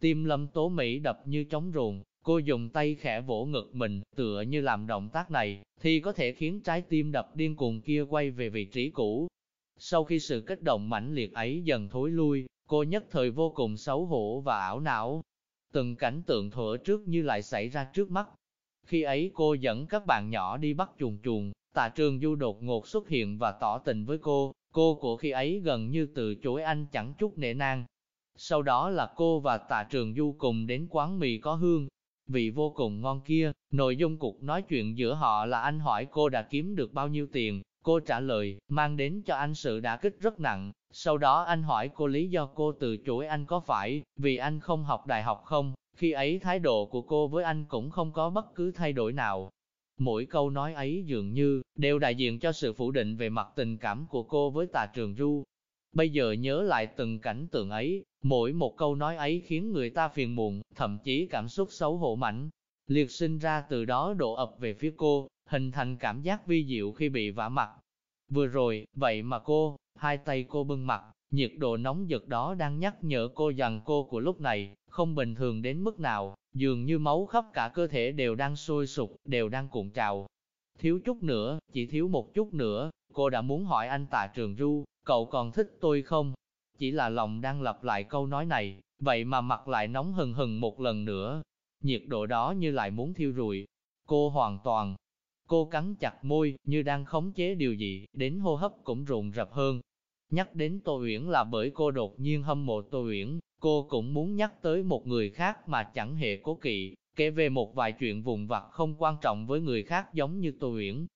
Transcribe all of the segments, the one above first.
Tim lâm tố Mỹ đập như trống ruồng, cô dùng tay khẽ vỗ ngực mình, tựa như làm động tác này, thì có thể khiến trái tim đập điên cuồng kia quay về vị trí cũ. Sau khi sự kích động mãnh liệt ấy dần thối lui, cô nhất thời vô cùng xấu hổ và ảo não. Từng cảnh tượng thuở trước như lại xảy ra trước mắt. Khi ấy cô dẫn các bạn nhỏ đi bắt chuồng chuồng, tạ trường du đột ngột xuất hiện và tỏ tình với cô, cô của khi ấy gần như từ chối anh chẳng chút nể nang. Sau đó là cô và tạ trường du cùng đến quán mì có hương, vị vô cùng ngon kia, nội dung cuộc nói chuyện giữa họ là anh hỏi cô đã kiếm được bao nhiêu tiền, cô trả lời, mang đến cho anh sự đả kích rất nặng, sau đó anh hỏi cô lý do cô từ chối anh có phải, vì anh không học đại học không, khi ấy thái độ của cô với anh cũng không có bất cứ thay đổi nào. Mỗi câu nói ấy dường như, đều đại diện cho sự phủ định về mặt tình cảm của cô với tà trường du. Bây giờ nhớ lại từng cảnh tượng ấy, mỗi một câu nói ấy khiến người ta phiền muộn, thậm chí cảm xúc xấu hổ mảnh. Liệt sinh ra từ đó đổ ập về phía cô, hình thành cảm giác vi diệu khi bị vả mặt. Vừa rồi, vậy mà cô, hai tay cô bưng mặt, nhiệt độ nóng giật đó đang nhắc nhở cô rằng cô của lúc này, không bình thường đến mức nào, dường như máu khắp cả cơ thể đều đang sôi sục, đều đang cuộn trào. Thiếu chút nữa, chỉ thiếu một chút nữa, cô đã muốn hỏi anh tạ trường ru, cậu còn thích tôi không? Chỉ là lòng đang lặp lại câu nói này, vậy mà mặt lại nóng hừng hừng một lần nữa. Nhiệt độ đó như lại muốn thiêu rụi. Cô hoàn toàn, cô cắn chặt môi, như đang khống chế điều gì, đến hô hấp cũng rộn rập hơn. Nhắc đến Tô Uyển là bởi cô đột nhiên hâm mộ Tô Uyển, cô cũng muốn nhắc tới một người khác mà chẳng hề cố kỵ, kể về một vài chuyện vùng vặt không quan trọng với người khác giống như Tô Uyển.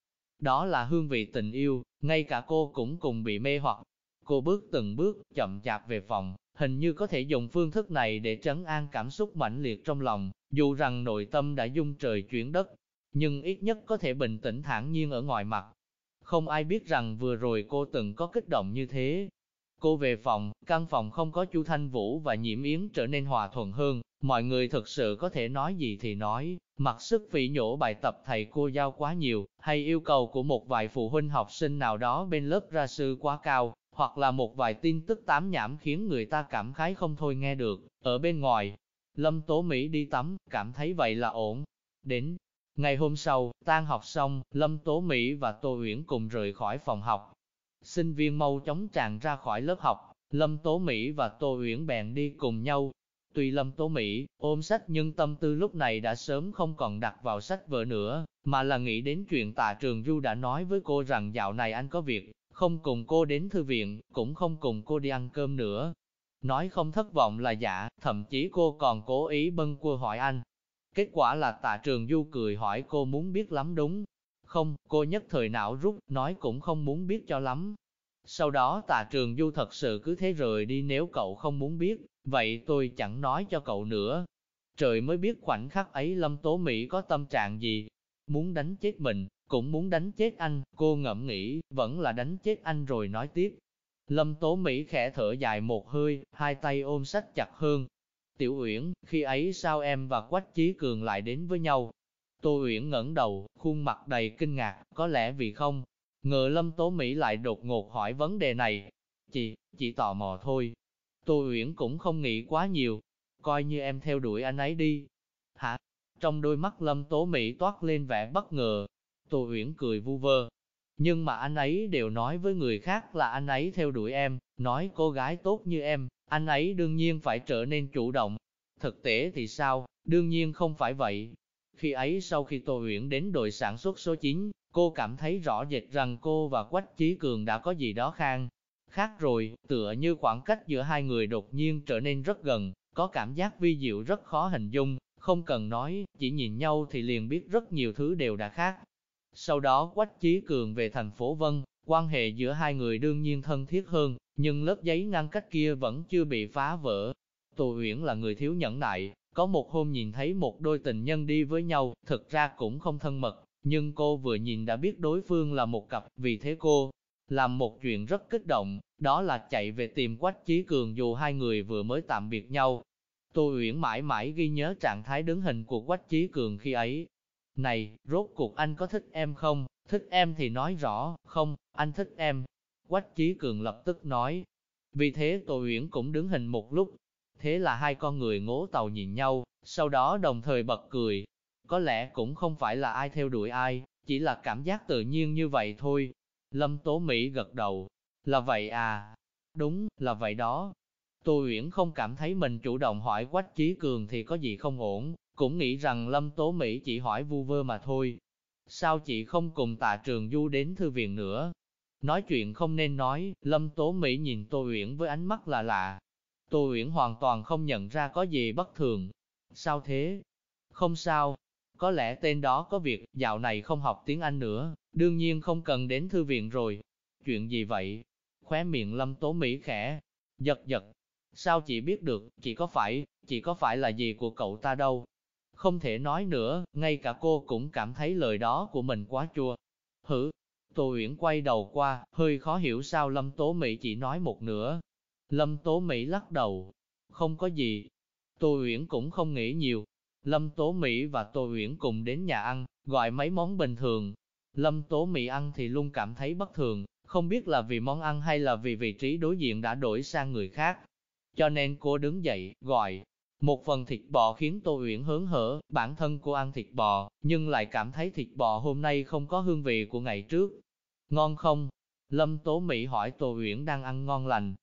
Đó là hương vị tình yêu, ngay cả cô cũng cùng bị mê hoặc. Cô bước từng bước, chậm chạp về phòng, hình như có thể dùng phương thức này để trấn an cảm xúc mãnh liệt trong lòng, dù rằng nội tâm đã dung trời chuyển đất, nhưng ít nhất có thể bình tĩnh thản nhiên ở ngoài mặt. Không ai biết rằng vừa rồi cô từng có kích động như thế. Cô về phòng, căn phòng không có Chu Thanh Vũ và Nhiễm Yến trở nên hòa thuận hơn, mọi người thực sự có thể nói gì thì nói, mặc sức phỉ nhổ bài tập thầy cô giao quá nhiều, hay yêu cầu của một vài phụ huynh học sinh nào đó bên lớp ra sư quá cao, hoặc là một vài tin tức tám nhảm khiến người ta cảm khái không thôi nghe được, ở bên ngoài. Lâm Tố Mỹ đi tắm, cảm thấy vậy là ổn. Đến Ngày hôm sau, tan học xong, Lâm Tố Mỹ và Tô Uyển cùng rời khỏi phòng học. Sinh viên mau chóng tràn ra khỏi lớp học, Lâm Tố Mỹ và Tô Uyển bèn đi cùng nhau. Tuy Lâm Tố Mỹ ôm sách nhưng tâm tư lúc này đã sớm không còn đặt vào sách vở nữa, mà là nghĩ đến chuyện tạ trường Du đã nói với cô rằng dạo này anh có việc, không cùng cô đến thư viện, cũng không cùng cô đi ăn cơm nữa. Nói không thất vọng là giả, thậm chí cô còn cố ý bâng quơ hỏi anh, Kết quả là tạ trường du cười hỏi cô muốn biết lắm đúng không, cô nhất thời não rút, nói cũng không muốn biết cho lắm. Sau đó tà trường du thật sự cứ thế rời đi nếu cậu không muốn biết, vậy tôi chẳng nói cho cậu nữa. Trời mới biết khoảnh khắc ấy Lâm Tố Mỹ có tâm trạng gì, muốn đánh chết mình, cũng muốn đánh chết anh, cô ngẫm nghĩ, vẫn là đánh chết anh rồi nói tiếp. Lâm Tố Mỹ khẽ thở dài một hơi, hai tay ôm sách chặt hơn, Tiểu Uyển, khi ấy sao em và Quách Chí Cường lại đến với nhau? Tô Uyển ngẩng đầu, khuôn mặt đầy kinh ngạc, có lẽ vì không. Ngờ Lâm Tố Mỹ lại đột ngột hỏi vấn đề này. Chị, chị tò mò thôi. Tô Uyển cũng không nghĩ quá nhiều. Coi như em theo đuổi anh ấy đi. Hả? Trong đôi mắt Lâm Tố Mỹ toát lên vẻ bất ngờ. Tô Uyển cười vu vơ. Nhưng mà anh ấy đều nói với người khác là anh ấy theo đuổi em, nói cô gái tốt như em, anh ấy đương nhiên phải trở nên chủ động. Thực tế thì sao, đương nhiên không phải vậy. Khi ấy sau khi Tô Uyển đến đội sản xuất số 9, cô cảm thấy rõ rệt rằng cô và Quách Chí Cường đã có gì đó khang. Khác rồi, tựa như khoảng cách giữa hai người đột nhiên trở nên rất gần, có cảm giác vi diệu rất khó hình dung, không cần nói, chỉ nhìn nhau thì liền biết rất nhiều thứ đều đã khác. Sau đó Quách Chí Cường về thành phố Vân, quan hệ giữa hai người đương nhiên thân thiết hơn, nhưng lớp giấy ngăn cách kia vẫn chưa bị phá vỡ. Tô Uyển là người thiếu nhẫn nại, có một hôm nhìn thấy một đôi tình nhân đi với nhau, thực ra cũng không thân mật, nhưng cô vừa nhìn đã biết đối phương là một cặp, vì thế cô làm một chuyện rất kích động, đó là chạy về tìm Quách Chí Cường dù hai người vừa mới tạm biệt nhau. Tô Uyển mãi mãi ghi nhớ trạng thái đứng hình của Quách Chí Cường khi ấy. Này, rốt cuộc anh có thích em không? Thích em thì nói rõ, không, anh thích em, Quách Chí Cường lập tức nói. Vì thế Tô Uyển cũng đứng hình một lúc. Thế là hai con người ngố tàu nhìn nhau, sau đó đồng thời bật cười. Có lẽ cũng không phải là ai theo đuổi ai, chỉ là cảm giác tự nhiên như vậy thôi. Lâm Tố Mỹ gật đầu. Là vậy à? Đúng, là vậy đó. Tô Uyển không cảm thấy mình chủ động hỏi Quách Chí Cường thì có gì không ổn, cũng nghĩ rằng Lâm Tố Mỹ chỉ hỏi vu vơ mà thôi. Sao chị không cùng tạ trường du đến thư viện nữa? Nói chuyện không nên nói, Lâm Tố Mỹ nhìn Tô Uyển với ánh mắt là lạ. Tô Uyển hoàn toàn không nhận ra có gì bất thường. Sao thế? Không sao. Có lẽ tên đó có việc, dạo này không học tiếng Anh nữa, đương nhiên không cần đến thư viện rồi. Chuyện gì vậy? Khóe miệng Lâm Tố Mỹ khẽ, giật giật. Sao chị biết được, chị có phải, chị có phải là gì của cậu ta đâu? Không thể nói nữa, ngay cả cô cũng cảm thấy lời đó của mình quá chua. Hử? Tô Uyển quay đầu qua, hơi khó hiểu sao Lâm Tố Mỹ chỉ nói một nửa. Lâm Tố Mỹ lắc đầu. Không có gì. Tô Uyển cũng không nghĩ nhiều. Lâm Tố Mỹ và Tô Uyển cùng đến nhà ăn, gọi mấy món bình thường. Lâm Tố Mỹ ăn thì luôn cảm thấy bất thường, không biết là vì món ăn hay là vì vị trí đối diện đã đổi sang người khác. Cho nên cô đứng dậy, gọi, một phần thịt bò khiến Tô Uyển hớn hở, bản thân cô ăn thịt bò, nhưng lại cảm thấy thịt bò hôm nay không có hương vị của ngày trước. Ngon không? Lâm Tố Mỹ hỏi Tô Uyển đang ăn ngon lành.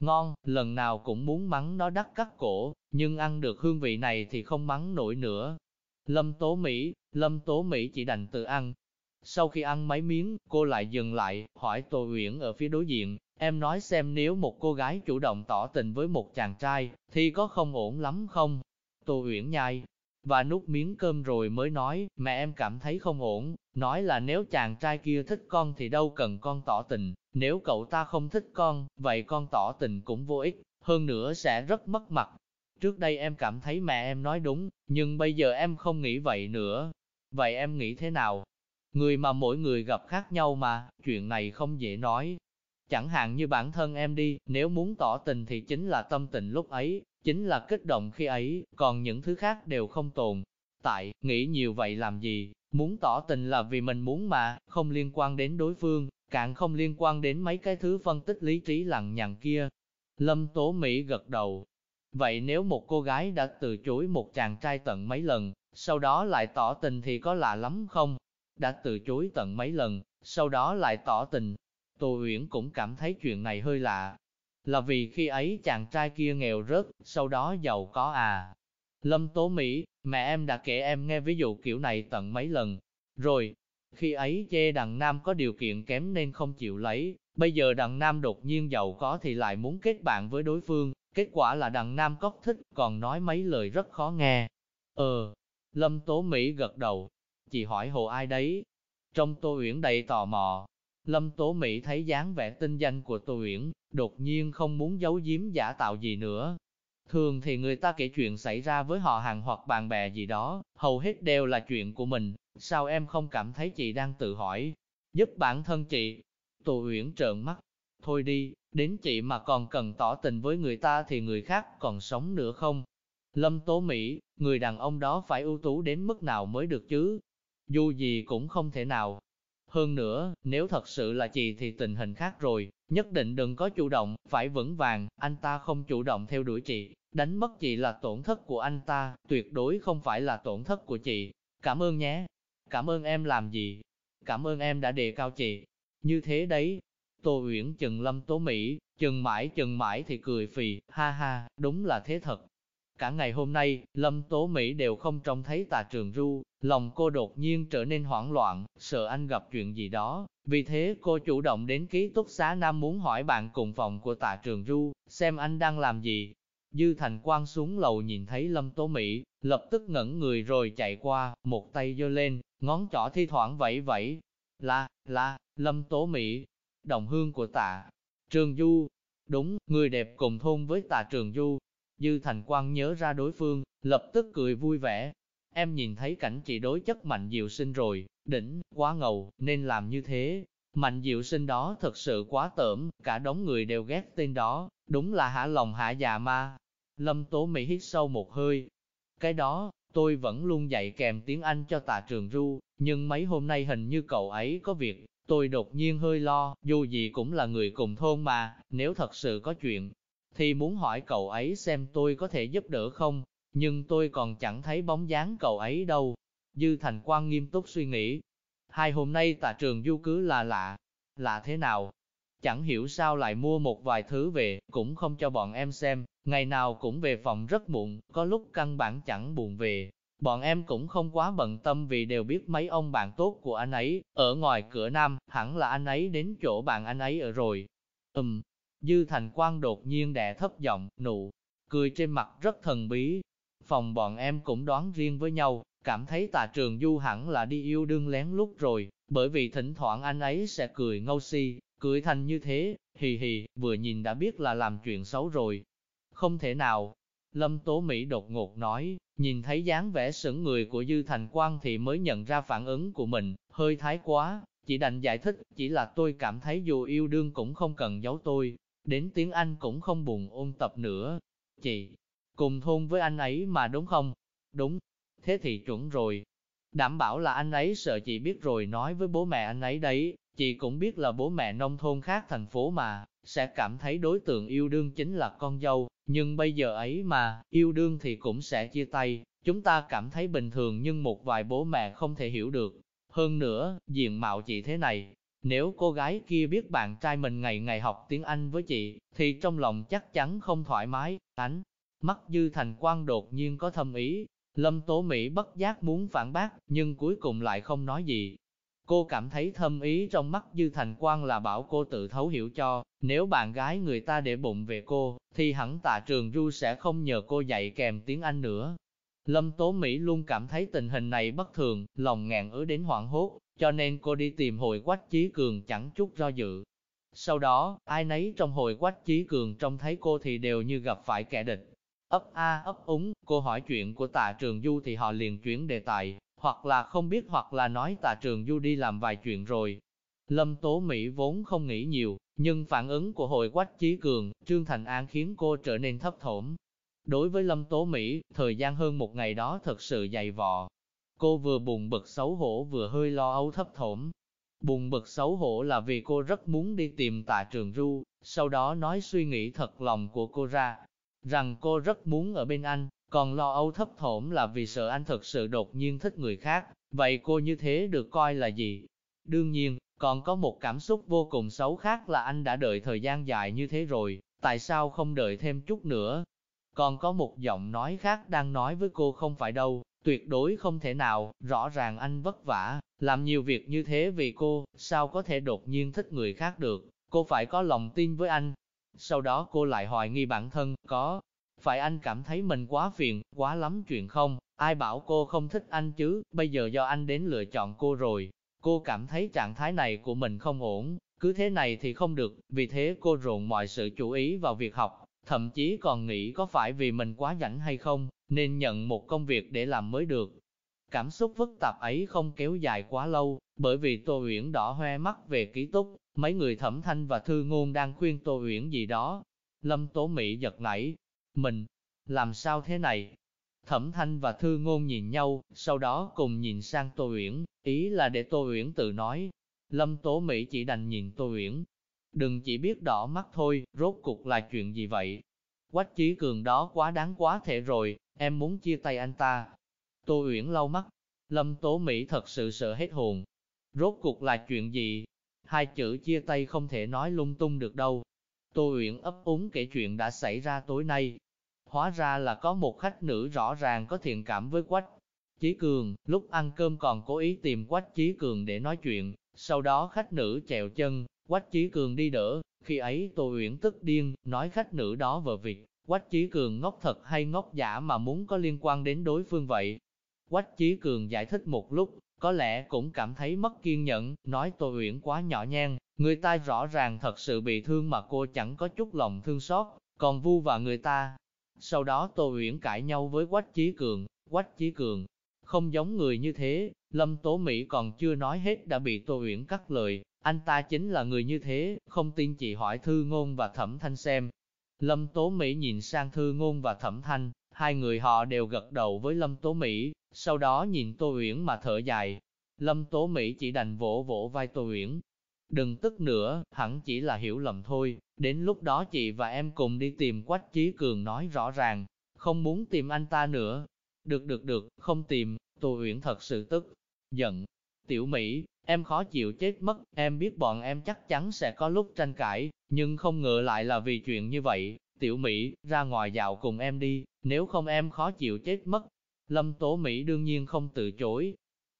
Ngon, lần nào cũng muốn mắng nó đắt cắt cổ, nhưng ăn được hương vị này thì không mắng nổi nữa. Lâm Tố Mỹ, Lâm Tố Mỹ chỉ đành tự ăn. Sau khi ăn mấy miếng, cô lại dừng lại, hỏi Tô Uyển ở phía đối diện, Em nói xem nếu một cô gái chủ động tỏ tình với một chàng trai, thì có không ổn lắm không? Tô Uyển nhai, và nuốt miếng cơm rồi mới nói, mẹ em cảm thấy không ổn, nói là nếu chàng trai kia thích con thì đâu cần con tỏ tình, nếu cậu ta không thích con, vậy con tỏ tình cũng vô ích, hơn nữa sẽ rất mất mặt. Trước đây em cảm thấy mẹ em nói đúng, nhưng bây giờ em không nghĩ vậy nữa. Vậy em nghĩ thế nào? Người mà mỗi người gặp khác nhau mà, chuyện này không dễ nói, Chẳng hạn như bản thân em đi, nếu muốn tỏ tình thì chính là tâm tình lúc ấy, chính là kích động khi ấy, còn những thứ khác đều không tồn. Tại, nghĩ nhiều vậy làm gì, muốn tỏ tình là vì mình muốn mà, không liên quan đến đối phương, càng không liên quan đến mấy cái thứ phân tích lý trí lằng nhằng kia. Lâm Tố Mỹ gật đầu. Vậy nếu một cô gái đã từ chối một chàng trai tận mấy lần, sau đó lại tỏ tình thì có lạ lắm không? Đã từ chối tận mấy lần, sau đó lại tỏ tình, Tô Uyển cũng cảm thấy chuyện này hơi lạ. Là vì khi ấy chàng trai kia nghèo rớt, sau đó giàu có à. Lâm Tố Mỹ, mẹ em đã kể em nghe ví dụ kiểu này tận mấy lần. Rồi, khi ấy chê đằng nam có điều kiện kém nên không chịu lấy, bây giờ đằng nam đột nhiên giàu có thì lại muốn kết bạn với đối phương, kết quả là đằng nam cóc thích, còn nói mấy lời rất khó nghe. Ờ, Lâm Tố Mỹ gật đầu, chị hỏi hồ ai đấy? Trong Tô Uyển đầy tò mò, Lâm Tố Mỹ thấy dáng vẻ tinh danh của Tô Uyển, đột nhiên không muốn giấu giếm giả tạo gì nữa. Thường thì người ta kể chuyện xảy ra với họ hàng hoặc bạn bè gì đó, hầu hết đều là chuyện của mình, sao em không cảm thấy chị đang tự hỏi, giúp bản thân chị. Tô Uyển trợn mắt, thôi đi, đến chị mà còn cần tỏ tình với người ta thì người khác còn sống nữa không? Lâm Tố Mỹ, người đàn ông đó phải ưu tú đến mức nào mới được chứ? Dù gì cũng không thể nào, hơn nữa, nếu thật sự là chị thì tình hình khác rồi, nhất định đừng có chủ động, phải vững vàng, anh ta không chủ động theo đuổi chị, đánh mất chị là tổn thất của anh ta, tuyệt đối không phải là tổn thất của chị. Cảm ơn nhé. Cảm ơn em làm gì? Cảm ơn em đã đề cao chị. Như thế đấy. Tô Uyển chừng lâm tố Mỹ, chừng mãi chừng mãi thì cười phì, ha ha, đúng là thế thật. Cả ngày hôm nay, Lâm Tố Mỹ đều không trông thấy tà trường ru, lòng cô đột nhiên trở nên hoảng loạn, sợ anh gặp chuyện gì đó. Vì thế cô chủ động đến ký túc xá Nam muốn hỏi bạn cùng phòng của tà trường ru, xem anh đang làm gì. Dư Thành Quang xuống lầu nhìn thấy Lâm Tố Mỹ, lập tức ngẩn người rồi chạy qua, một tay giơ lên, ngón trỏ thi thoảng vẫy vẫy. Là, là, Lâm Tố Mỹ, đồng hương của tạ. Trường Du, đúng, người đẹp cùng thôn với tạ Trường Du, Dư Thành Quang nhớ ra đối phương, lập tức cười vui vẻ. Em nhìn thấy cảnh chị đối chất Mạnh Diệu Sinh rồi, đỉnh, quá ngầu, nên làm như thế. Mạnh Diệu Sinh đó thật sự quá tởm, cả đống người đều ghét tên đó, đúng là hạ lòng hạ dạ già ma. Lâm Tố Mỹ hít sâu một hơi. Cái đó, tôi vẫn luôn dạy kèm tiếng Anh cho tạ trường ru, nhưng mấy hôm nay hình như cậu ấy có việc, tôi đột nhiên hơi lo, dù gì cũng là người cùng thôn mà, nếu thật sự có chuyện, thì muốn hỏi cậu ấy xem tôi có thể giúp đỡ không, nhưng tôi còn chẳng thấy bóng dáng cậu ấy đâu. Dư Thành Quang nghiêm túc suy nghĩ. Hai hôm nay tạ trường du cứ là lạ. Lạ thế nào? Chẳng hiểu sao lại mua một vài thứ về, cũng không cho bọn em xem, ngày nào cũng về phòng rất muộn, có lúc căn bản chẳng buồn về. Bọn em cũng không quá bận tâm vì đều biết mấy ông bạn tốt của anh ấy, ở ngoài cửa nam, hẳn là anh ấy đến chỗ bạn anh ấy ở rồi. Ừm, Dư Thành Quang đột nhiên đè thấp giọng, nụ, cười trên mặt rất thần bí. Phòng bọn em cũng đoán riêng với nhau, cảm thấy tà trường du hẳn là đi yêu đương lén lút rồi, bởi vì thỉnh thoảng anh ấy sẽ cười ngâu si, cười thành như thế, hì hì, vừa nhìn đã biết là làm chuyện xấu rồi. Không thể nào. Lâm Tố Mỹ đột ngột nói, nhìn thấy dáng vẻ sững người của Dư Thành Quang thì mới nhận ra phản ứng của mình, hơi thái quá, chỉ đành giải thích, chỉ là tôi cảm thấy dù yêu đương cũng không cần giấu tôi, đến tiếng Anh cũng không buồn ôn tập nữa. Chị, cùng thôn với anh ấy mà đúng không? Đúng, thế thì chuẩn rồi. Đảm bảo là anh ấy sợ chị biết rồi nói với bố mẹ anh ấy đấy, chị cũng biết là bố mẹ nông thôn khác thành phố mà, sẽ cảm thấy đối tượng yêu đương chính là con dâu, nhưng bây giờ ấy mà, yêu đương thì cũng sẽ chia tay, chúng ta cảm thấy bình thường nhưng một vài bố mẹ không thể hiểu được. Hơn nữa, diện mạo chị thế này, nếu cô gái kia biết bạn trai mình ngày ngày học tiếng Anh với chị, thì trong lòng chắc chắn không thoải mái, ánh. Mắt Dư Thành Quang đột nhiên có thâm ý, Lâm Tố Mỹ bất giác muốn phản bác, nhưng cuối cùng lại không nói gì. Cô cảm thấy thâm ý trong mắt Dư Thành Quang là bảo cô tự thấu hiểu cho, nếu bạn gái người ta để bụng về cô, thì hẳn tạ trường Du sẽ không nhờ cô dạy kèm tiếng Anh nữa. Lâm Tố Mỹ luôn cảm thấy tình hình này bất thường, lòng ngàn ứ đến hoảng hốt, cho nên cô đi tìm hội quách chí cường chẳng chút do dự. Sau đó, ai nấy trong hội quách chí cường trông thấy cô thì đều như gặp phải kẻ địch. Ấp a ấp úng, cô hỏi chuyện của tạ trường du thì họ liền chuyển đề tài, hoặc là không biết hoặc là nói tạ trường du đi làm vài chuyện rồi. Lâm Tố Mỹ vốn không nghĩ nhiều, nhưng phản ứng của hội quách chí cường, Trương Thành An khiến cô trở nên thấp thổm. Đối với Lâm Tố Mỹ, thời gian hơn một ngày đó thật sự dày vò, Cô vừa buồn bực xấu hổ vừa hơi lo âu thấp thỏm. Buồn bực xấu hổ là vì cô rất muốn đi tìm tạ trường ru, sau đó nói suy nghĩ thật lòng của cô ra, rằng cô rất muốn ở bên anh, còn lo âu thấp thỏm là vì sợ anh thật sự đột nhiên thích người khác, vậy cô như thế được coi là gì? Đương nhiên, còn có một cảm xúc vô cùng xấu khác là anh đã đợi thời gian dài như thế rồi, tại sao không đợi thêm chút nữa? Còn có một giọng nói khác đang nói với cô không phải đâu, Tuyệt đối không thể nào, rõ ràng anh vất vả, làm nhiều việc như thế vì cô, sao có thể đột nhiên thích người khác được, cô phải có lòng tin với anh. Sau đó cô lại hoài nghi bản thân, có, phải anh cảm thấy mình quá phiền, quá lắm chuyện không, ai bảo cô không thích anh chứ, bây giờ do anh đến lựa chọn cô rồi. Cô cảm thấy trạng thái này của mình không ổn, cứ thế này thì không được, vì thế cô rộn mọi sự chú ý vào việc học, thậm chí còn nghĩ có phải vì mình quá rảnh hay không, nên nhận một công việc để làm mới được. Cảm xúc phức tạp ấy không kéo dài quá lâu, bởi vì Tô Uyển đỏ hoe mắt về ký túc, mấy người thẩm thanh và thư ngôn đang khuyên Tô Uyển gì đó. Lâm Tố Mỹ giật nảy, mình, làm sao thế này? Thẩm thanh và thư ngôn nhìn nhau, sau đó cùng nhìn sang Tô Uyển, ý là để Tô Uyển tự nói. Lâm Tố Mỹ chỉ đành nhìn Tô Uyển. Đừng chỉ biết đỏ mắt thôi, rốt cuộc là chuyện gì vậy? Quách Chí Cường đó quá đáng quá thể rồi, em muốn chia tay anh ta. Tô Uyển lau mắt, Lâm Tố Mỹ thật sự sợ hết hồn. Rốt cuộc là chuyện gì? Hai chữ chia tay không thể nói lung tung được đâu. Tô Uyển ấp úng kể chuyện đã xảy ra tối nay. Hóa ra là có một khách nữ rõ ràng có thiện cảm với Quách. Chí Cường, lúc ăn cơm còn cố ý tìm Quách Chí Cường để nói chuyện, sau đó khách nữ chèo chân, Quách Chí Cường đi đỡ, khi ấy Tô Uyển tức điên, nói khách nữ đó vợ việc, Quách Chí Cường ngốc thật hay ngốc giả mà muốn có liên quan đến đối phương vậy. Quách Chí Cường giải thích một lúc, có lẽ cũng cảm thấy mất kiên nhẫn, nói Tô Uyển quá nhỏ nhen, người ta rõ ràng thật sự bị thương mà cô chẳng có chút lòng thương xót, còn vu và người ta. Sau đó Tô Uyển cãi nhau với Quách Chí Cường, Quách Chí Cường không giống người như thế, Lâm Tố Mỹ còn chưa nói hết đã bị Tô Uyển cắt lời, anh ta chính là người như thế, không tin chị hỏi Thư Ngôn và Thẩm Thanh xem. Lâm Tố Mỹ nhìn sang Thư Ngôn và Thẩm Thanh, hai người họ đều gật đầu với Lâm Tố Mỹ, sau đó nhìn Tô Uyển mà thở dài. Lâm Tố Mỹ chỉ đành vỗ vỗ vai Tô Uyển. Đừng tức nữa, hẳn chỉ là hiểu lầm thôi, Đến lúc đó chị và em cùng đi tìm Quách Chí Cường nói rõ ràng, không muốn tìm anh ta nữa. Được được được, không tìm, Tô Uyển thật sự tức, giận. Tiểu Mỹ, em khó chịu chết mất, em biết bọn em chắc chắn sẽ có lúc tranh cãi, nhưng không ngờ lại là vì chuyện như vậy. Tiểu Mỹ, ra ngoài dạo cùng em đi, nếu không em khó chịu chết mất. Lâm Tố Mỹ đương nhiên không từ chối.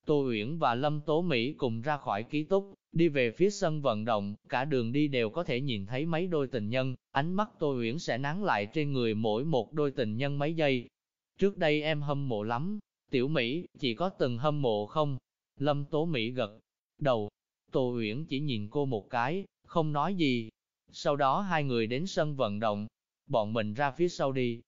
Tô Uyển và Lâm Tố Mỹ cùng ra khỏi ký túc, đi về phía sân vận động, cả đường đi đều có thể nhìn thấy mấy đôi tình nhân, ánh mắt Tô Uyển sẽ nán lại trên người mỗi một đôi tình nhân mấy giây. Trước đây em hâm mộ lắm, Tiểu Mỹ, chỉ có từng hâm mộ không? Lâm Tố Mỹ gật đầu. Tô Uyển chỉ nhìn cô một cái, không nói gì. Sau đó hai người đến sân vận động, bọn mình ra phía sau đi.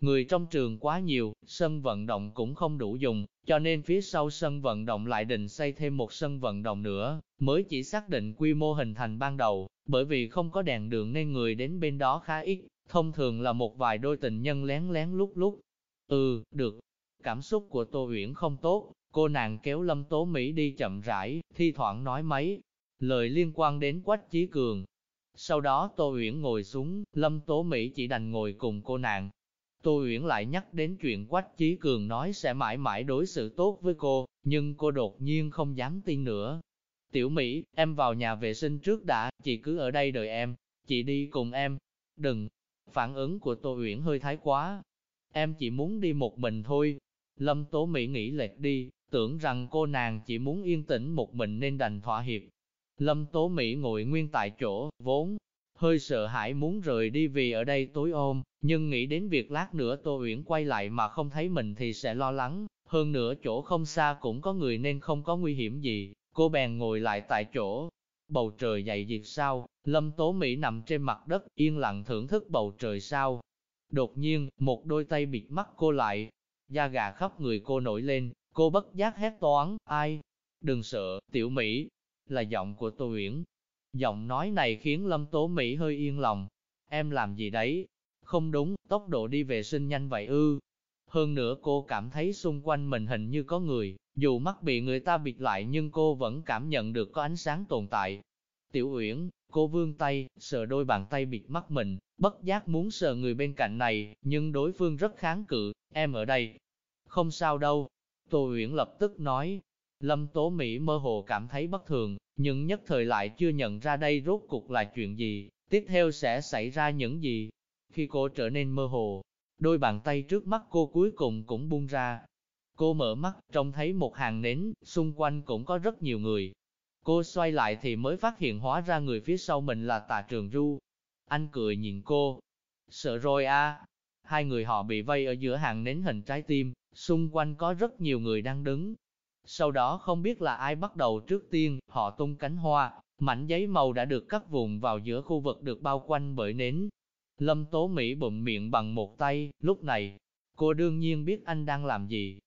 Người trong trường quá nhiều, sân vận động cũng không đủ dùng, cho nên phía sau sân vận động lại định xây thêm một sân vận động nữa, mới chỉ xác định quy mô hình thành ban đầu, bởi vì không có đèn đường nên người đến bên đó khá ít, thông thường là một vài đôi tình nhân lén lén lúc lúc. Ừ, được. Cảm xúc của Tô Uyển không tốt, cô nàng kéo Lâm Tố Mỹ đi chậm rãi, thi thoảng nói mấy lời liên quan đến Quách Chí Cường. Sau đó Tô Uyển ngồi xuống, Lâm Tố Mỹ chỉ đành ngồi cùng cô nàng, Tô Uyển lại nhắc đến chuyện Quách Chí Cường nói sẽ mãi mãi đối xử tốt với cô, nhưng cô đột nhiên không dám tin nữa. Tiểu Mỹ, em vào nhà vệ sinh trước đã, chị cứ ở đây đợi em, chị đi cùng em. Đừng, phản ứng của Tô Uyển hơi thái quá. Em chỉ muốn đi một mình thôi. Lâm Tố Mỹ nghĩ lệch đi, tưởng rằng cô nàng chỉ muốn yên tĩnh một mình nên đành thỏa hiệp. Lâm Tố Mỹ ngồi nguyên tại chỗ, vốn hơi sợ hãi muốn rời đi vì ở đây tối ôm, nhưng nghĩ đến việc lát nữa Tô Uyển quay lại mà không thấy mình thì sẽ lo lắng, hơn nữa chỗ không xa cũng có người nên không có nguy hiểm gì, cô bèn ngồi lại tại chỗ. Bầu trời dày diệt sao, Lâm Tố Mỹ nằm trên mặt đất yên lặng thưởng thức bầu trời sao. Đột nhiên, một đôi tay bịt mắt cô lại, da gà khắp người cô nổi lên, cô bất giác hét toán, ai? Đừng sợ, tiểu Mỹ, là giọng của Tô Uyển, Giọng nói này khiến Lâm Tố Mỹ hơi yên lòng. Em làm gì đấy? Không đúng, tốc độ đi vệ sinh nhanh vậy ư. Hơn nữa cô cảm thấy xung quanh mình hình như có người, dù mắt bị người ta bịt lại nhưng cô vẫn cảm nhận được có ánh sáng tồn tại. Tiểu Uyển, cô vươn tay, sờ đôi bàn tay bịt mắt mình, bất giác muốn sờ người bên cạnh này, nhưng đối phương rất kháng cự, em ở đây. Không sao đâu. Tô Uyển lập tức nói, Lâm Tố Mỹ mơ hồ cảm thấy bất thường, nhưng nhất thời lại chưa nhận ra đây rốt cuộc là chuyện gì, tiếp theo sẽ xảy ra những gì. Khi cô trở nên mơ hồ, đôi bàn tay trước mắt cô cuối cùng cũng buông ra. Cô mở mắt, trông thấy một hàng nến, xung quanh cũng có rất nhiều người. Cô xoay lại thì mới phát hiện hóa ra người phía sau mình là tà trường ru. Anh cười nhìn cô. Sợ rồi à. Hai người họ bị vây ở giữa hàng nến hình trái tim, xung quanh có rất nhiều người đang đứng, sau đó không biết là ai bắt đầu trước tiên, họ tung cánh hoa, mảnh giấy màu đã được cắt vụn vào giữa khu vực được bao quanh bởi nến. Lâm Tố Mỹ bụm miệng bằng một tay, lúc này, cô đương nhiên biết anh đang làm gì.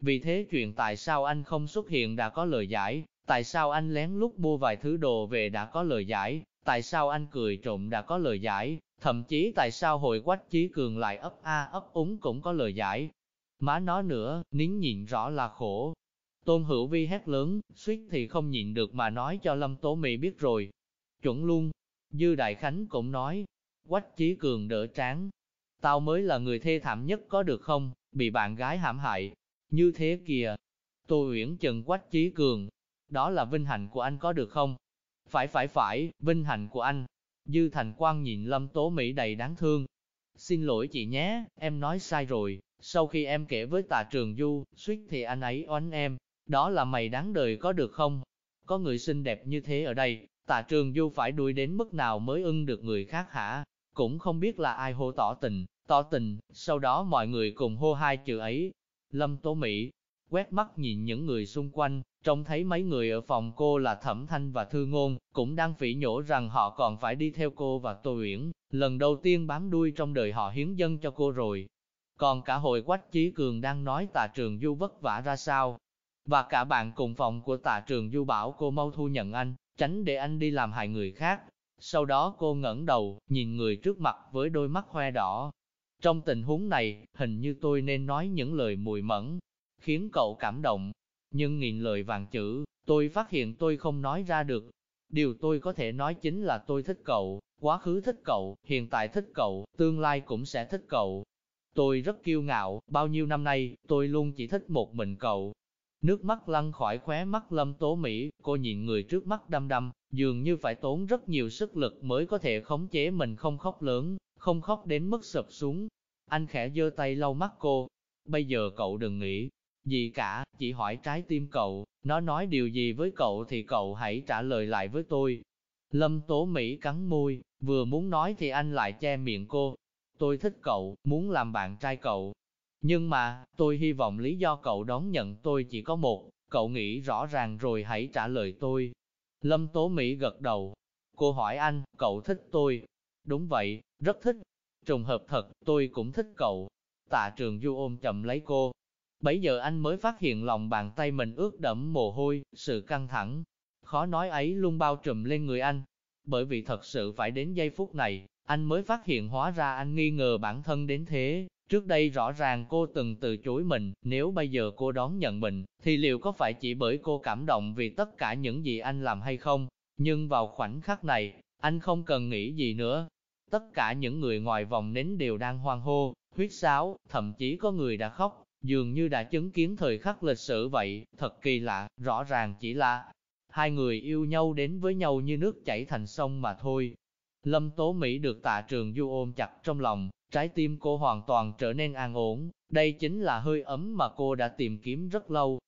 Vì thế chuyện tại sao anh không xuất hiện đã có lời giải, tại sao anh lén lút mua vài thứ đồ về đã có lời giải, tại sao anh cười trộm đã có lời giải, thậm chí tại sao hội quách chí cường lại ấp a ấp úng cũng có lời giải. Má nói nữa, nín nhìn rõ là khổ, Tôn Hữu Vi hét lớn, suýt thì không nhịn được mà nói cho Lâm Tố Mỹ biết rồi. Chuẩn luôn. Dư Đại Khánh cũng nói, Quách Chí Cường đỡ tráng. Tao mới là người thê thảm nhất có được không, bị bạn gái hãm hại. Như thế kìa. Tô Uyển Trần Quách Chí Cường. Đó là vinh hạnh của anh có được không? Phải phải phải, vinh hạnh của anh. Dư Thành Quang nhìn Lâm Tố Mỹ đầy đáng thương. Xin lỗi chị nhé, em nói sai rồi. Sau khi em kể với tà trường du, suýt thì anh ấy oánh em, đó là mày đáng đời có được không? Có người xinh đẹp như thế ở đây, tạ trường du phải đuổi đến mức nào mới ưng được người khác hả? Cũng không biết là ai hô tỏ tình, tỏ tình, sau đó mọi người cùng hô hai chữ ấy. Lâm Tố Mỹ, quét mắt nhìn những người xung quanh, trông thấy mấy người ở phòng cô là Thẩm Thanh và Thư Ngôn, cũng đang phỉ nhổ rằng họ còn phải đi theo cô và Tô Uyển, lần đầu tiên bám đuôi trong đời họ hiến dân cho cô rồi. Còn cả hội quách Chí Cường đang nói tà trường du vất vả ra sao, và cả bạn cùng phòng của tạ trường du bảo cô mau thu nhận anh, tránh để anh đi làm hại người khác. Sau đó cô ngẩng đầu, nhìn người trước mặt với đôi mắt hoe đỏ. Trong tình huống này, hình như tôi nên nói những lời mùi mẫn, khiến cậu cảm động. Nhưng nghìn lời vàng chữ, tôi phát hiện tôi không nói ra được. Điều tôi có thể nói chính là tôi thích cậu, quá khứ thích cậu, hiện tại thích cậu, tương lai cũng sẽ thích cậu. Tôi rất kiêu ngạo, bao nhiêu năm nay, tôi luôn chỉ thích một mình cậu. Nước mắt lăn khỏi khóe mắt lâm tố Mỹ, cô nhìn người trước mắt đăm đăm, dường như phải tốn rất nhiều sức lực mới có thể khống chế mình không khóc lớn, không khóc đến mức sụp xuống. Anh khẽ giơ tay lau mắt cô. Bây giờ cậu đừng nghĩ gì cả, chỉ hỏi trái tim cậu, nó nói điều gì với cậu thì cậu hãy trả lời lại với tôi. Lâm Tố Mỹ cắn môi, vừa muốn nói thì anh lại che miệng cô. Tôi thích cậu, muốn làm bạn trai cậu. Nhưng mà, tôi hy vọng lý do cậu đón nhận tôi chỉ có một, cậu nghĩ rõ ràng rồi hãy trả lời tôi. Lâm Tố Mỹ gật đầu. Cô hỏi anh, cậu thích tôi? Đúng vậy, rất thích. Trùng hợp thật, tôi cũng thích cậu. Tạ trường du ôm chậm lấy cô. Bấy giờ anh mới phát hiện lòng bàn tay mình ướt đẫm mồ hôi, sự căng thẳng. Khó nói ấy luôn bao trùm lên người anh. Bởi vì thật sự phải đến giây phút này, anh mới phát hiện hóa ra anh nghi ngờ bản thân đến thế. Trước đây rõ ràng cô từng từ chối mình, nếu bây giờ cô đón nhận mình, thì liệu có phải chỉ bởi cô cảm động vì tất cả những gì anh làm hay không? Nhưng vào khoảnh khắc này, anh không cần nghĩ gì nữa. Tất cả những người ngoài vòng nến đều đang hoang hô, huyết sáo, thậm chí có người đã khóc, dường như đã chứng kiến thời khắc lịch sử vậy, thật kỳ lạ, rõ ràng chỉ là hai người yêu nhau đến với nhau như nước chảy thành sông mà thôi. Lâm Tố Mỹ được tạ trường du ôm chặt trong lòng, trái tim cô hoàn toàn trở nên an ổn, đây chính là hơi ấm mà cô đã tìm kiếm rất lâu.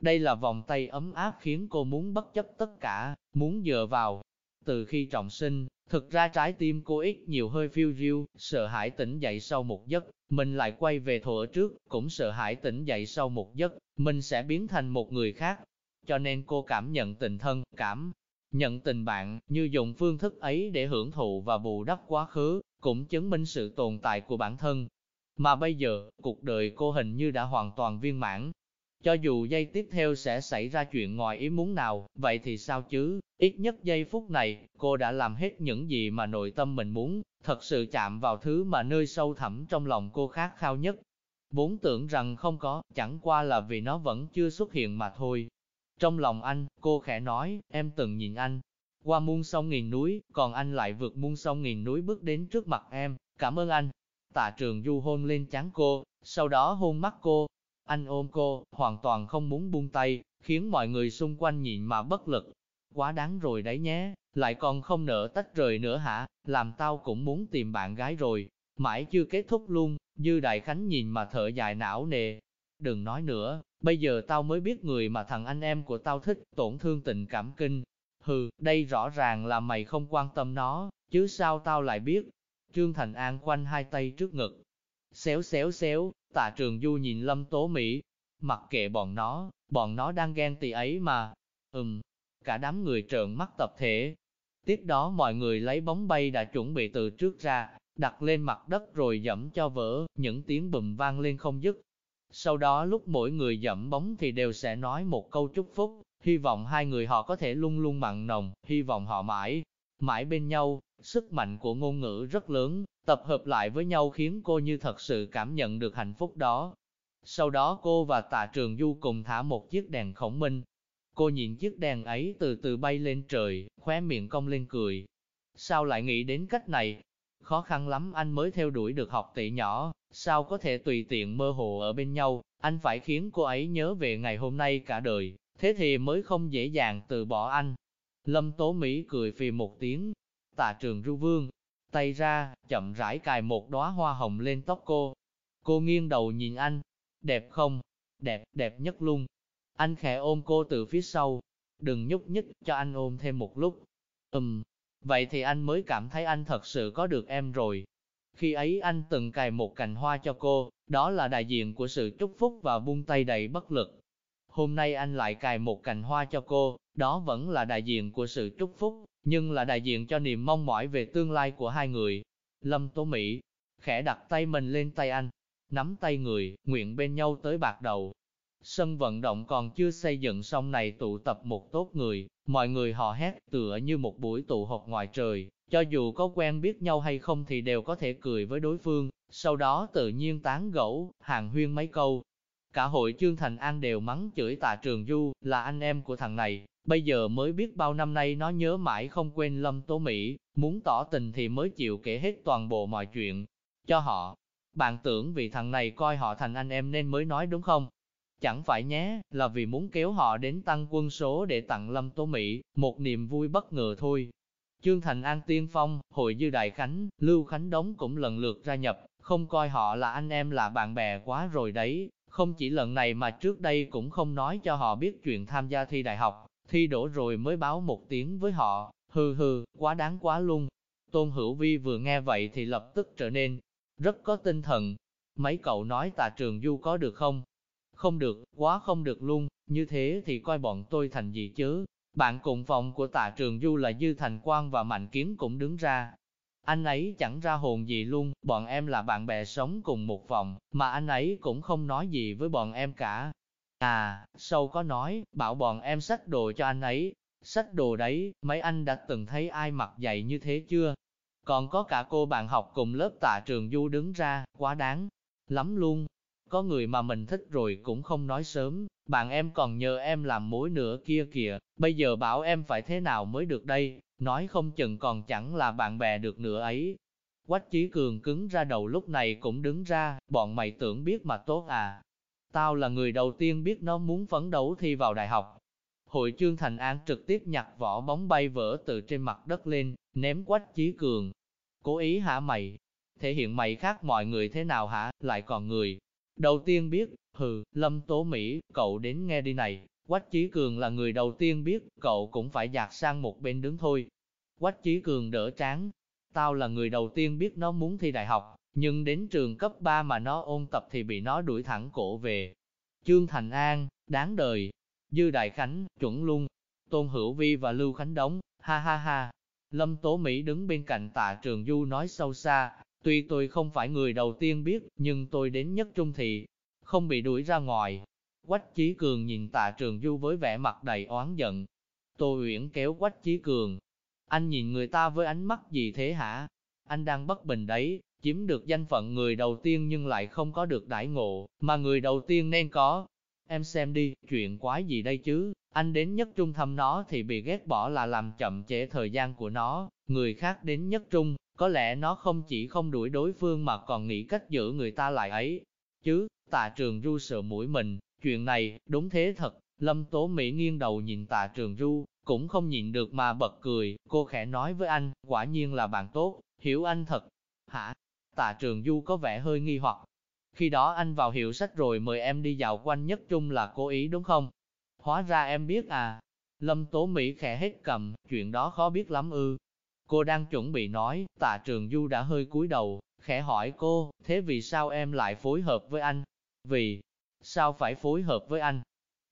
Đây là vòng tay ấm áp khiến cô muốn bất chấp tất cả, muốn dựa vào. Từ khi trọng sinh, thực ra trái tim cô ít nhiều hơi phiêu diêu, sợ hãi tỉnh dậy sau một giấc, mình lại quay về thuở trước, cũng sợ hãi tỉnh dậy sau một giấc, mình sẽ biến thành một người khác. Cho nên cô cảm nhận tình thân, cảm nhận tình bạn, như dùng phương thức ấy để hưởng thụ và bù đắp quá khứ, cũng chứng minh sự tồn tại của bản thân. Mà bây giờ, cuộc đời cô hình như đã hoàn toàn viên mãn. Cho dù giây tiếp theo sẽ xảy ra chuyện ngoài ý muốn nào, vậy thì sao chứ? Ít nhất giây phút này, cô đã làm hết những gì mà nội tâm mình muốn, thật sự chạm vào thứ mà nơi sâu thẳm trong lòng cô khát khao nhất. Vốn tưởng rằng không có, chẳng qua là vì nó vẫn chưa xuất hiện mà thôi. Trong lòng anh, cô khẽ nói, em từng nhìn anh, qua muôn sông nghìn núi, còn anh lại vượt muôn sông nghìn núi bước đến trước mặt em, cảm ơn anh. Tạ trường du hôn lên trán cô, sau đó hôn mắt cô. Anh ôm cô, hoàn toàn không muốn buông tay, khiến mọi người xung quanh nhịn mà bất lực. Quá đáng rồi đấy nhé, lại còn không nỡ tách rời nữa hả, làm tao cũng muốn tìm bạn gái rồi. Mãi chưa kết thúc luôn, Dư Đại Khánh nhìn mà thở dài não nề. Đừng nói nữa, bây giờ tao mới biết người mà thằng anh em của tao thích, tổn thương tình cảm kinh, Hừ, đây rõ ràng là mày không quan tâm nó, chứ sao tao lại biết. Trương Thành An quanh hai tay trước ngực. Xéo xéo xéo, tạ trường du nhìn lâm tố Mỹ. Mặc kệ bọn nó, bọn nó đang ghen tị ấy mà. Ừm, cả đám người trợn mắt tập thể. Tiếp đó mọi người lấy bóng bay đã chuẩn bị từ trước ra, đặt lên mặt đất rồi dẫm cho vỡ, những tiếng bùm vang lên không dứt. Sau đó lúc mỗi người dẫm bóng thì đều sẽ nói một câu chúc phúc, hy vọng hai người họ có thể luôn luôn mặn nồng, hy vọng họ mãi, mãi bên nhau, sức mạnh của ngôn ngữ rất lớn, tập hợp lại với nhau khiến cô như thật sự cảm nhận được hạnh phúc đó. Sau đó cô và tạ trường du cùng thả một chiếc đèn khổng minh. Cô nhìn chiếc đèn ấy từ từ bay lên trời, khóe miệng cong lên cười. Sao lại nghĩ đến cách này? Khó khăn lắm anh mới theo đuổi được học tỷ nhỏ, sao có thể tùy tiện mơ hồ ở bên nhau, anh phải khiến cô ấy nhớ về ngày hôm nay cả đời thế thì mới không dễ dàng từ bỏ anh. Lâm Tố Mỹ cười phì một tiếng, tạ trường ru vương, tay ra, chậm rãi cài một đóa hoa hồng lên tóc cô. Cô nghiêng đầu nhìn anh, đẹp không? Đẹp, đẹp nhất luôn. Anh khẽ ôm cô từ phía sau, đừng nhúc nhích, cho anh ôm thêm một lúc. Ừm, vậy thì anh mới cảm thấy anh thật sự có được em rồi. Khi ấy anh từng cài một cành hoa cho cô, đó là đại diện của sự chúc phúc và buông tay đầy bất lực. Hôm nay anh lại cài một cành hoa cho cô, đó vẫn là đại diện của sự chúc phúc, nhưng là đại diện cho niềm mong mỏi về tương lai của hai người. Lâm Tố Mỹ, khẽ đặt tay mình lên tay anh, nắm tay người, nguyện bên nhau tới bạc đầu. Sân vận động còn chưa xây dựng xong này tụ tập một tốt người, mọi người hò hét tựa như một buổi tụ họp ngoài trời, cho dù có quen biết nhau hay không thì đều có thể cười với đối phương, sau đó tự nhiên tán gẫu, hàng huyên mấy câu, Cả hội Trương Thành An đều mắng chửi tạ trường du, là anh em của thằng này, Bây giờ mới biết bao năm nay nó nhớ mãi không quên Lâm Tố Mỹ, muốn tỏ tình thì mới chịu kể hết toàn bộ mọi chuyện cho họ. Bạn tưởng vì thằng này coi họ thành anh em nên mới nói đúng không? Chẳng phải nhé, là vì muốn kéo họ đến tăng quân số để tặng Lâm Tố Mỹ, một niềm vui bất ngờ thôi. Trương Thành An Tiên Phong, Hội Dư Đại Khánh, Lưu Khánh Đống cũng lần lượt ra nhập, không coi họ là anh em là bạn bè quá rồi đấy. Không chỉ lần này mà trước đây cũng không nói cho họ biết chuyện tham gia thi đại học, thi đổ rồi mới báo một tiếng với họ, hừ hừ, quá đáng quá luôn. Tôn Hữu Vi vừa nghe vậy thì lập tức trở nên rất có tinh thần. Mấy cậu nói tà trường du có được không? Không được, quá không được luôn, như thế thì coi bọn tôi thành gì chứ? Bạn cùng phòng của tà trường du là Dư Thành Quang và Mạnh Kiến cũng đứng ra. Anh ấy chẳng ra hồn gì luôn, bọn em là bạn bè sống cùng một phòng, mà anh ấy cũng không nói gì với bọn em cả. À, sâu có nói, bảo bọn em xách đồ cho anh ấy. Xách đồ đấy, mấy anh đã từng thấy ai mặc dày như thế chưa? Còn có cả cô bạn học cùng lớp tạ trường du đứng ra, quá đáng lắm luôn. Có người mà mình thích rồi cũng không nói sớm, bạn em còn nhờ em làm mối nữa kia kìa, bây giờ bảo em phải thế nào mới được đây, nói không chừng còn chẳng là bạn bè được nữa ấy. Quách Chí Cường cứng ra đầu lúc này cũng đứng ra, bọn mày tưởng biết mà tốt à. Tao là người đầu tiên biết nó muốn phấn đấu thi vào đại học. Hội Trương Thành An trực tiếp nhặt vỏ bóng bay vỡ từ trên mặt đất lên, ném Quách Chí Cường. Cố ý hả mày? Thể hiện mày khác mọi người thế nào hả? Lại còn người, Đầu tiên biết, hừ, Lâm Tố Mỹ, cậu đến nghe đi này, Quách Chí Cường là người đầu tiên biết, cậu cũng phải dạt sang một bên đứng thôi. Quách Chí Cường đỡ tráng, tao là người đầu tiên biết nó muốn thi đại học, nhưng đến trường cấp 3 mà nó ôn tập thì bị nó đuổi thẳng cổ về. Trương Thành An, đáng đời. Dư Đại Khánh, chuẩn luôn. Tôn Hữu Vi và Lưu Khánh Đống, ha ha ha. Lâm Tố Mỹ đứng bên cạnh tạ trường Du nói sâu xa, Tuy tôi không phải người đầu tiên biết, nhưng tôi đến nhất trung thị, không bị đuổi ra ngoài. Quách Chí Cường nhìn tạ trường du với vẻ mặt đầy oán giận. Tô Uyển kéo Quách Chí Cường. Anh nhìn người ta với ánh mắt gì thế hả? Anh đang bất bình đấy, chiếm được danh phận người đầu tiên nhưng lại không có được đãi ngộ, mà người đầu tiên nên có. Em xem đi, chuyện quái gì đây chứ? Anh đến nhất trung thăm nó thì bị ghét bỏ là làm chậm trễ thời gian của nó, người khác đến nhất trung, có lẽ nó không chỉ không đuổi đối phương mà còn nghĩ cách giữ người ta lại ấy. Chứ, tạ trường du sợ mũi mình, chuyện này, đúng thế thật, lâm tố Mỹ nghiêng đầu nhìn tạ trường du, cũng không nhịn được mà bật cười, cô khẽ nói với anh, quả nhiên là bạn tốt, hiểu anh thật. Hả? Tạ trường du có vẻ hơi nghi hoặc. Khi đó anh vào hiệu sách rồi mời em đi dạo quanh nhất trung là cố ý đúng không? Hóa ra em biết à. Lâm Tố Mỹ khẽ hết cầm, chuyện đó khó biết lắm ư. Cô đang chuẩn bị nói, tạ trường du đã hơi cúi đầu, khẽ hỏi cô, thế vì sao em lại phối hợp với anh? Vì, sao phải phối hợp với anh?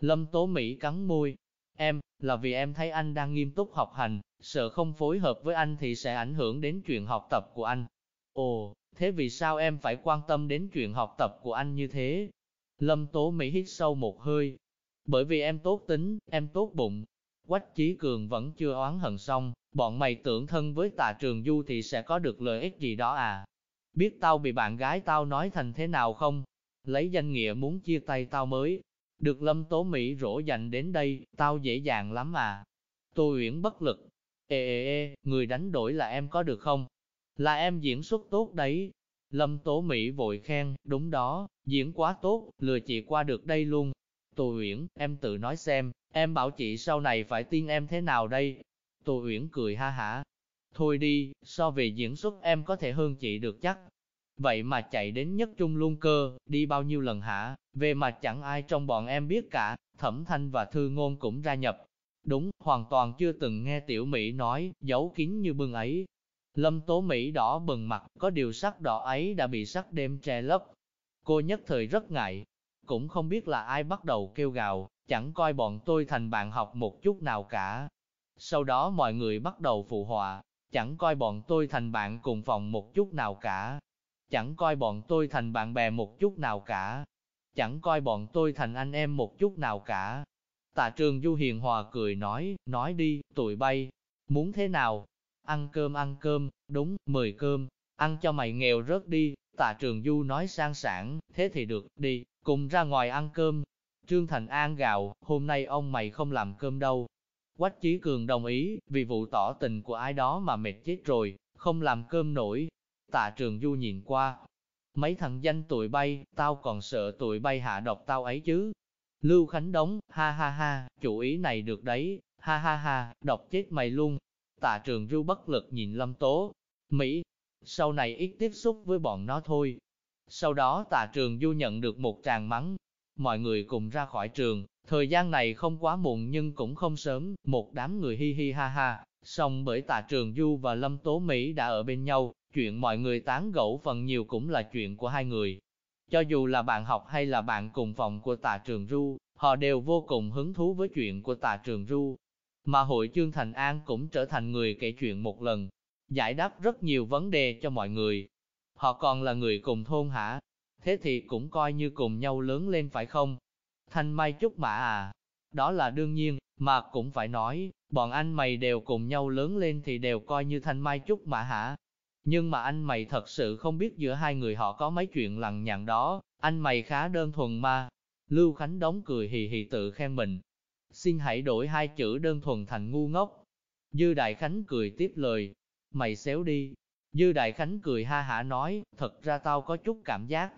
Lâm Tố Mỹ cắn môi, em, là vì em thấy anh đang nghiêm túc học hành, sợ không phối hợp với anh thì sẽ ảnh hưởng đến chuyện học tập của anh. Ồ, thế vì sao em phải quan tâm đến chuyện học tập của anh như thế? Lâm Tố Mỹ hít sâu một hơi. Bởi vì em tốt tính, em tốt bụng. Quách Chí Cường vẫn chưa oán hận xong, Bọn mày tưởng thân với tà trường du thì sẽ có được lợi ích gì đó à? Biết tao bị bạn gái tao nói thành thế nào không? Lấy danh nghĩa muốn chia tay tao mới. Được lâm tố Mỹ rỗ dành đến đây, tao dễ dàng lắm à. Tô Uyển bất lực. Ê ê ê, người đánh đổi là em có được không? Là em diễn xuất tốt đấy. Lâm Tố Mỹ vội khen, đúng đó, diễn quá tốt, lừa chị qua được đây luôn. Tô Uyển, em tự nói xem, em bảo chị sau này phải tin em thế nào đây? Tô Uyển cười ha hả. Thôi đi, so về diễn xuất em có thể hơn chị được chắc. Vậy mà chạy đến nhất trung luôn cơ, đi bao nhiêu lần hả? Về mà chẳng ai trong bọn em biết cả, Thẩm Thanh và Thư Ngôn cũng ra nhập. Đúng, hoàn toàn chưa từng nghe Tiểu Mỹ nói, giấu kín như bưng ấy. Lâm Tố Mỹ đỏ bừng mặt, có điều sắc đỏ ấy đã bị sắc đêm che lấp. Cô nhất thời rất ngại, cũng không biết là ai bắt đầu kêu gào, chẳng coi bọn tôi thành bạn học một chút nào cả. Sau đó mọi người bắt đầu phụ họa, chẳng coi bọn tôi thành bạn cùng phòng một chút nào cả. Chẳng coi bọn tôi thành bạn bè một chút nào cả. Chẳng coi bọn tôi thành anh em một chút nào cả. Tạ trường Du hiền hòa cười nói, nói đi, tụi bay, muốn thế nào? Ăn cơm ăn cơm, đúng, mời cơm, ăn cho mày nghèo rớt đi. Tạ trường Du nói sang sản, thế thì được, đi, cùng ra ngoài ăn cơm. Trương Thành An gạo, hôm nay ông mày không làm cơm đâu, Quách Chí Cường đồng ý, vì vụ tỏ tình của ai đó mà mệt chết rồi, không làm cơm nổi. Tạ Trường Du nhìn qua, mấy thằng danh tụi bay, tao còn sợ tụi bay hạ độc tao ấy chứ. Lưu Khánh Đống, ha ha ha, chủ ý này được đấy, ha ha ha, độc chết mày luôn. Tạ Trường Du bất lực nhìn Lâm Tố, Mỹ, sau này ít tiếp xúc với bọn nó thôi. Sau đó Tạ Trường Du nhận được một tràng mắng, mọi người cùng ra khỏi trường, thời gian này không quá muộn nhưng cũng không sớm, một đám người hi hi ha ha, song bởi Tạ Trường Du và Lâm Tố Mỹ đã ở bên nhau, chuyện mọi người tán gẫu phần nhiều cũng là chuyện của hai người. Cho dù là bạn học hay là bạn cùng phòng của Tạ Trường Du, họ đều vô cùng hứng thú với chuyện của Tạ Trường Du. Mà hội Trương Thành An cũng trở thành người kể chuyện một lần, giải đáp rất nhiều vấn đề cho mọi người. Họ còn là người cùng thôn hả? Thế thì cũng coi như cùng nhau lớn lên phải không? Thanh Mai Trúc Mã à? Đó là đương nhiên, mà cũng phải nói, bọn anh mày đều cùng nhau lớn lên thì đều coi như Thanh Mai Trúc Mã hả? Nhưng mà anh mày thật sự không biết giữa hai người họ có mấy chuyện lằng nhằng đó, anh mày khá đơn thuần mà. Lưu Khánh đóng cười hì hì tự khen mình. Xin hãy đổi hai chữ đơn thuần thành ngu ngốc. Dư Đại Khánh cười tiếp lời. Mày xéo đi. Dư Đại Khánh cười ha hả nói, thật ra tao có chút cảm giác.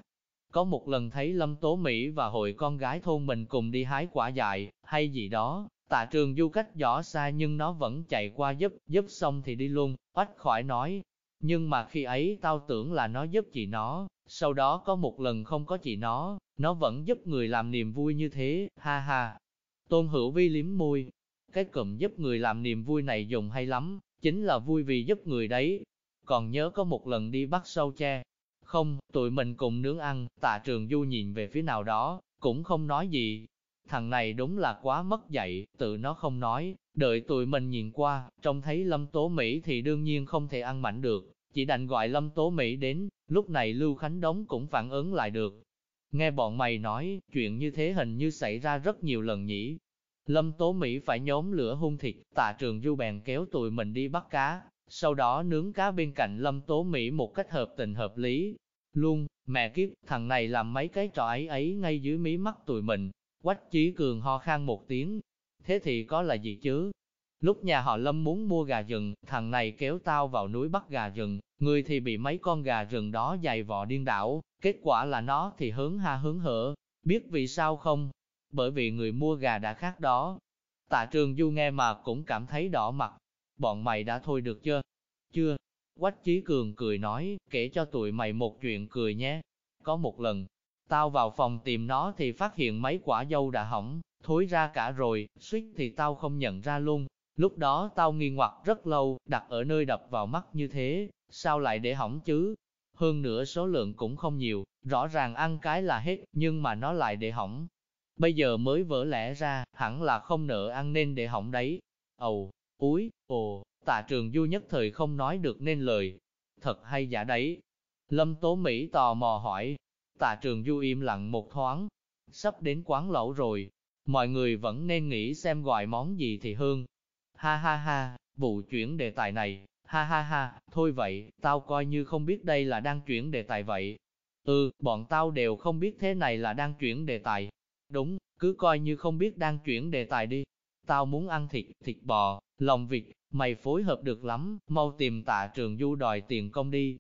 Có một lần thấy Lâm Tố Mỹ và hội con gái thôn mình cùng đi hái quả dại, hay gì đó, tạ trường du cách rõ xa nhưng nó vẫn chạy qua giúp, giúp xong thì đi luôn, oách khỏi nói, nhưng mà khi ấy tao tưởng là nó giúp chị nó, sau đó có một lần không có chị nó, nó vẫn giúp người làm niềm vui như thế, ha ha. Tôn hữu vi liếm môi, cái cụm giúp người làm niềm vui này dùng hay lắm, chính là vui vì giúp người đấy. Còn nhớ có một lần đi bắt sâu che, không, tụi mình cùng nướng ăn, tạ trường du nhìn về phía nào đó, cũng không nói gì. Thằng này đúng là quá mất dạy, tự nó không nói, đợi tụi mình nhìn qua, trông thấy Lâm Tố Mỹ thì đương nhiên không thể ăn mảnh được, chỉ đành gọi Lâm Tố Mỹ đến, lúc này Lưu Khánh Đống cũng phản ứng lại được. Nghe bọn mày nói, chuyện như thế hình như xảy ra rất nhiều lần nhỉ. Lâm Tố Mỹ phải nhóm lửa hung thịt, tạ trường du bèn kéo tụi mình đi bắt cá, sau đó nướng cá bên cạnh Lâm Tố Mỹ một cách hợp tình hợp lý. Luôn, mẹ kiếp, thằng này làm mấy cái trò ấy ấy ngay dưới mí mắt tụi mình. Quách Chí Cường ho khan một tiếng. Thế thì có là gì chứ? Lúc nhà họ Lâm muốn mua gà rừng, thằng này kéo tao vào núi bắt gà rừng, người thì bị mấy con gà rừng đó dày vò điên đảo, kết quả là nó thì hướng ha hướng hở. Biết vì sao không? Bởi vì người mua gà đã khác đó. Tạ trường du nghe mà cũng cảm thấy đỏ mặt. Bọn mày đã thôi được chưa? Chưa. Quách Chí Cường cười nói, kể cho tụi mày một chuyện cười nhé. Có một lần, tao vào phòng tìm nó thì phát hiện mấy quả dâu đã hỏng, thối ra cả rồi, suýt thì tao không nhận ra luôn. Lúc đó tao nghi ngoặt rất lâu, đặt ở nơi đập vào mắt như thế, sao lại để hỏng chứ? Hơn nữa số lượng cũng không nhiều, rõ ràng ăn cái là hết, nhưng mà nó lại để hỏng. Bây giờ mới vỡ lẽ ra, hẳn là không nợ ăn nên để hỏng đấy. Ầu, úi, ồ, tạ trường du nhất thời không nói được nên lời. Thật hay giả đấy. Lâm Tố Mỹ tò mò hỏi. Tạ trường du im lặng một thoáng. Sắp đến quán lẩu rồi. Mọi người vẫn nên nghĩ xem gọi món gì thì hơn. Ha ha ha, vụ chuyển đề tài này, ha ha ha, thôi vậy, tao coi như không biết đây là đang chuyển đề tài vậy. Ừ, bọn tao đều không biết thế này là đang chuyển đề tài. Đúng, cứ coi như không biết đang chuyển đề tài đi. Tao muốn ăn thịt, thịt bò, lòng vịt, mày phối hợp được lắm, mau tìm tạ trường du đòi tiền công đi.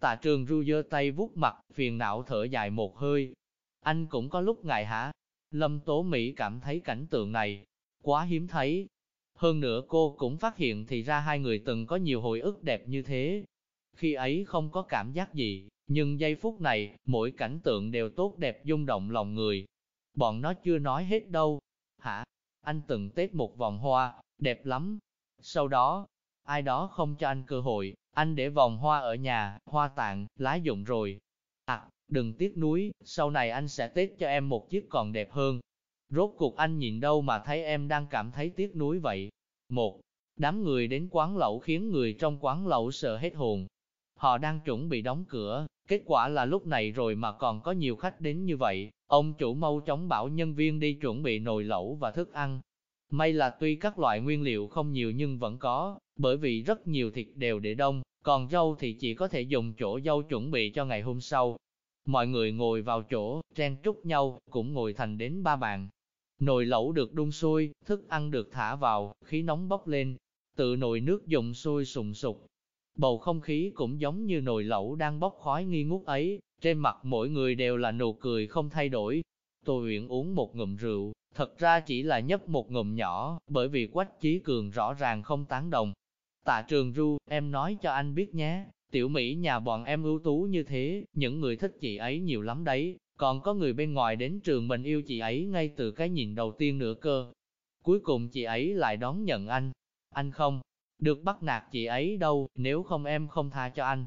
Tạ trường du giơ tay vuốt mặt, phiền não thở dài một hơi. Anh cũng có lúc ngại hả? Lâm Tố Mỹ cảm thấy cảnh tượng này quá hiếm thấy, hơn nữa cô cũng phát hiện thì ra hai người từng có nhiều hồi ức đẹp như thế. Khi ấy không có cảm giác gì, nhưng giây phút này, mỗi cảnh tượng đều tốt đẹp rung động lòng người. Bọn nó chưa nói hết đâu. Hả? Anh từng tết một vòng hoa, đẹp lắm. Sau đó, ai đó không cho anh cơ hội, anh để vòng hoa ở nhà, hoa tạng, lá dụng rồi. À, đừng tiếc núi, sau này anh sẽ tết cho em một chiếc còn đẹp hơn. Rốt cuộc anh nhìn đâu mà thấy em đang cảm thấy tiếc nuối vậy. Một, đám người đến quán lẩu khiến người trong quán lẩu sợ hết hồn. Họ đang chuẩn bị đóng cửa, kết quả là lúc này rồi mà còn có nhiều khách đến như vậy. Ông chủ mau chóng bảo nhân viên đi chuẩn bị nồi lẩu và thức ăn. May là tuy các loại nguyên liệu không nhiều nhưng vẫn có, bởi vì rất nhiều thịt đều để đông, còn dâu thì chỉ có thể dùng chỗ dâu chuẩn bị cho ngày hôm sau. Mọi người ngồi vào chỗ, chen trúc nhau, cũng ngồi thành đến ba bàn. Nồi lẩu được đun sôi, thức ăn được thả vào, khí nóng bốc lên, tự nồi nước dùng sôi sùng sục. Bầu không khí cũng giống như nồi lẩu đang bốc khói nghi ngút ấy, trên mặt mỗi người đều là nụ cười không thay đổi. Tô Uyển uống một ngụm rượu, thật ra chỉ là nhấp một ngụm nhỏ, bởi vì Quách Chí Cường rõ ràng không tán đồng. Tạ Trường Du, em nói cho anh biết nhé, tiểu Mỹ nhà bọn em ưu tú như thế, những người thích chị ấy nhiều lắm đấy, còn có người bên ngoài đến trường mình yêu chị ấy ngay từ cái nhìn đầu tiên nữa cơ. Cuối cùng chị ấy lại đón nhận anh. Anh không, được bắt nạt chị ấy đâu, nếu không em không tha cho anh.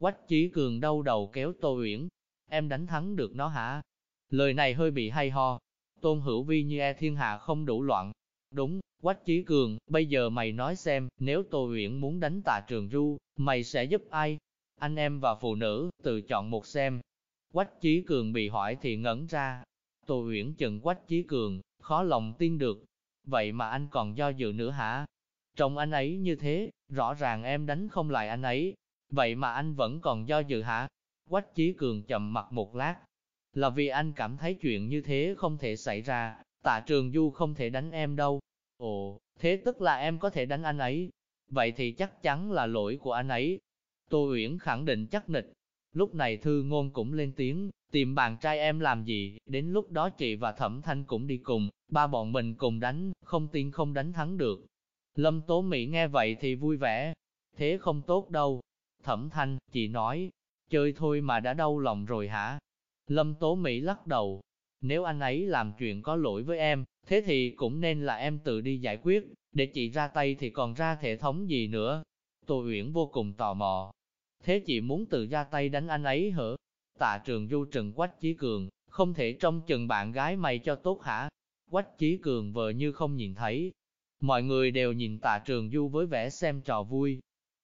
Quách Chí Cường đau đầu kéo Tô Uyển. Em đánh thắng được nó hả? Lời này hơi bị hay ho. Tôn Hữu Vi như e thiên hạ không đủ loạn. Đúng, Quách Chí Cường, bây giờ mày nói xem, nếu Tô Uyển muốn đánh tà trường ru, mày sẽ giúp ai? Anh em và phụ nữ, tự chọn một xem. Quách Chí Cường bị hỏi thì ngẩn ra. Tô Uyển chừng Quách Chí Cường, khó lòng tin được. Vậy mà anh còn do dự nữa hả? Trong anh ấy như thế, rõ ràng em đánh không lại anh ấy. Vậy mà anh vẫn còn do dự hả? Quách Chí Cường chậm mặt một lát. Là vì anh cảm thấy chuyện như thế không thể xảy ra, tạ trường du không thể đánh em đâu. Ồ, thế tức là em có thể đánh anh ấy. Vậy thì chắc chắn là lỗi của anh ấy. Tô Uyển khẳng định chắc nịch. Lúc này thư ngôn cũng lên tiếng, tìm bạn trai em làm gì, đến lúc đó chị và Thẩm Thanh cũng đi cùng, ba bọn mình cùng đánh, không tin không đánh thắng được. Lâm Tố Mỹ nghe vậy thì vui vẻ, thế không tốt đâu. Thẩm Thanh, chị nói, chơi thôi mà đã đau lòng rồi hả? Lâm Tố Mỹ lắc đầu, nếu anh ấy làm chuyện có lỗi với em, thế thì cũng nên là em tự đi giải quyết, để chị ra tay thì còn ra hệ thống gì nữa. Tô Uyển vô cùng tò mò. Thế chị muốn tự ra tay đánh anh ấy hở? Tạ trường du trừng Quách Chí Cường, không thể trông chừng bạn gái mày cho tốt hả? Quách Chí Cường vờ như không nhìn thấy. Mọi người đều nhìn tạ trường du với vẻ xem trò vui.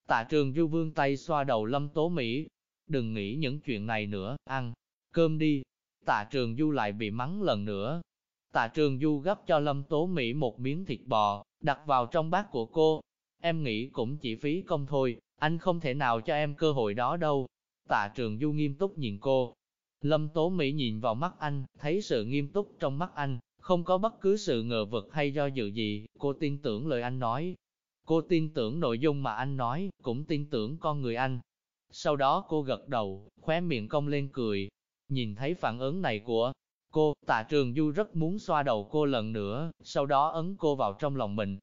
Tạ trường du vương tay xoa đầu lâm tố Mỹ. Đừng nghĩ những chuyện này nữa, ăn, cơm đi. Tạ trường du lại bị mắng lần nữa. Tạ trường du gấp cho lâm tố Mỹ một miếng thịt bò, đặt vào trong bát của cô. Em nghĩ cũng chỉ phí công thôi, anh không thể nào cho em cơ hội đó đâu. Tạ trường du nghiêm túc nhìn cô. Lâm Tố Mỹ nhìn vào mắt anh, thấy sự nghiêm túc trong mắt anh, không có bất cứ sự ngờ vực hay do dự gì, cô tin tưởng lời anh nói. Cô tin tưởng nội dung mà anh nói, cũng tin tưởng con người anh. Sau đó cô gật đầu, khóe miệng cong lên cười. Nhìn thấy phản ứng này của cô, tạ trường du rất muốn xoa đầu cô lần nữa, sau đó ấn cô vào trong lòng mình.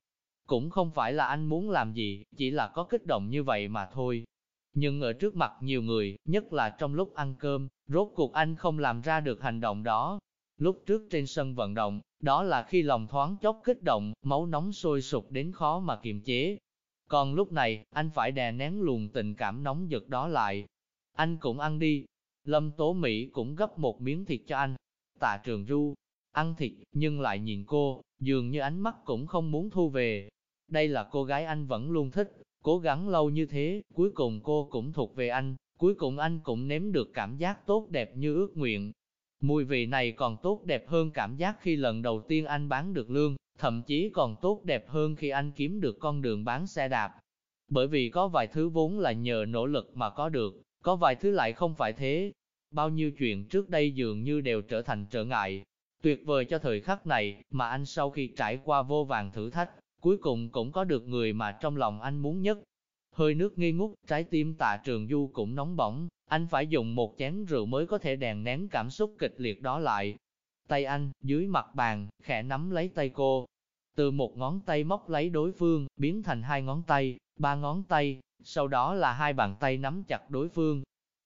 Cũng không phải là anh muốn làm gì, chỉ là có kích động như vậy mà thôi. Nhưng ở trước mặt nhiều người, nhất là trong lúc ăn cơm, rốt cuộc anh không làm ra được hành động đó. Lúc trước trên sân vận động, đó là khi lòng thoáng chốc kích động, máu nóng sôi sục đến khó mà kiềm chế. Còn lúc này, anh phải đè nén luồng tình cảm nóng giật đó lại. Anh cũng ăn đi. Lâm Tố Mỹ cũng gấp một miếng thịt cho anh. Tạ Trường Du, ăn thịt, nhưng lại nhìn cô, dường như ánh mắt cũng không muốn thu về. Đây là cô gái anh vẫn luôn thích, cố gắng lâu như thế, cuối cùng cô cũng thuộc về anh, cuối cùng anh cũng nếm được cảm giác tốt đẹp như ước nguyện. Mùi vị này còn tốt đẹp hơn cảm giác khi lần đầu tiên anh bán được lương, thậm chí còn tốt đẹp hơn khi anh kiếm được con đường bán xe đạp. Bởi vì có vài thứ vốn là nhờ nỗ lực mà có được, có vài thứ lại không phải thế. Bao nhiêu chuyện trước đây dường như đều trở thành trở ngại. Tuyệt vời cho thời khắc này, mà anh sau khi trải qua vô vàng thử thách, cuối cùng cũng có được người mà trong lòng anh muốn nhất. Hơi nước nghi ngút, trái tim tạ trường du cũng nóng bỏng, anh phải dùng một chén rượu mới có thể đèn nén cảm xúc kịch liệt đó lại. Tay anh, dưới mặt bàn, khẽ nắm lấy tay cô. Từ một ngón tay móc lấy đối phương, biến thành hai ngón tay, ba ngón tay, sau đó là hai bàn tay nắm chặt đối phương.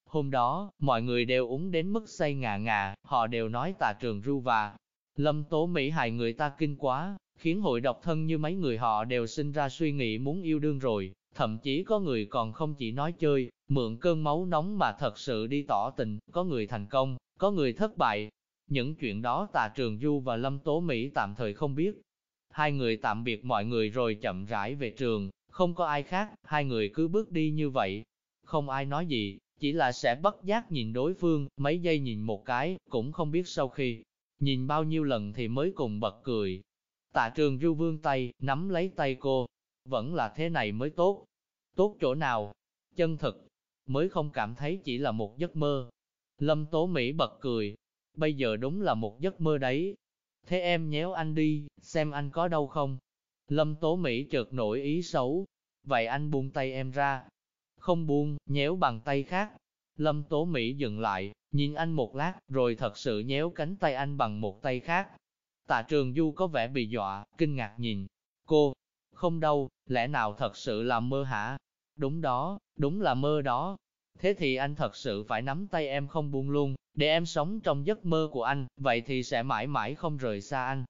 Hôm đó, mọi người đều uống đến mức say ngà ngà, họ đều nói tạ trường ru và lâm tố Mỹ hại người ta kinh quá, khiến hội độc thân như mấy người họ đều sinh ra suy nghĩ muốn yêu đương rồi, thậm chí có người còn không chỉ nói chơi, mượn cơn máu nóng mà thật sự đi tỏ tình, có người thành công, có người thất bại. Những chuyện đó Tà Trường Du và Lâm Tố Mỹ tạm thời không biết. Hai người tạm biệt mọi người rồi chậm rãi về trường, không có ai khác, hai người cứ bước đi như vậy. Không ai nói gì, chỉ là sẽ bất giác nhìn đối phương, mấy giây nhìn một cái, cũng không biết sau khi nhìn bao nhiêu lần thì mới cùng bật cười. Tạ trường du vương tay, nắm lấy tay cô, vẫn là thế này mới tốt. Tốt chỗ nào? Chân thực, mới không cảm thấy chỉ là một giấc mơ. Lâm Tố Mỹ bật cười, bây giờ đúng là một giấc mơ đấy. Thế em nhéo anh đi, xem anh có đâu không? Lâm Tố Mỹ chợt nổi ý xấu. Vậy anh buông tay em ra. Không buông, nhéo bằng tay khác. Lâm Tố Mỹ dừng lại, nhìn anh một lát, rồi thật sự nhéo cánh tay anh bằng một tay khác. Tạ Trường Du có vẻ bị dọa, kinh ngạc nhìn. Cô, không đâu, lẽ nào thật sự là mơ hả? Đúng đó, đúng là mơ đó. Thế thì anh thật sự phải nắm tay em không buông luôn, để em sống trong giấc mơ của anh, vậy thì sẽ mãi mãi không rời xa anh.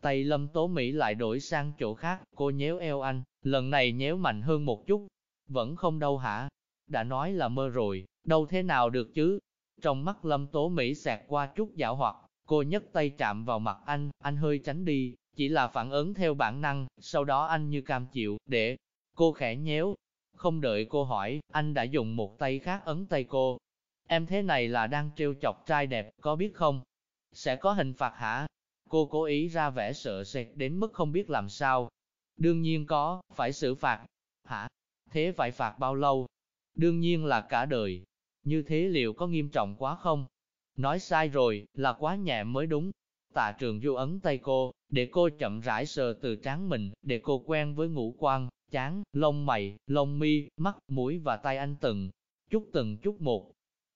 Tay Lâm Tố Mỹ lại đổi sang chỗ khác, cô nhéo eo anh, lần này nhéo mạnh hơn một chút. Vẫn không đâu hả? Đã nói là mơ rồi, đâu thế nào được chứ? Trong mắt Lâm Tố Mỹ xẹt qua chút dạo hoặc, cô nhấc tay chạm vào mặt anh, anh hơi tránh đi, chỉ là phản ứng theo bản năng, sau đó anh như cam chịu, để cô khẽ nhéo. Không đợi cô hỏi, anh đã dùng một tay khác ấn tay cô. Em thế này là đang trêu chọc trai đẹp, có biết không? Sẽ có hình phạt hả? Cô cố ý ra vẻ sợ sệt đến mức không biết làm sao. Đương nhiên có, phải xử phạt. Hả? Thế phải phạt bao lâu? Đương nhiên là cả đời. Như thế liệu có nghiêm trọng quá không? Nói sai rồi, là quá nhẹ mới đúng. Tạ trường du ấn tay cô, để cô chậm rãi sờ từ trán mình, để cô quen với ngũ quan, chán, lông mày, lông mi, mắt, mũi và tay anh từng, chút từng chút một.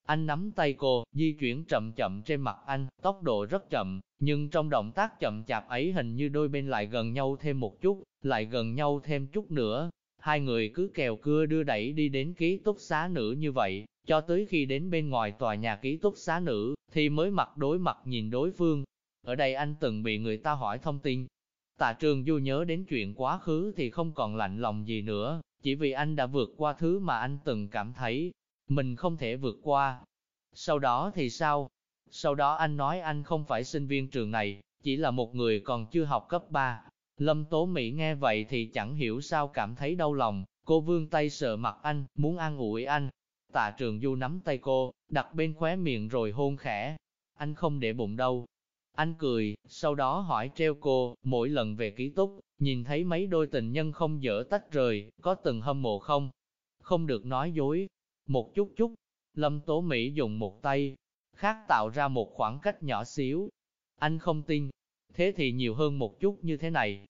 Anh nắm tay cô, di chuyển chậm chậm trên mặt anh, tốc độ rất chậm, nhưng trong động tác chậm chạp ấy hình như đôi bên lại gần nhau thêm một chút, lại gần nhau thêm chút nữa. Hai người cứ kèo cưa đưa đẩy đi đến ký túc xá nữ như vậy, cho tới khi đến bên ngoài tòa nhà ký túc xá nữ, thì mới mặt đối mặt nhìn đối phương. Ở đây anh từng bị người ta hỏi thông tin. Tạ trường du nhớ đến chuyện quá khứ thì không còn lạnh lòng gì nữa, chỉ vì anh đã vượt qua thứ mà anh từng cảm thấy mình không thể vượt qua. Sau đó thì sao? Sau đó anh nói anh không phải sinh viên trường này, chỉ là một người còn chưa học cấp 3. Lâm Tố Mỹ nghe vậy thì chẳng hiểu sao cảm thấy đau lòng, cô vươn tay sờ mặt anh, muốn an ủi anh. Tạ trường du nắm tay cô, đặt bên khóe miệng rồi hôn khẽ. Anh không để bụng đâu. Anh cười, sau đó hỏi treo cô, mỗi lần về ký túc, nhìn thấy mấy đôi tình nhân không dở tách rời, có từng hâm mộ không? Không được nói dối, một chút chút, Lâm Tố Mỹ dùng một tay, khác tạo ra một khoảng cách nhỏ xíu. Anh không tin, thế thì nhiều hơn một chút như thế này.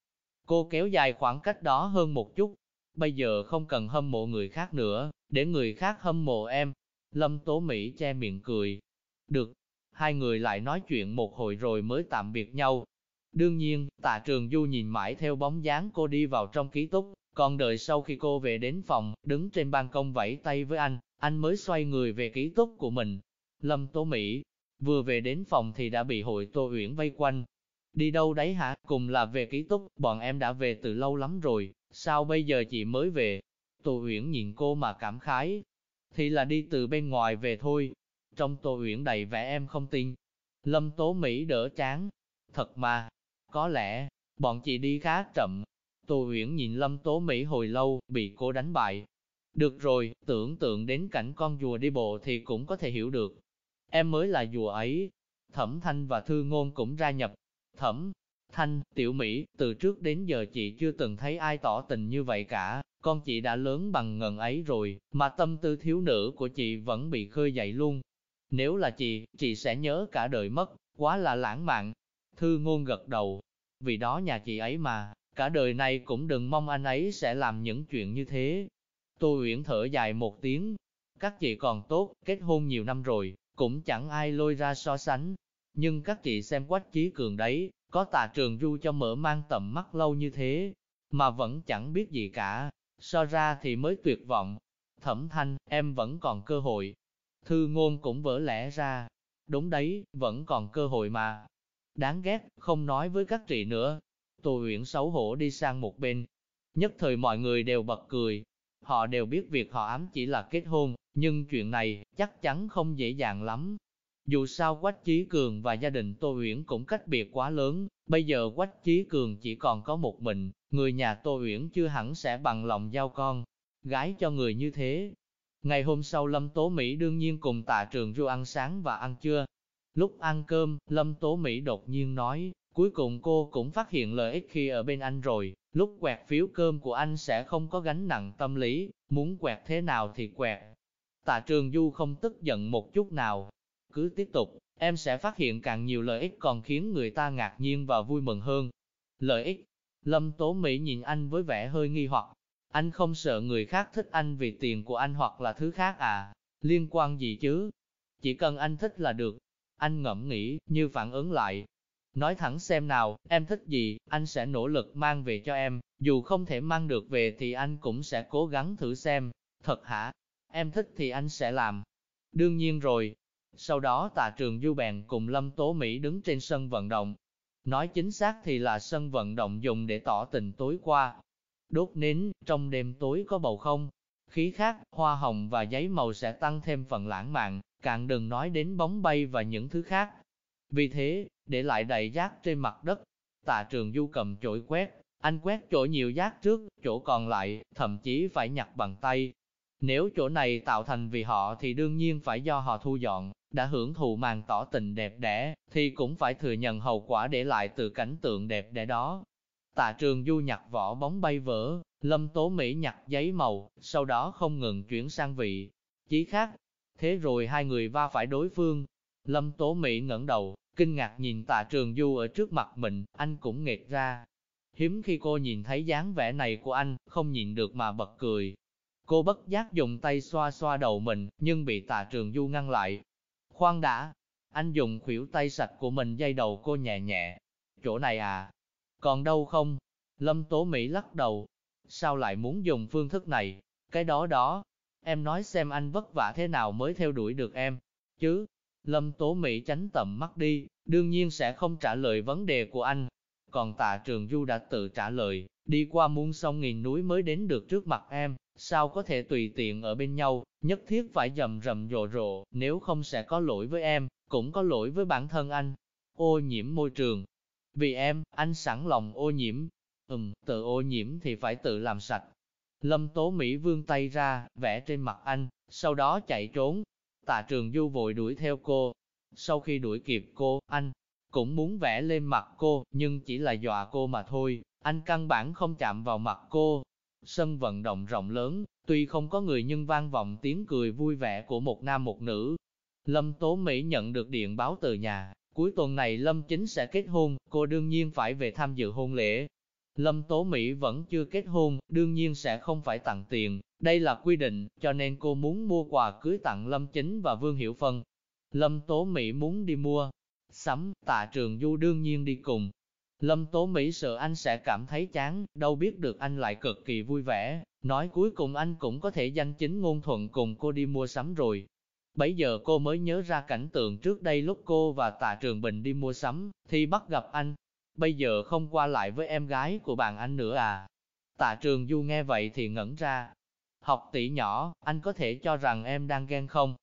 Cô kéo dài khoảng cách đó hơn một chút, bây giờ không cần hâm mộ người khác nữa, để người khác hâm mộ em. Lâm Tố Mỹ che miệng cười. Được, hai người lại nói chuyện một hồi rồi mới tạm biệt nhau. Đương nhiên, tạ trường du nhìn mãi theo bóng dáng cô đi vào trong ký túc, còn đợi sau khi cô về đến phòng, đứng trên ban công vẫy tay với anh, anh mới xoay người về ký túc của mình. Lâm Tố Mỹ vừa về đến phòng thì đã bị hội Tô Uyển vây quanh. Đi đâu đấy hả? Cùng là về ký túc, bọn em đã về từ lâu lắm rồi, sao bây giờ chị mới về? Tô Uyển nhìn cô mà cảm khái. Thì là đi từ bên ngoài về thôi. Trong Tô Uyển đầy vẻ em không tin. Lâm Tố Mỹ đỡ chán. Thật mà, có lẽ, bọn chị đi khá chậm, Tô Uyển nhìn Lâm Tố Mỹ hồi lâu, bị cô đánh bại. Được rồi, tưởng tượng đến cảnh con rùa đi bộ thì cũng có thể hiểu được. Em mới là rùa ấy. Thẩm Thanh và Thư Ngôn cũng ra nhập. Thẩm Thanh, Tiểu Mỹ, từ trước đến giờ chị chưa từng thấy ai tỏ tình như vậy cả. Con chị đã lớn bằng ngần ấy rồi, mà tâm tư thiếu nữ của chị vẫn bị khơi dậy luôn. Nếu là chị, chị sẽ nhớ cả đời mất, quá là lãng mạn. Thư Ngôn gật đầu, vì đó nhà chị ấy mà, Cả đời này cũng đừng mong anh ấy sẽ làm những chuyện như thế. Tô Uyển thở dài một tiếng. Các chị còn tốt, kết hôn nhiều năm rồi, cũng chẳng ai lôi ra so sánh. Nhưng các chị xem quách trí cường đấy, có tà trường du cho mở mang tầm mắt lâu như thế, mà vẫn chẳng biết gì cả. So ra thì mới tuyệt vọng. Thẩm thanh, em vẫn còn cơ hội. Thư ngôn cũng vỡ lẽ ra. Đúng đấy, vẫn còn cơ hội mà. Đáng ghét, không nói với các chị nữa, Tô huyện xấu hổ đi sang một bên. Nhất thời mọi người đều bật cười. Họ đều biết việc họ ám chỉ là kết hôn, nhưng chuyện này chắc chắn không dễ dàng lắm. Dù sao Quách Chí Cường và gia đình Tô Uyển cũng cách biệt quá lớn, bây giờ Quách Chí Cường chỉ còn có một mình, người nhà Tô Uyển chưa hẳn sẽ bằng lòng giao con, gái cho người như thế. Ngày hôm sau Lâm Tố Mỹ đương nhiên cùng tạ trường Du ăn sáng và ăn trưa. Lúc ăn cơm, Lâm Tố Mỹ đột nhiên nói, Cuối cùng cô cũng phát hiện lợi ích khi ở bên anh rồi, lúc quẹt phiếu cơm của anh sẽ không có gánh nặng tâm lý, muốn quẹt thế nào thì quẹt. Tạ Trường Du không tức giận một chút nào, cứ tiếp tục, em sẽ phát hiện càng nhiều lợi ích còn khiến người ta ngạc nhiên và vui mừng hơn. Lợi ích? Lâm Tố Mỹ nhìn anh với vẻ hơi nghi hoặc. Anh không sợ người khác thích anh vì tiền của anh hoặc là thứ khác à? Liên quan gì chứ? Chỉ cần anh thích là được. Anh ngẫm nghĩ, như phản ứng lại. Nói thẳng xem nào, em thích gì, anh sẽ nỗ lực mang về cho em. Dù không thể mang được về thì anh cũng sẽ cố gắng thử xem. Thật hả? Em thích thì anh sẽ làm. Đương nhiên rồi. Sau đó tạ trường du bèn cùng Lâm Tố Mỹ đứng trên sân vận động. Nói chính xác thì là sân vận động dùng để tỏ tình tối qua. Đốt nến, trong đêm tối có bầu không? Khí khác, hoa hồng và giấy màu sẽ tăng thêm phần lãng mạn, càng đừng nói đến bóng bay và những thứ khác. Vì thế, để lại đầy rác trên mặt đất, tạ trường du cầm chổi quét, anh quét chỗ nhiều rác trước, chỗ còn lại, thậm chí phải nhặt bằng tay. Nếu chỗ này tạo thành vì họ thì đương nhiên phải do họ thu dọn, đã hưởng thụ màn tỏ tình đẹp đẽ, thì cũng phải thừa nhận hậu quả để lại từ cảnh tượng đẹp đẽ đó. Tạ trường du nhặt vỏ bóng bay vỡ, lâm tố Mỹ nhặt giấy màu, sau đó không ngừng chuyển sang vị chí khác. Thế rồi hai người va phải đối phương. Lâm tố Mỹ ngẩng đầu, kinh ngạc nhìn tạ trường du ở trước mặt mình, anh cũng nghẹt ra. Hiếm khi cô nhìn thấy dáng vẻ này của anh, không nhìn được mà bật cười. Cô bất giác dùng tay xoa xoa đầu mình, nhưng bị tạ trường du ngăn lại. Khoan đã, anh dùng khuỷu tay sạch của mình dây đầu cô nhẹ nhẹ. Chỗ này à? Còn đâu không? Lâm Tố Mỹ lắc đầu. Sao lại muốn dùng phương thức này? Cái đó đó. Em nói xem anh vất vả thế nào mới theo đuổi được em. Chứ, Lâm Tố Mỹ tránh tầm mắt đi, đương nhiên sẽ không trả lời vấn đề của anh. Còn tạ trường Du đã tự trả lời, đi qua muôn sông nghìn núi mới đến được trước mặt em, sao có thể tùy tiện ở bên nhau, nhất thiết phải dầm rầm rộ rộ, nếu không sẽ có lỗi với em, cũng có lỗi với bản thân anh. Ô nhiễm môi trường. Vì em, anh sẵn lòng ô nhiễm. Ừm, tự ô nhiễm thì phải tự làm sạch. Lâm Tố Mỹ vươn tay ra, vẽ trên mặt anh, sau đó chạy trốn. Tạ Trường Du vội đuổi theo cô. Sau khi đuổi kịp cô, anh cũng muốn vẽ lên mặt cô, nhưng chỉ là dọa cô mà thôi. Anh căn bản không chạm vào mặt cô, Sân vận động rộng lớn, tuy không có người nhưng vang vọng tiếng cười vui vẻ của một nam một nữ. Lâm Tố Mỹ nhận được điện báo từ nhà, cuối tuần này Lâm Chính sẽ kết hôn, cô đương nhiên phải về tham dự hôn lễ. Lâm Tố Mỹ vẫn chưa kết hôn, đương nhiên sẽ không phải tặng tiền, đây là quy định, cho nên cô muốn mua quà cưới tặng Lâm Chính và Vương Hiểu Phân. Lâm Tố Mỹ muốn đi mua, sắm, tạ trường du đương nhiên đi cùng, Lâm Tố Mỹ sợ anh sẽ cảm thấy chán, đâu biết được anh lại cực kỳ vui vẻ, nói cuối cùng anh cũng có thể danh chính ngôn thuận cùng cô đi mua sắm rồi. Bấy giờ cô mới nhớ ra cảnh tượng trước đây lúc cô và Tạ Trường Bình đi mua sắm, thì bắt gặp anh. Bây giờ không qua lại với em gái của bạn anh nữa à. Tạ Trường Du nghe vậy thì ngẩn ra. Học tỷ nhỏ, anh có thể cho rằng em đang ghen không?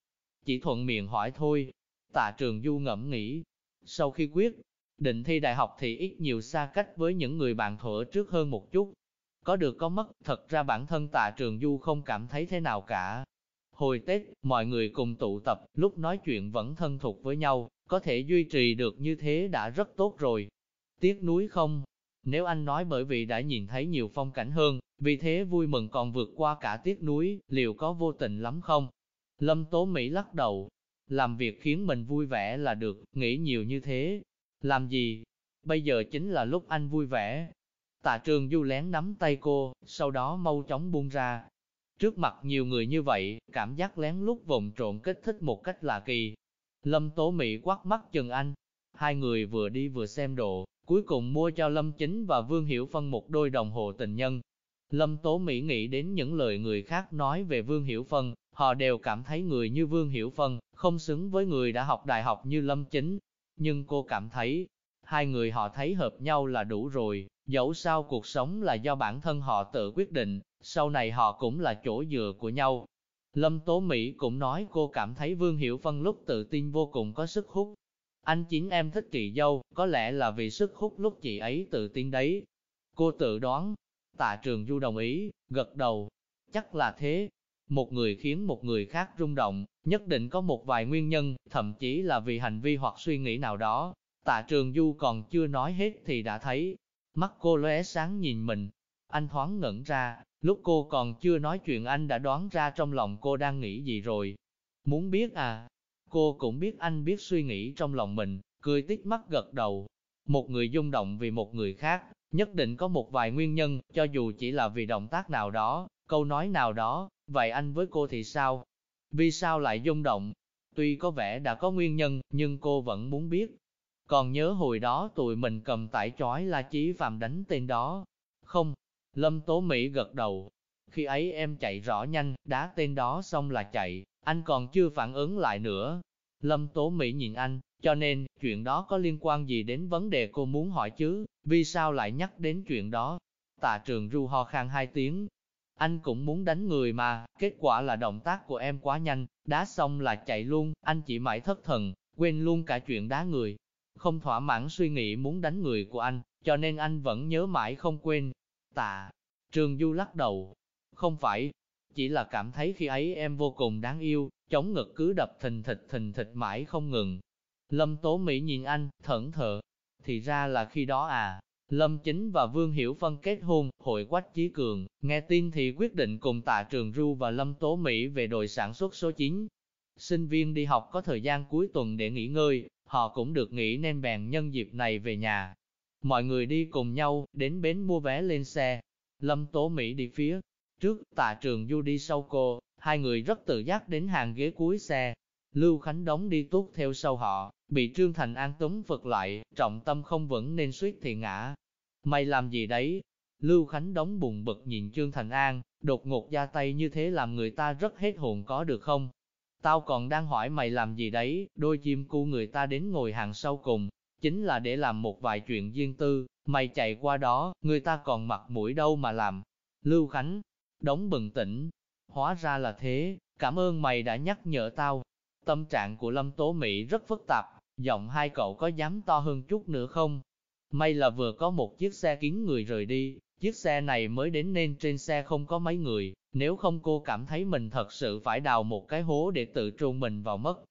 Chỉ thuận miệng hỏi thôi. Tạ Trường Du ngẫm nghĩ. Sau khi quyết Định thi đại học thì ít nhiều xa cách với những người bạn thuở trước hơn một chút. Có được có mất, thật ra bản thân tạ trường du không cảm thấy thế nào cả. Hồi Tết, mọi người cùng tụ tập, lúc nói chuyện vẫn thân thuộc với nhau, có thể duy trì được như thế đã rất tốt rồi. Tiếc núi không? Nếu anh nói bởi vì đã nhìn thấy nhiều phong cảnh hơn, vì thế vui mừng còn vượt qua cả tiếc núi, liệu có vô tình lắm không? Lâm Tố Mỹ lắc đầu, làm việc khiến mình vui vẻ là được, nghĩ nhiều như thế, làm gì? Bây giờ chính là lúc anh vui vẻ. Tạ trường du lén nắm tay cô, sau đó mau chóng buông ra. Trước mặt nhiều người như vậy, cảm giác lén lút vòng trộn kích thích một cách lạ kỳ. Lâm Tố Mỹ quát mắt chừng anh. Hai người vừa đi vừa xem độ, cuối cùng mua cho Lâm Chính và Vương Hiểu Phân một đôi đồng hồ tình nhân. Lâm Tố Mỹ nghĩ đến những lời người khác nói về Vương Hiểu Phân, họ đều cảm thấy người như Vương Hiểu Phân, không xứng với người đã học đại học như Lâm Chính, nhưng cô cảm thấy, hai người họ thấy hợp nhau là đủ rồi, dẫu sao cuộc sống là do bản thân họ tự quyết định, sau này họ cũng là chỗ dựa của nhau. Lâm Tố Mỹ cũng nói cô cảm thấy Vương Hiểu Phân lúc tự tin vô cùng có sức hút. Anh chính em thích chị dâu, có lẽ là vì sức hút lúc chị ấy tự tin đấy. Cô tự đoán, tạ trường du đồng ý, gật đầu. Chắc là thế, một người khiến một người khác rung động, nhất định có một vài nguyên nhân, thậm chí là vì hành vi hoặc suy nghĩ nào đó. Tạ Trường Du còn chưa nói hết thì đã thấy, mắt cô lóe sáng nhìn mình. Anh thoáng ngẩn ra, lúc cô còn chưa nói chuyện anh đã đoán ra trong lòng cô đang nghĩ gì rồi. Muốn biết à? Cô cũng biết anh biết suy nghĩ trong lòng mình, cười tít mắt gật đầu. Một người rung động vì một người khác, nhất định có một vài nguyên nhân, cho dù chỉ là vì động tác nào đó, câu nói nào đó, vậy anh với cô thì sao? Vì sao lại rung động? Tuy có vẻ đã có nguyên nhân, nhưng cô vẫn muốn biết. Còn nhớ hồi đó tụi mình cầm tải chói là chí phạm đánh tên đó. Không, Lâm Tố Mỹ gật đầu. Khi ấy em chạy rõ nhanh, đá tên đó xong là chạy, anh còn chưa phản ứng lại nữa. Lâm Tố Mỹ nhìn anh, cho nên, chuyện đó có liên quan gì đến vấn đề cô muốn hỏi chứ, vì sao lại nhắc đến chuyện đó? Tạ trường ru ho khan hai tiếng. Anh cũng muốn đánh người mà, kết quả là động tác của em quá nhanh, đá xong là chạy luôn, anh chỉ mãi thất thần, quên luôn cả chuyện đá người. Không thỏa mãn suy nghĩ muốn đánh người của anh, cho nên anh vẫn nhớ mãi không quên. Tạ, trường du lắc đầu. Không phải, chỉ là cảm thấy khi ấy em vô cùng đáng yêu, chống ngực cứ đập thình thịch thình thịch mãi không ngừng. Lâm Tố Mỹ nhìn anh, thẫn thờ. Thì ra là khi đó à, Lâm Chính và Vương Hiểu Phân kết hôn, hội quách Chí Cường, nghe tin thì quyết định cùng Tạ Trường Ru và Lâm Tố Mỹ về đội sản xuất số 9. Sinh viên đi học có thời gian cuối tuần để nghỉ ngơi, họ cũng được nghỉ nên bèn nhân dịp này về nhà. Mọi người đi cùng nhau, đến bến mua vé lên xe. Lâm Tố Mỹ đi phía trước, Tạ Trường Du đi sau cô, hai người rất tự giác đến hàng ghế cuối xe. Lưu Khánh Đống đi tốt theo sau họ, bị Trương Thành An túng vật lại, trọng tâm không vững nên suýt thì ngã. Mày làm gì đấy? Lưu Khánh Đống bùng bực nhìn Trương Thành An, đột ngột ra tay như thế làm người ta rất hết hồn có được không? Tao còn đang hỏi mày làm gì đấy, đôi chim cu người ta đến ngồi hàng sau cùng, chính là để làm một vài chuyện riêng tư, mày chạy qua đó, người ta còn mặt mũi đâu mà làm. Lưu Khánh, đống bừng tỉnh, hóa ra là thế, cảm ơn mày đã nhắc nhở tao. Tâm trạng của Lâm Tố Mỹ rất phức tạp, giọng hai cậu có dám to hơn chút nữa không? May là vừa có một chiếc xe kín người rời đi, chiếc xe này mới đến nên trên xe không có mấy người, nếu không cô cảm thấy mình thật sự phải đào một cái hố để tự trôn mình vào mất.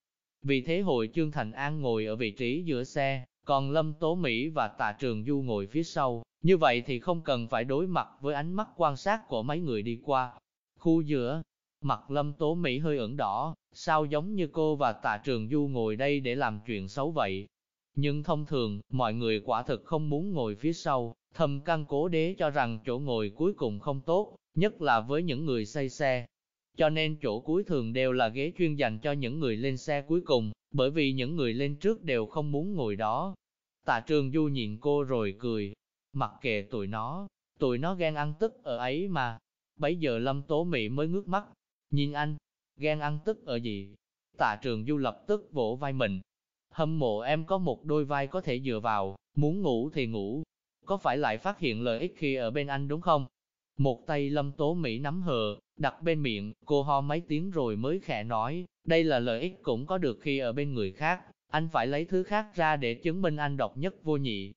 Vì thế hội Trương Thành An ngồi ở vị trí giữa xe, còn Lâm Tố Mỹ và Tạ Trường Du ngồi phía sau, như vậy thì không cần phải đối mặt với ánh mắt quan sát của mấy người đi qua. Khu giữa, mặt Lâm Tố Mỹ hơi ửng đỏ, sao giống như cô và Tạ Trường Du ngồi đây để làm chuyện xấu vậy. Nhưng thông thường, mọi người quả thực không muốn ngồi phía sau, thầm căn cố đế cho rằng chỗ ngồi cuối cùng không tốt, nhất là với những người say xe. Cho nên chỗ cuối thường đều là ghế chuyên dành cho những người lên xe cuối cùng, bởi vì những người lên trước đều không muốn ngồi đó. Tạ trường du nhìn cô rồi cười, mặc kệ tụi nó, tụi nó ghen ăn tức ở ấy mà. Bấy giờ Lâm Tố Mỹ mới ngước mắt, nhìn anh, ghen ăn tức ở gì? Tạ trường du lập tức vỗ vai mình. Hâm mộ em có một đôi vai có thể dựa vào, muốn ngủ thì ngủ. Có phải lại phát hiện lợi ích khi ở bên anh đúng không? Một tay Lâm Tố Mỹ nắm hờ, đặt bên miệng, cô ho mấy tiếng rồi mới khẽ nói, đây là lợi ích cũng có được khi ở bên người khác, anh phải lấy thứ khác ra để chứng minh anh độc nhất vô nhị.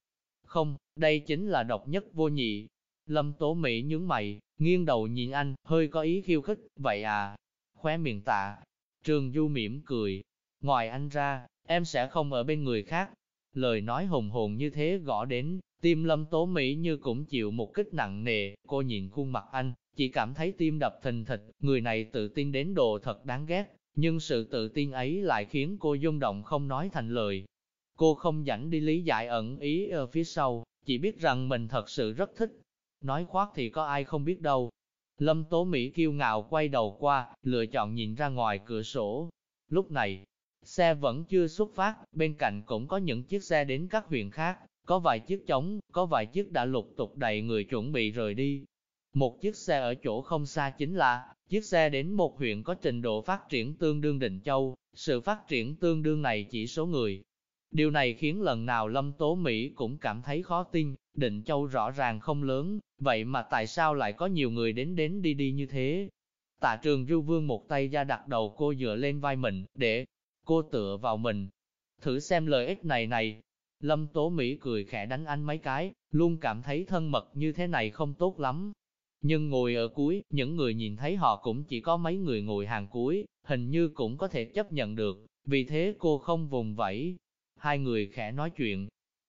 Không, đây chính là độc nhất vô nhị. Lâm Tố Mỹ nhướng mày, nghiêng đầu nhìn anh, hơi có ý khiêu khích, vậy à? Khóe miệng tạ. Trường Du mỉm cười. Ngoài anh ra, em sẽ không ở bên người khác. Lời nói hùng hồn như thế gõ đến, tim Lâm Tố Mỹ như cũng chịu một kích nặng nề, cô nhìn khuôn mặt anh, chỉ cảm thấy tim đập thình thịch, người này tự tin đến độ thật đáng ghét, nhưng sự tự tin ấy lại khiến cô rung động không nói thành lời. Cô không dãnh đi lý giải ẩn ý ở phía sau, chỉ biết rằng mình thật sự rất thích. Nói khoác thì có ai không biết đâu. Lâm Tố Mỹ kiêu ngạo quay đầu qua, lựa chọn nhìn ra ngoài cửa sổ. Lúc này, xe vẫn chưa xuất phát, bên cạnh cũng có những chiếc xe đến các huyện khác, có vài chiếc trống, có vài chiếc đã lục tục đầy người chuẩn bị rời đi. Một chiếc xe ở chỗ không xa chính là, chiếc xe đến một huyện có trình độ phát triển tương đương Định Châu, sự phát triển tương đương này chỉ số người. Điều này khiến lần nào Lâm Tố Mỹ cũng cảm thấy khó tin, Định Châu rõ ràng không lớn, vậy mà tại sao lại có nhiều người đến đến đi đi như thế? Tạ trường Du Vương một tay ra đặt đầu cô dựa lên vai mình, để cô tựa vào mình. Thử xem lợi ích này này. Lâm Tố Mỹ cười khẽ đánh anh mấy cái, luôn cảm thấy thân mật như thế này không tốt lắm. Nhưng ngồi ở cuối, những người nhìn thấy họ cũng chỉ có mấy người ngồi hàng cuối, hình như cũng có thể chấp nhận được, vì thế cô không vùng vẫy. Hai người khẽ nói chuyện.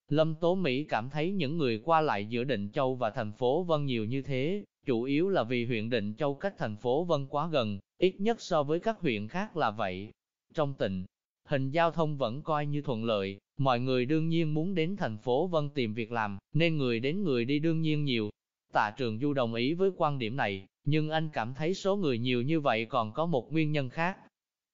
Lâm Tố Mỹ cảm thấy những người qua lại giữa Định Châu và thành phố Vân nhiều như thế, chủ yếu là vì huyện Định Châu cách thành phố Vân quá gần, ít nhất so với các huyện khác là vậy. Trong tỉnh, hình giao thông vẫn coi như thuận lợi, mọi người đương nhiên muốn đến thành phố Vân tìm việc làm, nên người đến người đi đương nhiên nhiều. Tạ Trường Du đồng ý với quan điểm này, nhưng anh cảm thấy số người nhiều như vậy còn có một nguyên nhân khác.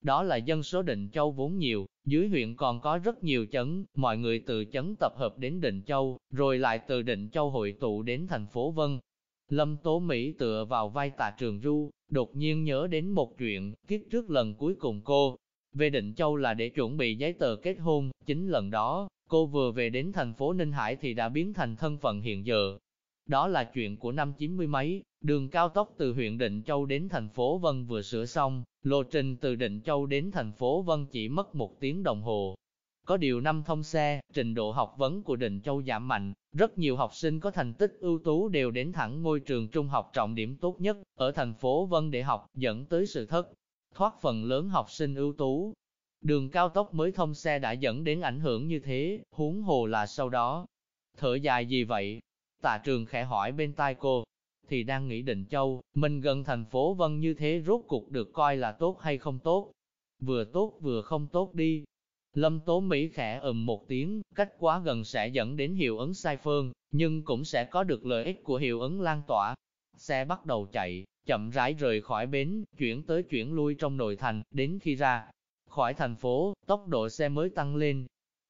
Đó là dân số Định Châu vốn nhiều, dưới huyện còn có rất nhiều chấn, mọi người từ chấn tập hợp đến Định Châu, rồi lại từ Định Châu hội tụ đến thành phố Vân. Lâm Tố Mỹ tựa vào vai Tạ Trường Du, đột nhiên nhớ đến một chuyện, kiếp trước lần cuối cùng cô, về Định Châu là để chuẩn bị giấy tờ kết hôn, chính lần đó, cô vừa về đến thành phố Ninh Hải thì đã biến thành thân phận hiện giờ. Đó là chuyện của năm chín mươi mấy, đường cao tốc từ huyện Định Châu đến thành phố Vân vừa sửa xong, lộ trình từ Định Châu đến thành phố Vân chỉ mất một tiếng đồng hồ. Có điều năm thông xe, trình độ học vấn của Định Châu giảm mạnh, rất nhiều học sinh có thành tích ưu tú đều đến thẳng ngôi trường trung học trọng điểm tốt nhất ở thành phố Vân để học, dẫn tới sự thất thoát phần lớn học sinh ưu tú. Đường cao tốc mới thông xe đã dẫn đến ảnh hưởng như thế, huống hồ là sau đó. Thở dài gì vậy? Tạ trường khẽ hỏi bên tai cô, thì đang nghĩ định châu, mình gần thành phố Vân như thế rốt cuộc được coi là tốt hay không tốt. Vừa tốt vừa không tốt đi. Lâm Tố Mỹ khẽ ừm một tiếng, cách quá gần sẽ dẫn đến hiệu ứng sai phương, nhưng cũng sẽ có được lợi ích của hiệu ứng lan tỏa. Xe bắt đầu chạy, chậm rãi rời khỏi bến, chuyển tới chuyển lui trong nội thành, đến khi ra khỏi thành phố, tốc độ xe mới tăng lên.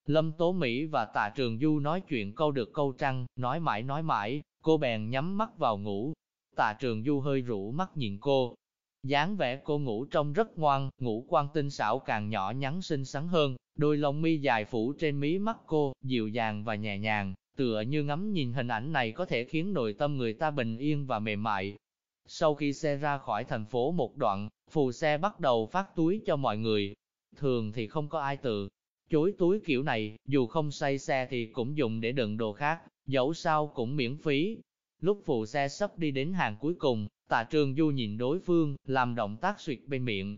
Lâm Tố Mỹ và Tạ Trường Du nói chuyện câu được câu trăng, nói mãi nói mãi, cô bèn nhắm mắt vào ngủ. Tạ Trường Du hơi rũ mắt nhìn cô. dáng vẻ cô ngủ trông rất ngoan, ngủ quan tinh xảo càng nhỏ nhắn xinh xắn hơn, đôi lông mi dài phủ trên mí mắt cô, dịu dàng và nhẹ nhàng, tựa như ngắm nhìn hình ảnh này có thể khiến nội tâm người ta bình yên và mềm mại. Sau khi xe ra khỏi thành phố một đoạn, phù xe bắt đầu phát túi cho mọi người. Thường thì không có ai tự chối túi kiểu này, dù không say xe thì cũng dùng để đựng đồ khác, dẫu sao cũng miễn phí. Lúc phụ xe sắp đi đến hàng cuối cùng, tạ trường du nhìn đối phương, làm động tác suyệt bên miệng.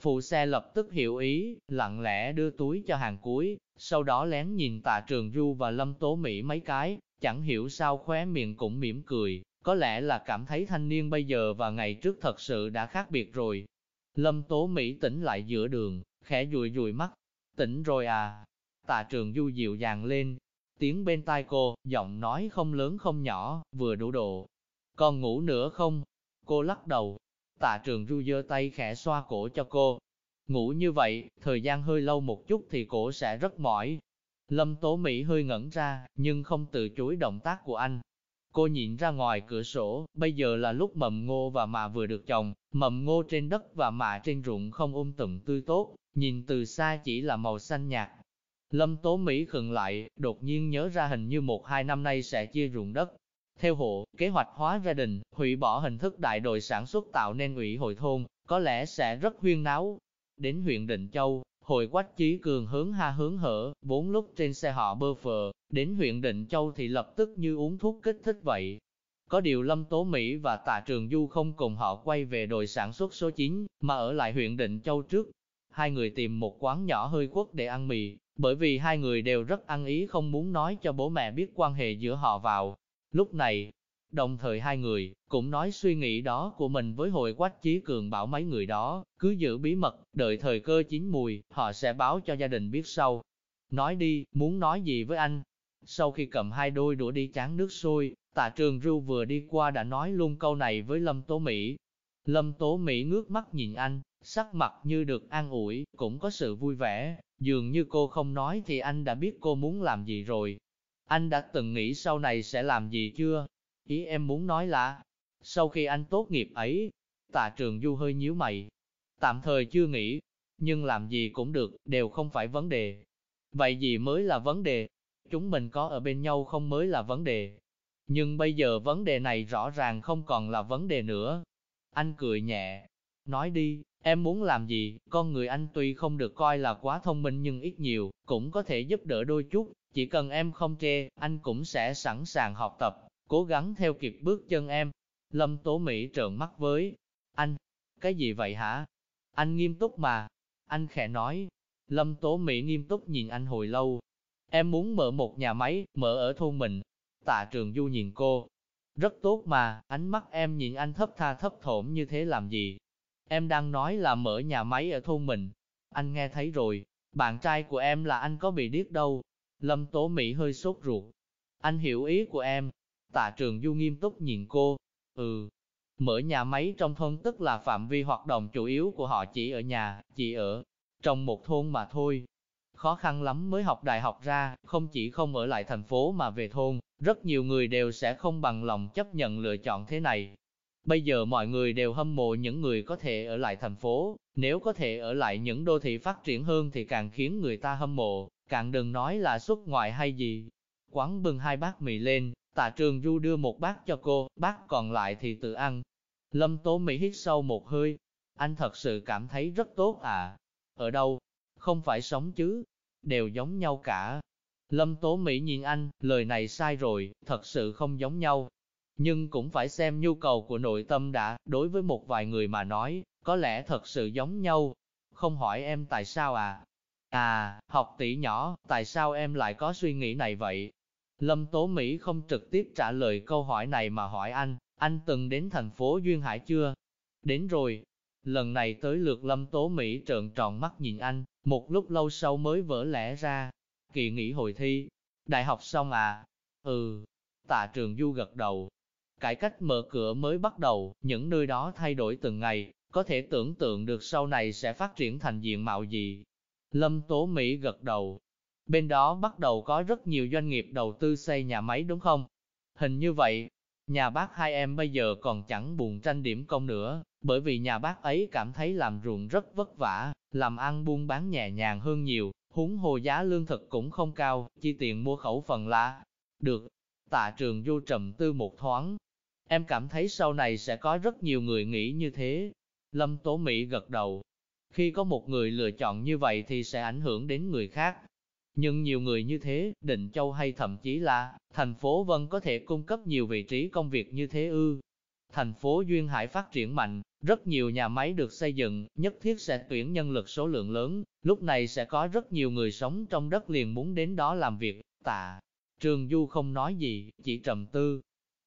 Phụ xe lập tức hiểu ý, lặng lẽ đưa túi cho hàng cuối, sau đó lén nhìn tạ trường du và lâm tố Mỹ mấy cái, chẳng hiểu sao khóe miệng cũng mỉm cười, có lẽ là cảm thấy thanh niên bây giờ và ngày trước thật sự đã khác biệt rồi. Lâm Tố Mỹ tỉnh lại giữa đường, khẽ dùi dùi mắt. Tỉnh rồi à? Tạ trường du dịu dàng lên, tiếng bên tai cô, giọng nói không lớn không nhỏ, vừa đủ độ. Còn ngủ nữa không? Cô lắc đầu. Tạ trường du giơ tay khẽ xoa cổ cho cô. Ngủ như vậy, thời gian hơi lâu một chút thì cổ sẽ rất mỏi. Lâm Tố Mỹ hơi ngẩn ra, nhưng không từ chối động tác của anh, Cô nhìn ra ngoài cửa sổ, bây giờ là lúc mầm ngô và mạ vừa được trồng, mầm ngô trên đất và mạ trên ruộng không um tùm tươi tốt, nhìn từ xa chỉ là màu xanh nhạt. Lâm Tố Mỹ khừng lại, đột nhiên nhớ ra hình như một hai năm nay sẽ chia ruộng đất. Theo hộ, kế hoạch hóa gia đình, hủy bỏ hình thức đại đội sản xuất tạo nên ủy hội thôn, có lẽ sẽ rất huyên náo. Đến huyện Định Châu, Hội quách chí cường hướng ha hướng hở, bốn lúc trên xe họ bơ phờ, đến huyện Định Châu thì lập tức như uống thuốc kích thích vậy. Có điều Lâm Tố Mỹ và Tạ Trường Du không cùng họ quay về đồi sản xuất số 9, mà ở lại huyện Định Châu trước. Hai người tìm một quán nhỏ hơi quất để ăn mì, bởi vì hai người đều rất ăn ý không muốn nói cho bố mẹ biết quan hệ giữa họ vào. Lúc này, Đồng thời hai người cũng nói suy nghĩ đó của mình với hội quách chí cường bảo mấy người đó, cứ giữ bí mật, đợi thời cơ chín mùi, họ sẽ báo cho gia đình biết sau. Nói đi, muốn nói gì với anh? Sau khi cầm hai đôi đũa đi chán nước sôi, tạ trường ru vừa đi qua đã nói luôn câu này với Lâm Tố Mỹ. Lâm Tố Mỹ ngước mắt nhìn anh, sắc mặt như được an ủi, cũng có sự vui vẻ, dường như cô không nói thì anh đã biết cô muốn làm gì rồi. Anh đã từng nghĩ sau này sẽ làm gì chưa? Ý em muốn nói là, sau khi anh tốt nghiệp ấy, tạ trường du hơi nhíu mày. Tạm thời chưa nghĩ, nhưng làm gì cũng được, đều không phải vấn đề. Vậy gì mới là vấn đề? Chúng mình có ở bên nhau không mới là vấn đề. Nhưng bây giờ vấn đề này rõ ràng không còn là vấn đề nữa. Anh cười nhẹ. Nói đi, em muốn làm gì? Con người anh tuy không được coi là quá thông minh nhưng ít nhiều, cũng có thể giúp đỡ đôi chút. Chỉ cần em không chê, anh cũng sẽ sẵn sàng học tập cố gắng theo kịp bước chân em. Lâm Tố Mỹ trợn mắt với anh. Cái gì vậy hả? Anh nghiêm túc mà. Anh khẽ nói. Lâm Tố Mỹ nghiêm túc nhìn anh hồi lâu. Em muốn mở một nhà máy, mở ở thôn mình. Tạ Trường Du nhìn cô. Rất tốt mà, ánh mắt em nhìn anh thấp tha thấp thổm như thế làm gì? Em đang nói là mở nhà máy ở thôn mình. Anh nghe thấy rồi. Bạn trai của em là anh có bị điếc đâu. Lâm Tố Mỹ hơi sốt ruột. Anh hiểu ý của em. Tạ trường du nghiêm túc nhìn cô. Ừ. Mở nhà máy trong thôn tức là phạm vi hoạt động chủ yếu của họ chỉ ở nhà, chỉ ở trong một thôn mà thôi. Khó khăn lắm mới học đại học ra, không chỉ không ở lại thành phố mà về thôn, rất nhiều người đều sẽ không bằng lòng chấp nhận lựa chọn thế này. Bây giờ mọi người đều hâm mộ những người có thể ở lại thành phố, nếu có thể ở lại những đô thị phát triển hơn thì càng khiến người ta hâm mộ, càng đừng nói là xuất ngoại hay gì. Quán bưng hai bát mì lên, tạ trường du đưa một bát cho cô, bát còn lại thì tự ăn. Lâm Tố Mỹ hít sâu một hơi, anh thật sự cảm thấy rất tốt à. Ở đâu? Không phải sống chứ, đều giống nhau cả. Lâm Tố Mỹ nhìn anh, lời này sai rồi, thật sự không giống nhau. Nhưng cũng phải xem nhu cầu của nội tâm đã, đối với một vài người mà nói, có lẽ thật sự giống nhau. Không hỏi em tại sao à? À, học tỷ nhỏ, tại sao em lại có suy nghĩ này vậy? Lâm Tố Mỹ không trực tiếp trả lời câu hỏi này mà hỏi anh, anh từng đến thành phố Duyên Hải chưa? Đến rồi. Lần này tới lượt Lâm Tố Mỹ trợn tròn mắt nhìn anh, một lúc lâu sau mới vỡ lẽ ra. Kỳ nghỉ hồi thi, đại học xong à? Ừ. Tạ trường du gật đầu. Cải cách mở cửa mới bắt đầu, những nơi đó thay đổi từng ngày, có thể tưởng tượng được sau này sẽ phát triển thành diện mạo gì. Lâm Tố Mỹ gật đầu. Bên đó bắt đầu có rất nhiều doanh nghiệp đầu tư xây nhà máy đúng không? Hình như vậy, nhà bác hai em bây giờ còn chẳng buồn tranh điểm công nữa, bởi vì nhà bác ấy cảm thấy làm ruộng rất vất vả, làm ăn buôn bán nhẹ nhàng hơn nhiều, huống hồ giá lương thực cũng không cao, chi tiền mua khẩu phần là được. Tạ trường du trầm tư một thoáng. Em cảm thấy sau này sẽ có rất nhiều người nghĩ như thế. Lâm Tố Mỹ gật đầu. Khi có một người lựa chọn như vậy thì sẽ ảnh hưởng đến người khác. Nhưng nhiều người như thế, Định Châu hay thậm chí là thành phố Vân có thể cung cấp nhiều vị trí công việc như thế ư. Thành phố Duyên Hải phát triển mạnh, rất nhiều nhà máy được xây dựng, nhất thiết sẽ tuyển nhân lực số lượng lớn, lúc này sẽ có rất nhiều người sống trong đất liền muốn đến đó làm việc. Tạ, Trường Du không nói gì, chỉ trầm tư.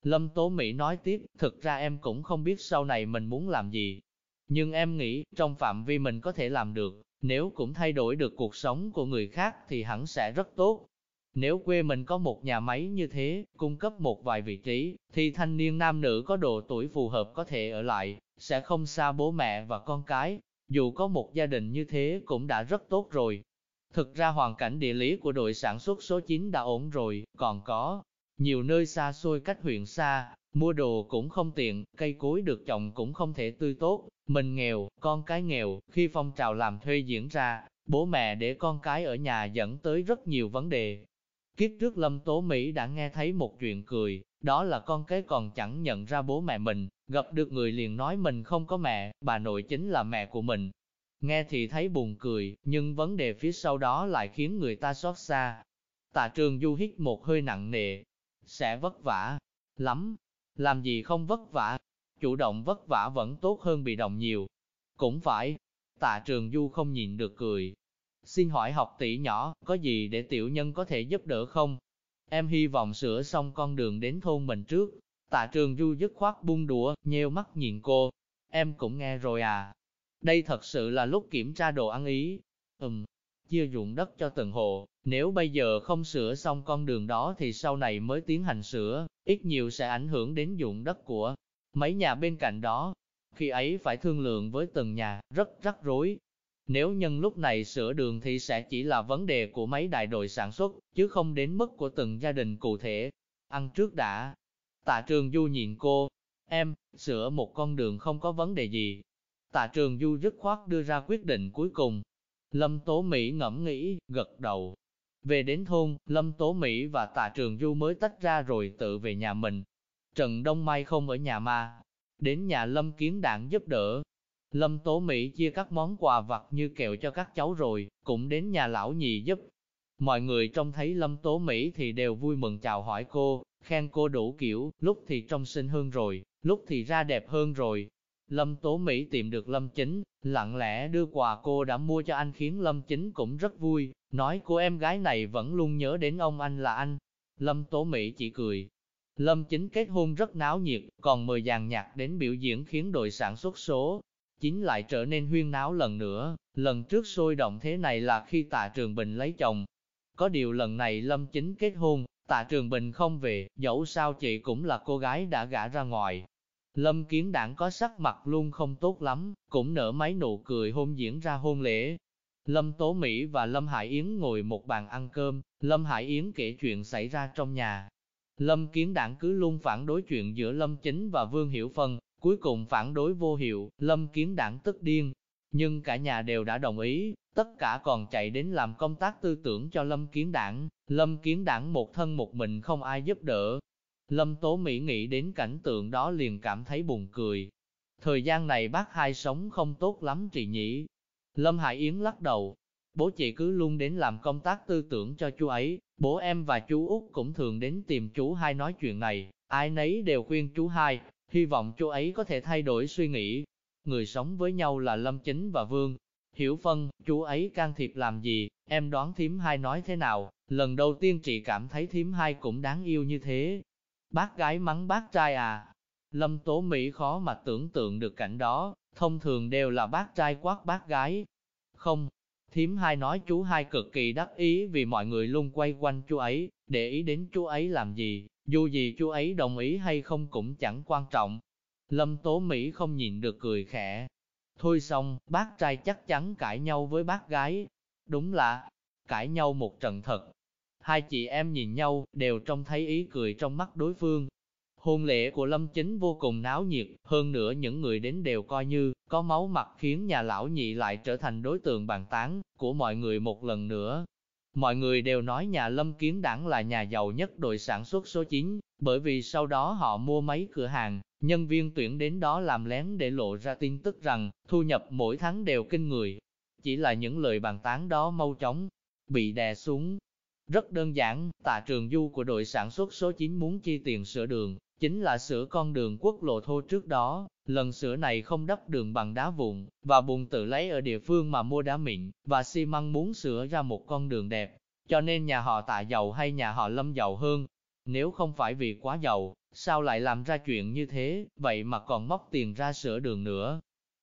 Lâm Tố Mỹ nói tiếp, thực ra em cũng không biết sau này mình muốn làm gì. Nhưng em nghĩ, trong phạm vi mình có thể làm được, nếu cũng thay đổi được cuộc sống của người khác thì hẳn sẽ rất tốt. Nếu quê mình có một nhà máy như thế, cung cấp một vài vị trí, thì thanh niên nam nữ có độ tuổi phù hợp có thể ở lại, sẽ không xa bố mẹ và con cái. Dù có một gia đình như thế cũng đã rất tốt rồi. Thực ra hoàn cảnh địa lý của đội sản xuất số 9 đã ổn rồi, còn có nhiều nơi xa xôi cách huyện xa, mua đồ cũng không tiện, cây cối được trồng cũng không thể tươi tốt, mình nghèo, con cái nghèo, khi phong trào làm thuê diễn ra, bố mẹ để con cái ở nhà dẫn tới rất nhiều vấn đề. Kiếp trước Lâm Tố Mỹ đã nghe thấy một chuyện cười, đó là con cái còn chẳng nhận ra bố mẹ mình, gặp được người liền nói mình không có mẹ, bà nội chính là mẹ của mình. Nghe thì thấy buồn cười, nhưng vấn đề phía sau đó lại khiến người ta xót xa. Tạ trường du hít một hơi nặng nề, sẽ vất vả lắm, làm gì không vất vả, chủ động vất vả vẫn tốt hơn bị động nhiều. Cũng phải, tạ trường du không nhìn được cười. Xin hỏi học tỷ nhỏ, có gì để tiểu nhân có thể giúp đỡ không? Em hy vọng sửa xong con đường đến thôn mình trước. Tạ trường du dứt khoát buông đũa, nheo mắt nhìn cô. Em cũng nghe rồi à. Đây thật sự là lúc kiểm tra đồ ăn ý. Ừm, chia ruộng đất cho từng hộ, nếu bây giờ không sửa xong con đường đó thì sau này mới tiến hành sửa, ít nhiều sẽ ảnh hưởng đến dụng đất của mấy nhà bên cạnh đó. Khi ấy phải thương lượng với từng nhà, rất rắc rối. Nếu nhân lúc này sửa đường thì sẽ chỉ là vấn đề của mấy đại đội sản xuất, chứ không đến mức của từng gia đình cụ thể. Ăn trước đã. Tạ trường du nhìn cô. Em, sửa một con đường không có vấn đề gì. Tạ trường du dứt khoát đưa ra quyết định cuối cùng. Lâm Tố Mỹ ngẫm nghĩ, gật đầu. Về đến thôn, Lâm Tố Mỹ và Tạ Trường Du mới tách ra rồi tự về nhà mình. Trần Đông Mai không ở nhà mà, đến nhà Lâm Kiến Đảng giúp đỡ. Lâm Tố Mỹ chia các món quà vặt như kẹo cho các cháu rồi, cũng đến nhà lão nhị giúp. Mọi người trông thấy Lâm Tố Mỹ thì đều vui mừng chào hỏi cô, khen cô đủ kiểu, lúc thì trông xinh hơn rồi, lúc thì ra đẹp hơn rồi. Lâm Tố Mỹ tìm được Lâm Chính, lặng lẽ đưa quà cô đã mua cho anh khiến Lâm Chính cũng rất vui, nói cô em gái này vẫn luôn nhớ đến ông anh là anh. Lâm Tố Mỹ chỉ cười, Lâm Chính kết hôn rất náo nhiệt, còn mời dàn nhạc đến biểu diễn khiến đội sản xuất số chính lại trở nên huyên náo lần nữa, lần trước sôi động thế này là khi tạ trường bình lấy chồng. Có điều lần này lâm chính kết hôn, tạ trường bình không về, dẫu sao chị cũng là cô gái đã gả ra ngoài. Lâm kiến đảng có sắc mặt luôn không tốt lắm, cũng nở máy nụ cười hôn diễn ra hôn lễ. Lâm Tố Mỹ và Lâm Hải Yến ngồi một bàn ăn cơm, Lâm Hải Yến kể chuyện xảy ra trong nhà. Lâm Kiến Đảng cứ luôn phản đối chuyện giữa Lâm Chính và Vương Hiểu Phân, cuối cùng phản đối vô hiệu, Lâm Kiến Đảng tức điên. Nhưng cả nhà đều đã đồng ý, tất cả còn chạy đến làm công tác tư tưởng cho Lâm Kiến Đảng. Lâm Kiến Đảng một thân một mình không ai giúp đỡ. Lâm Tố Mỹ nghĩ đến cảnh tượng đó liền cảm thấy buồn cười. Thời gian này bác hai sống không tốt lắm chị nhỉ. Lâm Hải Yến lắc đầu. Bố chị cứ luôn đến làm công tác tư tưởng cho chú ấy, bố em và chú Út cũng thường đến tìm chú hai nói chuyện này, ai nấy đều khuyên chú hai, hy vọng chú ấy có thể thay đổi suy nghĩ. Người sống với nhau là Lâm Chính và Vương. Hiểu phân, chú ấy can thiệp làm gì, em đoán thím hai nói thế nào, lần đầu tiên chị cảm thấy thím hai cũng đáng yêu như thế. Bác gái mắng bác trai à? Lâm Tố Mỹ khó mà tưởng tượng được cảnh đó, thông thường đều là bác trai quát bác gái. Không, thím hai nói chú hai cực kỳ đắc ý vì mọi người luôn quay quanh chú ấy, để ý đến chú ấy làm gì, dù gì chú ấy đồng ý hay không cũng chẳng quan trọng. Lâm Tố Mỹ không nhìn được cười khẽ. Thôi xong, bác trai chắc chắn cãi nhau với bác gái. Đúng là, cãi nhau một trận thật. Hai chị em nhìn nhau, đều trông thấy ý cười trong mắt đối phương. Hôn lễ của Lâm Chính vô cùng náo nhiệt, hơn nữa những người đến đều coi như có máu mặt khiến nhà lão nhị lại trở thành đối tượng bàn tán của mọi người một lần nữa. Mọi người đều nói nhà Lâm Kiến Đảng là nhà giàu nhất đội sản xuất số 9, bởi vì sau đó họ mua mấy cửa hàng, nhân viên tuyển đến đó làm lén để lộ ra tin tức rằng thu nhập mỗi tháng đều kinh người. Chỉ là những lời bàn tán đó mau chóng, bị đè xuống. Rất đơn giản, tạ trường du của đội sản xuất số 9 muốn chi tiền sửa đường, chính là sửa con đường quốc lộ thô trước đó, lần sửa này không đắp đường bằng đá vụn, và bùn tự lấy ở địa phương mà mua đá mịn, và xi măng muốn sửa ra một con đường đẹp, cho nên nhà họ tạ giàu hay nhà họ lâm giàu hơn. Nếu không phải vì quá giàu, sao lại làm ra chuyện như thế, vậy mà còn móc tiền ra sửa đường nữa.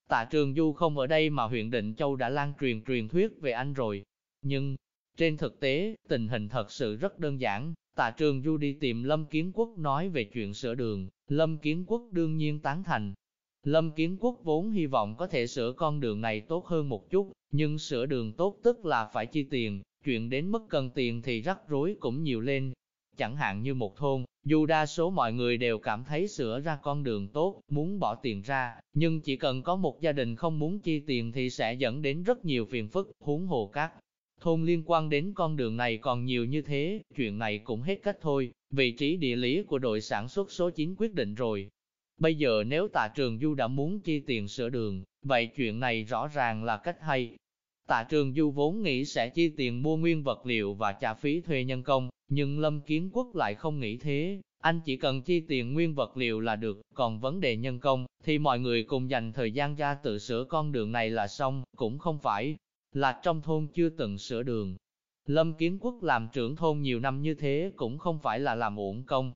Tạ Trường Du không ở đây mà huyện Định Châu đã lan truyền truyền thuyết về anh rồi. Nhưng, trên thực tế, tình hình thật sự rất đơn giản, Tạ Trường Du đi tìm Lâm Kiến Quốc nói về chuyện sửa đường, Lâm Kiến Quốc đương nhiên tán thành. Lâm Kiến Quốc vốn hy vọng có thể sửa con đường này tốt hơn một chút, nhưng sửa đường tốt tức là phải chi tiền, chuyện đến mức cần tiền thì rắc rối cũng nhiều lên. Chẳng hạn như một thôn, dù đa số mọi người đều cảm thấy sửa ra con đường tốt, muốn bỏ tiền ra, nhưng chỉ cần có một gia đình không muốn chi tiền thì sẽ dẫn đến rất nhiều phiền phức, huống hồ các thôn liên quan đến con đường này còn nhiều như thế, chuyện này cũng hết cách thôi, vị trí địa lý của đội sản xuất số 9 quyết định rồi. Bây giờ nếu tạ trường Du đã muốn chi tiền sửa đường, vậy chuyện này rõ ràng là cách hay. Tạ trường Du vốn nghĩ sẽ chi tiền mua nguyên vật liệu và trả phí thuê nhân công, nhưng Lâm Kiến Quốc lại không nghĩ thế, anh chỉ cần chi tiền nguyên vật liệu là được, còn vấn đề nhân công, thì mọi người cùng dành thời gian ra tự sửa con đường này là xong, cũng không phải là trong thôn chưa từng sửa đường. Lâm Kiến Quốc làm trưởng thôn nhiều năm như thế cũng không phải là làm uổng công.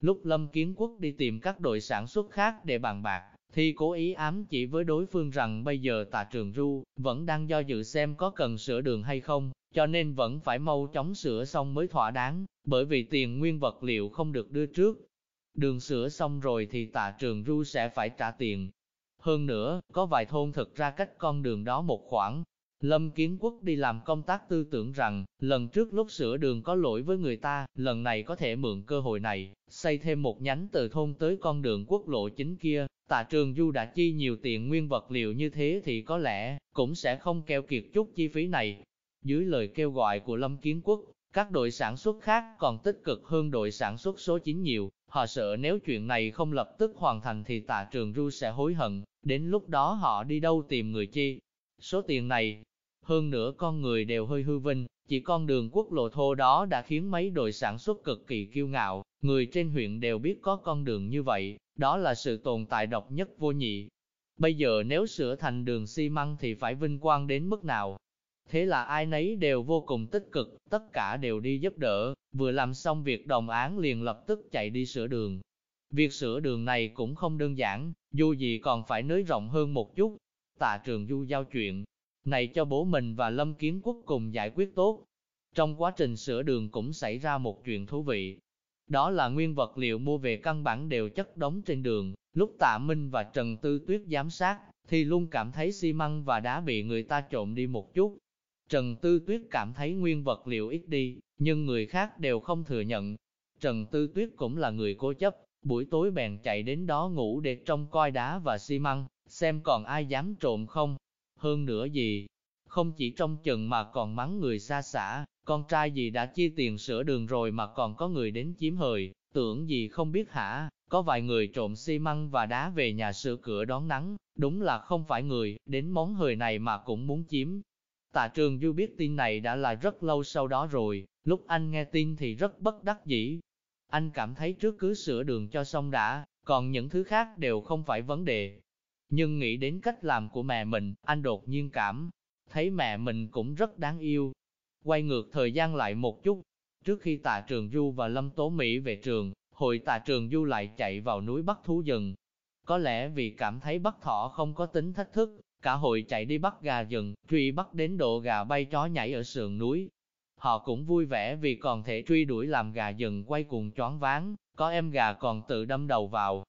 Lúc Lâm Kiến Quốc đi tìm các đội sản xuất khác để bàn bạc, thì cố ý ám chỉ với đối phương rằng bây giờ tạ trường ru vẫn đang do dự xem có cần sửa đường hay không, cho nên vẫn phải mau chóng sửa xong mới thỏa đáng, bởi vì tiền nguyên vật liệu không được đưa trước. Đường sửa xong rồi thì tạ trường ru sẽ phải trả tiền. Hơn nữa, có vài thôn thực ra cách con đường đó một khoảng, Lâm Kiến Quốc đi làm công tác tư tưởng rằng, lần trước lúc sửa đường có lỗi với người ta, lần này có thể mượn cơ hội này, xây thêm một nhánh từ thôn tới con đường quốc lộ chính kia. Tạ Trường Du đã chi nhiều tiền nguyên vật liệu như thế thì có lẽ, cũng sẽ không keo kiệt chút chi phí này. Dưới lời kêu gọi của Lâm Kiến Quốc, các đội sản xuất khác còn tích cực hơn đội sản xuất số 9 nhiều, họ sợ nếu chuyện này không lập tức hoàn thành thì tạ trường Du sẽ hối hận, đến lúc đó họ đi đâu tìm người chi. Số tiền này, hơn nữa con người đều hơi hư vinh, chỉ con đường quốc lộ thô đó đã khiến mấy đội sản xuất cực kỳ kiêu ngạo, người trên huyện đều biết có con đường như vậy, đó là sự tồn tại độc nhất vô nhị. Bây giờ nếu sửa thành đường xi măng thì phải vinh quang đến mức nào? Thế là ai nấy đều vô cùng tích cực, tất cả đều đi giúp đỡ, vừa làm xong việc đồng án liền lập tức chạy đi sửa đường. Việc sửa đường này cũng không đơn giản, dù gì còn phải nới rộng hơn một chút, tạ trường du giao chuyện, này cho bố mình và Lâm Kiến Quốc cùng giải quyết tốt. Trong quá trình sửa đường cũng xảy ra một chuyện thú vị. Đó là nguyên vật liệu mua về căn bản đều chất đóng trên đường, lúc Tạ Minh và Trần Tư Tuyết giám sát, thì luôn cảm thấy xi măng và đá bị người ta trộn đi một chút. Trần Tư Tuyết cảm thấy nguyên vật liệu ít đi, nhưng người khác đều không thừa nhận. Trần Tư Tuyết cũng là người cố chấp, buổi tối bèn chạy đến đó ngủ để trông coi đá và xi măng, xem còn ai dám trộm không. Hơn nữa gì, không chỉ trong chừng mà còn mắng người xa xả, con trai gì đã chi tiền sửa đường rồi mà còn có người đến chiếm hời, tưởng gì không biết hả, có vài người trộm xi măng và đá về nhà sửa cửa đón nắng, đúng là không phải người, đến món hời này mà cũng muốn chiếm. Tạ trường Du biết tin này đã là rất lâu sau đó rồi, lúc anh nghe tin thì rất bất đắc dĩ. Anh cảm thấy trước cứ sửa đường cho xong đã, còn những thứ khác đều không phải vấn đề. Nhưng nghĩ đến cách làm của mẹ mình, anh đột nhiên cảm thấy mẹ mình cũng rất đáng yêu. Quay ngược thời gian lại một chút, trước khi tạ trường Du và Lâm Tố Mỹ về trường, hội tạ trường Du lại chạy vào núi bắt thú rừng. Có lẽ vì cảm thấy bắt thỏ không có tính thách thức, cả hội chạy đi bắt gà rừng, truy bắt đến độ gà bay chó nhảy ở sườn núi. Họ cũng vui vẻ vì còn thể truy đuổi làm gà rừng quay cuồng choáng váng, có em gà còn tự đâm đầu vào.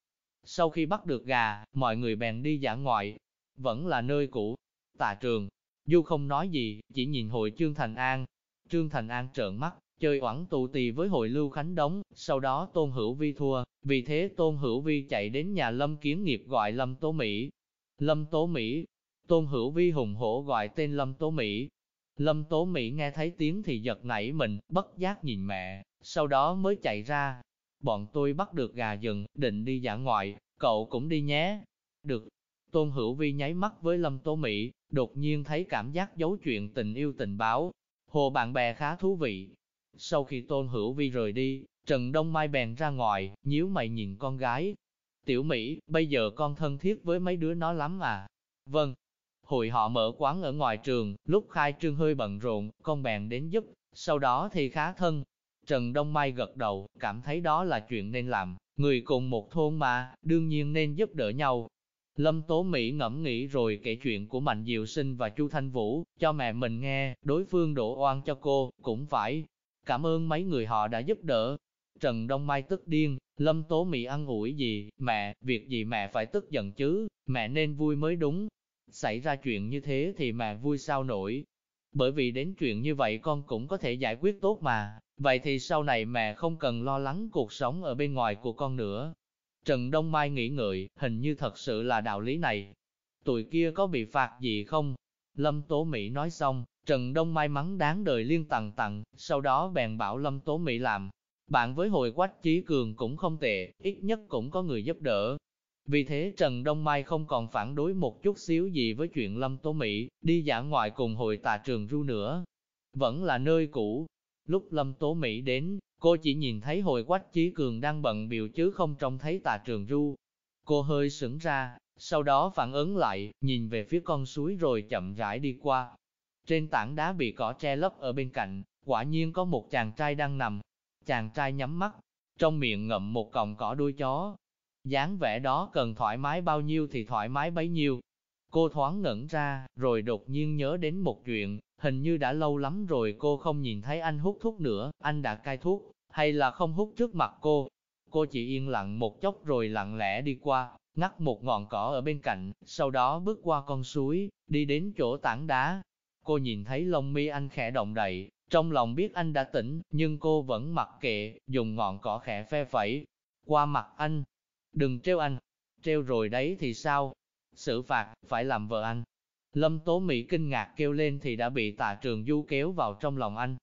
Sau khi bắt được gà, mọi người bèn đi dã ngoại, vẫn là nơi cũ. tà trường, Du không nói gì, chỉ nhìn hội Trương Thành An. Trương Thành An trợn mắt, chơi oẳn tụ tì với hội Lưu Khánh Đống, sau đó Tôn Hữu Vi thua, vì thế Tôn Hữu Vi chạy đến nhà Lâm Kiến Nghiệp gọi Lâm Tố Mỹ. Lâm Tố Mỹ, Tôn Hữu Vi hùng hổ gọi tên Lâm Tố Mỹ. Lâm Tố Mỹ nghe thấy tiếng thì giật nảy mình, bất giác nhìn mẹ, sau đó mới chạy ra. Bọn tôi bắt được gà rừng, định đi dã ngoại, cậu cũng đi nhé. Được. Tôn Hữu Vi nháy mắt với Lâm Tố Mỹ, đột nhiên thấy cảm giác giấu chuyện tình yêu tình báo. Hồ bạn bè khá thú vị. Sau khi Tôn Hữu Vi rời đi, Trần Đông Mai bèn ra ngoài, nhíu mày nhìn con gái. Tiểu Mỹ, bây giờ con thân thiết với mấy đứa nó lắm à? Vâng. hồi họ mở quán ở ngoài trường, lúc khai trương hơi bận rộn, con bèn đến giúp, sau đó thì khá thân. Trần Đông Mai gật đầu, cảm thấy đó là chuyện nên làm, người cùng một thôn mà, đương nhiên nên giúp đỡ nhau. Lâm Tố Mỹ ngẫm nghĩ rồi kể chuyện của Mạnh Diệu Sinh và Chu Thanh Vũ, cho mẹ mình nghe, đối phương đổ oan cho cô, cũng phải. Cảm ơn mấy người họ đã giúp đỡ. Trần Đông Mai tức điên, Lâm Tố Mỹ ăn ủi gì, mẹ, việc gì mẹ phải tức giận chứ, mẹ nên vui mới đúng. Xảy ra chuyện như thế thì mẹ vui sao nổi. Bởi vì đến chuyện như vậy con cũng có thể giải quyết tốt mà, vậy thì sau này mẹ không cần lo lắng cuộc sống ở bên ngoài của con nữa. Trần Đông Mai nghĩ ngợi, hình như thật sự là đạo lý này. Tụi kia có bị phạt gì không? Lâm Tố Mỹ nói xong, Trần Đông Mai mắng đáng đời liên tặng tặng, sau đó bèn bảo Lâm Tố Mỹ làm. Bạn với hội quách Chí cường cũng không tệ, ít nhất cũng có người giúp đỡ. Vì thế Trần Đông Mai không còn phản đối một chút xíu gì với chuyện Lâm Tố Mỹ, đi giả ngoại cùng hội tà trường ru nữa. Vẫn là nơi cũ. Lúc Lâm Tố Mỹ đến, Cô chỉ nhìn thấy hồi quách chí cường đang bận biểu chứ không trông thấy tà trường ru. Cô hơi sững ra, sau đó phản ứng lại, nhìn về phía con suối rồi chậm rãi đi qua. Trên tảng đá bị cỏ che lấp ở bên cạnh, quả nhiên có một chàng trai đang nằm. Chàng trai nhắm mắt, trong miệng ngậm một cọng cỏ đuôi chó dáng vẻ đó cần thoải mái bao nhiêu thì thoải mái bấy nhiêu. Cô thoáng ngẩn ra, rồi đột nhiên nhớ đến một chuyện, hình như đã lâu lắm rồi cô không nhìn thấy anh hút thuốc nữa, anh đã cai thuốc, hay là không hút trước mặt cô. Cô chỉ yên lặng một chốc rồi lặng lẽ đi qua, ngắt một ngọn cỏ ở bên cạnh, sau đó bước qua con suối, đi đến chỗ tảng đá. Cô nhìn thấy lông mi anh khẽ động đậy, trong lòng biết anh đã tỉnh, nhưng cô vẫn mặc kệ, dùng ngọn cỏ khẽ phe phẩy, qua mặt anh. Đừng treo anh, treo rồi đấy thì sao? xử phạt, phải làm vợ anh. Lâm Tố Mỹ kinh ngạc kêu lên thì đã bị tạ trường du kéo vào trong lòng anh.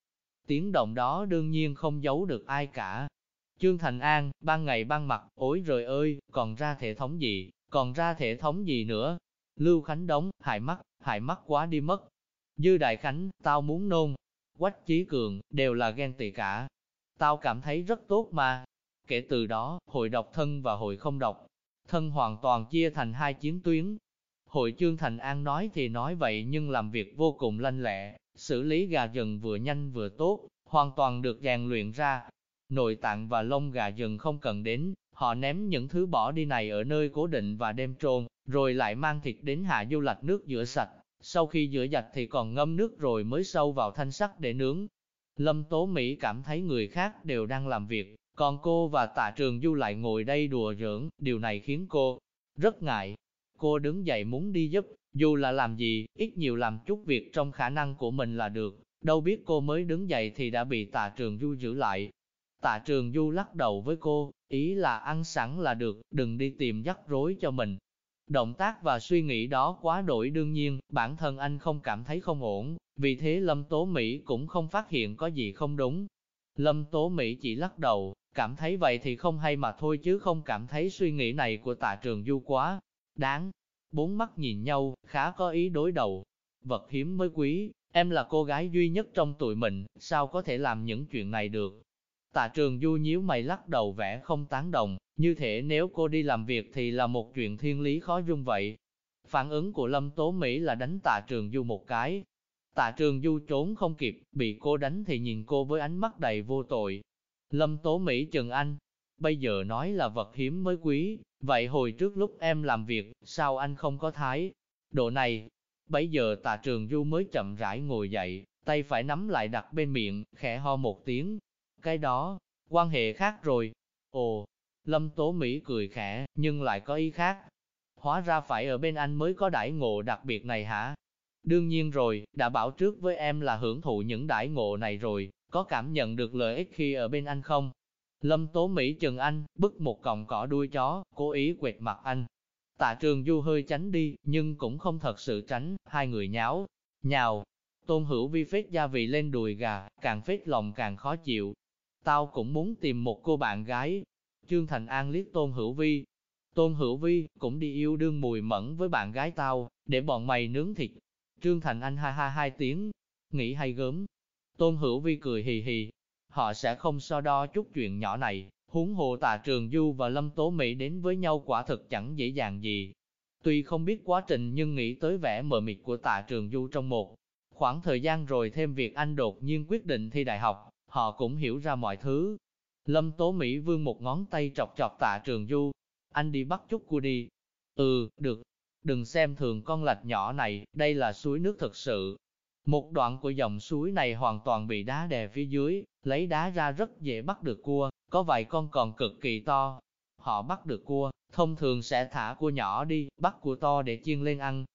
Tiếng động đó đương nhiên không giấu được ai cả. Trương Thành An, ban ngày ban mặt, ối rồi ơi, còn ra thể thống gì, còn ra thể thống gì nữa. Lưu Khánh Đống, hại mắt, hại mắt quá đi mất. Dư Đại Khánh, tao muốn nôn. Quách Chí Cường, đều là ghen tị cả. Tao cảm thấy rất tốt mà. Kể từ đó, hội độc thân và hội không độc, thân hoàn toàn chia thành hai chiến tuyến. Hội Trương Thành An nói thì nói vậy nhưng làm việc vô cùng lanh lẹ, xử lý gà rừng vừa nhanh vừa tốt, hoàn toàn được rèn luyện ra. Nội tạng và lông gà rừng không cần đến, họ ném những thứ bỏ đi này ở nơi cố định và đem trôn, rồi lại mang thịt đến hạ du lạch nước rửa sạch, sau khi rửa sạch thì còn ngâm nước rồi mới sâu vào thanh sắt để nướng. Lâm Tố Mỹ cảm thấy người khác đều đang làm việc, còn cô và tạ trường du lại ngồi đây đùa giỡn, điều này khiến cô rất ngại. Cô đứng dậy muốn đi giúp, dù là làm gì, ít nhiều làm chút việc trong khả năng của mình là được, đâu biết cô mới đứng dậy thì đã bị tạ trường du giữ lại. Tạ trường du lắc đầu với cô, ý là ăn sẵn là được, đừng đi tìm rắc rối cho mình. Động tác và suy nghĩ đó quá đổi đương nhiên, bản thân anh không cảm thấy không ổn, vì thế Lâm Tố Mỹ cũng không phát hiện có gì không đúng. Lâm Tố Mỹ chỉ lắc đầu, cảm thấy vậy thì không hay mà thôi chứ không cảm thấy suy nghĩ này của tạ trường du quá. Đáng, bốn mắt nhìn nhau, khá có ý đối đầu. Vật hiếm mới quý, em là cô gái duy nhất trong tụi mình, sao có thể làm những chuyện này được. Tạ trường du nhíu mày lắc đầu vẻ không tán đồng, như thể nếu cô đi làm việc thì là một chuyện thiên lý khó dung vậy. Phản ứng của Lâm Tố Mỹ là đánh tạ trường du một cái. Tạ trường du trốn không kịp, bị cô đánh thì nhìn cô với ánh mắt đầy vô tội. Lâm Tố Mỹ Trần anh, bây giờ nói là vật hiếm mới quý, vậy hồi trước lúc em làm việc, sao anh không có thái? Độ này, bây giờ tạ trường du mới chậm rãi ngồi dậy, tay phải nắm lại đặt bên miệng, khẽ ho một tiếng. Cái đó, quan hệ khác rồi. Ồ, Lâm Tố Mỹ cười khẽ, nhưng lại có ý khác. Hóa ra phải ở bên anh mới có đãi ngộ đặc biệt này hả? Đương nhiên rồi, đã bảo trước với em là hưởng thụ những đãi ngộ này rồi, có cảm nhận được lợi ích khi ở bên anh không? Lâm Tố Mỹ chừng anh, bức một cọng cỏ đuôi chó, cố ý quẹt mặt anh. Tạ trường du hơi tránh đi, nhưng cũng không thật sự tránh, hai người nháo, nhào. Tôn hữu vi phết gia vị lên đùi gà, càng phết lòng càng khó chịu. Tao cũng muốn tìm một cô bạn gái. Trương Thành An liếc Tôn hữu vi. Tôn hữu vi cũng đi yêu đương mùi mẫn với bạn gái tao, để bọn mày nướng thịt. Trương Thành Anh ha ha hai tiếng, nghĩ hay gớm. Tôn hữu vi cười hì hì, họ sẽ không so đo chút chuyện nhỏ này, huống hồ tạ trường du và lâm tố Mỹ đến với nhau quả thực chẳng dễ dàng gì. Tuy không biết quá trình nhưng nghĩ tới vẻ mờ mịt của tạ trường du trong một khoảng thời gian rồi thêm việc anh đột nhiên quyết định thi đại học, họ cũng hiểu ra mọi thứ. Lâm Tố Mỹ vương một ngón tay chọc chọc tạ trường du, anh đi bắt chút cua đi. Ừ, được, đừng xem thường con lạch nhỏ này, đây là suối nước thực sự, một đoạn của dòng suối này hoàn toàn bị đá đè phía dưới, lấy đá ra rất dễ bắt được cua, có vài con còn cực kỳ to. Họ bắt được cua, thông thường sẽ thả cua nhỏ đi, bắt cua to để chiên lên ăn.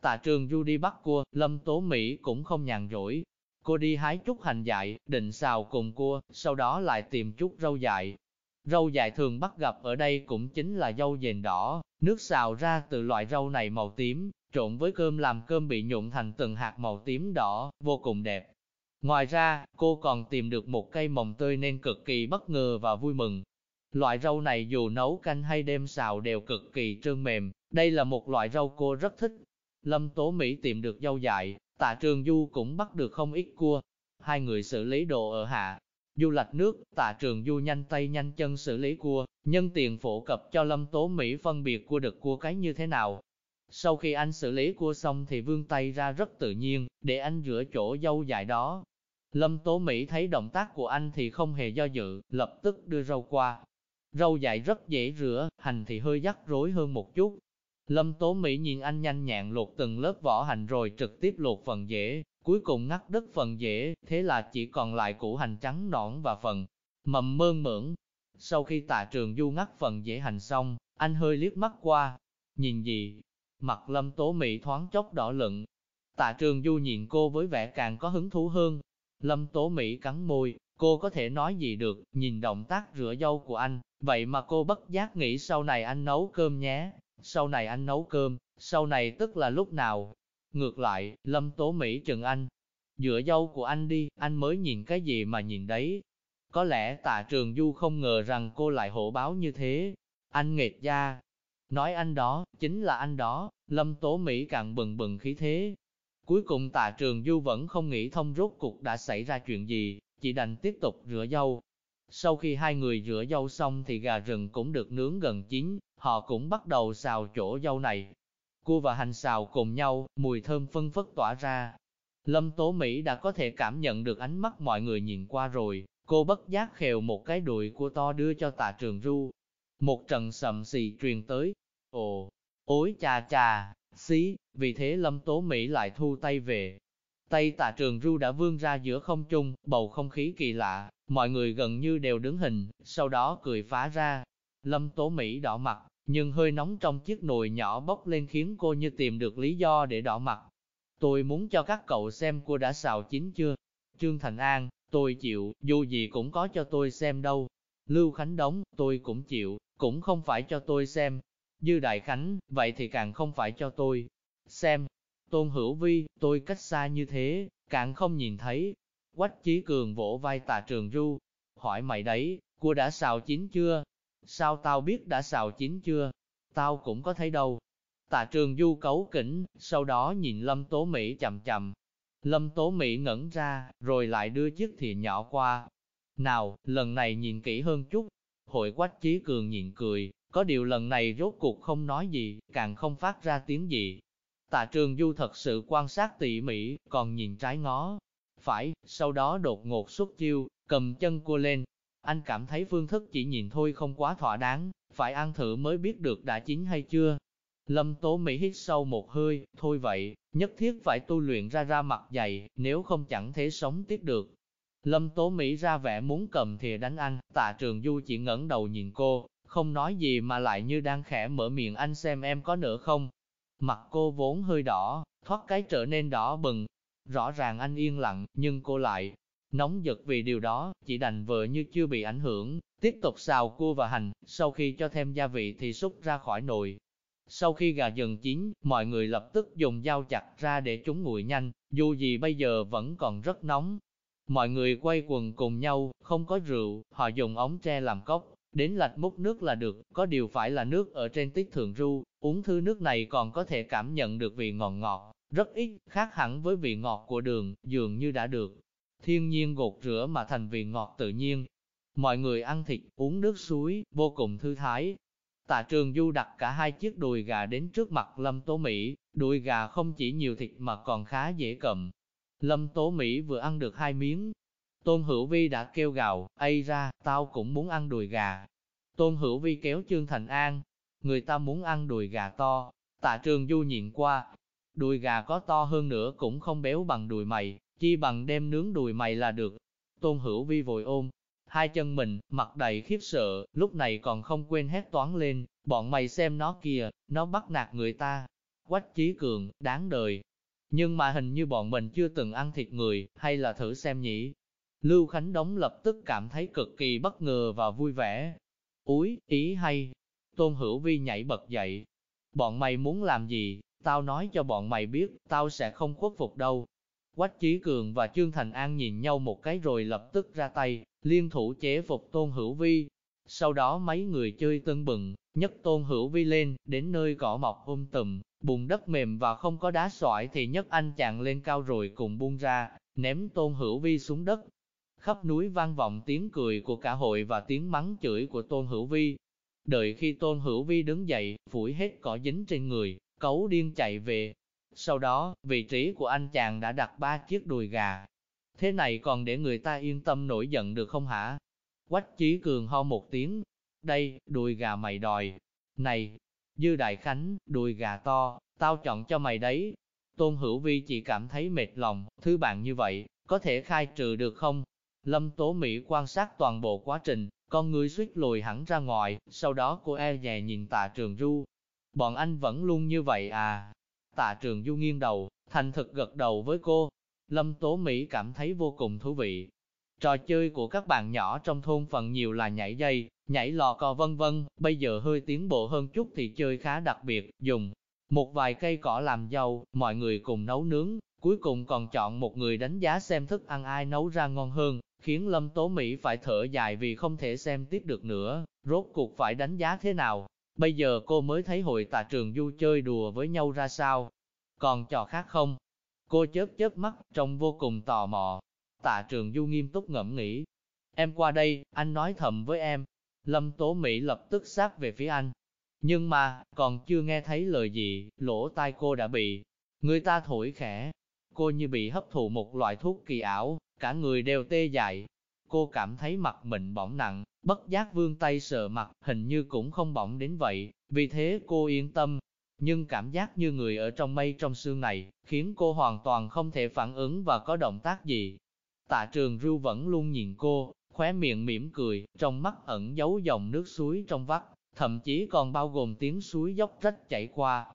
Tạ trường du đi bắt cua, lâm tố Mỹ cũng không nhàn rỗi. Cô đi hái chút hành dại, định xào cùng cua, sau đó lại tìm chút rau dại. Rau dại thường bắt gặp ở đây cũng chính là dâu dền đỏ, nước xào ra từ loại rau này màu tím, trộn với cơm làm cơm bị nhuộm thành từng hạt màu tím đỏ, vô cùng đẹp. Ngoài ra, cô còn tìm được một cây mồng tươi nên cực kỳ bất ngờ và vui mừng. Loại rau này dù nấu canh hay đem xào đều cực kỳ trơn mềm, đây là một loại rau cô rất thích. Lâm Tố Mỹ tìm được dâu dại, tạ trường du cũng bắt được không ít cua. Hai người xử lý đồ ở hạ. Du lạch nước, tạ trường du nhanh tay nhanh chân xử lý cua, nhân tiền phổ cập cho Lâm Tố Mỹ phân biệt cua được cua cái như thế nào, sau khi anh xử lý cua xong thì vươn tay ra rất tự nhiên, để anh rửa chỗ dâu dài đó. Lâm Tố Mỹ thấy động tác của anh thì không hề do dự, lập tức đưa rau qua. Rau dại rất dễ rửa, hành thì hơi rắc rối hơn một chút. Lâm Tố Mỹ nhìn anh nhanh nhẹn lột từng lớp vỏ hành rồi trực tiếp lột phần dễ, cuối cùng ngắt đứt phần dễ, thế là chỉ còn lại củ hành trắng nõn và phần mầm mơn mởn. Sau khi tạ trường du ngắt phần dễ hành xong, anh hơi liếc mắt qua. Nhìn gì, Mặt lâm tố mỹ thoáng chốc đỏ lựng. Tạ trường du nhìn cô với vẻ càng có hứng thú hơn. Lâm tố mỹ cắn môi, cô có thể nói gì được, nhìn động tác rửa dâu của anh, vậy mà cô bất giác nghĩ sau này anh nấu cơm nhé, sau này anh nấu cơm, sau này tức là lúc nào. Ngược lại, lâm tố mỹ chừng anh, rửa dâu của anh đi, anh mới nhìn cái gì mà nhìn đấy. Có lẽ tạ trường du không ngờ rằng cô lại hổ báo như thế. Anh nghệt da, Nói anh đó, chính là anh đó, lâm tố Mỹ càng bừng bừng khí thế. Cuối cùng tạ trường du vẫn không nghĩ thông rốt cuộc đã xảy ra chuyện gì, chỉ đành tiếp tục rửa dâu. Sau khi hai người rửa dâu xong thì gà rừng cũng được nướng gần chín, họ cũng bắt đầu xào chỗ dâu này. Cua và hành xào cùng nhau, mùi thơm phân phất tỏa ra. Lâm Tố Mỹ đã có thể cảm nhận được ánh mắt mọi người nhìn qua rồi, cô bất giác khều một cái đùi của to đưa cho tạ trường du. Một trận sầm xì truyền tới, Ồ, Ối chà chà, xí, vì thế Lâm Tố Mỹ lại thu tay về. Tay tạ trường ru đã vươn ra giữa không trung, bầu không khí kỳ lạ, mọi người gần như đều đứng hình, sau đó cười phá ra. Lâm Tố Mỹ đỏ mặt, nhưng hơi nóng trong chiếc nồi nhỏ bốc lên khiến cô như tìm được lý do để đỏ mặt. Tôi muốn cho các cậu xem cô đã xào chín chưa. Trương Thành An, tôi chịu, dù gì cũng có cho tôi xem đâu. Lưu Khánh Đống, tôi cũng chịu, cũng không phải cho tôi xem. Dư Đại Khánh, vậy thì càng không phải cho tôi xem. Tôn Hữu Vi, tôi cách xa như thế, càng không nhìn thấy. Quách Chí Cường vỗ vai tà trường ru, hỏi mày đấy, cua đã xào chín chưa? Sao tao biết đã xào chín chưa? Tao cũng có thấy đâu. Tạ trường du cấu kỉnh, sau đó nhìn Lâm Tố Mỹ chậm chậm. Lâm Tố Mỹ ngẩn ra, rồi lại đưa chiếc thìa nhỏ qua. Nào, lần này nhìn kỹ hơn chút. Hội quách chí cường nhìn cười, có điều lần này rốt cuộc không nói gì, càng không phát ra tiếng gì. Tạ trường du thật sự quan sát tỉ mỉ, còn nhìn trái ngó. Phải, sau đó đột ngột xuất chiêu, cầm chân cô lên, anh cảm thấy phương thức chỉ nhìn thôi không quá thỏa đáng, phải ăn thử mới biết được đã chín hay chưa. Lâm Tố Mỹ hít sâu một hơi, thôi vậy, nhất thiết phải tu luyện ra ra mặt dày, nếu không chẳng thể sống tiếp được. Lâm Tố Mỹ ra vẻ muốn cầm thìa đánh anh, tạ trường du chỉ ngẩng đầu nhìn cô, không nói gì mà lại như đang khẽ mở miệng anh xem em có nữa không. Mặt cô vốn hơi đỏ, thoát cái trở nên đỏ bừng. Rõ ràng anh yên lặng, nhưng cô lại Nóng giật vì điều đó, chỉ đành vợ như chưa bị ảnh hưởng, tiếp tục xào cua và hành, sau khi cho thêm gia vị thì xúc ra khỏi nồi. Sau khi gà dần chín, mọi người lập tức dùng dao chặt ra để chúng nguội nhanh, dù gì bây giờ vẫn còn rất nóng. Mọi người quay quần cùng nhau, không có rượu, họ dùng ống tre làm cốc, đến lạch múc nước là được, có điều phải là nước ở trên tiết thượng ru, uống thứ nước này còn có thể cảm nhận được vị ngọt ngọt, rất ít, khác hẳn với vị ngọt của đường, dường như đã được thiên nhiên gột rửa mà thành vị ngọt tự nhiên. Mọi người ăn thịt, uống nước suối, vô cùng thư thái. Tạ trường du đặt cả hai chiếc đùi gà đến trước mặt Lâm Tố Mỹ, đùi gà không chỉ nhiều thịt mà còn khá dễ cầm. Lâm Tố Mỹ vừa ăn được hai miếng. Tôn Hữu Vi đã kêu gào, ây ra, tao cũng muốn ăn đùi gà. Tôn Hữu Vi kéo Trương Thành An, người ta muốn ăn đùi gà to. Tạ trường du nhịn qua, đùi gà có to hơn nữa cũng không béo bằng đùi mày, chi bằng đem nướng đùi mày là được. Tôn hữu vi vội ôm, hai chân mình, mặt đầy khiếp sợ, lúc này còn không quên hét toán lên, bọn mày xem nó kìa, nó bắt nạt người ta. Quách trí cường, đáng đời. Nhưng mà hình như bọn mình chưa từng ăn thịt người, hay là thử xem nhỉ? Lưu Khánh Đống lập tức cảm thấy cực kỳ bất ngờ và vui vẻ. Úi, ý hay. Tôn Hữu Vi nhảy bật dậy. Bọn mày muốn làm gì, tao nói cho bọn mày biết, tao sẽ không khuất phục đâu. Quách Chí Cường và Trương Thành An nhìn nhau một cái rồi lập tức ra tay, liên thủ chế phục Tôn Hữu Vi. Sau đó mấy người chơi tưng bừng, nhấc Tôn Hữu Vi lên, đến nơi cỏ mọc um tùm, bùn đất mềm và không có đá sỏi thì nhấc anh chàng lên cao rồi cùng buông ra, ném Tôn Hữu Vi xuống đất. Khắp núi vang vọng tiếng cười của cả hội và tiếng mắng chửi của Tôn Hữu Vi. Đợi khi Tôn Hữu Vi đứng dậy, phủi hết cỏ dính trên người, cấu điên chạy về, sau đó, vị trí của anh chàng đã đặt ba chiếc đùi gà. Thế này còn để người ta yên tâm nổi giận được không hả? Quách Chí Cường ho một tiếng. Đây, đùi gà mày đòi. Này, Dư Đại Khánh, đùi gà to, tao chọn cho mày đấy. Tôn Hữu Vi chỉ cảm thấy mệt lòng, thứ bạn như vậy, có thể khai trừ được không? Lâm Tố Mỹ quan sát toàn bộ quá trình, con người suýt lùi hẳn ra ngoài, sau đó cô e dè nhìn tạ trường ru. Bọn anh vẫn luôn như vậy à? Tạ trường du nghiêng đầu, thành thực gật đầu với cô. Lâm Tố Mỹ cảm thấy vô cùng thú vị. Trò chơi của các bạn nhỏ trong thôn phần nhiều là nhảy dây, nhảy lò cò vân vân, bây giờ hơi tiến bộ hơn chút thì chơi khá đặc biệt, dùng một vài cây cỏ làm dầu mọi người cùng nấu nướng, cuối cùng còn chọn một người đánh giá xem thức ăn ai nấu ra ngon hơn, khiến Lâm Tố Mỹ phải thở dài vì không thể xem tiếp được nữa, rốt cuộc phải đánh giá thế nào. Bây giờ cô mới thấy hội tạ trường du chơi đùa với nhau ra sao. Còn trò khác không? Cô chớp chớp mắt, trông vô cùng tò mò. Tạ trường du nghiêm túc ngẫm nghĩ. Em qua đây, anh nói thầm với em. Lâm Tố Mỹ lập tức sát về phía anh. Nhưng mà, còn chưa nghe thấy lời gì, lỗ tai cô đã bị người ta thổi khẽ. Cô như bị hấp thụ một loại thuốc kỳ ảo, cả người đều tê dại. Cô cảm thấy mặt mình bỏng nặng, Bất giác vương tay sờ mặt, hình như cũng không bỏng đến vậy, vì thế cô yên tâm. nhưng cảm giác như người ở trong mây trong xương này, khiến cô hoàn toàn không thể phản ứng và có động tác gì. Tạ trường rưu vẫn luôn nhìn cô, khóe miệng mỉm cười, trong mắt ẩn giấu dòng nước suối trong vắt, thậm chí còn bao gồm tiếng suối dốc rách chảy qua.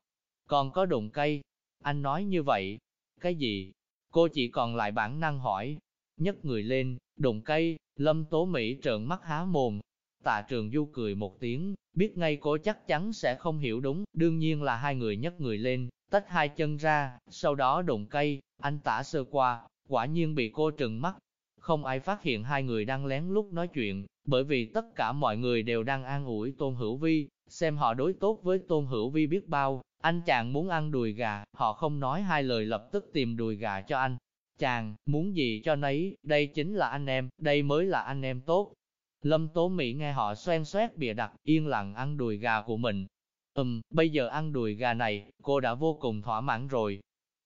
Còn có đụng cây, anh nói như vậy, cái gì? Cô chỉ còn lại bản năng hỏi, nhấc người lên, đụng cây, lâm tố Mỹ trợn mắt há mồm. Tạ trường du cười một tiếng, biết ngay cô chắc chắn sẽ không hiểu đúng, đương nhiên là hai người nhấc người lên, tách hai chân ra, sau đó đụng cây, anh tả sơ qua, quả nhiên bị cô trừng mắt. Không ai phát hiện hai người đang lén lút nói chuyện, bởi vì tất cả mọi người đều đang an ủi Tôn Hữu Vi, xem họ đối tốt với Tôn Hữu Vi biết bao, anh chàng muốn ăn đùi gà, họ không nói hai lời lập tức tìm đùi gà cho anh. Chàng, muốn gì cho nấy, đây chính là anh em, đây mới là anh em tốt. Lâm Tố Mỹ nghe họ xoen xoét bịa đặt, yên lặng ăn đùi gà của mình. Ừm, bây giờ ăn đùi gà này, cô đã vô cùng thỏa mãn rồi.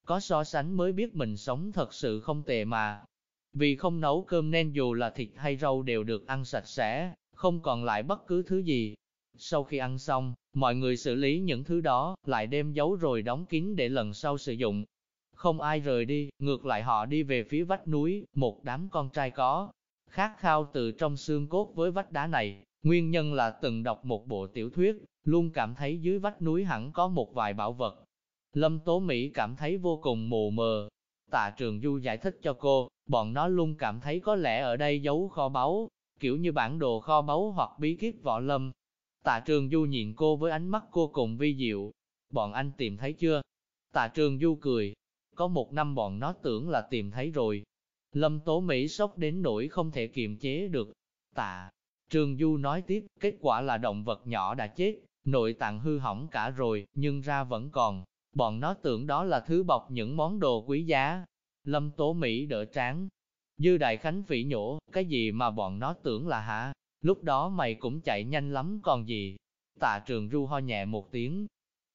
Có so sánh mới biết mình sống thật sự không tệ mà. Vì không nấu cơm nên dù là thịt hay rau đều được ăn sạch sẽ, không còn lại bất cứ thứ gì. Sau khi ăn xong, mọi người xử lý những thứ đó, lại đem giấu rồi đóng kín để lần sau sử dụng. Không ai rời đi, ngược lại họ đi về phía vách núi, một đám con trai có. Khát khao từ trong xương cốt với vách đá này, nguyên nhân là từng đọc một bộ tiểu thuyết, luôn cảm thấy dưới vách núi hẳn có một vài bảo vật. Lâm Tố Mỹ cảm thấy vô cùng mù mờ. Tạ Trường Du giải thích cho cô, bọn nó luôn cảm thấy có lẽ ở đây giấu kho báu, kiểu như bản đồ kho báu hoặc bí kíp võ lâm. Tạ Trường Du nhìn cô với ánh mắt cô cùng vi diệu. Bọn anh tìm thấy chưa? Tạ Trường Du cười. Có một năm bọn nó tưởng là tìm thấy rồi. Lâm Tố Mỹ sốc đến nỗi không thể kiềm chế được. Tạ Trường Du nói tiếp, kết quả là động vật nhỏ đã chết, nội tạng hư hỏng cả rồi, nhưng ra vẫn còn. Bọn nó tưởng đó là thứ bọc những món đồ quý giá. Lâm Tố Mỹ đỡ tráng. Dư Đại Khánh phỉ nhổ, cái gì mà bọn nó tưởng là hả? Lúc đó mày cũng chạy nhanh lắm còn gì. Tạ trường Du ho nhẹ một tiếng.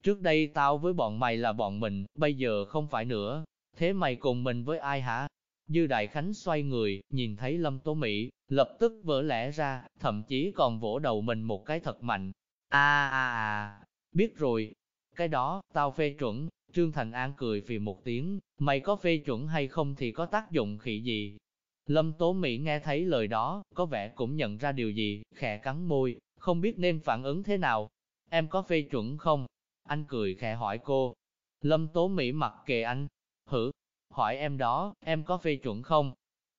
Trước đây tao với bọn mày là bọn mình, bây giờ không phải nữa. Thế mày cùng mình với ai hả? Dư Đại Khánh xoay người, nhìn thấy Lâm Tố Mỹ, lập tức vỡ lẽ ra, thậm chí còn vỗ đầu mình một cái thật mạnh. a a a biết rồi, cái đó, tao phê chuẩn. Trương Thành An cười vì một tiếng, mày có phê chuẩn hay không thì có tác dụng khỉ gì. Lâm Tố Mỹ nghe thấy lời đó, có vẻ cũng nhận ra điều gì, khẽ cắn môi, không biết nên phản ứng thế nào. Em có phê chuẩn không? Anh cười khẽ hỏi cô. Lâm Tố Mỹ mặc kệ anh. Hử? Hỏi em đó, em có phê chuẩn không?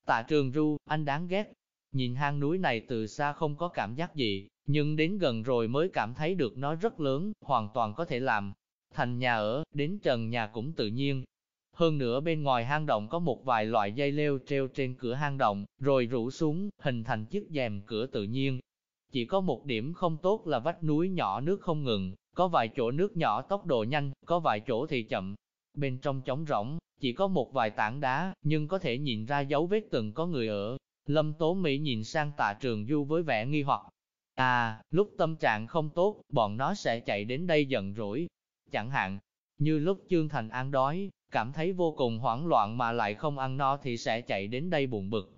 Tạ trường ru, anh đáng ghét. Nhìn hang núi này từ xa không có cảm giác gì, nhưng đến gần rồi mới cảm thấy được nó rất lớn, hoàn toàn có thể làm thành nhà ở, đến trần nhà cũng tự nhiên. Hơn nữa bên ngoài hang động có một vài loại dây leo treo trên cửa hang động, rồi rủ xuống, hình thành chiếc rèm cửa tự nhiên. Chỉ có một điểm không tốt là vách núi nhỏ nước không ngừng, có vài chỗ nước nhỏ tốc độ nhanh, có vài chỗ thì chậm. Bên trong trống rỗng, chỉ có một vài tảng đá, nhưng có thể nhìn ra dấu vết từng có người ở. Lâm Tố Mỹ nhìn sang tạ trường du với vẻ nghi hoặc. À, lúc tâm trạng không tốt, bọn nó sẽ chạy đến đây giận rỗi. Chẳng hạn, như lúc Trương Thành ăn đói, cảm thấy vô cùng hoảng loạn mà lại không ăn no thì sẽ chạy đến đây buồn bực.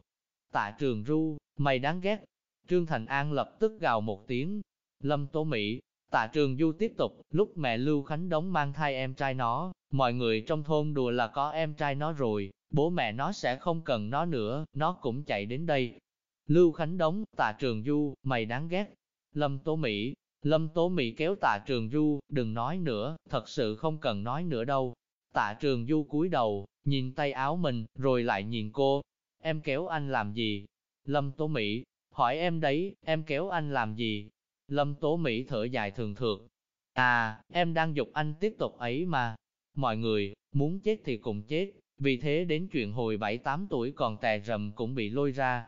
Tạ trường ru, mày đáng ghét. Trương Thành An lập tức gào một tiếng. Lâm Tố Mỹ, tạ trường du tiếp tục, lúc mẹ Lưu Khánh Đống mang thai em trai nó, mọi người trong thôn đùa là có em trai nó rồi, bố mẹ nó sẽ không cần nó nữa, nó cũng chạy đến đây. Lưu Khánh Đống, tạ trường du, mày đáng ghét. Lâm Tố Mỹ, Lâm Tố Mỹ kéo tạ trường du, đừng nói nữa, thật sự không cần nói nữa đâu. Tạ trường du cúi đầu, nhìn tay áo mình, rồi lại nhìn cô. Em kéo anh làm gì? Lâm Tố Mỹ, hỏi em đấy, em kéo anh làm gì? Lâm Tố Mỹ thở dài thường thường. À, em đang dục anh tiếp tục ấy mà. Mọi người, muốn chết thì cùng chết, vì thế đến chuyện hồi 7-8 tuổi còn tè rầm cũng bị lôi ra.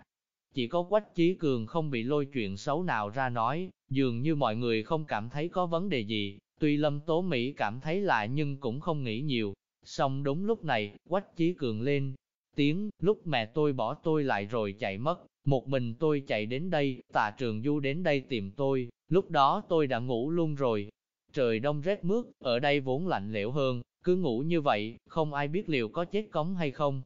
Chỉ có Quách Chí Cường không bị lôi chuyện xấu nào ra nói, dường như mọi người không cảm thấy có vấn đề gì, tuy Lâm Tố Mỹ cảm thấy lạ nhưng cũng không nghĩ nhiều. Xong đúng lúc này, Quách Chí Cường lên, tiếng, lúc mẹ tôi bỏ tôi lại rồi chạy mất, một mình tôi chạy đến đây, tạ trường du đến đây tìm tôi, lúc đó tôi đã ngủ luôn rồi. Trời đông rét mướt, ở đây vốn lạnh lẽo hơn, cứ ngủ như vậy, không ai biết liệu có chết cống hay không.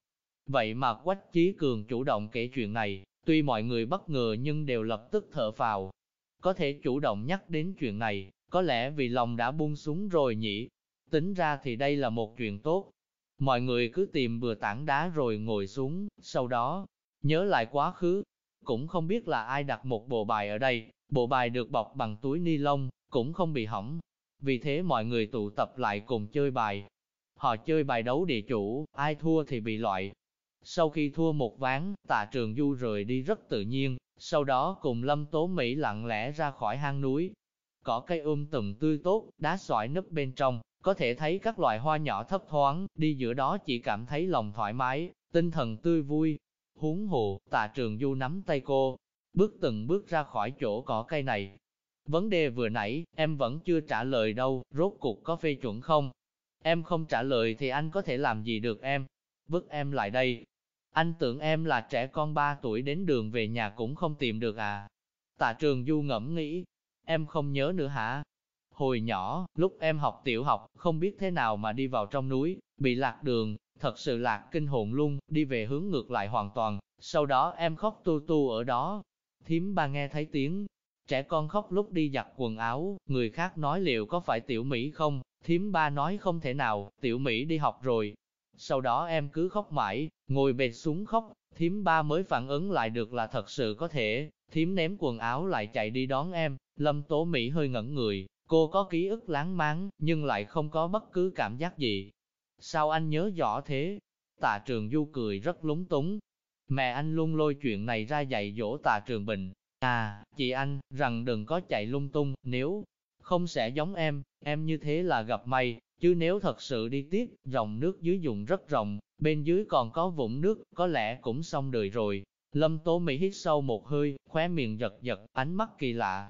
Vậy mà Quách Chí Cường chủ động kể chuyện này, tuy mọi người bất ngờ nhưng đều lập tức thở phào. có thể chủ động nhắc đến chuyện này, có lẽ vì lòng đã buông xuống rồi nhỉ. Tính ra thì đây là một chuyện tốt. Mọi người cứ tìm bừa tảng đá rồi ngồi xuống, sau đó, nhớ lại quá khứ. Cũng không biết là ai đặt một bộ bài ở đây, bộ bài được bọc bằng túi ni lông, cũng không bị hỏng. Vì thế mọi người tụ tập lại cùng chơi bài. Họ chơi bài đấu địa chủ, ai thua thì bị loại. Sau khi thua một ván, tạ trường du rời đi rất tự nhiên, sau đó cùng Lâm Tố Mỹ lặng lẽ ra khỏi hang núi. Cỏ cây um tùm tươi tốt, đá sỏi nấp bên trong, có thể thấy các loài hoa nhỏ thấp thoáng, đi giữa đó chỉ cảm thấy lòng thoải mái, tinh thần tươi vui. Huống hồ, tạ trường du nắm tay cô, bước từng bước ra khỏi chỗ cỏ cây này. Vấn đề vừa nãy, em vẫn chưa trả lời đâu, rốt cuộc có phê chuẩn không? Em không trả lời thì anh có thể làm gì được em? Vứt em lại đây, anh tưởng em là trẻ con 3 tuổi đến đường về nhà cũng không tìm được à. Tạ trường du ngẫm nghĩ, em không nhớ nữa hả? Hồi nhỏ, lúc em học tiểu học, không biết thế nào mà đi vào trong núi, bị lạc đường, thật sự lạc kinh hồn luôn, đi về hướng ngược lại hoàn toàn, sau đó em khóc tu tu ở đó. Thím ba nghe thấy tiếng, trẻ con khóc lúc đi giặt quần áo, người khác nói liệu có phải tiểu Mỹ không, thím ba nói không thể nào, tiểu Mỹ đi học rồi, sau đó em cứ khóc mãi, ngồi bệt xuống khóc, thím ba mới phản ứng lại được là thật sự có thể, thím ném quần áo lại chạy đi đón em, lâm tố Mỹ hơi ngẩn người, cô có ký ức láng máng, nhưng lại không có bất cứ cảm giác gì. Sao anh nhớ rõ thế? Tạ trường du cười rất lúng túng. Mẹ anh luôn lôi chuyện này ra dạy dỗ tạ trường bình. À, chị anh, rằng đừng có chạy lung tung, nếu không sẽ giống em, em như thế là gặp may, chứ nếu thật sự đi tiếp, dòng nước dưới dùng rất rộng, bên dưới còn có vũng nước, có lẽ cũng xong đời rồi. Lâm Tố Mỹ hít sâu một hơi, khóe miệng giật giật, ánh mắt kỳ lạ.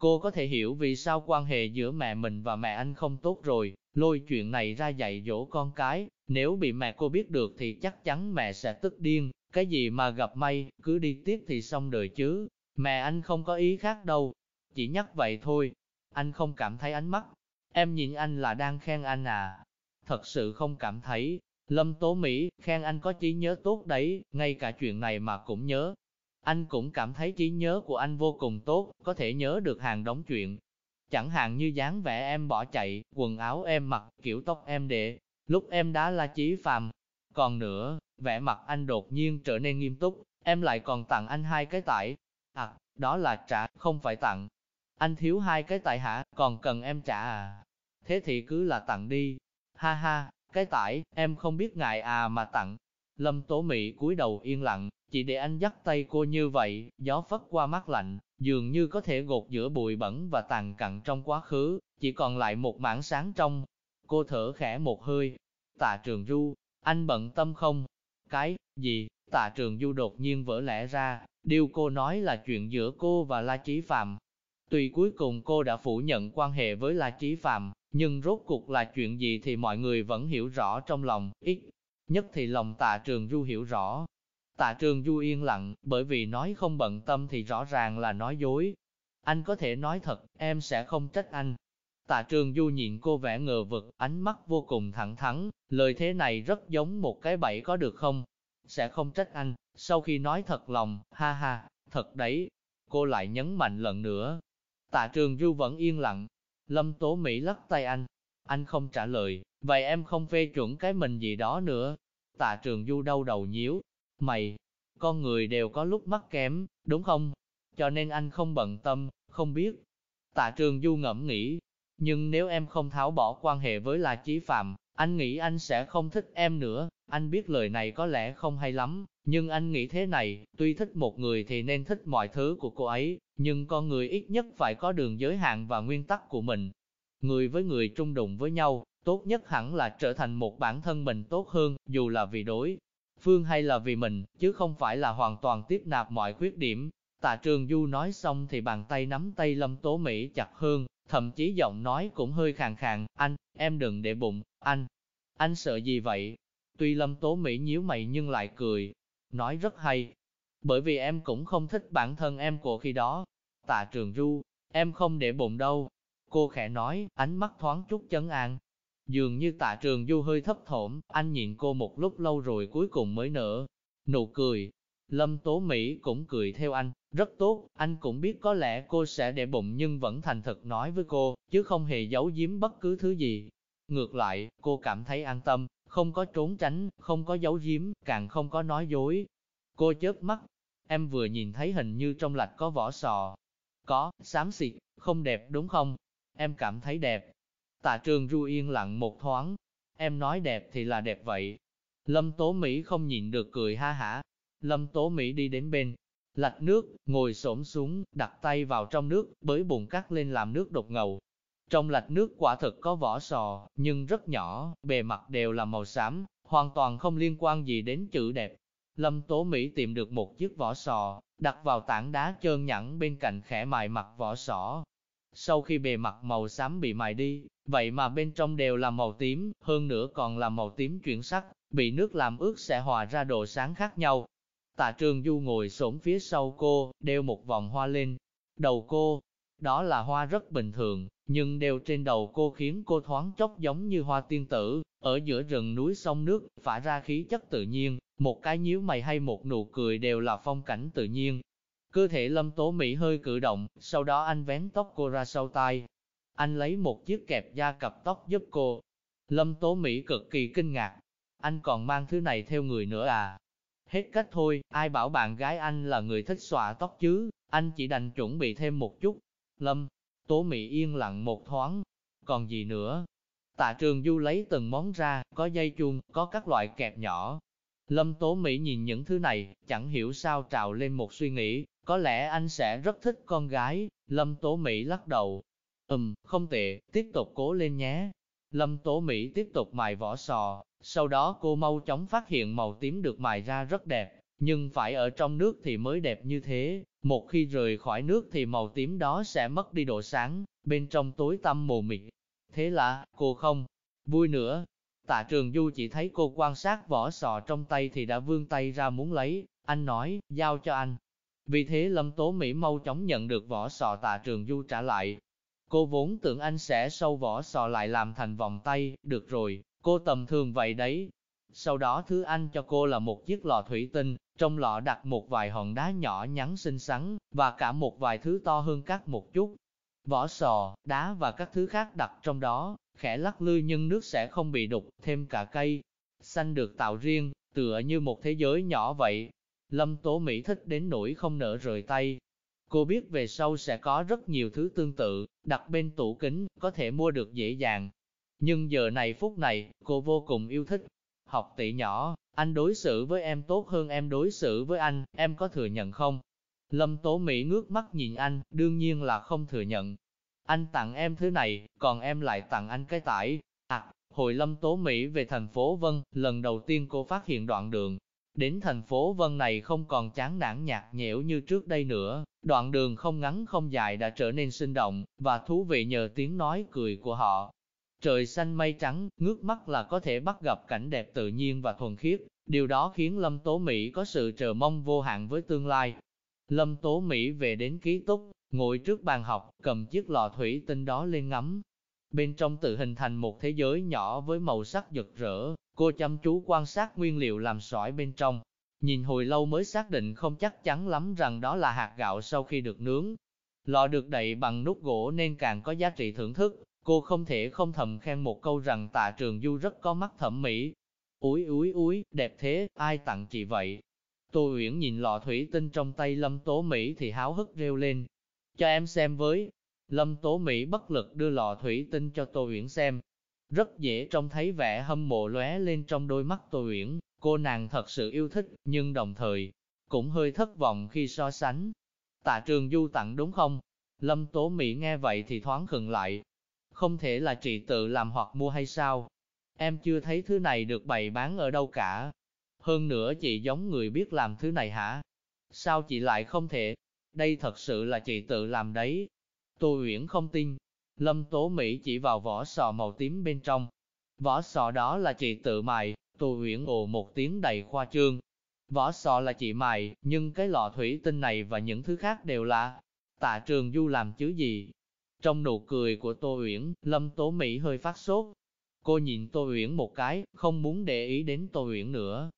Cô có thể hiểu vì sao quan hệ giữa mẹ mình và mẹ anh không tốt rồi, lôi chuyện này ra dạy dỗ con cái, nếu bị mẹ cô biết được thì chắc chắn mẹ sẽ tức điên, cái gì mà gặp may, cứ đi tiếp thì xong đời chứ. Mẹ anh không có ý khác đâu, chỉ nhắc vậy thôi. Anh không cảm thấy ánh mắt Em nhìn anh là đang khen anh à? Thật sự không cảm thấy. Lâm Tố Mỹ, khen anh có trí nhớ tốt đấy, ngay cả chuyện này mà cũng nhớ. Anh cũng cảm thấy trí nhớ của anh vô cùng tốt, có thể nhớ được hàng đống chuyện. Chẳng hạn như dáng vẻ em bỏ chạy, quần áo em mặc, kiểu tóc em để, lúc em đã là chí phàm. Còn nữa, vẻ mặt anh đột nhiên trở nên nghiêm túc, em lại còn tặng anh hai cái tải. À, đó là trả, không phải tặng. Anh thiếu hai cái tải hả, còn cần em trả à? thế thì cứ là tặng đi. Ha ha, cái tải, em không biết ngại à mà tặng. Lâm Tố Mỹ cúi đầu yên lặng, chỉ để anh dắt tay cô như vậy, gió phất qua mắt lạnh, dường như có thể gột giữa bụi bẩn và tàn cặn trong quá khứ, chỉ còn lại một mảng sáng trong. Cô thở khẽ một hơi. Tạ Trường Du, anh bận tâm không? Cái, gì? Tạ Trường Du đột nhiên vỡ lẽ ra, điều cô nói là chuyện giữa cô và La Chí Phạm. Tuy cuối cùng cô đã phủ nhận quan hệ với La Chí Phạm, nhưng rốt cuộc là chuyện gì thì mọi người vẫn hiểu rõ trong lòng, ít nhất thì lòng tạ trường du hiểu rõ. Tạ trường du yên lặng, bởi vì nói không bận tâm thì rõ ràng là nói dối. Anh có thể nói thật, em sẽ không trách anh. Tạ trường du nhìn cô vẻ ngờ vực, ánh mắt vô cùng thẳng thắn, lời thế này rất giống một cái bẫy có được không? Sẽ không trách anh, sau khi nói thật lòng, ha ha, thật đấy. Cô lại nhấn mạnh lần nữa. Tạ trường du vẫn yên lặng, Lâm Tố Mỹ lắc tay anh. Anh không trả lời, vậy em không phê chuẩn cái mình gì đó nữa. Tạ trường du đau đầu nhíu. Mày, con người đều có lúc mắc kém, đúng không? Cho nên anh không bận tâm, không biết. Tạ trường du ngẫm nghĩ. Nhưng nếu em không tháo bỏ quan hệ với La Chí Phạm, anh nghĩ anh sẽ không thích em nữa. Anh biết lời này có lẽ không hay lắm, nhưng anh nghĩ thế này, tuy thích một người thì nên thích mọi thứ của cô ấy, nhưng con người ít nhất phải có đường giới hạn và nguyên tắc của mình. Người với người trung đụng với nhau, tốt nhất hẳn là trở thành một bản thân mình tốt hơn, dù là vì đối phương hay là vì mình, chứ không phải là hoàn toàn tiếp nạp mọi khuyết điểm. Tạ Trường Du nói xong thì bàn tay nắm tay Lâm Tố Mỹ chặt hơn, thậm chí giọng nói cũng hơi khàn khàn, anh, em đừng để bụng, anh, anh sợ gì vậy? Tuy Lâm Tố Mỹ nhíu mày nhưng lại cười, nói rất hay. Bởi vì em cũng không thích bản thân em của khi đó. Tạ Trường Du, em không để bụng đâu. Cô khẽ nói, ánh mắt thoáng chút chấn an. Dường như tạ trường du hơi thấp thỏm, anh nhìn cô một lúc lâu rồi cuối cùng mới nở. Nụ cười. Lâm Tố Mỹ cũng cười theo anh, Rất tốt, anh cũng biết có lẽ cô sẽ để bụng nhưng vẫn thành thật nói với cô, chứ không hề giấu giếm bất cứ thứ gì. Ngược lại, cô cảm thấy an tâm, không có trốn tránh, không có giấu giếm, càng không có nói dối. Cô chớp mắt, em vừa nhìn thấy hình như trong lạch có vỏ sò. Có, xám xịt, không đẹp đúng không? Em cảm thấy đẹp. Tạ trường ru yên lặng một thoáng. Em nói đẹp thì là đẹp vậy. Lâm Tố Mỹ không nhịn được cười ha hả. Lâm Tố Mỹ đi đến bên, lạch nước, ngồi xổm xuống, đặt tay vào trong nước, bới bùn cắt lên làm nước đột ngầu. Trong lạch nước quả thực có vỏ sò, nhưng rất nhỏ, bề mặt đều là màu xám, hoàn toàn không liên quan gì đến chữ đẹp. Lâm Tố Mỹ tìm được một chiếc vỏ sò, đặt vào tảng đá trơn nhẵn bên cạnh khẽ mài mặt vỏ sò. Sau khi bề mặt màu xám bị mài đi, vậy mà bên trong đều là màu tím, hơn nữa còn là màu tím chuyển sắc, bị nước làm ướt sẽ hòa ra độ sáng khác nhau. Tạ Trường Du ngồi xổm phía sau cô, đeo một vòng hoa lên đầu cô. Đó là hoa rất bình thường, nhưng đeo trên đầu cô khiến cô thoáng chốc giống như hoa tiên tử, ở giữa rừng núi sông nước, phả ra khí chất tự nhiên, một cái nhíu mày hay một nụ cười đều là phong cảnh tự nhiên. Cơ thể lâm tố Mỹ hơi cử động, sau đó anh vén tóc cô ra sau tai. Anh lấy một chiếc kẹp da cặp tóc giúp cô. Lâm tố Mỹ cực kỳ kinh ngạc. Anh còn mang thứ này theo người nữa à? Hết cách thôi, ai bảo bạn gái anh là người thích xòa tóc chứ, anh chỉ đành chuẩn bị thêm một chút. Lâm, Tố Mỹ yên lặng một thoáng, còn gì nữa? Tạ trường du lấy từng món ra, có dây chuông, có các loại kẹp nhỏ. Lâm Tố Mỹ nhìn những thứ này, chẳng hiểu sao trào lên một suy nghĩ, có lẽ anh sẽ rất thích con gái. Lâm Tố Mỹ lắc đầu. Ừm, không tệ, tiếp tục cố lên nhé. Lâm Tố Mỹ tiếp tục mài vỏ sò, sau đó cô mau chóng phát hiện màu tím được mài ra rất đẹp, nhưng phải ở trong nước thì mới đẹp như thế, một khi rời khỏi nước thì màu tím đó sẽ mất đi độ sáng, bên trong tối tăm mù mịt. Thế là, cô không vui nữa. Tạ trường du chỉ thấy cô quan sát vỏ sò trong tay thì đã vươn tay ra muốn lấy, anh nói, giao cho anh. Vì thế Lâm Tố Mỹ mau chóng nhận được vỏ sò tạ trường du trả lại. Cô vốn tưởng anh sẽ sâu vỏ sò lại làm thành vòng tay, được rồi, cô tầm thường vậy đấy. Sau đó thứ anh cho cô là một chiếc lọ thủy tinh, trong lọ đặt một vài hòn đá nhỏ nhắn xinh xắn, và cả một vài thứ to hơn các một chút. Vỏ sò, đá và các thứ khác đặt trong đó, khẽ lắc lư nhưng nước sẽ không bị đục, thêm cả cây. Xanh được tạo riêng, tựa như một thế giới nhỏ vậy. Lâm Tố Mỹ thích đến nỗi không nỡ rời tay. Cô biết về sau sẽ có rất nhiều thứ tương tự, đặt bên tủ kính, có thể mua được dễ dàng. Nhưng giờ này phút này, cô vô cùng yêu thích. Học tỷ nhỏ, anh đối xử với em tốt hơn em đối xử với anh, em có thừa nhận không? Lâm Tố Mỹ ngước mắt nhìn anh, đương nhiên là không thừa nhận. Anh tặng em thứ này, còn em lại tặng anh cái tải. À, hồi Lâm Tố Mỹ về thành phố Vân, lần đầu tiên cô phát hiện đoạn đường. Đến thành phố Vân này không còn chán nản nhạt nhẽo như trước đây nữa, đoạn đường không ngắn không dài đã trở nên sinh động, và thú vị nhờ tiếng nói cười của họ. Trời xanh mây trắng, ngước mắt là có thể bắt gặp cảnh đẹp tự nhiên và thuần khiết, điều đó khiến Lâm Tố Mỹ có sự chờ mong vô hạn với tương lai. Lâm Tố Mỹ về đến ký túc, ngồi trước bàn học, cầm chiếc lọ thủy tinh đó lên ngắm. Bên trong tự hình thành một thế giới nhỏ với màu sắc rực rỡ, cô chăm chú quan sát nguyên liệu làm sỏi bên trong. Nhìn hồi lâu mới xác định không chắc chắn lắm rằng đó là hạt gạo sau khi được nướng. Lọ được đậy bằng nút gỗ nên càng có giá trị thưởng thức, Cô không thể không thầm khen một câu rằng tạ trường du rất có mắt thẩm mỹ. Úi úi úi, đẹp thế, ai tặng chị vậy? Tô Uyển nhìn lọ thủy tinh trong tay Lâm Tố Mỹ thì háo hức reo lên. Cho em xem với. Lâm Tố Mỹ bất lực đưa lọ thủy tinh cho Tô Uyển xem. Rất dễ trông thấy vẻ hâm mộ lóe lên trong đôi mắt Tô Uyển. Cô nàng thật sự yêu thích, nhưng đồng thời, cũng hơi thất vọng khi so sánh. Tạ trường du tặng đúng không? Lâm Tố Mỹ nghe vậy thì thoáng khừng lại, không thể là chị tự làm hoặc mua hay sao? Em chưa thấy thứ này được bày bán ở đâu cả. Hơn nữa chị giống người biết làm thứ này hả? Sao chị lại không thể? Đây thật sự là chị tự làm đấy. Tô Uyển không tin. Lâm Tố Mỹ chỉ vào vỏ sò màu tím bên trong. Vỏ sò đó là chị tự mài. Tô Uyển ồ một tiếng đầy khoa trương. Vỏ sò là chị mài, nhưng cái lọ thủy tinh này và những thứ khác đều là tạ trường du làm chứ gì. Trong nụ cười của Tô Uyển, Lâm Tố Mỹ hơi phát sốt. Cô nhìn Tô Uyển một cái, không muốn để ý đến Tô Uyển nữa.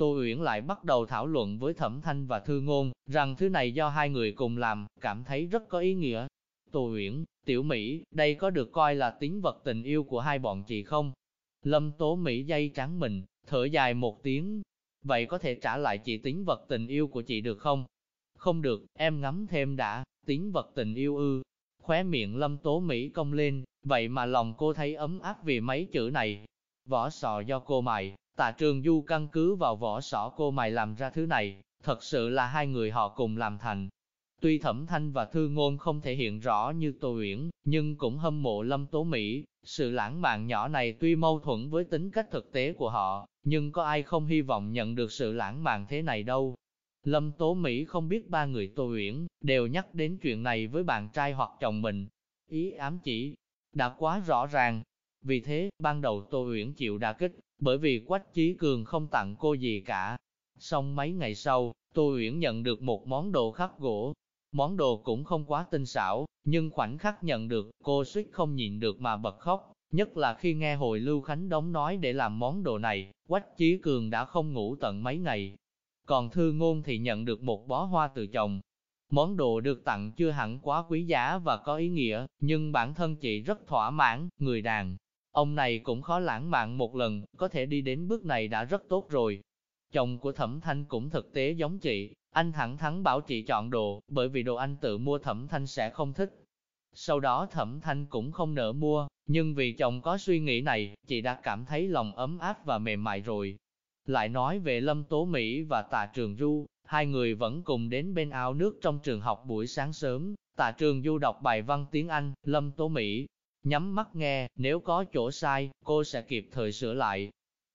Tô Uyển lại bắt đầu thảo luận với Thẩm Thanh và Thư Ngôn, rằng thứ này do hai người cùng làm, cảm thấy rất có ý nghĩa. Tô Uyển, Tiểu Mỹ, đây có được coi là tính vật tình yêu của hai bọn chị không? Lâm Tố Mỹ dây trắng mình, thở dài một tiếng. Vậy có thể trả lại chị tính vật tình yêu của chị được không? Không được, em ngắm thêm đã, tính vật tình yêu ư. Khóe miệng Lâm Tố Mỹ cong lên, vậy mà lòng cô thấy ấm áp vì mấy chữ này. Vỏ sò do cô mài tạ trường du căn cứ vào vỏ sỏ cô mày làm ra thứ này, thật sự là hai người họ cùng làm thành. Tuy Thẩm Thanh và Thư Ngôn không thể hiện rõ như Tô Uyển, nhưng cũng hâm mộ Lâm Tố Mỹ, sự lãng mạn nhỏ này tuy mâu thuẫn với tính cách thực tế của họ, nhưng có ai không hy vọng nhận được sự lãng mạn thế này đâu. Lâm Tố Mỹ không biết ba người Tô Uyển đều nhắc đến chuyện này với bạn trai hoặc chồng mình. Ý ám chỉ đã quá rõ ràng. Vì thế, ban đầu Tô Uyển chịu đả kích, bởi vì Quách Chí Cường không tặng cô gì cả. Xong mấy ngày sau, Tô Uyển nhận được một món đồ khắc gỗ. Món đồ cũng không quá tinh xảo, nhưng khoảnh khắc nhận được, cô suýt không nhịn được mà bật khóc. Nhất là khi nghe hồi Lưu Khánh Đống nói để làm món đồ này, Quách Chí Cường đã không ngủ tận mấy ngày, còn thư ngôn thì nhận được một bó hoa từ chồng. Món đồ được tặng chưa hẳn quá quý giá và có ý nghĩa, nhưng bản thân chị rất thỏa mãn, người đàn. Ông này cũng khó lãng mạn một lần, có thể đi đến bước này đã rất tốt rồi. Chồng của Thẩm Thanh cũng thực tế giống chị, anh thẳng thắn bảo chị chọn đồ, bởi vì đồ anh tự mua Thẩm Thanh sẽ không thích. Sau đó Thẩm Thanh cũng không nỡ mua, nhưng vì chồng có suy nghĩ này, chị đã cảm thấy lòng ấm áp và mềm mại rồi. Lại nói về Lâm Tố Mỹ và Tạ Trường Du, hai người vẫn cùng đến bên ao nước trong trường học buổi sáng sớm. Tạ Trường Du đọc bài văn tiếng Anh, Lâm Tố Mỹ nhắm mắt nghe, nếu có chỗ sai, cô sẽ kịp thời sửa lại.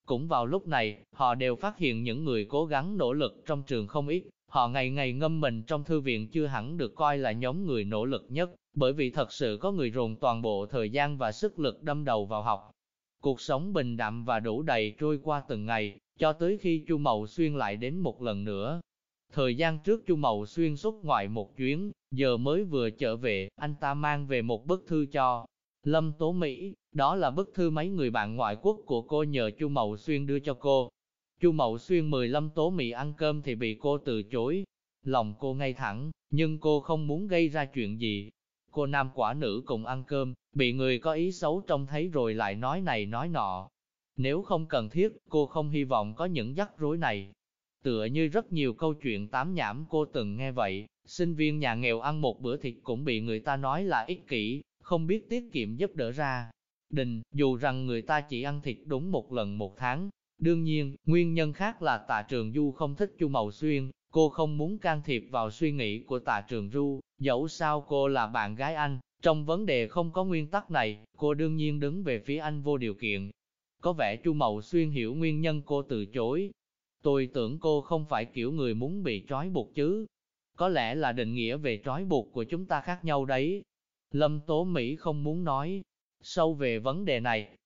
Cũng vào lúc này, họ đều phát hiện những người cố gắng nỗ lực trong trường không ít. Họ ngày ngày ngâm mình trong thư viện chưa hẳn được coi là nhóm người nỗ lực nhất, bởi vì thật sự có người dồn toàn bộ thời gian và sức lực đâm đầu vào học. Cuộc sống bình đạm và đủ đầy trôi qua từng ngày, cho tới khi Chu Mậu Xuyên lại đến một lần nữa. Thời gian trước Chu Mậu Xuyên xuất ngoại một chuyến, giờ mới vừa trở về, anh ta mang về một bức thư cho Lâm Tố Mỹ, đó là bức thư mấy người bạn ngoại quốc của cô nhờ Chu Mậu Xuyên đưa cho cô. Chu Mậu Xuyên mời Lâm Tố Mỹ ăn cơm thì bị cô từ chối. Lòng cô ngay thẳng, nhưng cô không muốn gây ra chuyện gì. Cô nam quả nữ cùng ăn cơm, bị người có ý xấu trông thấy rồi lại nói này nói nọ, nếu không cần thiết, cô không hy vọng có những rắc rối này. Tựa như rất nhiều câu chuyện tám nhảm cô từng nghe vậy, sinh viên nhà nghèo ăn một bữa thịt cũng bị người ta nói là ích kỷ, không biết tiết kiệm giúp đỡ ra. Đình, dù rằng người ta chỉ ăn thịt đúng một lần một tháng, đương nhiên, nguyên nhân khác là tạ trường du không thích chu màu xuyên, cô không muốn can thiệp vào suy nghĩ của tạ trường du, dẫu sao cô là bạn gái anh, trong vấn đề không có nguyên tắc này, cô đương nhiên đứng về phía anh vô điều kiện, có vẻ Chu Mậu Xuyên hiểu nguyên nhân cô từ chối. Tôi tưởng cô không phải kiểu người muốn bị trói buộc chứ. Có lẽ là định nghĩa về trói buộc của chúng ta khác nhau đấy. Lâm Tố Mỹ không muốn nói sâu về vấn đề này.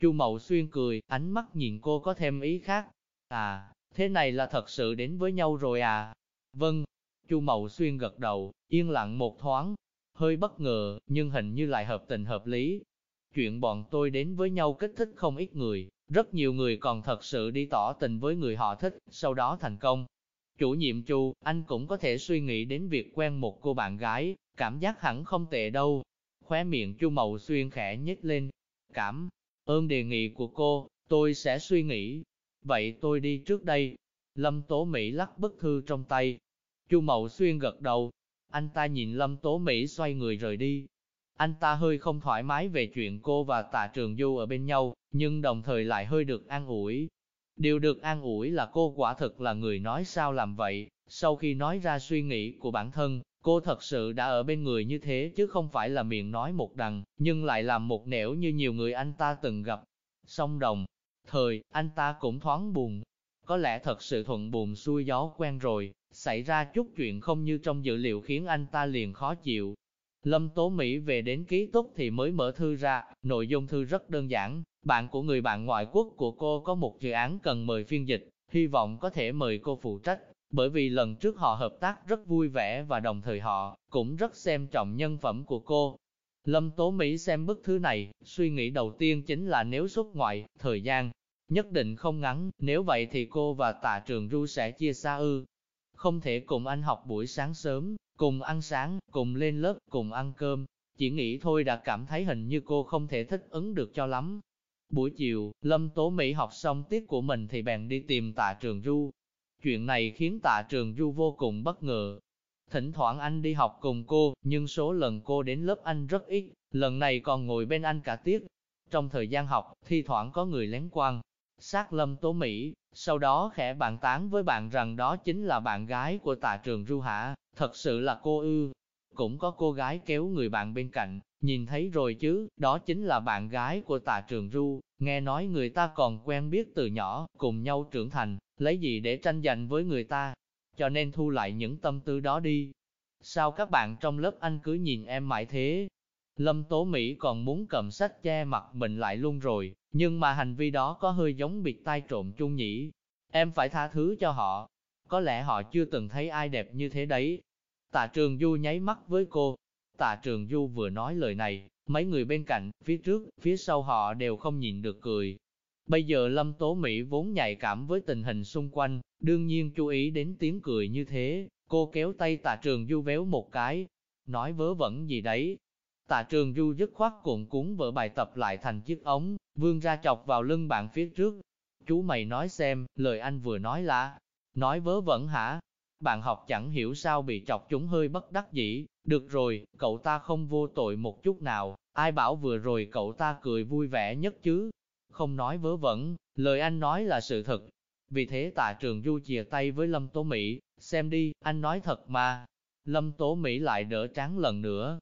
Chu Mậu Xuyên cười, ánh mắt nhìn cô có thêm ý khác. À, thế này là thật sự đến với nhau rồi à? Vâng. Chu Mậu Xuyên gật đầu, yên lặng một thoáng, hơi bất ngờ, nhưng hình như lại hợp tình hợp lý. Chuyện bọn tôi đến với nhau kích thích không ít người, rất nhiều người còn thật sự đi tỏ tình với người họ thích, sau đó thành công. Chủ nhiệm Chu, anh cũng có thể suy nghĩ đến việc quen một cô bạn gái, cảm giác hẳn không tệ đâu. Khóe miệng Chu Mậu Xuyên khẽ nhếch lên. Cảm ơn đề nghị của cô, tôi sẽ suy nghĩ. Vậy tôi đi trước đây. Lâm Tố Mỹ lắc bức thư trong tay. Chu Mậu Xuyên gật đầu. Anh ta nhìn Lâm Tố Mỹ xoay người rời đi, anh ta hơi không thoải mái về chuyện cô và tạ trường du ở bên nhau, nhưng đồng thời lại hơi được an ủi. Điều được an ủi là cô quả thực là người nói sao làm vậy, sau khi nói ra suy nghĩ của bản thân, cô thật sự đã ở bên người như thế chứ không phải là miệng nói một đằng, nhưng lại làm một nẻo như nhiều người anh ta từng gặp. Song đồng, thời, anh ta cũng thoáng buồn. Có lẽ thật sự thuận buồn xuôi gió quen rồi, xảy ra chút chuyện không như trong dự liệu khiến anh ta liền khó chịu, Lâm Tố Mỹ về đến ký túc thì mới mở thư ra, nội dung thư rất đơn giản, bạn của người bạn ngoại quốc của cô có một dự án cần mời phiên dịch, hy vọng có thể mời cô phụ trách, bởi vì lần trước họ hợp tác rất vui vẻ và đồng thời họ cũng rất xem trọng nhân phẩm của cô. Lâm Tố Mỹ xem bức thư này, suy nghĩ đầu tiên chính là nếu xuất ngoại, thời gian Nhất định không ngắn, nếu vậy thì cô và tạ trường ru sẽ chia xa ư. Không thể cùng anh học buổi sáng sớm, cùng ăn sáng, cùng lên lớp, cùng ăn cơm. Chỉ nghĩ thôi đã cảm thấy hình như cô không thể thích ứng được cho lắm. Buổi chiều, Lâm Tố Mỹ học xong tiết của mình thì bèn đi tìm tạ trường Du. Chuyện này khiến tạ trường du vô cùng bất ngờ. Thỉnh thoảng anh đi học cùng cô, nhưng số lần cô đến lớp anh rất ít, lần này còn ngồi bên anh cả tiết. Trong thời gian học, thi thoảng có người lén quan, sát lâm tố Mỹ, sau đó khẽ bàn tán với bạn rằng đó chính là bạn gái của tạ trường Du hả, thật sự là cô ư. Cũng có cô gái kéo người bạn bên cạnh, nhìn thấy rồi chứ, đó chính là bạn gái của tà trường ru, nghe nói người ta còn quen biết từ nhỏ, cùng nhau trưởng thành, lấy gì để tranh giành với người ta, cho nên thu lại những tâm tư đó đi. Sao các bạn trong lớp anh cứ nhìn em mãi thế? Lâm Tố Mỹ còn muốn cầm sách che mặt mình lại luôn rồi, nhưng mà hành vi đó có hơi giống biệt tai trộm chung nhỉ. Em phải tha thứ cho họ. Có lẽ họ chưa từng thấy ai đẹp như thế đấy. Tạ Trường Du nháy mắt với cô. Tạ Trường Du vừa nói lời này, mấy người bên cạnh, phía trước, phía sau họ đều không nhìn được cười. Bây giờ Lâm Tố Mỹ vốn nhạy cảm với tình hình xung quanh, đương nhiên chú ý đến tiếng cười như thế, cô kéo tay Tạ Trường Du véo một cái, nói vớ vẩn gì đấy, Tạ trường du dứt khoát cuộn cuốn vở bài tập lại thành chiếc ống, vươn ra chọc vào lưng bạn phía trước. Chú mày nói xem, lời anh vừa nói là, nói vớ vẩn hả? Bạn học chẳng hiểu sao bị chọc chúng hơi bất đắc dĩ, được rồi, cậu ta không vô tội một chút nào, ai bảo vừa rồi cậu ta cười vui vẻ nhất chứ? Không nói vớ vẩn, lời anh nói là sự thật. Vì thế tạ trường du chìa tay với Lâm Tố Mỹ, xem đi, anh nói thật mà. Lâm Tố Mỹ lại đỡ tráng lần nữa,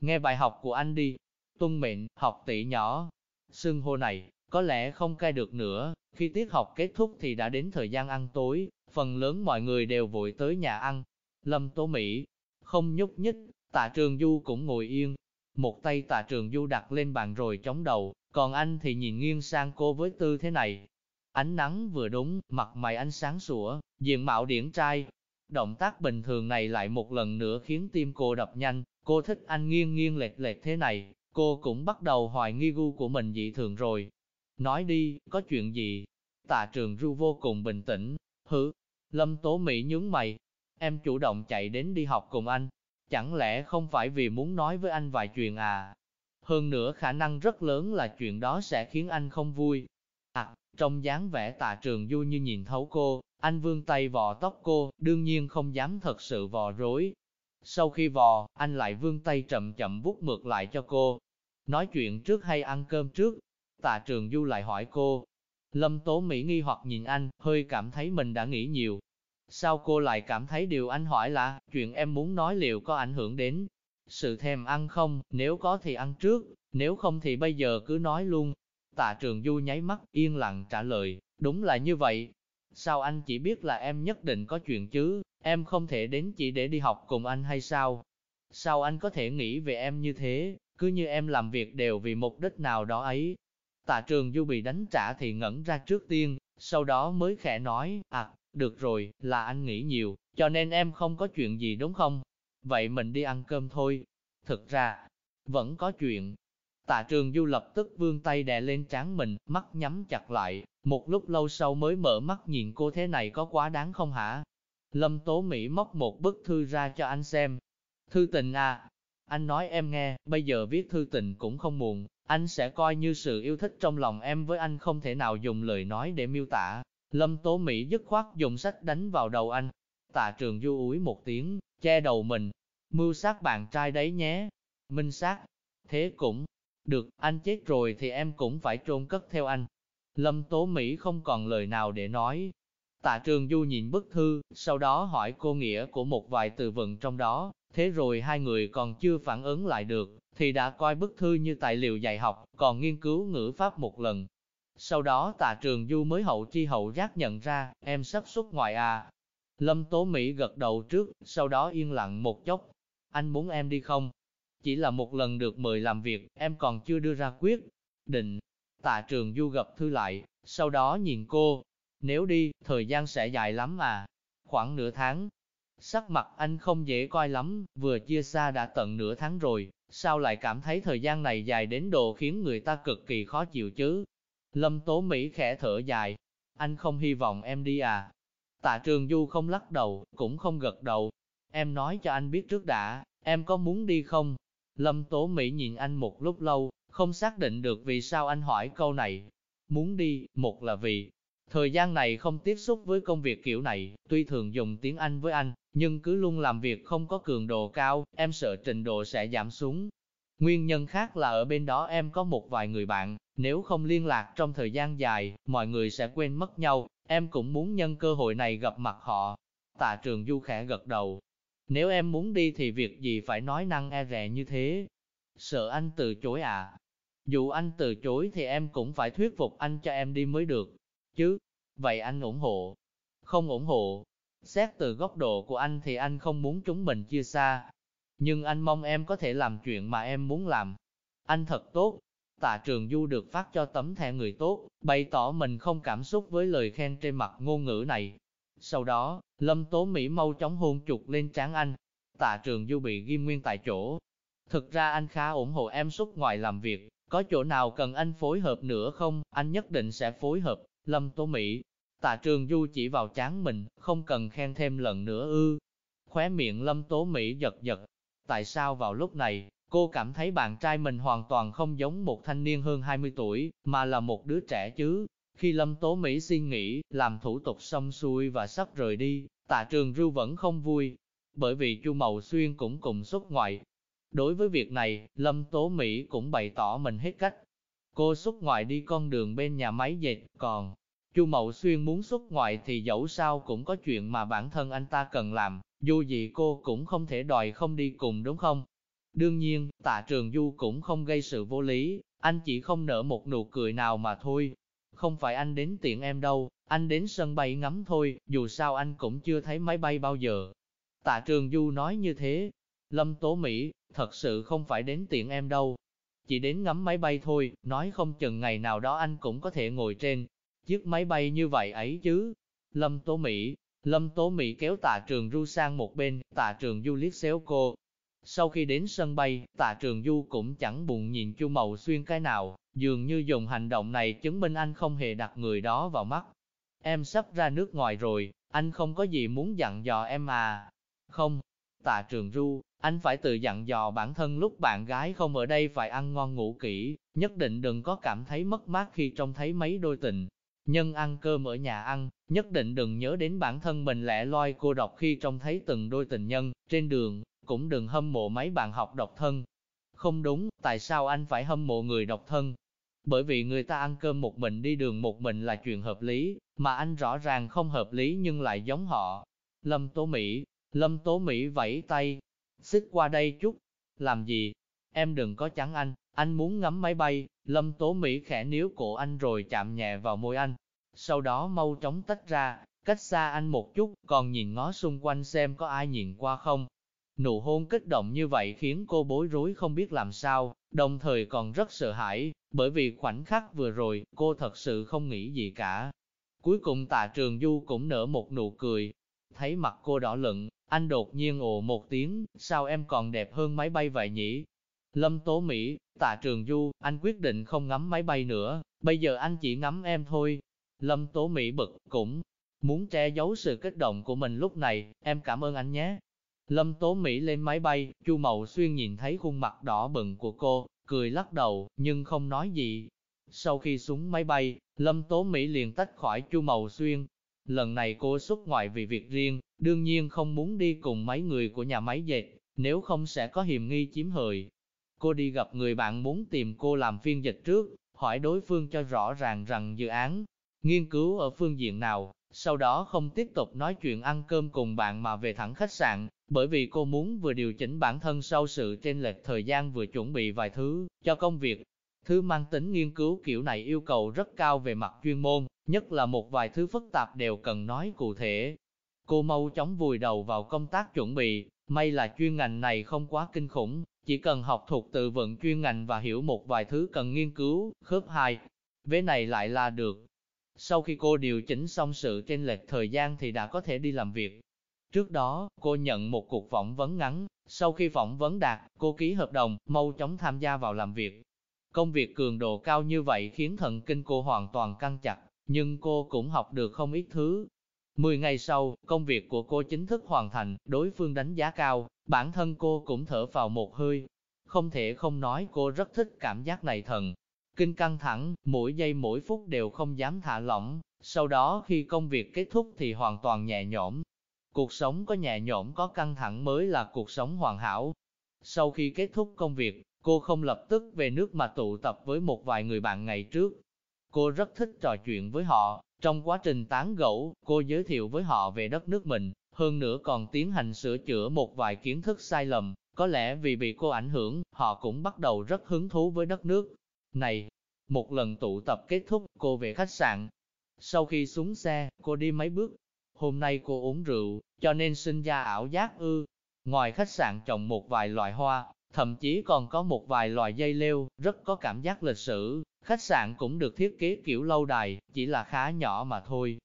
Nghe bài học của anh đi. Tuân mệnh, học tỷ nhỏ. Xưng hô này, có lẽ không cai được nữa. Khi tiết học kết thúc thì đã đến thời gian ăn tối. Phần lớn mọi người đều vội tới nhà ăn. Lâm Tố Mỹ, không nhúc nhích. Tạ Trường Du cũng ngồi yên. Một tay Tạ Trường Du đặt lên bàn rồi chống đầu. Còn anh thì nhìn nghiêng sang cô với tư thế này. Ánh nắng vừa đúng, mặt mày anh sáng sủa, diện mạo điển trai, Động tác bình thường này lại một lần nữa khiến tim cô đập nhanh, Cô thích anh nghiêng nghiêng lệch lệch thế này, cô cũng bắt đầu hoài nghi gu của mình dị thường rồi. Nói đi, có chuyện gì? Tạ trường ru vô cùng bình tĩnh, hử, lâm tố Mỹ nhướng mày, em chủ động chạy đến đi học cùng anh, chẳng lẽ không phải vì muốn nói với anh vài chuyện à? Hơn nữa khả năng rất lớn là chuyện đó sẽ khiến anh không vui. À, trong dáng vẻ tạ trường du như nhìn thấu cô, anh vươn tay vò tóc cô, đương nhiên không dám thật sự vò rối, sau khi vò, anh lại vươn tay chậm chậm vuốt mượt lại cho cô. Nói chuyện trước hay ăn cơm trước? Tạ Trường Du lại hỏi cô. Lâm Tố Mỹ nghi hoặc nhìn anh, hơi cảm thấy mình đã nghĩ nhiều. Sao cô lại cảm thấy điều anh hỏi là, chuyện em muốn nói liệu có ảnh hưởng đến sự thèm ăn không, nếu có thì ăn trước, nếu không thì bây giờ cứ nói luôn. Tạ Trường Du nháy mắt, yên lặng trả lời, đúng là như vậy. Sao anh chỉ biết là em nhất định có chuyện chứ? Em không thể đến chỉ để đi học cùng anh hay sao? Sao anh có thể nghĩ về em như thế, cứ như em làm việc đều vì mục đích nào đó ấy? Tạ trường Du bị đánh trả thì ngẩn ra trước tiên, sau đó mới khẽ nói, à, được rồi, là anh nghĩ nhiều, cho nên em không có chuyện gì đúng không? Vậy mình đi ăn cơm thôi. Thực ra, vẫn có chuyện. Tạ trường Du lập tức vươn tay đè lên trán mình, mắt nhắm chặt lại, một lúc lâu sau mới mở mắt nhìn cô thế này có quá đáng không hả? Lâm Tố Mỹ móc một bức thư ra cho anh xem. Thư tình à, anh nói em nghe, bây giờ viết thư tình cũng không muộn, anh sẽ coi như sự yêu thích trong lòng em với anh không thể nào dùng lời nói để miêu tả. Lâm Tố Mỹ dứt khoát dùng sách đánh vào đầu anh. Tạ trường du úi một tiếng, che đầu mình. Mưu sát bạn trai đấy nhé. Minh sát. Thế cũng được, anh chết rồi thì em cũng phải trôn cất theo anh. Lâm Tố Mỹ không còn lời nào để nói, Tạ Trường Du nhìn bức thư, sau đó hỏi cô nghĩa của một vài từ vựng trong đó, thế rồi hai người còn chưa phản ứng lại được, thì đã coi bức thư như tài liệu dạy học, còn nghiên cứu ngữ pháp một lần. Sau đó Tạ Trường Du mới hậu chi hậu giác nhận ra, em sắp xuất ngoại à. Lâm Tố Mỹ gật đầu trước, sau đó yên lặng một chốc. Anh muốn em đi không? Chỉ là một lần được mời làm việc, em còn chưa đưa ra quyết định. Tạ Trường Du gặp thư lại, sau đó nhìn cô, nếu đi, thời gian sẽ dài lắm à. Khoảng nửa tháng. Sắc mặt anh không dễ coi lắm, vừa chia xa đã tận nửa tháng rồi, sao lại cảm thấy thời gian này dài đến độ khiến người ta cực kỳ khó chịu chứ? Lâm Tố Mỹ khẽ thở dài, anh không hy vọng em đi à? Tạ Trường Du không lắc đầu, cũng không gật đầu. Em nói cho anh biết trước đã, em có muốn đi không? Lâm Tố Mỹ nhìn anh một lúc lâu, không xác định được vì sao anh hỏi câu này. Muốn đi, một là vì, thời gian này không tiếp xúc với công việc kiểu này, tuy thường dùng tiếng Anh với anh, nhưng cứ luôn làm việc không có cường độ cao, em sợ trình độ sẽ giảm xuống. Nguyên nhân khác là ở bên đó em có một vài người bạn, nếu không liên lạc trong thời gian dài, mọi người sẽ quên mất nhau, em cũng muốn nhân cơ hội này gặp mặt họ. Tạ trường du khẽ gật đầu. Nếu em muốn đi thì việc gì phải nói năng e rè như thế? Sợ anh từ chối à? Dù anh từ chối thì em cũng phải thuyết phục anh cho em đi mới được, chứ. Vậy anh ủng hộ? Không ủng hộ. Xét từ góc độ của anh thì anh không muốn chúng mình chia xa. Nhưng anh mong em có thể làm chuyện mà em muốn làm. Anh thật tốt, Tạ Trường Du được phát cho tấm thẻ người tốt, bày tỏ mình không cảm xúc với lời khen trên mặt ngôn ngữ này. Sau đó, Lâm Tố Mỹ mau chóng hôn chụt lên trán anh. Tạ Trường Du bị ghim nguyên tại chỗ. Thực ra anh khá ủng hộ em xuất ngoài làm việc, có chỗ nào cần anh phối hợp nữa không, anh nhất định sẽ phối hợp. Lâm Tố Mỹ, Tạ Trường Du chỉ vào chán mình, không cần khen thêm lần nữa ư. Khóe miệng Lâm Tố Mỹ giật giật. Tại sao vào lúc này, Cô cảm thấy bạn trai mình hoàn toàn không giống một thanh niên hơn 20 tuổi, mà là một đứa trẻ chứ. Khi Lâm Tố Mỹ suy nghĩ, làm thủ tục xong xuôi và sắp rời đi, tạ trường Du vẫn không vui, bởi vì Chu Mậu Xuyên cũng cùng xuất ngoại. Đối với việc này, Lâm Tố Mỹ cũng bày tỏ mình hết cách. Cô xuất ngoại đi con đường bên nhà máy dệt, còn Chu Mậu Xuyên muốn xuất ngoại thì dẫu sao cũng có chuyện mà bản thân anh ta cần làm, dù gì cô cũng không thể đòi không đi cùng đúng không? Đương nhiên, tạ trường du cũng không gây sự vô lý, anh chỉ không nở một nụ cười nào mà thôi. Không phải anh đến tiện em đâu, anh đến sân bay ngắm thôi, dù sao anh cũng chưa thấy máy bay bao giờ. Tạ trường du nói như thế. Lâm Tố Mỹ, thật sự không phải đến tiện em đâu. Chỉ đến ngắm máy bay thôi, nói không chừng ngày nào đó anh cũng có thể ngồi trên chiếc máy bay như vậy ấy chứ. Lâm Tố Mỹ, Lâm Tố Mỹ kéo tạ trường du sang một bên, tạ trường du liếc xéo cô, sau khi đến sân bay, tạ trường du cũng chẳng buồn nhìn chu mậu xuyên cái nào, dường như dùng hành động này chứng minh anh không hề đặt người đó vào mắt. Em sắp ra nước ngoài rồi, anh không có gì muốn dặn dò em à? Không, tạ trường du, anh phải tự dặn dò bản thân lúc bạn gái không ở đây phải ăn ngon ngủ kỹ, nhất định đừng có cảm thấy mất mát khi trông thấy mấy đôi tình. Nhân ăn cơm ở nhà ăn, nhất định đừng nhớ đến bản thân mình lẻ loi cô độc khi trông thấy từng đôi tình nhân, trên đường, cũng đừng hâm mộ mấy bạn học độc thân. Không đúng, tại sao anh phải hâm mộ người độc thân? Bởi vì người ta ăn cơm một mình đi đường một mình là chuyện hợp lý, mà anh rõ ràng không hợp lý nhưng lại giống họ. Lâm Tố Mỹ, Lâm Tố Mỹ vẫy tay, xích qua đây chút. Làm gì? Em đừng có chắn anh, anh muốn ngắm máy bay. Lâm Tố Mỹ khẽ níu cổ anh rồi chạm nhẹ vào môi anh. Sau đó mau chóng tách ra, cách xa anh một chút, còn nhìn ngó xung quanh xem có ai nhìn qua không. Nụ hôn kích động như vậy khiến cô bối rối không biết làm sao, đồng thời còn rất sợ hãi, bởi vì khoảnh khắc vừa rồi, cô thật sự không nghĩ gì cả. Cuối cùng tạ trường du cũng nở một nụ cười. Thấy mặt cô đỏ lựng, anh đột nhiên ồ một tiếng, sao em còn đẹp hơn máy bay vậy nhỉ? Lâm Tố Mỹ, tạ trường du, anh quyết định không ngắm máy bay nữa, bây giờ anh chỉ ngắm em thôi. Lâm Tố Mỹ bực, cũng muốn che giấu sự kích động của mình lúc này, em cảm ơn anh nhé. Lâm Tố Mỹ lên máy bay, Chu Mậu Xuyên nhìn thấy khuôn mặt đỏ bừng của cô, cười lắc đầu, nhưng không nói gì. Sau khi xuống máy bay, Lâm Tố Mỹ liền tách khỏi Chu Mậu Xuyên. Lần này cô xuất ngoại vì việc riêng, đương nhiên không muốn đi cùng mấy người của nhà máy dệt, nếu không sẽ có hiểm nghi chiếm hời. Cô đi gặp người bạn muốn tìm cô làm phiên dịch trước, hỏi đối phương cho rõ ràng rằng dự án, nghiên cứu ở phương diện nào, sau đó không tiếp tục nói chuyện ăn cơm cùng bạn mà về thẳng khách sạn, bởi vì cô muốn vừa điều chỉnh bản thân sau sự trên lệch thời gian vừa chuẩn bị vài thứ cho công việc. Thứ mang tính nghiên cứu kiểu này yêu cầu rất cao về mặt chuyên môn, nhất là một vài thứ phức tạp đều cần nói cụ thể. Cô mau chóng vùi đầu vào công tác chuẩn bị, may là chuyên ngành này không quá kinh khủng, chỉ cần học thuộc từ vựng chuyên ngành và hiểu một vài thứ cần nghiên cứu, khớp hai. Vế này lại là được. Sau khi cô điều chỉnh xong sự trên lệch thời gian thì đã có thể đi làm việc. Trước đó, cô nhận một cuộc phỏng vấn ngắn, sau khi phỏng vấn đạt, cô ký hợp đồng, mau chóng tham gia vào làm việc. Công việc cường độ cao như vậy khiến thần kinh cô hoàn toàn căng chặt, nhưng cô cũng học được không ít thứ. Mười ngày sau, công việc của cô chính thức hoàn thành, đối phương đánh giá cao, bản thân cô cũng thở vào một hơi. Không thể không nói cô rất thích cảm giác này thần. Kinh căng thẳng, mỗi giây mỗi phút đều không dám thả lỏng, sau đó khi công việc kết thúc thì hoàn toàn nhẹ nhõm. Cuộc sống có nhẹ nhõm có căng thẳng mới là cuộc sống hoàn hảo. Sau khi kết thúc công việc, cô không lập tức về nước mà tụ tập với một vài người bạn ngày trước. Cô rất thích trò chuyện với họ, trong quá trình tán gẫu, cô giới thiệu với họ về đất nước mình, hơn nữa còn tiến hành sửa chữa một vài kiến thức sai lầm, có lẽ vì bị cô ảnh hưởng, họ cũng bắt đầu rất hứng thú với đất nước. Này, một lần tụ tập kết thúc, cô về khách sạn. Sau khi xuống xe, cô đi mấy bước. Hôm nay cô uống rượu, cho nên sinh ra ảo giác ư. Ngoài khách sạn trồng một vài loại hoa, thậm chí còn có một vài loài dây leo, rất có cảm giác lịch sử. Khách sạn cũng được thiết kế kiểu lâu đài, chỉ là khá nhỏ mà thôi.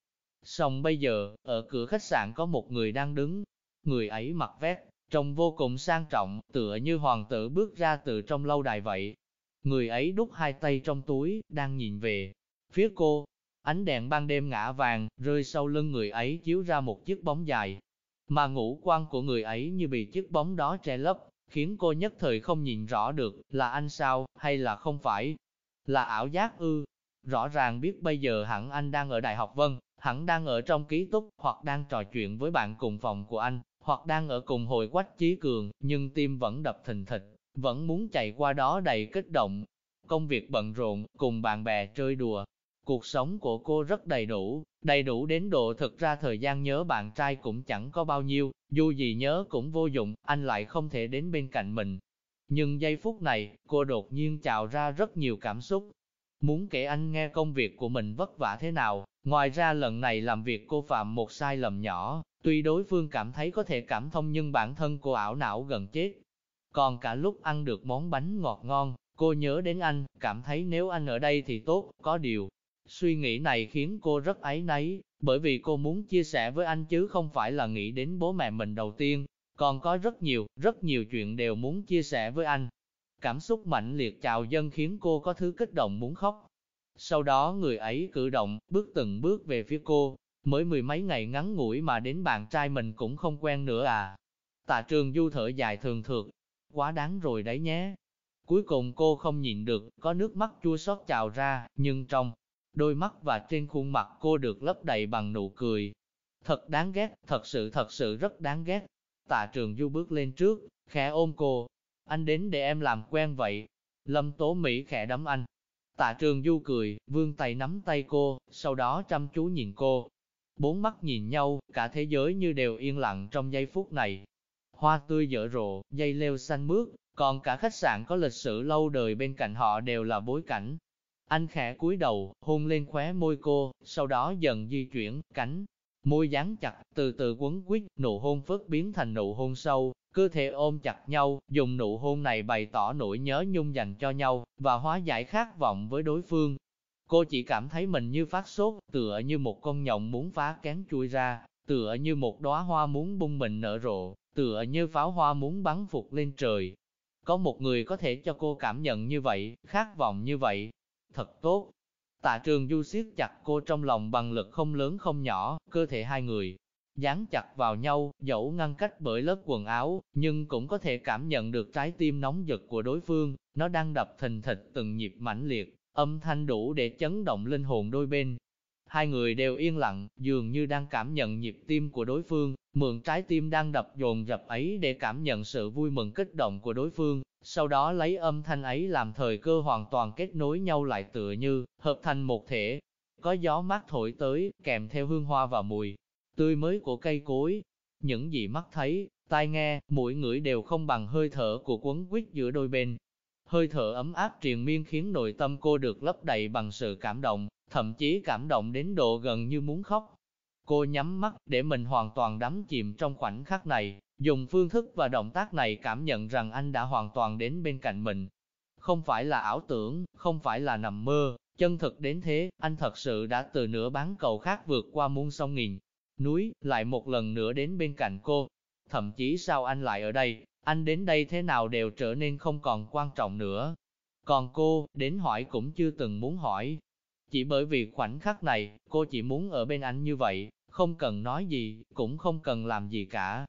Xong bây giờ, ở cửa khách sạn có một người đang đứng. Người ấy mặc vest, trông vô cùng sang trọng, tựa như hoàng tử bước ra từ trong lâu đài vậy. Người ấy đút hai tay trong túi, đang nhìn về phía cô. Ánh đèn ban đêm ngã vàng, rơi sau lưng người ấy chiếu ra một chiếc bóng dài. Mà ngũ quan của người ấy như bị chiếc bóng đó che lấp, khiến cô nhất thời không nhìn rõ được là anh sao, hay là không phải. Là ảo giác ư. Rõ ràng biết bây giờ hẳn anh đang ở Đại học Vân, hẳn đang ở trong ký túc, hoặc đang trò chuyện với bạn cùng phòng của anh, hoặc đang ở cùng hội quách trí cường, nhưng tim vẫn đập thình thịch, vẫn muốn chạy qua đó đầy kích động. Công việc bận rộn, cùng bạn bè chơi đùa. Cuộc sống của cô rất đầy đủ, đầy đủ đến độ thực ra thời gian nhớ bạn trai cũng chẳng có bao nhiêu, dù gì nhớ cũng vô dụng, anh lại không thể đến bên cạnh mình. Nhưng giây phút này, cô đột nhiên trào ra rất nhiều cảm xúc. Muốn kể anh nghe công việc của mình vất vả thế nào, ngoài ra lần này làm việc cô phạm một sai lầm nhỏ, tuy đối phương cảm thấy có thể cảm thông nhưng bản thân cô ảo não gần chết. Còn cả lúc ăn được món bánh ngọt ngon, cô nhớ đến anh, cảm thấy nếu anh ở đây thì tốt, có điều. Suy nghĩ này khiến cô rất áy náy, bởi vì cô muốn chia sẻ với anh chứ không phải là nghĩ đến bố mẹ mình đầu tiên, còn có rất nhiều, rất nhiều chuyện đều muốn chia sẻ với anh. Cảm xúc mạnh liệt chào dân khiến cô có thứ kích động muốn khóc. Sau đó người ấy cử động, bước từng bước về phía cô, mới mười mấy ngày ngắn ngủi mà đến bạn trai mình cũng không quen nữa à. Tạ trường du thở dài thường thượt, quá đáng rồi đấy nhé. Cuối cùng cô không nhịn được, có nước mắt chua xót trào ra, nhưng trong đôi mắt và trên khuôn mặt cô được lấp đầy bằng nụ cười. Thật đáng ghét, thật sự thật sự rất đáng ghét. Tạ trường du bước lên trước, khẽ ôm cô. Anh đến để em làm quen vậy. Lâm Tố Mỹ khẽ đấm anh. Tạ trường du cười, vương tay nắm tay cô, sau đó chăm chú nhìn cô. Bốn mắt nhìn nhau, cả thế giới như đều yên lặng trong giây phút này. Hoa tươi dở rộ, dây leo xanh mướt, còn cả khách sạn có lịch sử lâu đời bên cạnh họ đều là bối cảnh. Anh khẽ cúi đầu, hôn lên khóe môi cô, sau đó dần di chuyển, cánh, môi dán chặt, từ từ quấn quýt, nụ hôn phớt biến thành nụ hôn sâu, cơ thể ôm chặt nhau, dùng nụ hôn này bày tỏ nỗi nhớ nhung dành cho nhau, và hóa giải khát vọng với đối phương. Cô chỉ cảm thấy mình như phát sốt, tựa như một con nhộng muốn phá kén chui ra, tựa như một đóa hoa muốn bung mình nở rộ, tựa như pháo hoa muốn bắn phục lên trời. Có một người có thể cho cô cảm nhận như vậy, khát vọng như vậy, thật tốt. Tạ trường du siết chặt cô trong lòng bằng lực không lớn không nhỏ, cơ thể hai người dán chặt vào nhau, dẫu ngăn cách bởi lớp quần áo, nhưng cũng có thể cảm nhận được trái tim nóng giật của đối phương, nó đang đập thình thịch từng nhịp mãnh liệt, âm thanh đủ để chấn động linh hồn đôi bên. Hai người đều yên lặng, dường như đang cảm nhận nhịp tim của đối phương, mượn trái tim đang đập dồn dập ấy để cảm nhận sự vui mừng kích động của đối phương, sau đó lấy âm thanh ấy làm thời cơ hoàn toàn kết nối nhau lại tựa như, hợp thành một thể. Có gió mát thổi tới, kèm theo hương hoa và mùi tươi mới của cây cối. Những gì mắt thấy, tai nghe, mũi ngửi đều không bằng hơi thở của quấn quýt giữa đôi bên. Hơi thở ấm áp triền miên khiến nội tâm cô được lấp đầy bằng sự cảm động, thậm chí cảm động đến độ gần như muốn khóc. Cô nhắm mắt để mình hoàn toàn đắm chìm trong khoảnh khắc này, dùng phương thức và động tác này cảm nhận rằng anh đã hoàn toàn đến bên cạnh mình. Không phải là ảo tưởng, không phải là nằm mơ, chân thực đến thế, anh thật sự đã từ nửa bán cầu khác vượt qua muôn sông nghìn. Núi, lại một lần nữa đến bên cạnh cô. Thậm chí sao anh lại ở đây, anh đến đây thế nào đều trở nên không còn quan trọng nữa. Còn cô, đến hỏi cũng chưa từng muốn hỏi. Chỉ bởi vì khoảnh khắc này, cô chỉ muốn ở bên anh như vậy, không cần nói gì, cũng không cần làm gì cả.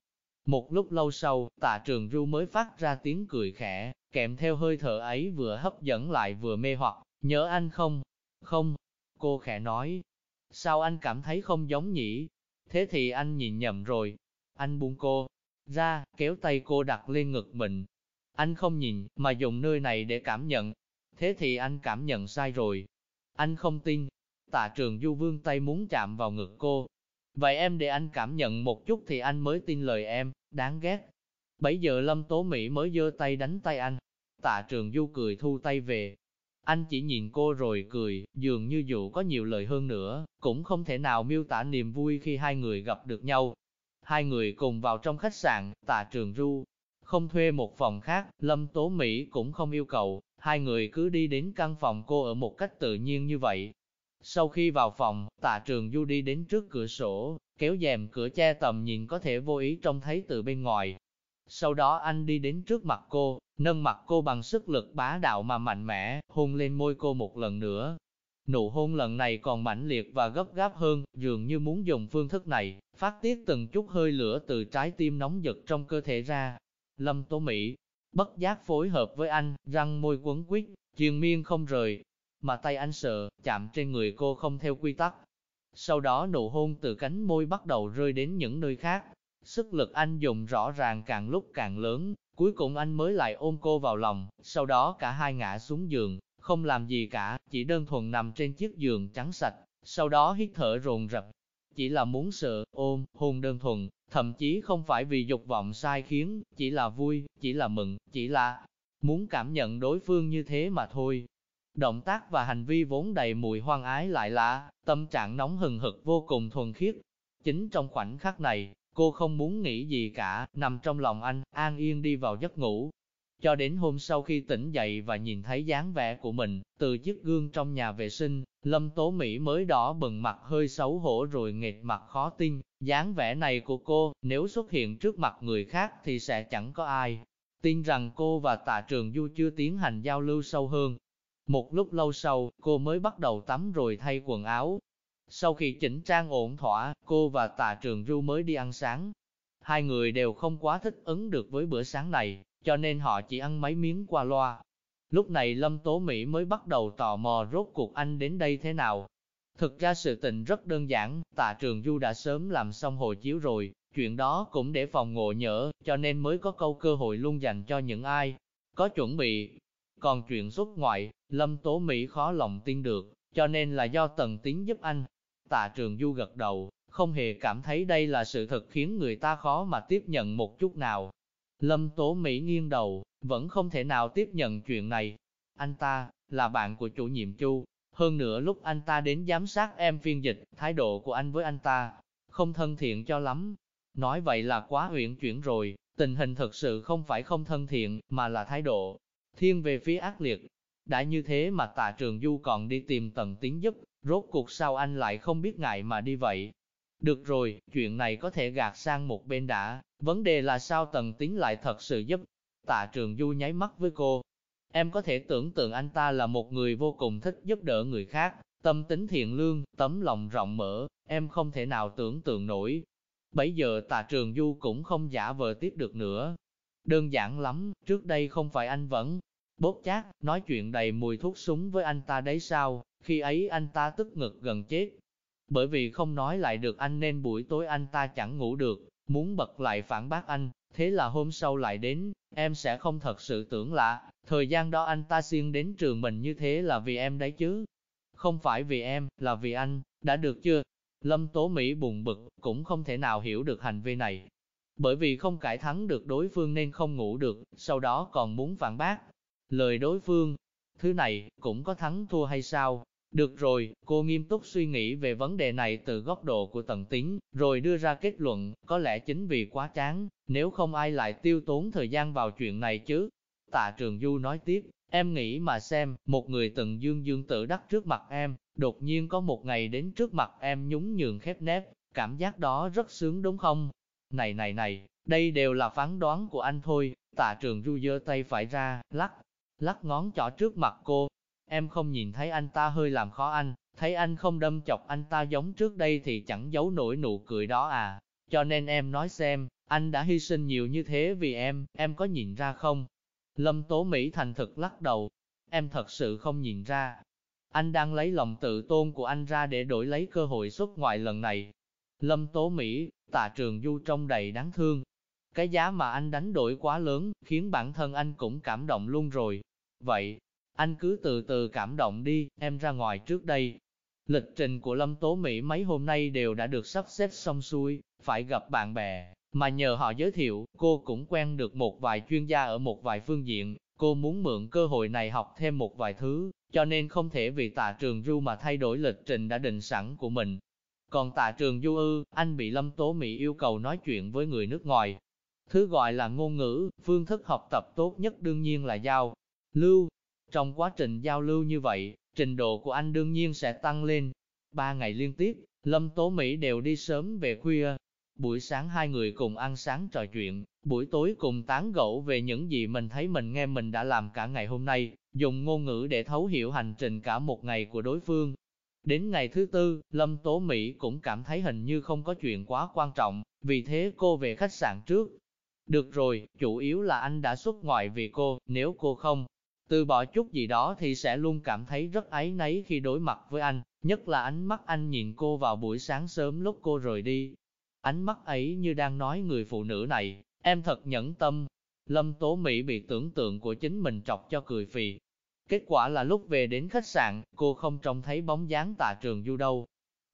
Một lúc lâu sau, tạ trường ru mới phát ra tiếng cười khẽ, kèm theo hơi thở ấy vừa hấp dẫn lại vừa mê hoặc, nhớ anh không? Không, cô khẽ nói. Sao anh cảm thấy không giống nhỉ? Thế thì anh nhìn nhầm rồi. Anh buông cô ra, kéo tay cô đặt lên ngực mình. Anh không nhìn, mà dùng nơi này để cảm nhận. Thế thì anh cảm nhận sai rồi. Anh không tin. Tạ trường du vương tay muốn chạm vào ngực cô. Vậy em để anh cảm nhận một chút thì anh mới tin lời em, đáng ghét. Bấy giờ Lâm Tố Mỹ mới giơ tay đánh tay anh. Tạ trường du cười thu tay về. Anh chỉ nhìn cô rồi cười, dường như dù có nhiều lời hơn nữa, cũng không thể nào miêu tả niềm vui khi hai người gặp được nhau. Hai người cùng vào trong khách sạn, tạ trường du, không thuê một phòng khác, Lâm Tố Mỹ cũng không yêu cầu, hai người cứ đi đến căn phòng cô ở một cách tự nhiên như vậy. Sau khi vào phòng, tạ trường du đi đến trước cửa sổ, kéo rèm cửa che tầm nhìn có thể vô ý trông thấy từ bên ngoài. Sau đó anh đi đến trước mặt cô, nâng mặt cô bằng sức lực bá đạo mà mạnh mẽ, hôn lên môi cô một lần nữa. Nụ hôn lần này còn mãnh liệt và gấp gáp hơn, dường như muốn dùng phương thức này, phát tiết từng chút hơi lửa từ trái tim nóng giật trong cơ thể ra. Lâm Tố Mỹ, bất giác phối hợp với anh, răng môi quấn quýt, triền miên không rời, mà tay anh sợ, chạm trên người cô không theo quy tắc. Sau đó nụ hôn từ cánh môi bắt đầu rơi đến những nơi khác. Sức lực anh dùng rõ ràng càng lúc càng lớn, cuối cùng anh mới lại ôm cô vào lòng, sau đó cả hai ngã xuống giường, không làm gì cả, chỉ đơn thuần nằm trên chiếc giường trắng sạch, sau đó hít thở rồn rập. Chỉ là muốn sợ, ôm, hôn đơn thuần, thậm chí không phải vì dục vọng sai khiến, chỉ là vui, chỉ là mừng, chỉ là muốn cảm nhận đối phương như thế mà thôi. Động tác và hành vi vốn đầy mùi hoang ái lại lạ, tâm trạng nóng hừng hực vô cùng thuần khiết. Chính trong khoảnh khắc này, cô không muốn nghĩ gì cả, nằm trong lòng anh, an yên đi vào giấc ngủ. Cho đến hôm sau khi tỉnh dậy và nhìn thấy dáng vẻ của mình, từ chiếc gương trong nhà vệ sinh, Lâm Tố Mỹ mới đỏ bừng mặt hơi xấu hổ rồi nghệt mặt khó tin. dáng vẻ này của cô, nếu xuất hiện trước mặt người khác thì sẽ chẳng có ai. Tin rằng cô và tạ trường Du chưa tiến hành giao lưu sâu hơn, một lúc lâu sau, cô mới bắt đầu tắm rồi thay quần áo. Sau khi chỉnh trang ổn thỏa, cô và tạ trường ru mới đi ăn sáng. Hai người đều không quá thích ứng được với bữa sáng này, cho nên họ chỉ ăn mấy miếng qua loa. Lúc này Lâm Tố Mỹ mới bắt đầu tò mò rốt cuộc anh đến đây thế nào. Thực ra sự tình rất đơn giản, tạ trường du đã sớm làm xong hồ chiếu rồi, chuyện đó cũng để phòng ngộ nhỡ, cho nên mới có câu cơ hội luôn dành cho những ai có chuẩn bị. Còn chuyện xuất ngoại, Lâm Tố Mỹ khó lòng tin được, cho nên là do Tần Tín giúp anh. Tạ Trường Du gật đầu, không hề cảm thấy đây là sự thật khiến người ta khó mà tiếp nhận một chút nào. Lâm Tố Mỹ nghiêng đầu, vẫn không thể nào tiếp nhận chuyện này. Anh ta, là bạn của chủ nhiệm Chu. Hơn nữa lúc anh ta đến giám sát em phiên dịch, thái độ của anh với anh ta, không thân thiện cho lắm. Nói vậy là quá uyển chuyển rồi, tình hình thực sự không phải không thân thiện, mà là thái độ thiên về phía ác liệt. Đã như thế mà tạ trường du còn đi tìm tần tín giúp, rốt cuộc sao anh lại không biết ngại mà đi vậy. Được rồi, chuyện này có thể gạt sang một bên đã, vấn đề là sao tần tín lại thật sự giúp. Tạ trường du nháy mắt với cô. Em có thể tưởng tượng anh ta là một người vô cùng thích giúp đỡ người khác, tâm tính thiện lương, tấm lòng rộng mở, em không thể nào tưởng tượng nổi. Bây giờ tạ trường du cũng không giả vờ tiếp được nữa. Đơn giản lắm, trước đây không phải anh vẫn Bốt chát, nói chuyện đầy mùi thuốc súng với anh ta đấy sao, khi ấy anh ta tức ngực gần chết. Bởi vì không nói lại được anh nên buổi tối anh ta chẳng ngủ được, muốn bật lại phản bác anh, thế là hôm sau lại đến, em sẽ không thật sự tưởng lạ, thời gian đó anh ta xuyên đến trường mình như thế là vì em đấy chứ. Không phải vì em, là vì anh, đã được chưa? Lâm Tố Mỹ buồn bực, cũng không thể nào hiểu được hành vi này. Bởi vì không cải thắng được đối phương nên không ngủ được, sau đó còn muốn phản bác, lời đối phương. Thứ này, cũng có thắng thua hay sao? Được rồi, cô nghiêm túc suy nghĩ về vấn đề này từ góc độ của tận tính, rồi đưa ra kết luận, có lẽ chính vì quá chán, nếu không ai lại tiêu tốn thời gian vào chuyện này chứ. Tạ Trường Du nói tiếp, em nghĩ mà xem, một người từng dương dương tự đắc trước mặt em, đột nhiên có một ngày đến trước mặt em nhún nhường khép nép, cảm giác đó rất sướng đúng không? Này này này, đây đều là phán đoán của anh thôi, tạ trường Du giơ tay phải ra, lắc lắc ngón trỏ trước mặt cô. Em không nhìn thấy anh ta hơi làm khó anh, thấy anh không đâm chọc anh ta giống trước đây thì chẳng giấu nổi nụ cười đó à. Cho nên em nói xem, anh đã hy sinh nhiều như thế vì em, em có nhìn ra không? Lâm Tố Mỹ thành thực lắc đầu. Em thật sự không nhìn ra. Anh đang lấy lòng tự tôn của anh ra để đổi lấy cơ hội xuất ngoại lần này. Lâm Tố Mỹ, tạ trường du trông đầy đáng thương. Cái giá mà anh đánh đổi quá lớn, khiến bản thân anh cũng cảm động luôn rồi. Vậy, anh cứ từ từ cảm động đi, em ra ngoài trước đây. Lịch trình của Lâm Tố Mỹ mấy hôm nay đều đã được sắp xếp xong xuôi, phải gặp bạn bè, mà nhờ họ giới thiệu, cô cũng quen được một vài chuyên gia ở một vài phương diện, cô muốn mượn cơ hội này học thêm một vài thứ, cho nên không thể vì tạ trường du mà thay đổi lịch trình đã định sẵn của mình. Còn tạ trường du ư, anh bị Lâm Tố Mỹ yêu cầu nói chuyện với người nước ngoài. Thứ gọi là ngôn ngữ, phương thức học tập tốt nhất đương nhiên là giao lưu. Trong quá trình giao lưu như vậy, trình độ của anh đương nhiên sẽ tăng lên. Ba ngày liên tiếp, Lâm Tố Mỹ đều đi sớm về khuya, Buổi sáng hai người cùng ăn sáng trò chuyện, buổi tối cùng tán gẫu về những gì mình thấy mình nghe mình đã làm cả ngày hôm nay, dùng ngôn ngữ để thấu hiểu hành trình cả một ngày của đối phương. Đến ngày thứ tư, Lâm Tố Mỹ cũng cảm thấy hình như không có chuyện quá quan trọng, vì thế cô về khách sạn trước. Được rồi, chủ yếu là anh đã xuất ngoại vì cô, nếu cô không từ bỏ chút gì đó thì sẽ luôn cảm thấy rất áy náy khi đối mặt với anh, nhất là ánh mắt anh nhìn cô vào buổi sáng sớm lúc cô rời đi, Ánh mắt ấy như đang nói người phụ nữ này, em thật nhẫn tâm. Lâm Tố Mỹ bị tưởng tượng của chính mình chọc cho cười phì. Kết quả là lúc về đến khách sạn, cô không trông thấy bóng dáng tạ trường du đâu.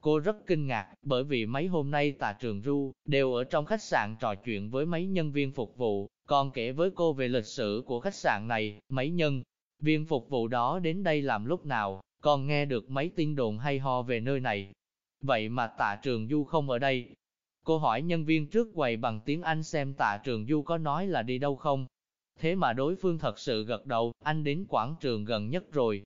Cô rất kinh ngạc, bởi vì mấy hôm nay tạ trường du đều ở trong khách sạn trò chuyện với mấy nhân viên phục vụ, còn kể với cô về lịch sử của khách sạn này, mấy nhân viên phục vụ đó đến đây làm lúc nào, còn nghe được mấy tin đồn hay ho về nơi này. Vậy mà tạ trường du không ở đây, Cô hỏi nhân viên trước quầy bằng tiếng Anh xem tạ trường du có nói là đi đâu không. Thế mà đối phương thật sự gật đầu, anh đến quảng trường gần nhất rồi.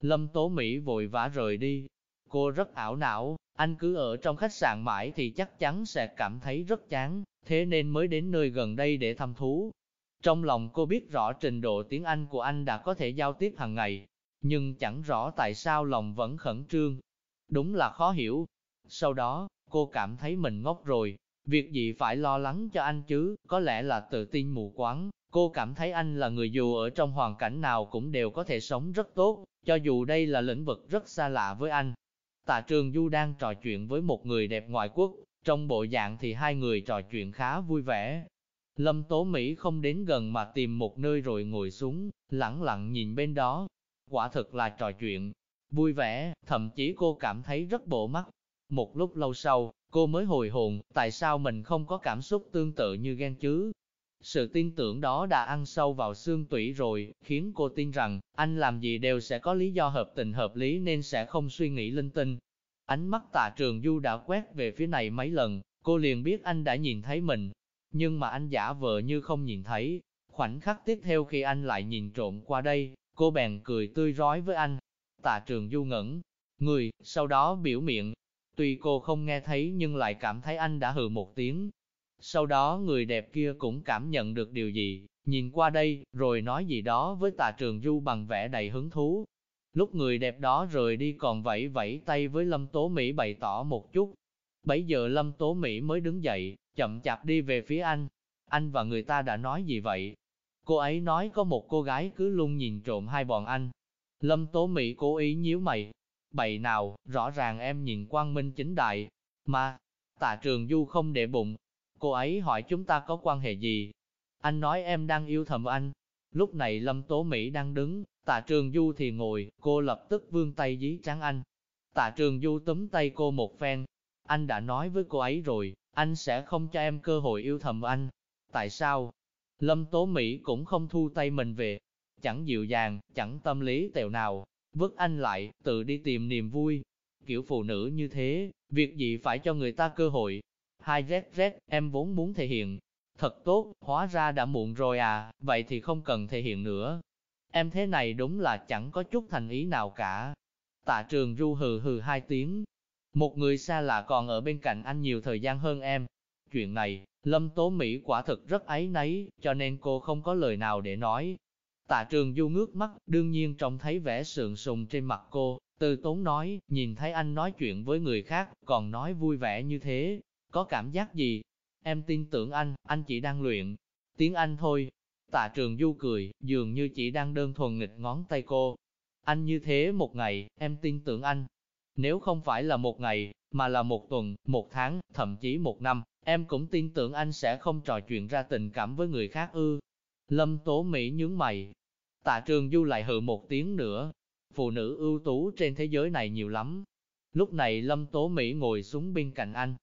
Lâm Tố Mỹ vội vã rời đi. Cô rất ảo não, anh cứ ở trong khách sạn mãi thì chắc chắn sẽ cảm thấy rất chán, thế nên mới đến nơi gần đây để thăm thú. Trong lòng cô biết rõ trình độ tiếng Anh của anh đã có thể giao tiếp hàng ngày, nhưng chẳng rõ tại sao lòng vẫn khẩn trương. Đúng là khó hiểu. Sau đó, Cô cảm thấy mình ngốc rồi, việc gì phải lo lắng cho anh chứ, có lẽ là tự tin mù quáng. Cô cảm thấy anh là người dù ở trong hoàn cảnh nào cũng đều có thể sống rất tốt, cho dù đây là lĩnh vực rất xa lạ với anh. Tạ Trường Du đang trò chuyện với một người đẹp ngoại quốc, trong bộ dạng thì hai người trò chuyện khá vui vẻ. Lâm Tố Mỹ không đến gần mà tìm một nơi rồi ngồi xuống, lặng lặng nhìn bên đó. Quả thực là trò chuyện, vui vẻ, thậm chí cô cảm thấy rất bộ mắt. Một lúc lâu sau, cô mới hồi hồn, tại sao mình không có cảm xúc tương tự như ghen chứ? Sự tin tưởng đó đã ăn sâu vào xương tủy rồi, khiến cô tin rằng, anh làm gì đều sẽ có lý do hợp tình hợp lý nên sẽ không suy nghĩ linh tinh. Ánh mắt tạ trường du đã quét về phía này mấy lần, cô liền biết anh đã nhìn thấy mình. Nhưng mà anh giả vờ như không nhìn thấy. Khoảnh khắc tiếp theo khi anh lại nhìn trộm qua đây, cô bèn cười tươi rói với anh. Tạ trường du ngẩn, người, sau đó biểu miệng, Tuy cô không nghe thấy nhưng lại cảm thấy anh đã hừ một tiếng. Sau đó người đẹp kia cũng cảm nhận được điều gì, nhìn qua đây, rồi nói gì đó với tà trường du bằng vẻ đầy hứng thú. Lúc người đẹp đó rời đi còn vẫy vẫy tay với Lâm Tố Mỹ bày tỏ một chút. Bấy giờ Lâm Tố Mỹ mới đứng dậy, chậm chạp đi về phía anh. Anh và người ta đã nói gì vậy? Cô ấy nói có một cô gái cứ luôn nhìn trộm hai bọn anh. Lâm Tố Mỹ cố ý nhíu mày, Bậy nào, rõ ràng em nhìn quang minh chính đại, mà, tà trường du không để bụng. Cô ấy hỏi chúng ta có quan hệ gì? Anh nói em đang yêu thầm anh. Lúc này Lâm Tố Mỹ đang đứng, tạ trường du thì ngồi, cô lập tức vươn tay dí trắng anh. Tạ trường du túm tay cô một phen. Anh đã nói với cô ấy rồi, anh sẽ không cho em cơ hội yêu thầm anh. Tại sao? Lâm Tố Mỹ cũng không thu tay mình về. Chẳng dịu dàng, chẳng tâm lý tèo nào, vứt anh lại, tự đi tìm niềm vui. Kiểu phụ nữ như thế, việc gì phải cho người ta cơ hội. Hai rét rét, em vốn muốn thể hiện. Thật tốt, hóa ra đã muộn rồi à, vậy thì không cần thể hiện nữa. Em thế này đúng là chẳng có chút thành ý nào cả. Tạ trường ru hừ hừ hai tiếng. Một người xa lạ còn ở bên cạnh anh nhiều thời gian hơn em. Chuyện này, Lâm Tố Mỹ quả thực rất ấy nấy cho nên cô không có lời nào để nói. Tạ trường du ngước mắt, đương nhiên trông thấy vẻ sượng sùng trên mặt cô, từ tốn nói, nhìn thấy anh nói chuyện với người khác, còn nói vui vẻ như thế, có cảm giác gì? Em tin tưởng anh, anh chỉ đang luyện tiếng Anh thôi. Tạ trường du cười, dường như chỉ đang đơn thuần nghịch ngón tay cô. Anh như thế một ngày, em tin tưởng anh. Nếu không phải là một ngày, mà là một tuần, một tháng, thậm chí một năm, em cũng tin tưởng anh sẽ không trò chuyện ra tình cảm với người khác ư. Lâm Tố Mỹ nhướng mày. Tạ Trường Du lại hừ một tiếng nữa. Phụ nữ ưu tú trên thế giới này nhiều lắm. Lúc này Lâm Tố Mỹ ngồi xuống bên cạnh anh.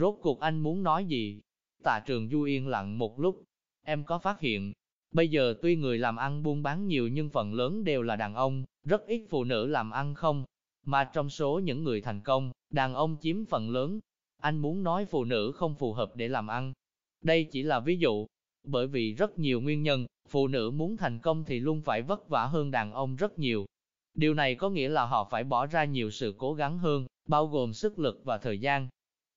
Rốt cuộc anh muốn nói gì? Tạ Trường Du yên lặng một lúc. Em có phát hiện, bây giờ tuy người làm ăn buôn bán nhiều nhưng phần lớn đều là đàn ông, rất ít phụ nữ làm ăn không? Mà trong số những người thành công, đàn ông chiếm phần lớn. Anh muốn nói phụ nữ không phù hợp để làm ăn. Đây chỉ là ví dụ, bởi vì rất nhiều nguyên nhân, phụ nữ muốn thành công thì luôn phải vất vả hơn đàn ông rất nhiều. Điều này có nghĩa là họ phải bỏ ra nhiều sự cố gắng hơn, bao gồm sức lực và thời gian.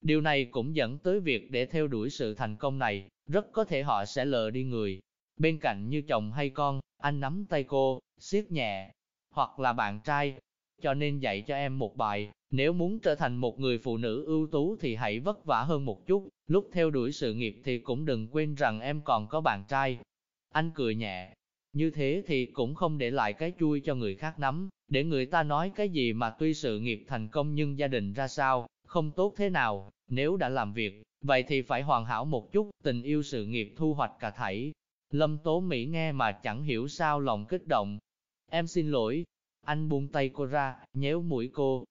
Điều này cũng dẫn tới việc để theo đuổi sự thành công này, rất có thể họ sẽ lờ đi người. Bên cạnh như chồng hay con, anh nắm tay cô, siết nhẹ, hoặc là bạn trai. Cho nên dạy cho em một bài, nếu muốn trở thành một người phụ nữ ưu tú thì hãy vất vả hơn một chút, lúc theo đuổi sự nghiệp thì cũng đừng quên rằng em còn có bạn trai. Anh cười nhẹ, như thế thì cũng không để lại cái chui cho người khác nắm, để người ta nói cái gì mà tuy sự nghiệp thành công nhưng gia đình ra sao, không tốt thế nào, nếu đã làm việc, vậy thì phải hoàn hảo một chút, tình yêu sự nghiệp thu hoạch cả thảy. Lâm Tố Mỹ nghe mà chẳng hiểu sao lòng kích động. Em xin lỗi. Anh buông tay cô ra, nhéo mũi cô.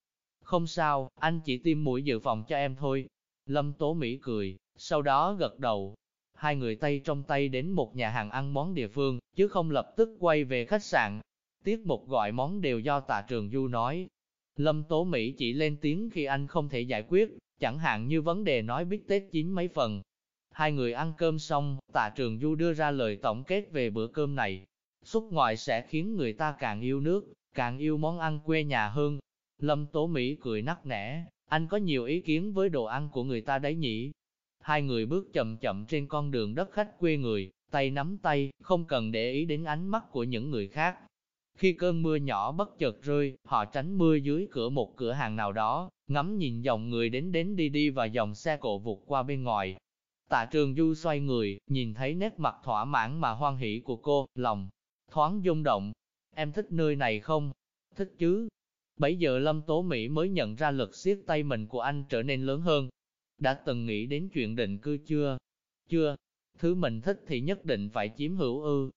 Không sao, anh chỉ tiêm mũi dự phòng cho em thôi. Lâm Tố Mỹ cười, sau đó gật đầu. Hai người tay trong tay đến một nhà hàng ăn món địa phương, chứ không lập tức quay về khách sạn. Tiết mục gọi món đều do tạ trường Du nói. Lâm Tố Mỹ chỉ lên tiếng khi anh không thể giải quyết, chẳng hạn như vấn đề nói biết Tết chín mấy phần. Hai người ăn cơm xong, tạ trường Du đưa ra lời tổng kết về bữa cơm này. Xuất ngoại sẽ khiến người ta càng yêu nước, càng yêu món ăn quê nhà hơn. Lâm Tố Mỹ cười nắc nẻ, anh có nhiều ý kiến với đồ ăn của người ta đấy nhỉ. Hai người bước chậm chậm trên con đường đất khách quê người, tay nắm tay, không cần để ý đến ánh mắt của những người khác. Khi cơn mưa nhỏ bất chợt rơi, họ tránh mưa dưới cửa một cửa hàng nào đó, ngắm nhìn dòng người đến đến đi đi và dòng xe cộ vụt qua bên ngoài. Tạ trường du xoay người, nhìn thấy nét mặt thỏa mãn mà hoan hỷ của cô, lòng, thoáng rung động. Em thích nơi này không? Thích chứ. Bấy giờ Lâm Tố Mỹ mới nhận ra lực siết tay mình của anh trở nên lớn hơn. Đã từng nghĩ đến chuyện định cư chưa? Chưa. Thứ mình thích thì nhất định phải chiếm hữu ư.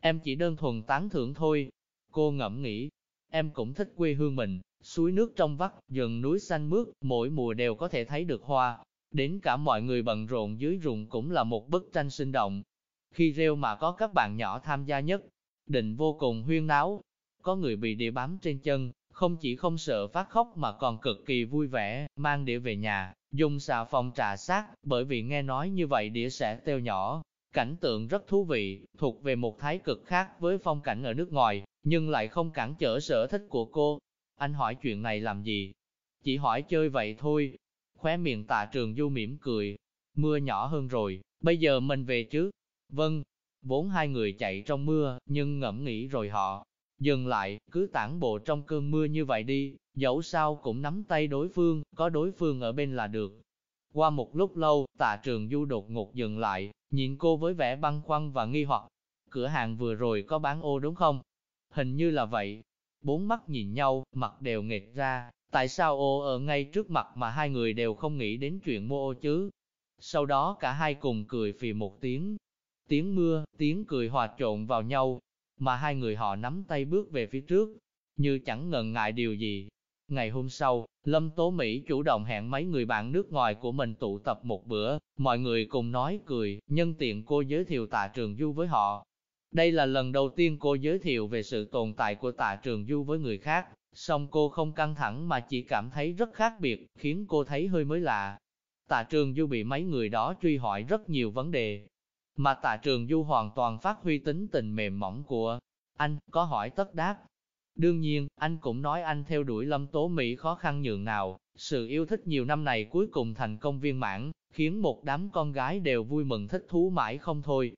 Em chỉ đơn thuần tán thưởng thôi. Cô ngẫm nghĩ, em cũng thích quê hương mình, suối nước trong vắt, rừng núi xanh mướt, mỗi mùa đều có thể thấy được hoa. Đến cả mọi người bận rộn dưới ruộng cũng là một bức tranh sinh động. Khi rêu mà có các bạn nhỏ tham gia nhất, định vô cùng huyên náo. Có người bị đĩa bám trên chân, không chỉ không sợ phát khóc mà còn cực kỳ vui vẻ, mang đĩa về nhà, dùng xà phòng trà sát, bởi vì nghe nói như vậy đĩa sẽ teo nhỏ. Cảnh tượng rất thú vị, thuộc về một thái cực khác với phong cảnh ở nước ngoài nhưng lại không cản trở sở thích của cô. Anh hỏi chuyện này làm gì? Chỉ hỏi chơi vậy thôi. Khóe miệng tạ trường du mỉm cười. Mưa nhỏ hơn rồi, bây giờ mình về chứ? Vâng. Vốn hai người chạy trong mưa, nhưng ngẫm nghĩ rồi họ. Dừng lại, cứ tản bộ trong cơn mưa như vậy đi, dẫu sao cũng nắm tay đối phương, có đối phương ở bên là được. Qua một lúc lâu, tạ trường du đột ngột dừng lại, nhìn cô với vẻ băn khoăn và nghi hoặc. Cửa hàng vừa rồi có bán ô đúng không? Hình như là vậy. Bốn mắt nhìn nhau, mặt đều nghệt ra, tại sao ô ở ngay trước mặt mà hai người đều không nghĩ đến chuyện mua ô chứ? Sau đó cả hai cùng cười phì một tiếng. Tiếng mưa, tiếng cười hòa trộn vào nhau, mà hai người họ nắm tay bước về phía trước, như chẳng ngần ngại điều gì. Ngày hôm sau, Lâm Tố Mỹ chủ động hẹn mấy người bạn nước ngoài của mình tụ tập một bữa, mọi người cùng nói cười, nhân tiện cô giới thiệu tạ trường du với họ. Đây là lần đầu tiên cô giới thiệu về sự tồn tại của tạ trường du với người khác, song cô không căng thẳng mà chỉ cảm thấy rất khác biệt, khiến cô thấy hơi mới lạ. Tạ trường du bị mấy người đó truy hỏi rất nhiều vấn đề, mà tạ trường du hoàn toàn phát huy tính tình mềm mỏng của anh, có hỏi tất đáp. Đương nhiên, anh cũng nói anh theo đuổi lâm tố Mỹ khó khăn nhường nào, sự yêu thích nhiều năm này cuối cùng thành công viên mãn, khiến một đám con gái đều vui mừng thích thú mãi không thôi.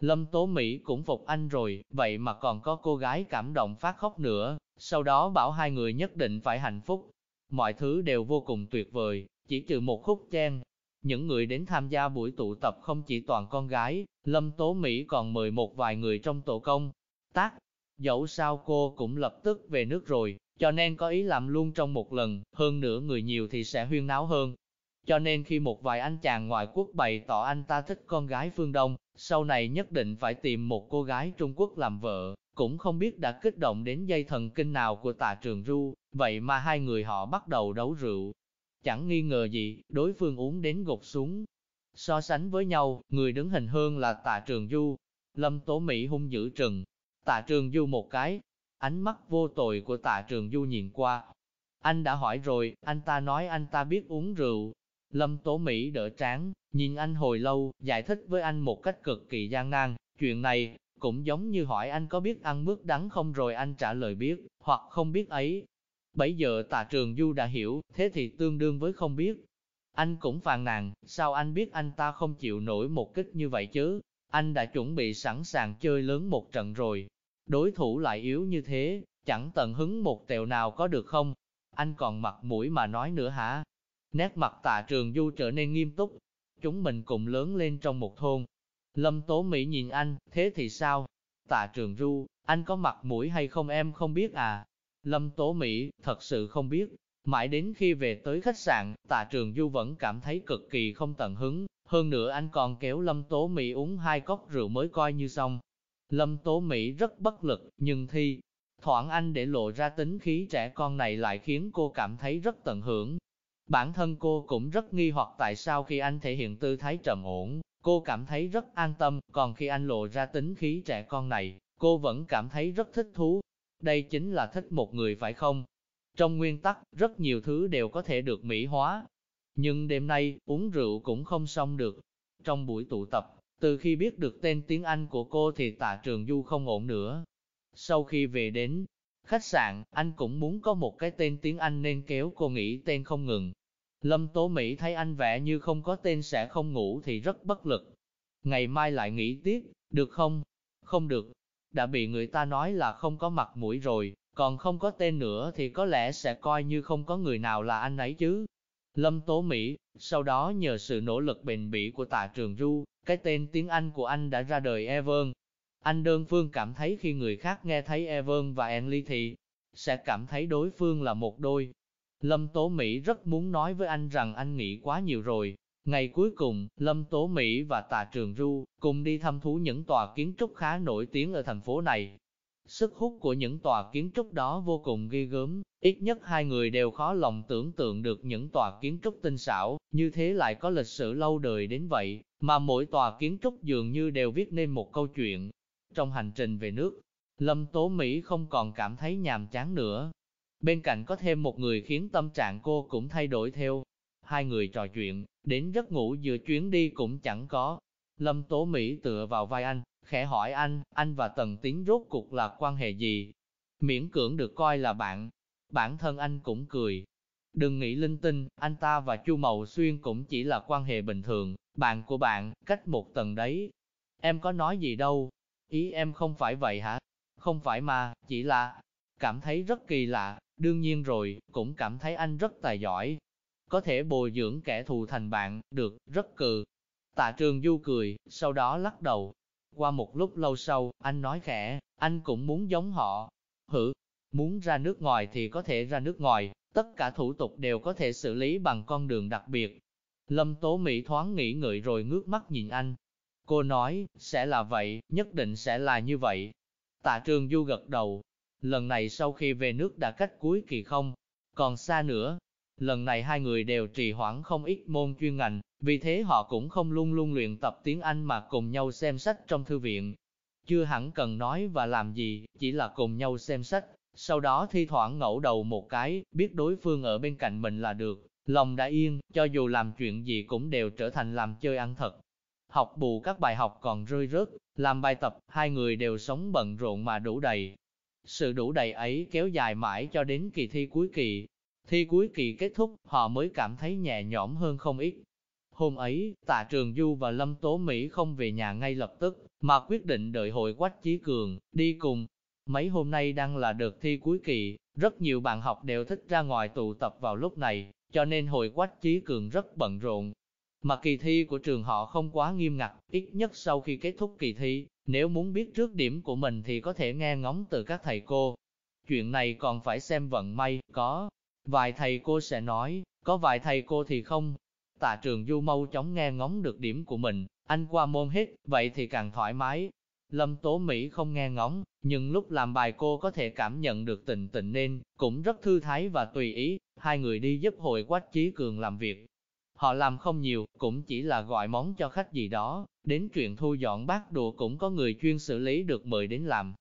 Lâm Tố Mỹ cũng phục anh rồi, vậy mà còn có cô gái cảm động phát khóc nữa, sau đó bảo hai người nhất định phải hạnh phúc. Mọi thứ đều vô cùng tuyệt vời, chỉ trừ một khúc chen. Những người đến tham gia buổi tụ tập không chỉ toàn con gái, Lâm Tố Mỹ còn mời một vài người trong tổ công. Tác, dẫu sao cô cũng lập tức về nước rồi, cho nên có ý làm luôn trong một lần, hơn nữa người nhiều thì sẽ huyên náo hơn. Cho nên khi một vài anh chàng ngoại quốc bày tỏ anh ta thích con gái phương Đông, sau này nhất định phải tìm một cô gái Trung Quốc làm vợ, cũng không biết đã kích động đến dây thần kinh nào của tạ trường ru, vậy mà hai người họ bắt đầu đấu rượu. Chẳng nghi ngờ gì, đối phương uống đến gục xuống. So sánh với nhau, người đứng hình hơn là tạ trường du. Lâm Tố Mỹ hung dữ trừng, tạ trường du một cái. Ánh mắt vô tội của tạ trường du nhìn qua. Anh đã hỏi rồi, anh ta nói anh ta biết uống rượu, Lâm Tố Mỹ đỡ tráng, nhìn anh hồi lâu, giải thích với anh một cách cực kỳ gian nan. Chuyện này, cũng giống như hỏi anh có biết ăn mướt đắng không rồi anh trả lời biết, hoặc không biết ấy. Bây giờ tạ trường Du đã hiểu, thế thì tương đương với không biết. Anh cũng phàn nàn, sao anh biết anh ta không chịu nổi một kích như vậy chứ? Anh đã chuẩn bị sẵn sàng chơi lớn một trận rồi. Đối thủ lại yếu như thế, chẳng tận hứng một tèo nào có được không? Anh còn mặt mũi mà nói nữa hả? Nét mặt tạ trường du trở nên nghiêm túc. Chúng mình cùng lớn lên trong một thôn. Lâm Tố Mỹ nhìn anh, thế thì sao? Tạ trường du, anh có mặt mũi hay không em không biết à? Lâm Tố Mỹ, thật sự không biết. Mãi đến khi về tới khách sạn, tạ trường du vẫn cảm thấy cực kỳ không tận hứng. Hơn nữa anh còn kéo Lâm Tố Mỹ uống hai cốc rượu mới coi như xong. Lâm Tố Mỹ rất bất lực, nhưng thi, thoảng anh để lộ ra tính khí trẻ con này lại khiến cô cảm thấy rất tận hưởng. Bản thân cô cũng rất nghi hoặc tại sao khi anh thể hiện tư thái trầm ổn, cô cảm thấy rất an tâm, còn khi anh lộ ra tính khí trẻ con này, cô vẫn cảm thấy rất thích thú. Đây chính là thích một người phải không? Trong nguyên tắc, rất nhiều thứ đều có thể được mỹ hóa. Nhưng đêm nay, uống rượu cũng không xong được. Trong buổi tụ tập, từ khi biết được tên tiếng Anh của cô thì tạ trường du không ổn nữa. Sau khi về đến khách sạn, anh cũng muốn có một cái tên tiếng Anh nên kéo cô nghĩ tên không ngừng. Lâm Tố Mỹ thấy anh vẽ như không có tên sẽ không ngủ thì rất bất lực. Ngày mai lại nghĩ tiếp, được không? Không được. Đã bị người ta nói là không có mặt mũi rồi, còn không có tên nữa thì có lẽ sẽ coi như không có người nào là anh ấy chứ. Lâm Tố Mỹ, sau đó nhờ sự nỗ lực bền bỉ của tạ trường Du, cái tên tiếng Anh của anh đã ra đời Evan. Anh đơn phương cảm thấy khi người khác nghe thấy Evan và Enly thì sẽ cảm thấy đối phương là một đôi. Lâm Tố Mỹ rất muốn nói với anh rằng anh nghĩ quá nhiều rồi. Ngày cuối cùng, Lâm Tố Mỹ và Tạ Trường Du cùng đi thăm thú những tòa kiến trúc khá nổi tiếng ở thành phố này. Sức hút của những tòa kiến trúc đó vô cùng ghi gớm, ít nhất hai người đều khó lòng tưởng tượng được những tòa kiến trúc tinh xảo, như thế lại có lịch sử lâu đời đến vậy, mà mỗi tòa kiến trúc dường như đều viết nên một câu chuyện. Trong hành trình về nước, Lâm Tố Mỹ không còn cảm thấy nhàm chán nữa. Bên cạnh có thêm một người khiến tâm trạng cô cũng thay đổi theo. Hai người trò chuyện, đến giấc ngủ giữa chuyến đi cũng chẳng có. Lâm Tố Mỹ tựa vào vai anh, khẽ hỏi anh, anh và Tần Tiến rốt cuộc là quan hệ gì? Miễn cưỡng được coi là bạn. Bản thân anh cũng cười. Đừng nghĩ linh tinh, anh ta và Chu Mậu Xuyên cũng chỉ là quan hệ bình thường, bạn của bạn, cách một tầng đấy. Em có nói gì đâu, ý em không phải vậy hả? Không phải mà, chỉ là cảm thấy rất kỳ lạ, đương nhiên rồi, cũng cảm thấy anh rất tài giỏi. Có thể bồi dưỡng kẻ thù thành bạn, được, rất cừ. Tạ trường du cười, sau đó lắc đầu. Qua một lúc lâu sau, anh nói khẽ, anh cũng muốn giống họ. Hử, muốn ra nước ngoài thì có thể ra nước ngoài, tất cả thủ tục đều có thể xử lý bằng con đường đặc biệt. Lâm Tố Mỹ thoáng nghĩ ngợi rồi ngước mắt nhìn anh. Cô nói, sẽ là vậy, nhất định sẽ là như vậy. Tạ Trường Du gật đầu. Lần này sau khi về nước đã cách cuối kỳ không, còn xa nữa. Lần này hai người đều trì hoãn không ít môn chuyên ngành, vì thế họ cũng không luôn luôn luyện tập tiếng Anh mà cùng nhau xem sách trong thư viện. Chưa hẳn cần nói và làm gì, chỉ là cùng nhau xem sách, sau đó thi thoảng ngẫu đầu một cái, biết đối phương ở bên cạnh mình là được, lòng đã yên, cho dù làm chuyện gì cũng đều trở thành làm chơi ăn thật. Học bù các bài học còn rơi rớt, làm bài tập, hai người đều sống bận rộn mà đủ đầy. Sự đủ đầy ấy kéo dài mãi cho đến kỳ thi cuối kỳ. Thi cuối kỳ kết thúc, họ mới cảm thấy nhẹ nhõm hơn không ít. Hôm ấy, tạ trường Du và Lâm Tố Mỹ không về nhà ngay lập tức, mà quyết định đợi hội quách Chí Cường, đi cùng. Mấy hôm nay đang là đợt thi cuối kỳ, rất nhiều bạn học đều thích ra ngoài tụ tập vào lúc này, cho nên hội quách Chí Cường rất bận rộn. Mà kỳ thi của trường họ không quá nghiêm ngặt, ít nhất sau khi kết thúc kỳ thi, nếu muốn biết trước điểm của mình thì có thể nghe ngóng từ các thầy cô. Chuyện này còn phải xem vận may, có vài thầy cô sẽ nói, có vài thầy cô thì không. Tạ trường du mau chóng nghe ngóng được điểm của mình, anh qua môn hết, vậy thì càng thoải mái. Lâm Tố Mỹ không nghe ngóng, nhưng lúc làm bài cô có thể cảm nhận được tình tình nên, cũng rất thư thái và tùy ý, hai người đi giúp hội quách trí cường làm việc. Họ làm không nhiều, cũng chỉ là gọi món cho khách gì đó, đến chuyện thu dọn bát đũa cũng có người chuyên xử lý được mời đến làm.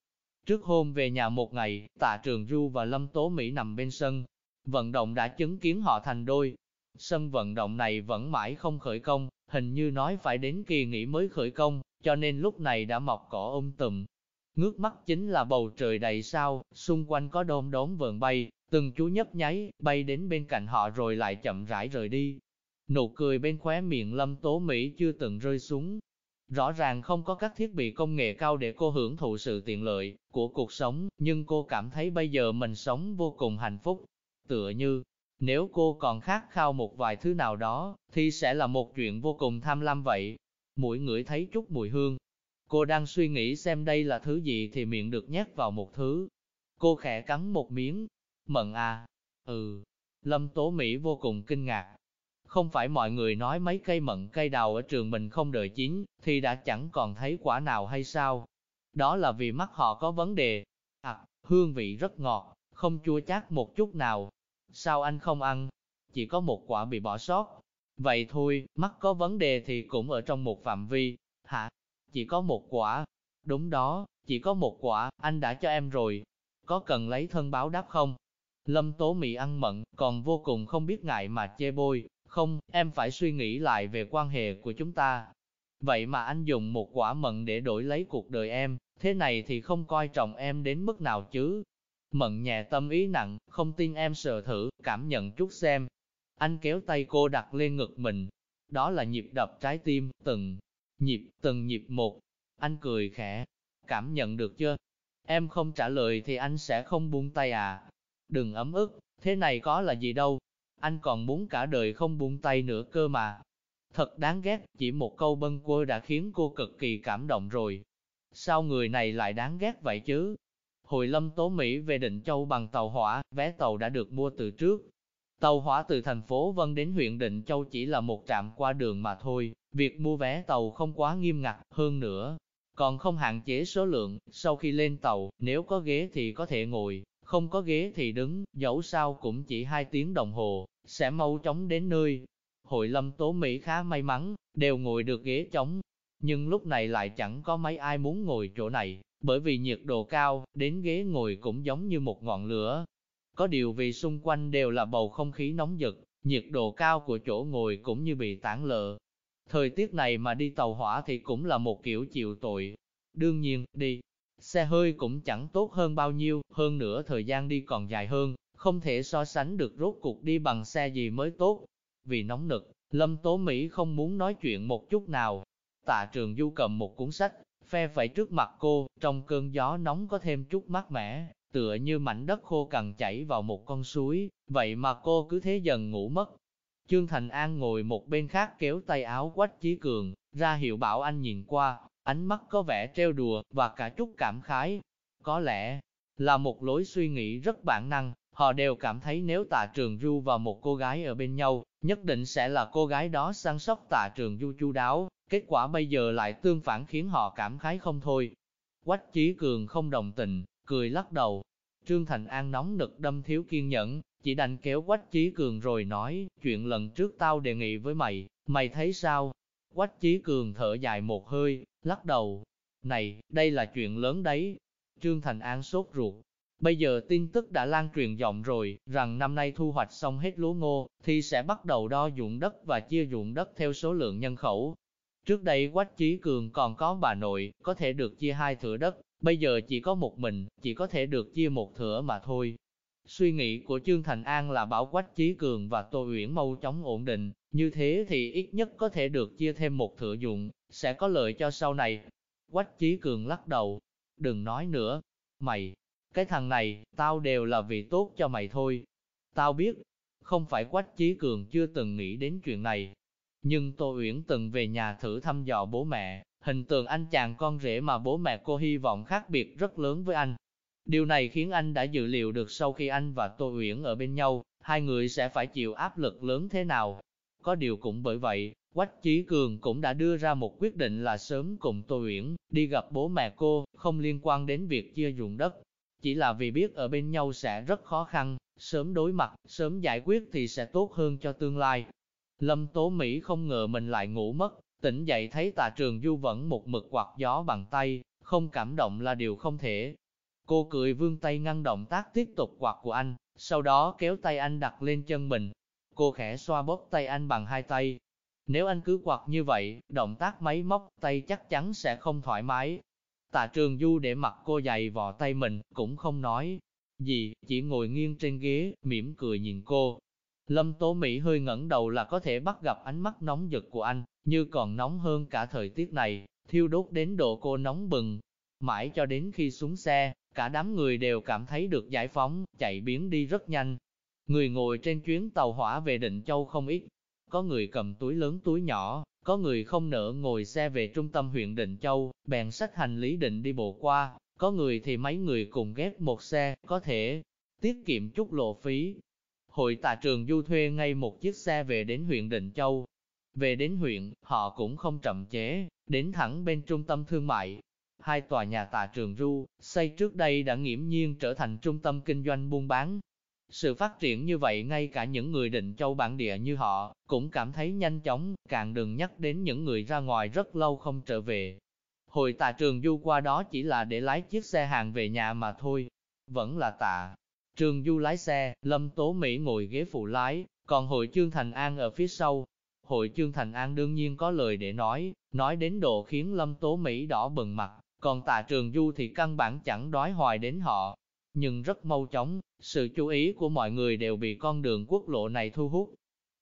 Trước hôm về nhà một ngày, tạ trường Du và Lâm Tố Mỹ nằm bên sân. Vận động đã chứng kiến họ thành đôi. Sân vận động này vẫn mãi không khởi công, hình như nói phải đến kỳ nghỉ mới khởi công, cho nên lúc này đã mọc cỏ um tùm. Ngước mắt chính là bầu trời đầy sao, xung quanh có đom đóm vờn bay, từng chú nhấp nháy, bay đến bên cạnh họ rồi lại chậm rãi rời đi. Nụ cười bên khóe miệng lâm tố Mỹ chưa từng rơi xuống. Rõ ràng không có các thiết bị công nghệ cao để cô hưởng thụ sự tiện lợi của cuộc sống, nhưng cô cảm thấy bây giờ mình sống vô cùng hạnh phúc. Tựa như, nếu cô còn khát khao một vài thứ nào đó, thì sẽ là một chuyện vô cùng tham lam vậy. Mũi ngửi thấy chút mùi hương. Cô đang suy nghĩ xem đây là thứ gì thì miệng được nhét vào một thứ. Cô khẽ cắn một miếng. Mận à? Ừ. Lâm Tố Mỹ vô cùng kinh ngạc. Không phải mọi người nói mấy cây mận cây đào ở trường mình không đợi chín, thì đã chẳng còn thấy quả nào hay sao? Đó là vì mắt họ có vấn đề. À, hương vị rất ngọt, không chua chát một chút nào. Sao anh không ăn? Chỉ có một quả bị bỏ sót. Vậy thôi, mắt có vấn đề thì cũng ở trong một phạm vi. Hả? Chỉ có một quả. Đúng đó, chỉ có một quả, anh đã cho em rồi. Có cần lấy thân báo đáp không? Lâm Tố Mỹ ăn mận, còn vô cùng không biết ngại mà chê bôi. Không, em phải suy nghĩ lại về quan hệ của chúng ta. Vậy mà anh dùng một quả mận để đổi lấy cuộc đời em, thế này thì không coi trọng em đến mức nào chứ. Mận nhẹ tâm ý nặng, không tin em sờ thử, cảm nhận chút xem. Anh kéo tay cô đặt lên ngực mình. Đó là nhịp đập trái tim, từng nhịp, từng nhịp một. Anh cười khẽ. Cảm nhận được chưa? Em không trả lời thì anh sẽ không buông tay à. Đừng ấm ức, thế này có là gì đâu. Anh còn muốn cả đời không buông tay nữa cơ mà. Thật đáng ghét, chỉ một câu bâng quơ đã khiến cô cực kỳ cảm động rồi. Sao người này lại đáng ghét vậy chứ? Hồi lâm tố Mỹ về Định Châu bằng tàu hỏa, vé tàu đã được mua từ trước. Tàu hỏa từ thành phố Vân đến huyện Định Châu chỉ là một trạm qua đường mà thôi, việc mua vé tàu không quá nghiêm ngặt, hơn nữa, còn không hạn chế số lượng, sau khi lên tàu, nếu có ghế thì có thể ngồi, không có ghế thì đứng, dẫu sao cũng chỉ 2 tiếng đồng hồ, sẽ mau chóng đến nơi. Hội lâm tố Mỹ khá may mắn, đều ngồi được ghế trống, nhưng lúc này lại chẳng có mấy ai muốn ngồi chỗ này, bởi vì nhiệt độ cao, đến ghế ngồi cũng giống như một ngọn lửa. Có điều vì xung quanh đều là bầu không khí nóng giật, nhiệt độ cao của chỗ ngồi cũng như bị tản lợ. Thời tiết này mà đi tàu hỏa thì cũng là một kiểu chịu tội. Đương nhiên, đi, xe hơi cũng chẳng tốt hơn bao nhiêu, hơn nữa thời gian đi còn dài hơn, không thể so sánh được rốt cuộc đi bằng xe gì mới tốt. Vì nóng nực, Lâm Tố Mỹ không muốn nói chuyện một chút nào. Tạ Trường Du cầm một cuốn sách, phe phẩy trước mặt cô, trong cơn gió nóng có thêm chút mát mẻ, tựa như mảnh đất khô cằn chảy vào một con suối, vậy mà cô cứ thế dần ngủ mất. Trương Thành An ngồi một bên khác kéo tay áo Quách Chí Cường, ra hiệu bảo anh nhìn qua, ánh mắt có vẻ treo đùa, và cả chút cảm khái. Có lẽ, là một lối suy nghĩ rất bản năng, họ đều cảm thấy nếu tạ trường du và một cô gái ở bên nhau, nhất định sẽ là cô gái đó săn sóc tạ trường du chu đáo, kết quả bây giờ lại tương phản khiến họ cảm khái không thôi. Quách Chí Cường không đồng tình, cười lắc đầu. Trương Thành An nóng nực đâm thiếu kiên nhẫn, chỉ đành kéo Quách Chí Cường rồi nói, chuyện lần trước tao đề nghị với mày, mày thấy sao? Quách Chí Cường thở dài một hơi, lắc đầu. Này, đây là chuyện lớn đấy. Trương Thành An sốt ruột. Bây giờ tin tức đã lan truyền rộng rồi, rằng năm nay thu hoạch xong hết lúa ngô, thì sẽ bắt đầu đo dụng đất và chia dụng đất theo số lượng nhân khẩu. Trước đây Quách Chí Cường còn có bà nội, có thể được chia hai thửa đất, bây giờ chỉ có một mình, chỉ có thể được chia một thửa mà thôi. Suy nghĩ của Trương Thành An là bảo Quách Chí Cường và Tô Uyển mau chóng ổn định, như thế thì ít nhất có thể được chia thêm một thửa dụng, sẽ có lợi cho sau này. Quách Chí Cường lắc đầu, đừng nói nữa, mày, cái thằng này, tao đều là vì tốt cho mày thôi. Tao biết, không phải Quách Chí Cường chưa từng nghĩ đến chuyện này. Nhưng Tô Uyển từng về nhà thử thăm dò bố mẹ, hình tượng anh chàng con rể mà bố mẹ cô hy vọng khác biệt rất lớn với anh. Điều này khiến anh đã dự liệu được sau khi anh và Tô Uyển ở bên nhau, hai người sẽ phải chịu áp lực lớn thế nào. Có điều cũng bởi vậy, Quách Chí Cường cũng đã đưa ra một quyết định là sớm cùng Tô Uyển đi gặp bố mẹ cô, không liên quan đến việc chia dụng đất. Chỉ là vì biết ở bên nhau sẽ rất khó khăn, sớm đối mặt, sớm giải quyết thì sẽ tốt hơn cho tương lai. Lâm Tố Mỹ không ngờ mình lại ngủ mất, tỉnh dậy thấy tà trường du vẫn một mực quạt gió bằng tay, không cảm động là điều không thể. Cô cười vương tay ngăn động tác tiếp tục quạt của anh, sau đó kéo tay anh đặt lên chân mình. Cô khẽ xoa bóp tay anh bằng hai tay. Nếu anh cứ quạt như vậy, động tác máy móc, tay chắc chắn sẽ không thoải mái. Tạ trường du để mặc cô giày vò tay mình, cũng không nói gì, chỉ ngồi nghiêng trên ghế, mỉm cười nhìn cô. Lâm Tố Mỹ hơi ngẩng đầu là có thể bắt gặp ánh mắt nóng giật của anh, như còn nóng hơn cả thời tiết này, thiêu đốt đến độ cô nóng bừng. Mãi cho đến khi xuống xe, cả đám người đều cảm thấy được giải phóng, chạy biến đi rất nhanh. Người ngồi trên chuyến tàu hỏa về Định Châu không ít, có người cầm túi lớn túi nhỏ, có người không nỡ ngồi xe về trung tâm huyện Định Châu, bèn sách hành lý định đi bộ qua, có người thì mấy người cùng ghép một xe, có thể tiết kiệm chút lộ phí. Hội tạ trường du thuê ngay một chiếc xe về đến huyện Định Châu. Về đến huyện, họ cũng không chậm chế, đến thẳng bên trung tâm thương mại. Hai tòa nhà tạ trường du, xây trước đây đã nghiễm nhiên trở thành trung tâm kinh doanh buôn bán. Sự phát triển như vậy ngay cả những người định châu bản địa như họ, cũng cảm thấy nhanh chóng, càng đừng nhắc đến những người ra ngoài rất lâu không trở về. Hồi tạ trường du qua đó chỉ là để lái chiếc xe hàng về nhà mà thôi. Vẫn là tạ. Trường du lái xe, Lâm Tố Mỹ ngồi ghế phụ lái, còn hội Trương Thành An ở phía sau. Hội Trương Thành An đương nhiên có lời để nói, nói đến độ khiến Lâm Tố Mỹ đỏ bừng mặt, còn tạ trường du thì căn bản chẳng đói hoài đến họ. Nhưng rất mau chóng, sự chú ý của mọi người đều bị con đường quốc lộ này thu hút.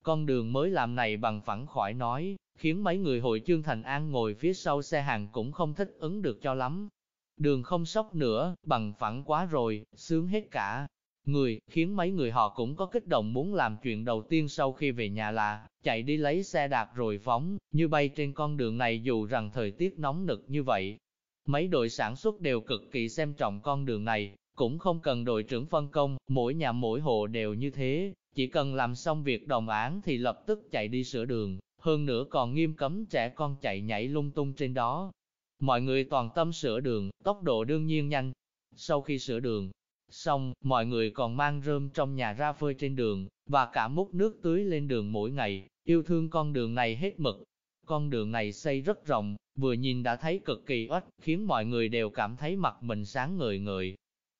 Con đường mới làm này bằng phẳng khỏi nói, khiến mấy người hội chương Thành An ngồi phía sau xe hàng cũng không thích ứng được cho lắm. Đường không sóc nữa, bằng phẳng quá rồi, sướng hết cả. Người, khiến mấy người họ cũng có kích động muốn làm chuyện đầu tiên sau khi về nhà là, chạy đi lấy xe đạp rồi phóng, như bay trên con đường này dù rằng thời tiết nóng nực như vậy. Mấy đội sản xuất đều cực kỳ xem trọng con đường này, cũng không cần đội trưởng phân công, mỗi nhà mỗi hộ đều như thế, chỉ cần làm xong việc đồng án thì lập tức chạy đi sửa đường, hơn nữa còn nghiêm cấm trẻ con chạy nhảy lung tung trên đó. Mọi người toàn tâm sửa đường, tốc độ đương nhiên nhanh. Sau khi sửa đường, xong, mọi người còn mang rơm trong nhà ra phơi trên đường, và cả múc nước tưới lên đường mỗi ngày, yêu thương con đường này hết mực. Con đường này xây rất rộng, vừa nhìn đã thấy cực kỳ oách, khiến mọi người đều cảm thấy mặt mình sáng ngời ngời.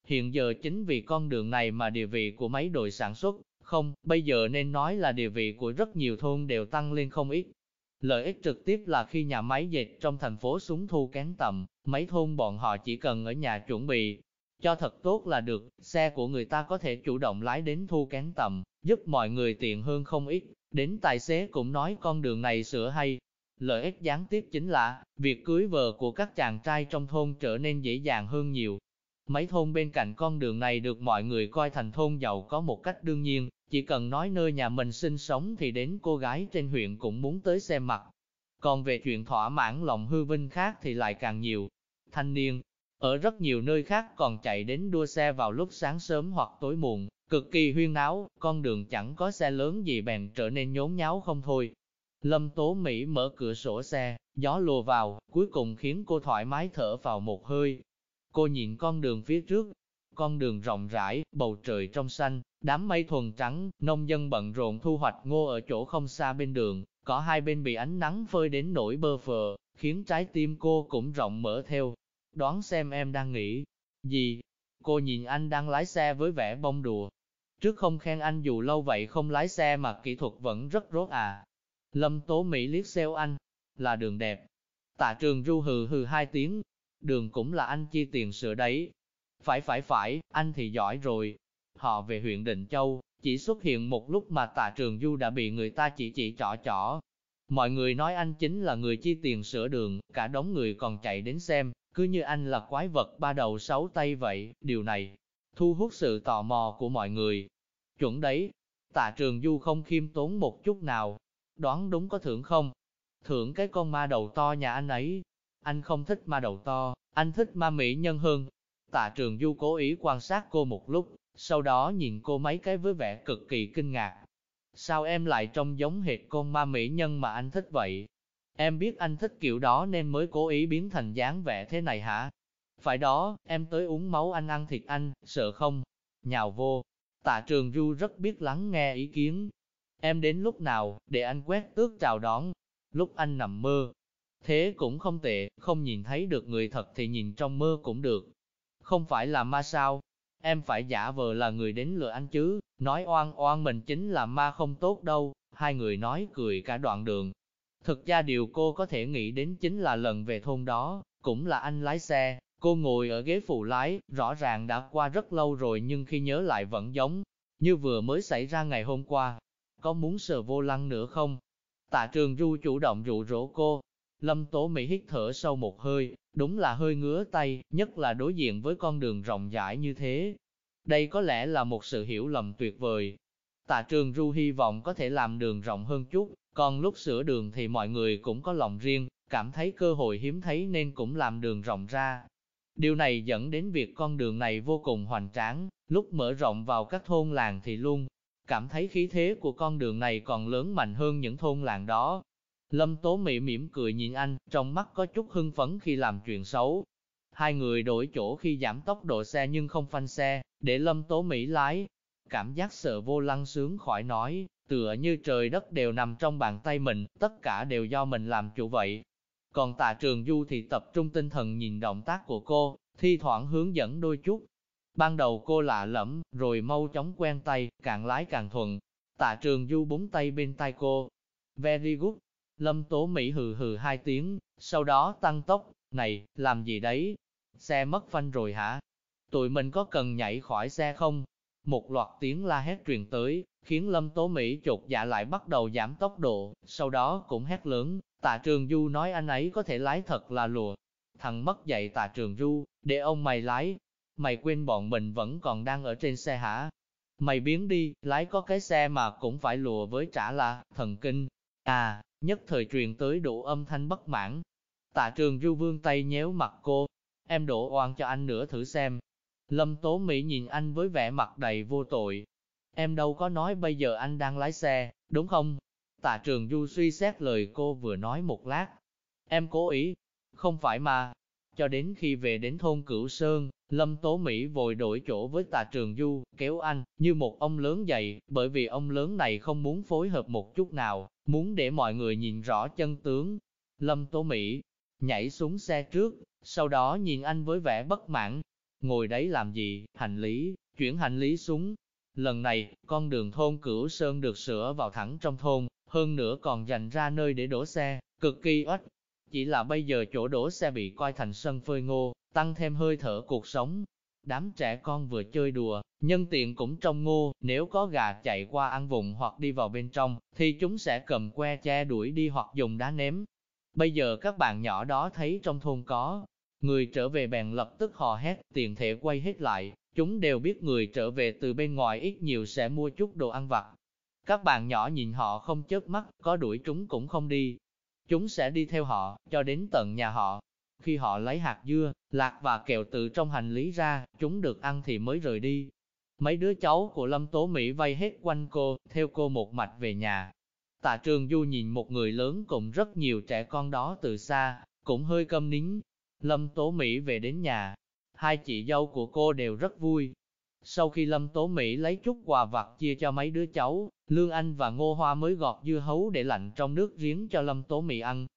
Hiện giờ chính vì con đường này mà địa vị của mấy đội sản xuất, không, bây giờ nên nói là địa vị của rất nhiều thôn đều tăng lên không ít. Lợi ích trực tiếp là khi nhà máy dệt trong thành phố súng thu kén tầm, mấy thôn bọn họ chỉ cần ở nhà chuẩn bị cho thật tốt là được, xe của người ta có thể chủ động lái đến thu kén tầm, giúp mọi người tiện hơn không ít, đến tài xế cũng nói con đường này sửa hay. Lợi ích gián tiếp chính là, việc cưới vợ của các chàng trai trong thôn trở nên dễ dàng hơn nhiều, Mấy thôn bên cạnh con đường này được mọi người coi thành thôn giàu có một cách đương nhiên, chỉ cần nói nơi nhà mình sinh sống thì đến cô gái trên huyện cũng muốn tới xem mặt. Còn về chuyện thỏa mãn lòng hư vinh khác thì lại càng nhiều. Thanh niên, ở rất nhiều nơi khác còn chạy đến đua xe vào lúc sáng sớm hoặc tối muộn, cực kỳ huyên náo, con đường chẳng có xe lớn gì bèn trở nên nhốn nháo không thôi. Lâm Tố Mỹ mở cửa sổ xe, gió lùa vào, cuối cùng khiến cô thoải mái thở vào một hơi, Cô nhìn con đường phía trước, con đường rộng rãi, bầu trời trong xanh, đám mây thuần trắng, nông dân bận rộn thu hoạch ngô ở chỗ không xa bên đường, có hai bên bị ánh nắng phơi đến nổi bơ phờ, khiến trái tim cô cũng rộng mở theo. Đoán xem em đang nghĩ gì? Cô nhìn anh đang lái xe với vẻ bông đùa. Trước không khen anh dù lâu vậy không lái xe mà kỹ thuật vẫn rất rốt à. Lâm Tố Mỹ liếc xeo anh, là đường đẹp. Tạ trường ru hừ hừ hai tiếng, đường cũng là anh chi tiền sửa đấy. Phải phải phải, anh thì giỏi rồi. Họ về huyện Định Châu, chỉ xuất hiện một lúc mà tạ trường du đã bị người ta chỉ chỉ trỏ trỏ. Mọi người nói anh chính là người chi tiền sửa đường, cả đống người còn chạy đến xem, cứ như anh là quái vật ba đầu sáu tay vậy, điều này thu hút sự tò mò của mọi người. Chuẩn đấy, tạ trường du không khiêm tốn một chút nào, đoán đúng có thưởng không? Thưởng cái con ma đầu to nhà anh ấy. Anh không thích ma đầu to, anh thích ma mỹ nhân hơn. Tạ trường du cố ý quan sát cô một lúc, sau đó nhìn cô mấy cái với vẻ cực kỳ kinh ngạc. Sao em lại trông giống hệt con ma mỹ nhân mà anh thích vậy? Em biết anh thích kiểu đó nên mới cố ý biến thành dáng vẻ thế này hả? Phải đó, em tới uống máu anh ăn thịt anh, sợ không? Nhào vô. Tạ trường du rất biết lắng nghe ý kiến. Em đến lúc nào, để anh quét tước chào đón. Lúc anh nằm mơ. Thế cũng không tệ, không nhìn thấy được người thật thì nhìn trong mơ cũng được. Không phải là ma sao, em phải giả vờ là người đến lừa anh chứ, nói oan oan mình chính là ma không tốt đâu, hai người nói cười cả đoạn đường. Thực ra điều cô có thể nghĩ đến chính là lần về thôn đó, cũng là anh lái xe, cô ngồi ở ghế phụ lái, rõ ràng đã qua rất lâu rồi nhưng khi nhớ lại vẫn giống, như vừa mới xảy ra ngày hôm qua. Có muốn sờ vô lăng nữa không? Tạ trường du chủ động dụ rỗ cô. Lâm Tố Mỹ hít thở sâu một hơi, đúng là hơi ngứa tay, nhất là đối diện với con đường rộng rãi như thế. Đây có lẽ là một sự hiểu lầm tuyệt vời. Tạ trường du hy vọng có thể làm đường rộng hơn chút, còn lúc sửa đường thì mọi người cũng có lòng riêng, cảm thấy cơ hội hiếm thấy nên cũng làm đường rộng ra. Điều này dẫn đến việc con đường này vô cùng hoành tráng, lúc mở rộng vào các thôn làng thì luôn cảm thấy khí thế của con đường này còn lớn mạnh hơn những thôn làng đó. Lâm Tố Mỹ mỉm cười nhìn anh, trong mắt có chút hưng phấn khi làm chuyện xấu. Hai người đổi chỗ khi giảm tốc độ xe nhưng không phanh xe, để Lâm Tố Mỹ lái. Cảm giác sợ vô lăng sướng khỏi nói, tựa như trời đất đều nằm trong bàn tay mình, tất cả đều do mình làm chủ vậy. Còn tạ trường du thì tập trung tinh thần nhìn động tác của cô, thi thoảng hướng dẫn đôi chút. Ban đầu cô lạ lẫm, rồi mau chóng quen tay, càng lái càng thuận. Tạ trường du búng tay bên tay cô. Very good. Lâm Tố Mỹ hừ hừ hai tiếng, sau đó tăng tốc. Này, làm gì đấy? Xe mất phanh rồi hả? Tụi mình có cần nhảy khỏi xe không? Một loạt tiếng la hét truyền tới, khiến Lâm Tố Mỹ chột dạ lại bắt đầu giảm tốc độ, sau đó cũng hét lớn, tạ trường du nói anh ấy có thể lái thật là lùa. Thằng mất dạy tạ trường du, để ông mày lái, mày quên bọn mình vẫn còn đang ở trên xe hả? Mày biến đi, lái có cái xe mà cũng phải lùa với trả là, thần kinh. À, nhất thời truyền tới độ âm thanh bất mãn. Tạ trường du vương tay nhéo mặt cô, em đổ oan cho anh nữa thử xem. Lâm Tố Mỹ nhìn anh với vẻ mặt đầy vô tội. Em đâu có nói bây giờ anh đang lái xe, đúng không? Tạ trường du suy xét lời cô vừa nói một lát. Em cố ý. Không phải mà. Cho đến khi về đến thôn Cửu Sơn, Lâm Tố Mỹ vội đổi chỗ với Tạ Trường Du, kéo anh, như một ông lớn dậy, bởi vì ông lớn này không muốn phối hợp một chút nào, muốn để mọi người nhìn rõ chân tướng. Lâm Tố Mỹ nhảy xuống xe trước, sau đó nhìn anh với vẻ bất mãn. Ngồi đấy làm gì, hành lý, chuyển hành lý xuống. Lần này, con đường thôn Cửu Sơn được sửa vào thẳng trong thôn, hơn nữa còn dành ra nơi để đổ xe, cực kỳ oách. Chỉ là bây giờ chỗ đổ xe bị coi thành sân phơi ngô, tăng thêm hơi thở cuộc sống. Đám trẻ con vừa chơi đùa, nhân tiện cũng trông ngô, nếu có gà chạy qua ăn vùng hoặc đi vào bên trong, thì chúng sẽ cầm que che đuổi đi hoặc dùng đá ném. Bây giờ các bạn nhỏ đó thấy trong thôn có, người trở về bèn lập tức hò hét, tiền thể quay hết lại, chúng đều biết người trở về từ bên ngoài ít nhiều sẽ mua chút đồ ăn vặt. Các bạn nhỏ nhìn họ không chớp mắt, có đuổi chúng cũng không đi. Chúng sẽ đi theo họ, cho đến tận nhà họ, khi họ lấy hạt dưa, lạc và kẹo từ trong hành lý ra, chúng được ăn thì mới rời đi. Mấy đứa cháu của Lâm Tố Mỹ vây hết quanh cô, theo cô một mạch về nhà. Tạ Trường Du nhìn một người lớn cùng rất nhiều trẻ con đó từ xa, cũng hơi câm nín. Lâm Tố Mỹ về đến nhà, hai chị dâu của cô đều rất vui. Sau khi Lâm Tố Mỹ lấy chút quà vặt chia cho mấy đứa cháu, Lương Anh và Ngô Hoa mới gọt dưa hấu để lạnh trong nước riếng cho Lâm Tố Mỹ ăn.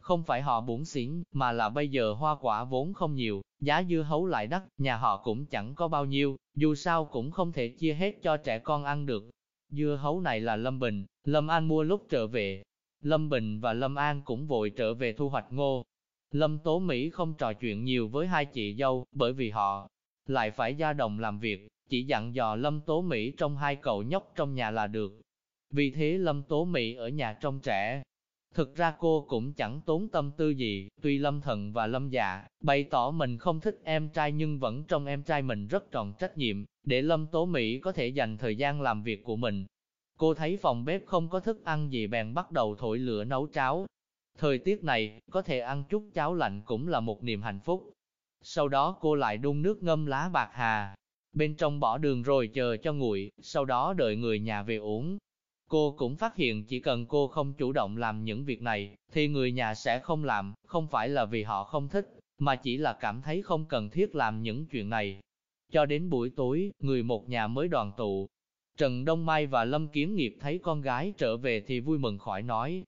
Không phải họ bổn xỉn, mà là bây giờ hoa quả vốn không nhiều, giá dưa hấu lại đắt, nhà họ cũng chẳng có bao nhiêu, dù sao cũng không thể chia hết cho trẻ con ăn được. Dưa hấu này là Lâm Bình, Lâm An mua lúc trở về. Lâm Bình và Lâm An cũng vội trở về thu hoạch ngô. Lâm Tố Mỹ không trò chuyện nhiều với hai chị dâu, bởi vì họ lại phải ra đồng làm việc chỉ dặn dò Lâm Tố Mỹ trong hai cậu nhóc trong nhà là được. Vì thế Lâm Tố Mỹ ở nhà trong trẻ. Thực ra cô cũng chẳng tốn tâm tư gì, tuy Lâm Thần và Lâm Dạ bày tỏ mình không thích em trai nhưng vẫn trong em trai mình rất tròn trách nhiệm, để Lâm Tố Mỹ có thể dành thời gian làm việc của mình. Cô thấy phòng bếp không có thức ăn gì bèn bắt đầu thổi lửa nấu cháo. Thời tiết này, có thể ăn chút cháo lạnh cũng là một niềm hạnh phúc. Sau đó cô lại đun nước ngâm lá bạc hà, bên trong bỏ đường rồi chờ cho nguội, sau đó đợi người nhà về uống. Cô cũng phát hiện chỉ cần cô không chủ động làm những việc này, thì người nhà sẽ không làm, không phải là vì họ không thích, mà chỉ là cảm thấy không cần thiết làm những chuyện này. Cho đến buổi tối, người một nhà mới đoàn tụ. Trần Đông Mai và Lâm Kiến Nghiệp thấy con gái trở về thì vui mừng khỏi nói.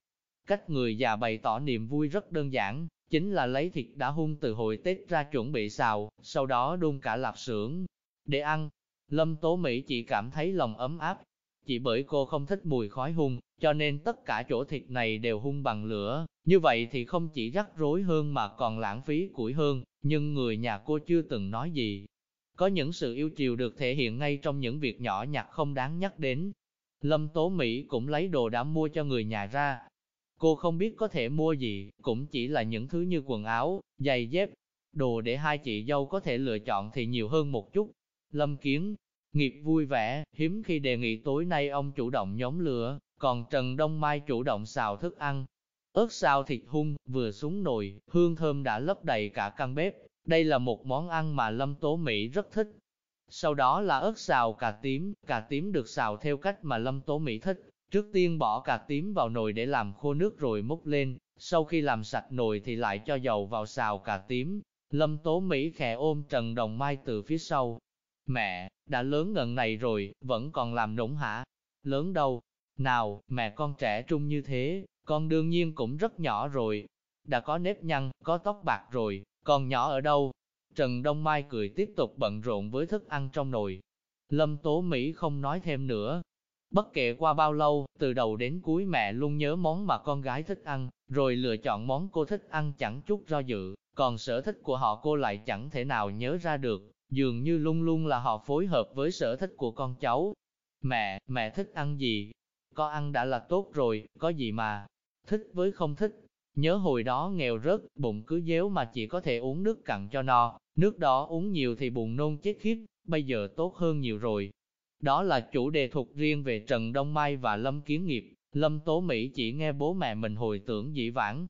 Cách người già bày tỏ niềm vui rất đơn giản, chính là lấy thịt đã hun từ hồi Tết ra chuẩn bị xào, sau đó đun cả lạp xưởng để ăn. Lâm Tố Mỹ chỉ cảm thấy lòng ấm áp, chỉ bởi cô không thích mùi khói hun, cho nên tất cả chỗ thịt này đều hun bằng lửa, như vậy thì không chỉ rắc rối hơn mà còn lãng phí củi hơn, nhưng người nhà cô chưa từng nói gì. Có những sự yêu chiều được thể hiện ngay trong những việc nhỏ nhặt không đáng nhắc đến. Lâm Tố Mỹ cũng lấy đồ đã mua cho người nhà ra. Cô không biết có thể mua gì, cũng chỉ là những thứ như quần áo, giày dép, đồ để hai chị dâu có thể lựa chọn thì nhiều hơn một chút. Lâm Kiến, nghiệp vui vẻ, hiếm khi đề nghị tối nay ông chủ động nhóm lửa, còn Trần Đông Mai chủ động xào thức ăn. Ớt xào thịt hung, vừa xuống nồi, hương thơm đã lấp đầy cả căn bếp. Đây là một món ăn mà Lâm Tố Mỹ rất thích. Sau đó là ớt xào cà tím, cà tím được xào theo cách mà Lâm Tố Mỹ thích. Trước tiên bỏ cà tím vào nồi để làm khô nước rồi múc lên, sau khi làm sạch nồi thì lại cho dầu vào xào cà tím. Lâm Tố Mỹ khẽ ôm Trần Đồng Mai từ phía sau, Mẹ, đã lớn ngần này rồi, vẫn còn làm nũng hả? Lớn đâu? Nào, mẹ con trẻ trung như thế, con đương nhiên cũng rất nhỏ rồi. Đã có nếp nhăn, có tóc bạc rồi, còn nhỏ ở đâu? Trần Đông Mai cười tiếp tục bận rộn với thức ăn trong nồi. Lâm Tố Mỹ không nói thêm nữa. Bất kể qua bao lâu, từ đầu đến cuối mẹ luôn nhớ món mà con gái thích ăn, rồi lựa chọn món cô thích ăn chẳng chút do dự, còn sở thích của họ cô lại chẳng thể nào nhớ ra được dường như luôn luôn là họ phối hợp với sở thích của con cháu. Mẹ, mẹ thích ăn gì? Có ăn đã là tốt rồi, có gì mà thích với không thích. Nhớ hồi đó nghèo rớt, bụng cứ déo mà chỉ có thể uống nước cặn cho no, nước đó uống nhiều thì bụng nôn chết khiếp, bây giờ tốt hơn nhiều rồi. Đó là chủ đề thuộc riêng về Trần Đông Mai và Lâm Kiến Nghiệp, Lâm Tố Mỹ chỉ nghe bố mẹ mình hồi tưởng dĩ vãng,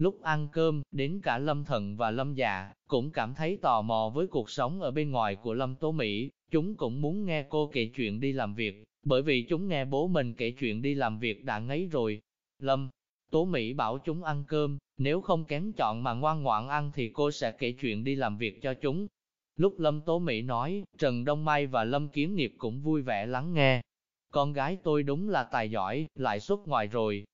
Lúc ăn cơm, đến cả Lâm Thần và Lâm Dạ, cũng cảm thấy tò mò với cuộc sống ở bên ngoài của Lâm Tố Mỹ, chúng cũng muốn nghe cô kể chuyện đi làm việc, bởi vì chúng nghe bố mình kể chuyện đi làm việc đã ngấy rồi. Lâm, Tố Mỹ bảo chúng ăn cơm, nếu không kén chọn mà ngoan ngoãn ăn thì cô sẽ kể chuyện đi làm việc cho chúng. Lúc Lâm Tố Mỹ nói, Trần Đông Mai và Lâm Kiến Nghiệp cũng vui vẻ lắng nghe. Con gái tôi đúng là tài giỏi, lại xuất ngoài rồi.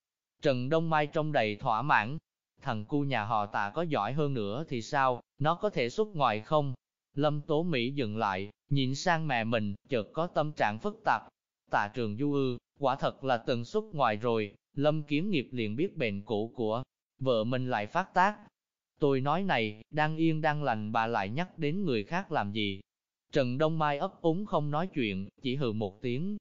Trần Đông Mai trông đầy thỏa mãn, thằng cu nhà họ tạ có giỏi hơn nữa thì sao, nó có thể xuất ngoại không? Lâm Tố Mỹ dừng lại, nhìn sang mẹ mình, chợt có tâm trạng phức tạp. Tạ trường du ư, quả thật là từng xuất ngoại rồi, Lâm Kiến Nghiệp liền biết bệnh cũ của vợ mình lại phát tác. Tôi nói này, đang yên đang lành bà lại nhắc đến người khác làm gì. Trần Đông Mai ấp úng không nói chuyện, chỉ hừ một tiếng.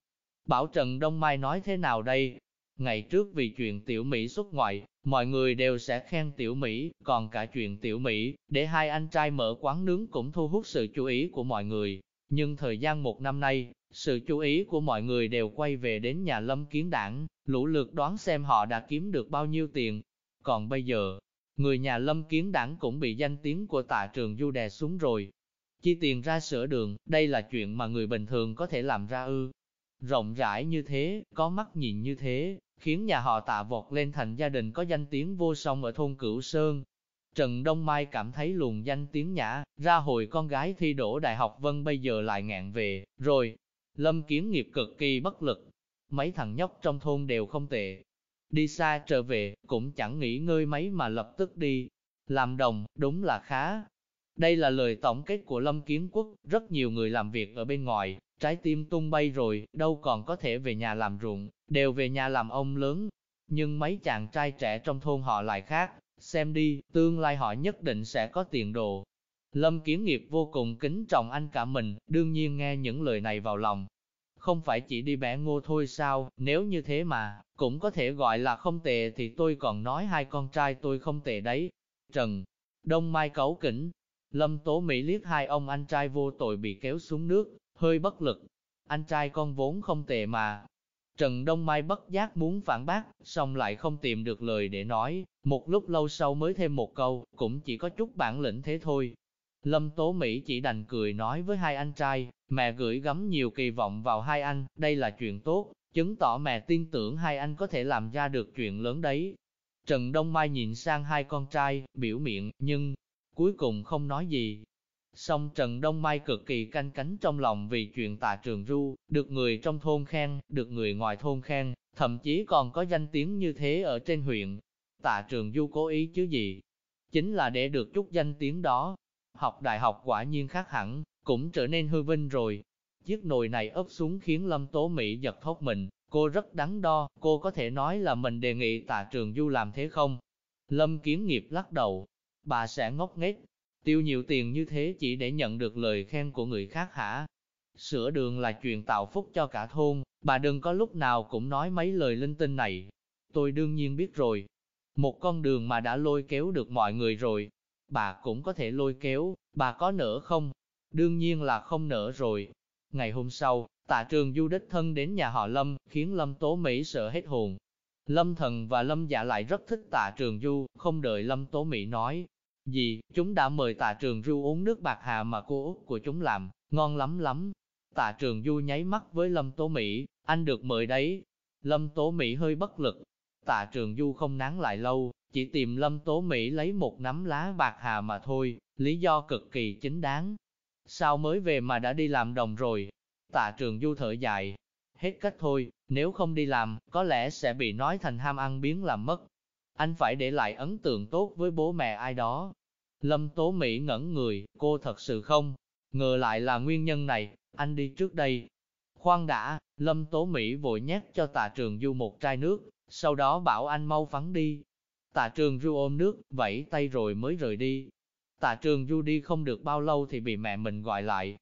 Bảo Trần Đông Mai nói thế nào đây? Ngày trước vì chuyện tiểu Mỹ xuất ngoại, mọi người đều sẽ khen tiểu Mỹ, còn cả chuyện tiểu Mỹ, để hai anh trai mở quán nướng cũng thu hút sự chú ý của mọi người. Nhưng thời gian một năm nay, sự chú ý của mọi người đều quay về đến nhà lâm kiến đảng, lũ lượt đoán xem họ đã kiếm được bao nhiêu tiền. Còn bây giờ, người nhà lâm kiến đảng cũng bị danh tiếng của tạ trường du đè xuống rồi. Chi tiền ra sửa đường, đây là chuyện mà người bình thường có thể làm ra ư. Rộng rãi như thế, có mắt nhìn như thế, khiến nhà họ tạ vọt lên thành gia đình có danh tiếng vô song ở thôn Cửu Sơn. Trần Đông Mai cảm thấy luồng danh tiếng nhã, ra hồi con gái thi đỗ đại học Vân bây giờ lại ngạn về, rồi, Lâm Kiến nghiệp cực kỳ bất lực. Mấy thằng nhóc trong thôn đều không tệ. Đi xa trở về, cũng chẳng nghỉ ngơi mấy mà lập tức đi. Làm đồng, đúng là khá. Đây là lời tổng kết của Lâm Kiến Quốc, rất nhiều người làm việc ở bên ngoài, trái tim tung bay rồi, đâu còn có thể về nhà làm ruộng, đều về nhà làm ông lớn. Nhưng mấy chàng trai trẻ trong thôn họ lại khác, xem đi, tương lai họ nhất định sẽ có tiền đồ. Lâm Kiến Nghiệp vô cùng kính trọng anh cả mình, đương nhiên nghe những lời này vào lòng. Không phải chỉ đi bẻ ngô thôi sao, nếu như thế mà, cũng có thể gọi là không tệ thì tôi còn nói hai con trai tôi không tệ đấy. Trần, Đông Mai cấu kỉnh, Lâm Tố Mỹ liếc hai ông anh trai vô tội bị kéo xuống nước, hơi bất lực. Anh trai con vốn không tệ mà. Trần Đông Mai bất giác muốn phản bác, xong lại không tìm được lời để nói, một lúc lâu sau mới thêm một câu, cũng chỉ có chút bản lĩnh thế thôi. Lâm Tố Mỹ chỉ đành cười nói với hai anh trai, mẹ gửi gắm nhiều kỳ vọng vào hai anh, đây là chuyện tốt, chứng tỏ mẹ tin tưởng hai anh có thể làm ra được chuyện lớn đấy. Trần Đông Mai nhìn sang hai con trai, biểu miệng, nhưng cuối cùng không nói gì. Song Trần Đông Mai cực kỳ canh cánh trong lòng vì chuyện tạ trường ru, được người trong thôn khen, được người ngoài thôn khen, thậm chí còn có danh tiếng như thế ở trên huyện. Tạ trường du cố ý chứ gì? Chính là để được chút danh tiếng đó. Học đại học quả nhiên khác hẳn, cũng trở nên hư vinh rồi. Chiếc nồi này ấp xuống khiến Lâm Tố Mỹ giật thốt mình, cô rất đắn đo, cô có thể nói là mình đề nghị tạ trường du làm thế không? Lâm Kiến Nghiệp lắc đầu, bà sẽ ngốc nghếch, tiêu nhiều tiền như thế chỉ để nhận được lời khen của người khác hả? Sửa đường là chuyện tạo phúc cho cả thôn, bà đừng có lúc nào cũng nói mấy lời linh tinh này. Tôi đương nhiên biết rồi. Một con đường mà đã lôi kéo được mọi người rồi. Bà cũng có thể lôi kéo, bà có nỡ không? Đương nhiên là không nỡ rồi. Ngày hôm sau, tạ trường du đích thân đến nhà họ Lâm, khiến Lâm Tố Mỹ sợ hết hồn. Lâm Thần và Lâm Dạ lại rất thích tạ trường du, không đợi Lâm Tố Mỹ nói, gì, chúng đã mời tạ trường du uống nước bạc hà mà cô Út của chúng làm, ngon lắm lắm. Tạ trường du nháy mắt với Lâm Tố Mỹ, anh được mời đấy. Lâm Tố Mỹ hơi bất lực. Tạ trường du không nán lại lâu, chỉ tìm Lâm Tố Mỹ lấy một nắm lá bạc hà mà thôi, lý do cực kỳ chính đáng. Sao mới về mà đã đi làm đồng rồi? Tạ trường du thở dài. Hết cách thôi, nếu không đi làm, có lẽ sẽ bị nói thành ham ăn biến làm mất anh phải để lại ấn tượng tốt với bố mẹ ai đó. Lâm Tố Mỹ ngẩn người, cô thật sự không, ngờ lại là nguyên nhân này, anh đi trước đây. Khoan đã, Lâm Tố Mỹ vội nhét cho tạ trường du một chai nước, sau đó bảo anh mau phắn đi. Tạ trường du ôm nước, vẫy tay rồi mới rời đi. Tạ trường du đi không được bao lâu thì bị mẹ mình gọi lại.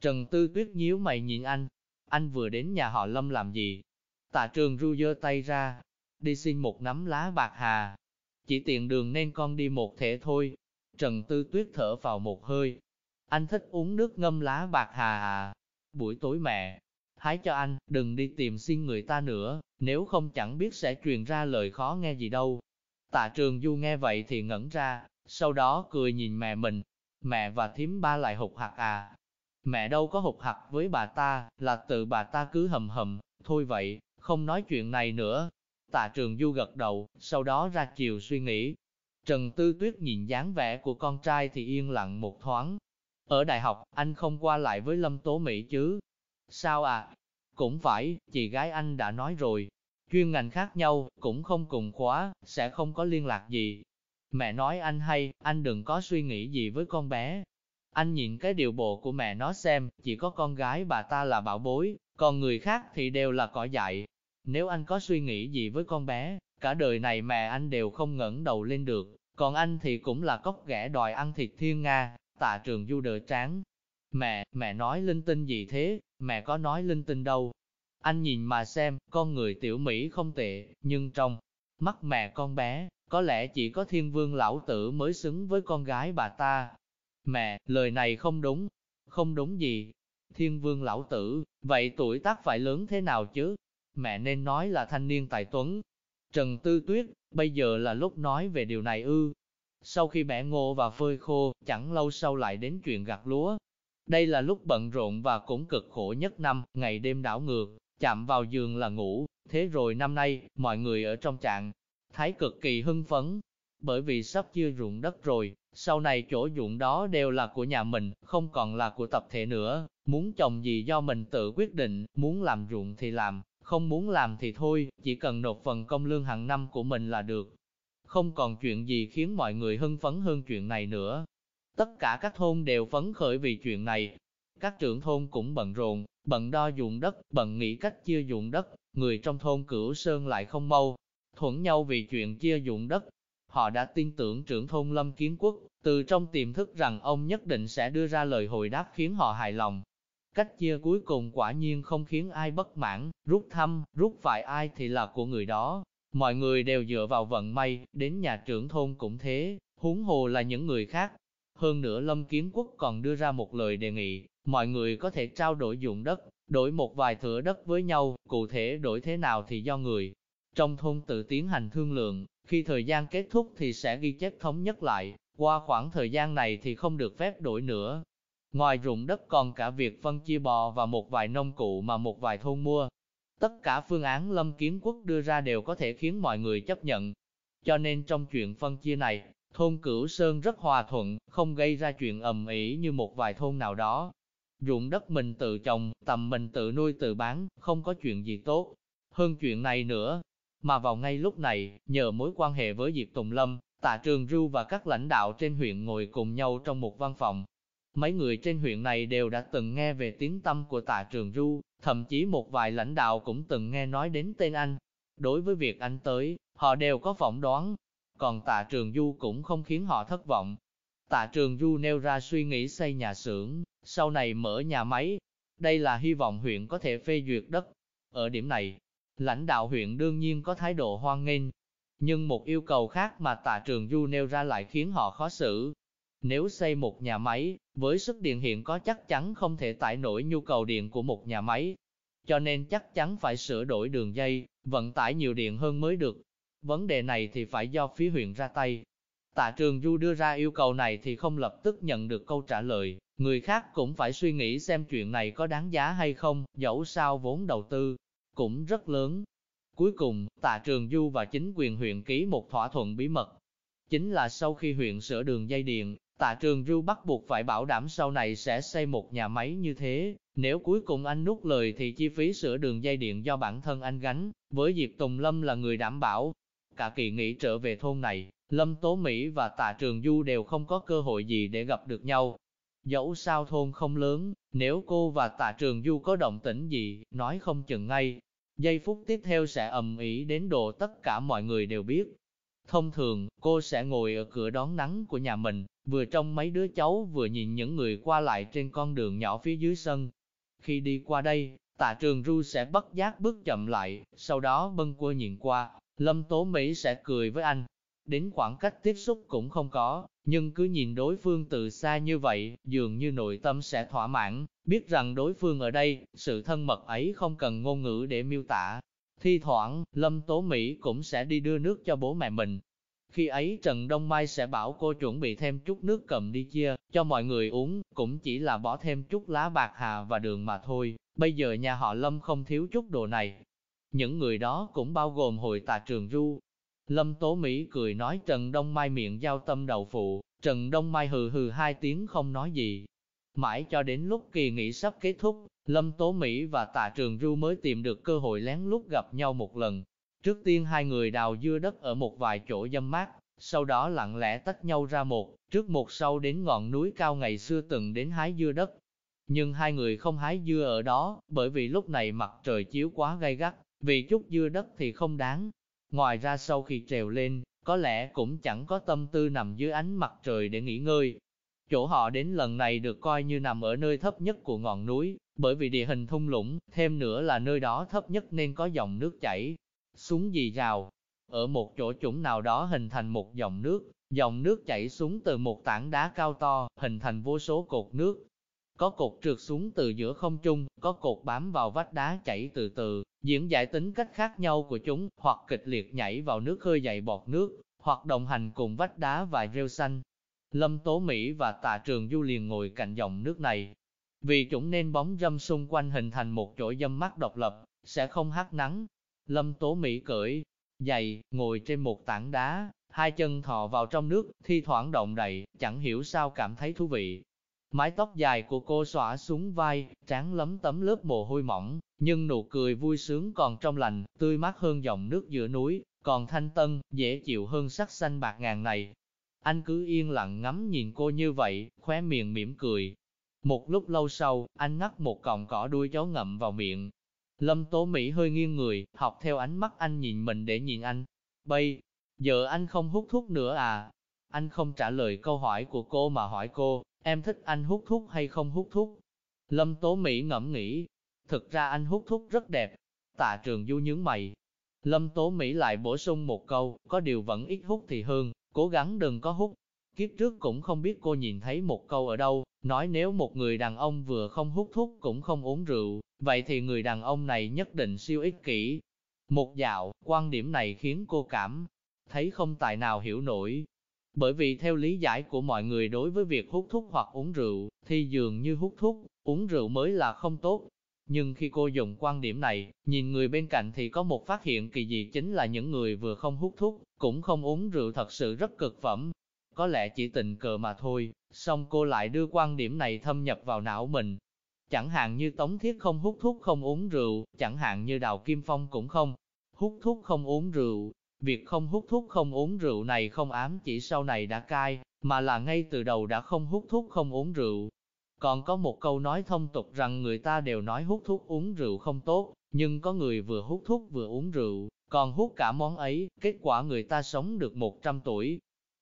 Trần Tư Tuyết nhíu mày nhìn anh, anh vừa đến nhà họ Lâm làm gì? Tạ trường du giơ tay ra, đi xin một nắm lá bạc hà. Chỉ tiện đường nên con đi một thể thôi. Trần Tư Tuyết thở vào một hơi. Anh thích uống nước ngâm lá bạc hà à. Buổi tối mẹ, hái cho anh, đừng đi tìm xin người ta nữa, nếu không chẳng biết sẽ truyền ra lời khó nghe gì đâu. Tạ trường du nghe vậy thì ngẩn ra, sau đó cười nhìn mẹ mình. Mẹ và thím ba lại hụt hạt à. Mẹ đâu có hụt hạt với bà ta, là tự bà ta cứ hầm hầm, thôi vậy, không nói chuyện này nữa, Tạ trường du gật đầu, sau đó ra chiều suy nghĩ. Trần Tư Tuyết nhìn dáng vẻ của con trai thì yên lặng một thoáng. Ở đại học, anh không qua lại với Lâm Tố Mỹ chứ? Sao à? Cũng phải, chị gái anh đã nói rồi. Chuyên ngành khác nhau, cũng không cùng khóa, sẽ không có liên lạc gì. Mẹ nói anh hay, anh đừng có suy nghĩ gì với con bé. Anh nhìn cái điều bộ của mẹ nó xem, chỉ có con gái bà ta là bảo bối, còn người khác thì đều là cỏ dại, nếu anh có suy nghĩ gì với con bé, cả đời này mẹ anh đều không ngẩng đầu lên được, còn anh thì cũng là cốc ghẻ đòi ăn thịt thiên Nga, tạ trường du đỡ tráng. Mẹ, mẹ nói linh tinh gì thế, mẹ có nói linh tinh đâu. Anh nhìn mà xem, con người tiểu Mỹ không tệ, nhưng trong mắt mẹ con bé, có lẽ chỉ có thiên vương lão tử mới xứng với con gái bà ta. Mẹ, lời này không đúng, không đúng gì. Thiên vương lão tử, vậy tuổi tác phải lớn thế nào chứ? Mẹ nên nói là thanh niên tài tuấn. Trần Tư Tuyết, bây giờ là lúc nói về điều này ư. Sau khi bẻ ngô và phơi khô, chẳng lâu sau lại đến chuyện gặt lúa. Đây là lúc bận rộn và cũng cực khổ nhất năm, ngày đêm đảo ngược, chạm vào giường là ngủ. Thế rồi năm nay, mọi người ở trong trạng, thái cực kỳ hưng phấn. Bởi vì sắp chia ruộng đất rồi, sau này chỗ ruộng đó đều là của nhà mình, không còn là của tập thể nữa. Muốn trồng gì do mình tự quyết định, muốn làm ruộng thì làm, không muốn làm thì thôi, chỉ cần nộp phần công lương hàng năm của mình là được. Không còn chuyện gì khiến mọi người hưng phấn hơn chuyện này nữa. Tất cả các thôn đều phấn khởi vì chuyện này. Các trưởng thôn cũng bận rộn, bận đo dụng đất, bận nghĩ cách chia dụng đất, người trong thôn cửu sơn lại không mau, thuận nhau vì chuyện chia dụng đất. Họ đã tin tưởng trưởng thôn Lâm Kiến Quốc, từ trong tiềm thức rằng ông nhất định sẽ đưa ra lời hồi đáp khiến họ hài lòng. Cách chia cuối cùng quả nhiên không khiến ai bất mãn, rút thăm, rút phải ai thì là của người đó. Mọi người đều dựa vào vận may, đến nhà trưởng thôn cũng thế, huống hồ là những người khác. Hơn nữa Lâm Kiến Quốc còn đưa ra một lời đề nghị, mọi người có thể trao đổi dụng đất, đổi một vài thửa đất với nhau, cụ thể đổi thế nào thì do người. Trong thôn tự tiến hành thương lượng, khi thời gian kết thúc thì sẽ ghi chép thống nhất lại, qua khoảng thời gian này thì không được phép đổi nữa. Ngoài ruộng đất còn cả việc phân chia bò và một vài nông cụ mà một vài thôn mua. Tất cả phương án Lâm Kiến Quốc đưa ra đều có thể khiến mọi người chấp nhận. Cho nên trong chuyện phân chia này, thôn Cửu Sơn rất hòa thuận, không gây ra chuyện ầm ĩ như một vài thôn nào đó. Ruộng đất mình tự trồng, tầm mình tự nuôi tự bán, không có chuyện gì tốt. Hơn chuyện này nữa, mà vào ngay lúc này, nhờ mối quan hệ với Diệp Tùng Lâm, Tạ Trường Rưu và các lãnh đạo trên huyện ngồi cùng nhau trong một văn phòng. Mấy người trên huyện này đều đã từng nghe về tiếng tâm của Tạ Trường Ru, thậm chí một vài lãnh đạo cũng từng nghe nói đến tên anh. Đối với việc anh tới, họ đều có phỏng đoán, còn Tạ Trường Du cũng không khiến họ thất vọng. Tạ Trường Du nêu ra suy nghĩ xây nhà xưởng, sau này mở nhà máy. Đây là hy vọng huyện có thể phê duyệt đất. Ở điểm này, lãnh đạo huyện đương nhiên có thái độ hoan nghênh, nhưng một yêu cầu khác mà tạ trường du nêu ra lại khiến họ khó xử. Nếu xây một nhà máy, với sức điện hiện có chắc chắn không thể tải nổi nhu cầu điện của một nhà máy. Cho nên chắc chắn phải sửa đổi đường dây, vận tải nhiều điện hơn mới được. Vấn đề này thì phải do phía huyện ra tay. Tạ Trường Du đưa ra yêu cầu này thì không lập tức nhận được câu trả lời, người khác cũng phải suy nghĩ xem chuyện này có đáng giá hay không, dẫu sao vốn đầu tư cũng rất lớn, Cuối cùng, Tạ Trường Du và chính quyền huyện ký một thỏa thuận bí mật. Chính là sau khi huyện sửa đường dây điện, Tạ Trường Du bắt buộc phải bảo đảm sau này sẽ xây một nhà máy như thế. Nếu cuối cùng anh nuốt lời thì chi phí sửa đường dây điện do bản thân anh gánh, với Diệp Tùng Lâm là người đảm bảo. Cả kỳ nghỉ trở về thôn này, Lâm Tố Mỹ và Tạ Trường Du đều không có cơ hội gì để gặp được nhau. Dẫu sao thôn không lớn, nếu cô và Tạ Trường Du có động tĩnh gì, nói không chừng ngay, Giây phút tiếp theo sẽ ầm ĩ đến độ tất cả mọi người đều biết. Thông thường, cô sẽ ngồi ở cửa đón nắng của nhà mình, vừa trông mấy đứa cháu vừa nhìn những người qua lại trên con đường nhỏ phía dưới sân. Khi đi qua đây, tạ trường ru sẽ bất giác bước chậm lại, sau đó bâng quơ nhìn qua, Lâm Tố Mỹ sẽ cười với anh. Đến khoảng cách tiếp xúc cũng không có, nhưng cứ nhìn đối phương từ xa như vậy, dường như nội tâm sẽ thỏa mãn, biết rằng đối phương ở đây, sự thân mật ấy không cần ngôn ngữ để miêu tả. Thi thoảng, Lâm Tố Mỹ cũng sẽ đi đưa nước cho bố mẹ mình. Khi ấy Trần Đông Mai sẽ bảo cô chuẩn bị thêm chút nước cầm đi chia, cho mọi người uống, cũng chỉ là bỏ thêm chút lá bạc hà và đường mà thôi. Bây giờ nhà họ Lâm không thiếu chút đồ này. Những người đó cũng bao gồm hội tà trường ru. Lâm Tố Mỹ cười nói Trần Đông Mai miệng giao tâm đầu phụ, Trần Đông Mai hừ hừ hai tiếng không nói gì, Mãi cho đến lúc kỳ nghỉ sắp kết thúc, Lâm Tố Mỹ và Tạ Trường Du mới tìm được cơ hội lén lút gặp nhau một lần. Trước tiên hai người đào dưa đất ở một vài chỗ dâm mát, sau đó lặng lẽ tách nhau ra một, trước một sau đến ngọn núi cao ngày xưa từng đến hái dưa đất. Nhưng hai người không hái dưa ở đó, bởi vì lúc này mặt trời chiếu quá gay gắt, vì chút dưa đất thì không đáng. Ngoài ra sau khi trèo lên, có lẽ cũng chẳng có tâm tư nằm dưới ánh mặt trời để nghỉ ngơi, Chỗ họ đến lần này được coi như nằm ở nơi thấp nhất của ngọn núi, bởi vì địa hình thung lũng, thêm nữa là nơi đó thấp nhất nên có dòng nước chảy xuống dì rào. Ở một chỗ trũng nào đó hình thành một dòng nước, dòng nước chảy xuống từ một tảng đá cao to, hình thành vô số cột nước. Có cột trượt xuống từ giữa không trung, có cột bám vào vách đá chảy từ từ, diễn giải tính cách khác nhau của chúng, hoặc kịch liệt nhảy vào nước khơi dậy bọt nước, hoặc đồng hành cùng vách đá và rêu xanh, Lâm Tố Mỹ và Tạ Trường Du liền ngồi cạnh dòng nước này. Vì chúng nên bóng dâm xung quanh hình thành một chỗ dâm mắt độc lập, sẽ không hắt nắng. Lâm Tố Mỹ cởi, giày, ngồi trên một tảng đá, hai chân thò vào trong nước, thi thoảng động đậy, chẳng hiểu sao cảm thấy thú vị. Mái tóc dài của cô xõa xuống vai, trán lấm tấm lớp mồ hôi mỏng, nhưng nụ cười vui sướng còn trong lành, tươi mát hơn dòng nước giữa núi, còn thanh tân, dễ chịu hơn sắc xanh bạc ngàn này. Anh cứ yên lặng ngắm nhìn cô như vậy, khóe miệng mỉm cười. Một lúc lâu sau, anh ngắt một cọng cỏ đuôi chó ngậm vào miệng. Lâm Tố Mỹ hơi nghiêng người, học theo ánh mắt anh nhìn mình để nhìn anh. Bây, giờ anh không hút thuốc nữa à? Anh không trả lời câu hỏi của cô mà hỏi cô, em thích anh hút thuốc hay không hút thuốc? Lâm Tố Mỹ ngẫm nghĩ, thực ra anh hút thuốc rất đẹp. Tạ trường du nhướng mày. Lâm Tố Mỹ lại bổ sung một câu, có điều vẫn ít hút thì hơn, cố gắng đừng có hút. Kiếp trước cũng không biết cô nhìn thấy một câu ở đâu, nói nếu một người đàn ông vừa không hút thuốc cũng không uống rượu, vậy thì người đàn ông này nhất định siêu ích kỷ. Một dạo, quan điểm này khiến cô cảm thấy không tài nào hiểu nổi. Bởi vì theo lý giải của mọi người đối với việc hút thuốc hoặc uống rượu, thì dường như hút thuốc, uống rượu mới là không tốt. Nhưng khi cô dùng quan điểm này, nhìn người bên cạnh thì có một phát hiện kỳ dị chính là những người vừa không hút thuốc, cũng không uống rượu thật sự rất cực phẩm. Có lẽ chỉ tình cờ mà thôi, song cô lại đưa quan điểm này thâm nhập vào não mình. Chẳng hạn như Tống Thiết không hút thuốc không uống rượu, chẳng hạn như Đào Kim Phong cũng không hút thuốc không uống rượu. Việc không hút thuốc không uống rượu này không ám chỉ sau này đã cai, mà là ngay từ đầu đã không hút thuốc không uống rượu. Còn có một câu nói thông tục rằng người ta đều nói hút thuốc uống rượu không tốt, nhưng có người vừa hút thuốc vừa uống rượu, còn hút cả món ấy, kết quả người ta sống được 100 tuổi.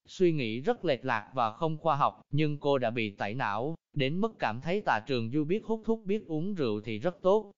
Suy nghĩ rất lệch lạc và không khoa học, nhưng cô đã bị tẩy não, đến mức cảm thấy tà trường du biết hút thuốc biết uống rượu thì rất tốt.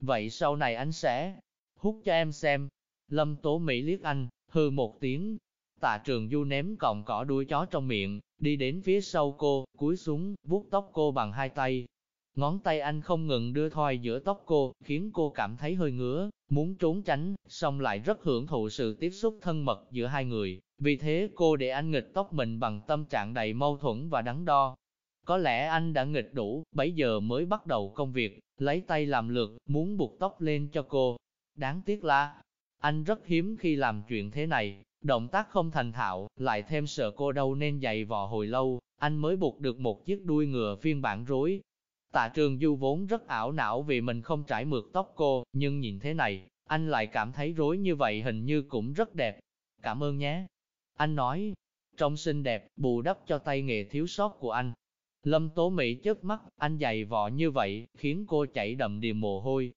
Vậy sau này anh sẽ hút cho em xem. Lâm Tố Mỹ liếc anh, hừ một tiếng. Tạ trường du ném cọng cỏ đuôi chó trong miệng, đi đến phía sau cô, cúi xuống, vuốt tóc cô bằng hai tay. Ngón tay anh không ngừng đưa thoi giữa tóc cô, khiến cô cảm thấy hơi ngứa, muốn trốn tránh, song lại rất hưởng thụ sự tiếp xúc thân mật giữa hai người. Vì thế cô để anh nghịch tóc mình bằng tâm trạng đầy mâu thuẫn và đắn đo. Có lẽ anh đã nghịch đủ, bấy giờ mới bắt đầu công việc, lấy tay làm lượt, muốn buộc tóc lên cho cô. Đáng tiếc là, anh rất hiếm khi làm chuyện thế này, động tác không thành thạo, lại thêm sợ cô đâu nên dày vò hồi lâu, anh mới buộc được một chiếc đuôi ngựa phiên bản rối. Tạ trường du vốn rất ảo não vì mình không trải mượt tóc cô, nhưng nhìn thế này, anh lại cảm thấy rối như vậy hình như cũng rất đẹp. Cảm ơn nhé. Anh nói, trông xinh đẹp, bù đắp cho tay nghề thiếu sót của anh. Lâm Tố Mỹ chớp mắt, anh dày vò như vậy, khiến cô chảy đầm đìa mồ hôi.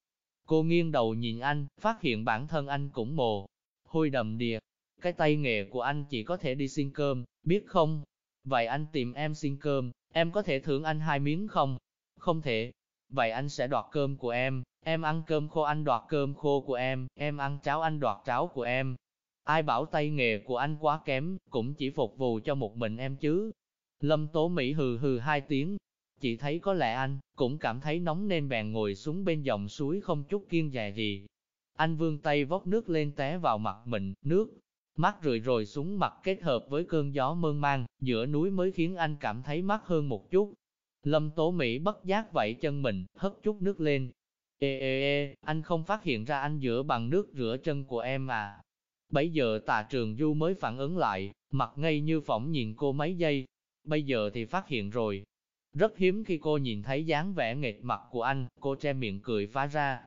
Cô nghiêng đầu nhìn anh, phát hiện bản thân anh cũng mồ hôi đầm đìa. Cái tay nghề của anh chỉ có thể đi xin cơm, biết không? Vậy anh tìm em xin cơm, em có thể thưởng anh hai miếng không? Không thể. Vậy anh sẽ đoạt cơm của em, em ăn cơm khô anh đoạt cơm khô của em, em ăn cháo anh đoạt cháo của em. Ai bảo tay nghề của anh quá kém, cũng chỉ phục vụ cho một mình em chứ. Lâm Tố Mỹ hừ hừ hai tiếng, chỉ thấy có lẽ anh cũng cảm thấy nóng nên bèn ngồi xuống bên dòng suối không chút kiên dè gì. Anh vươn tay vót nước lên té vào mặt mình, nước mắt rười rồi xuống mặt kết hợp với cơn gió mơn mang giữa núi mới khiến anh cảm thấy mát hơn một chút. Lâm Tố Mỹ bất giác vẫy chân mình, hất chút nước lên. Ê ê ê, anh không phát hiện ra anh rửa bằng nước rửa chân của em à. Bây giờ tà trường du mới phản ứng lại, mặt ngây như phỏng nhìn cô mấy giây. Bây giờ thì phát hiện rồi. Rất hiếm khi cô nhìn thấy dáng vẻ nghệt mặt của anh, cô che miệng cười phá ra.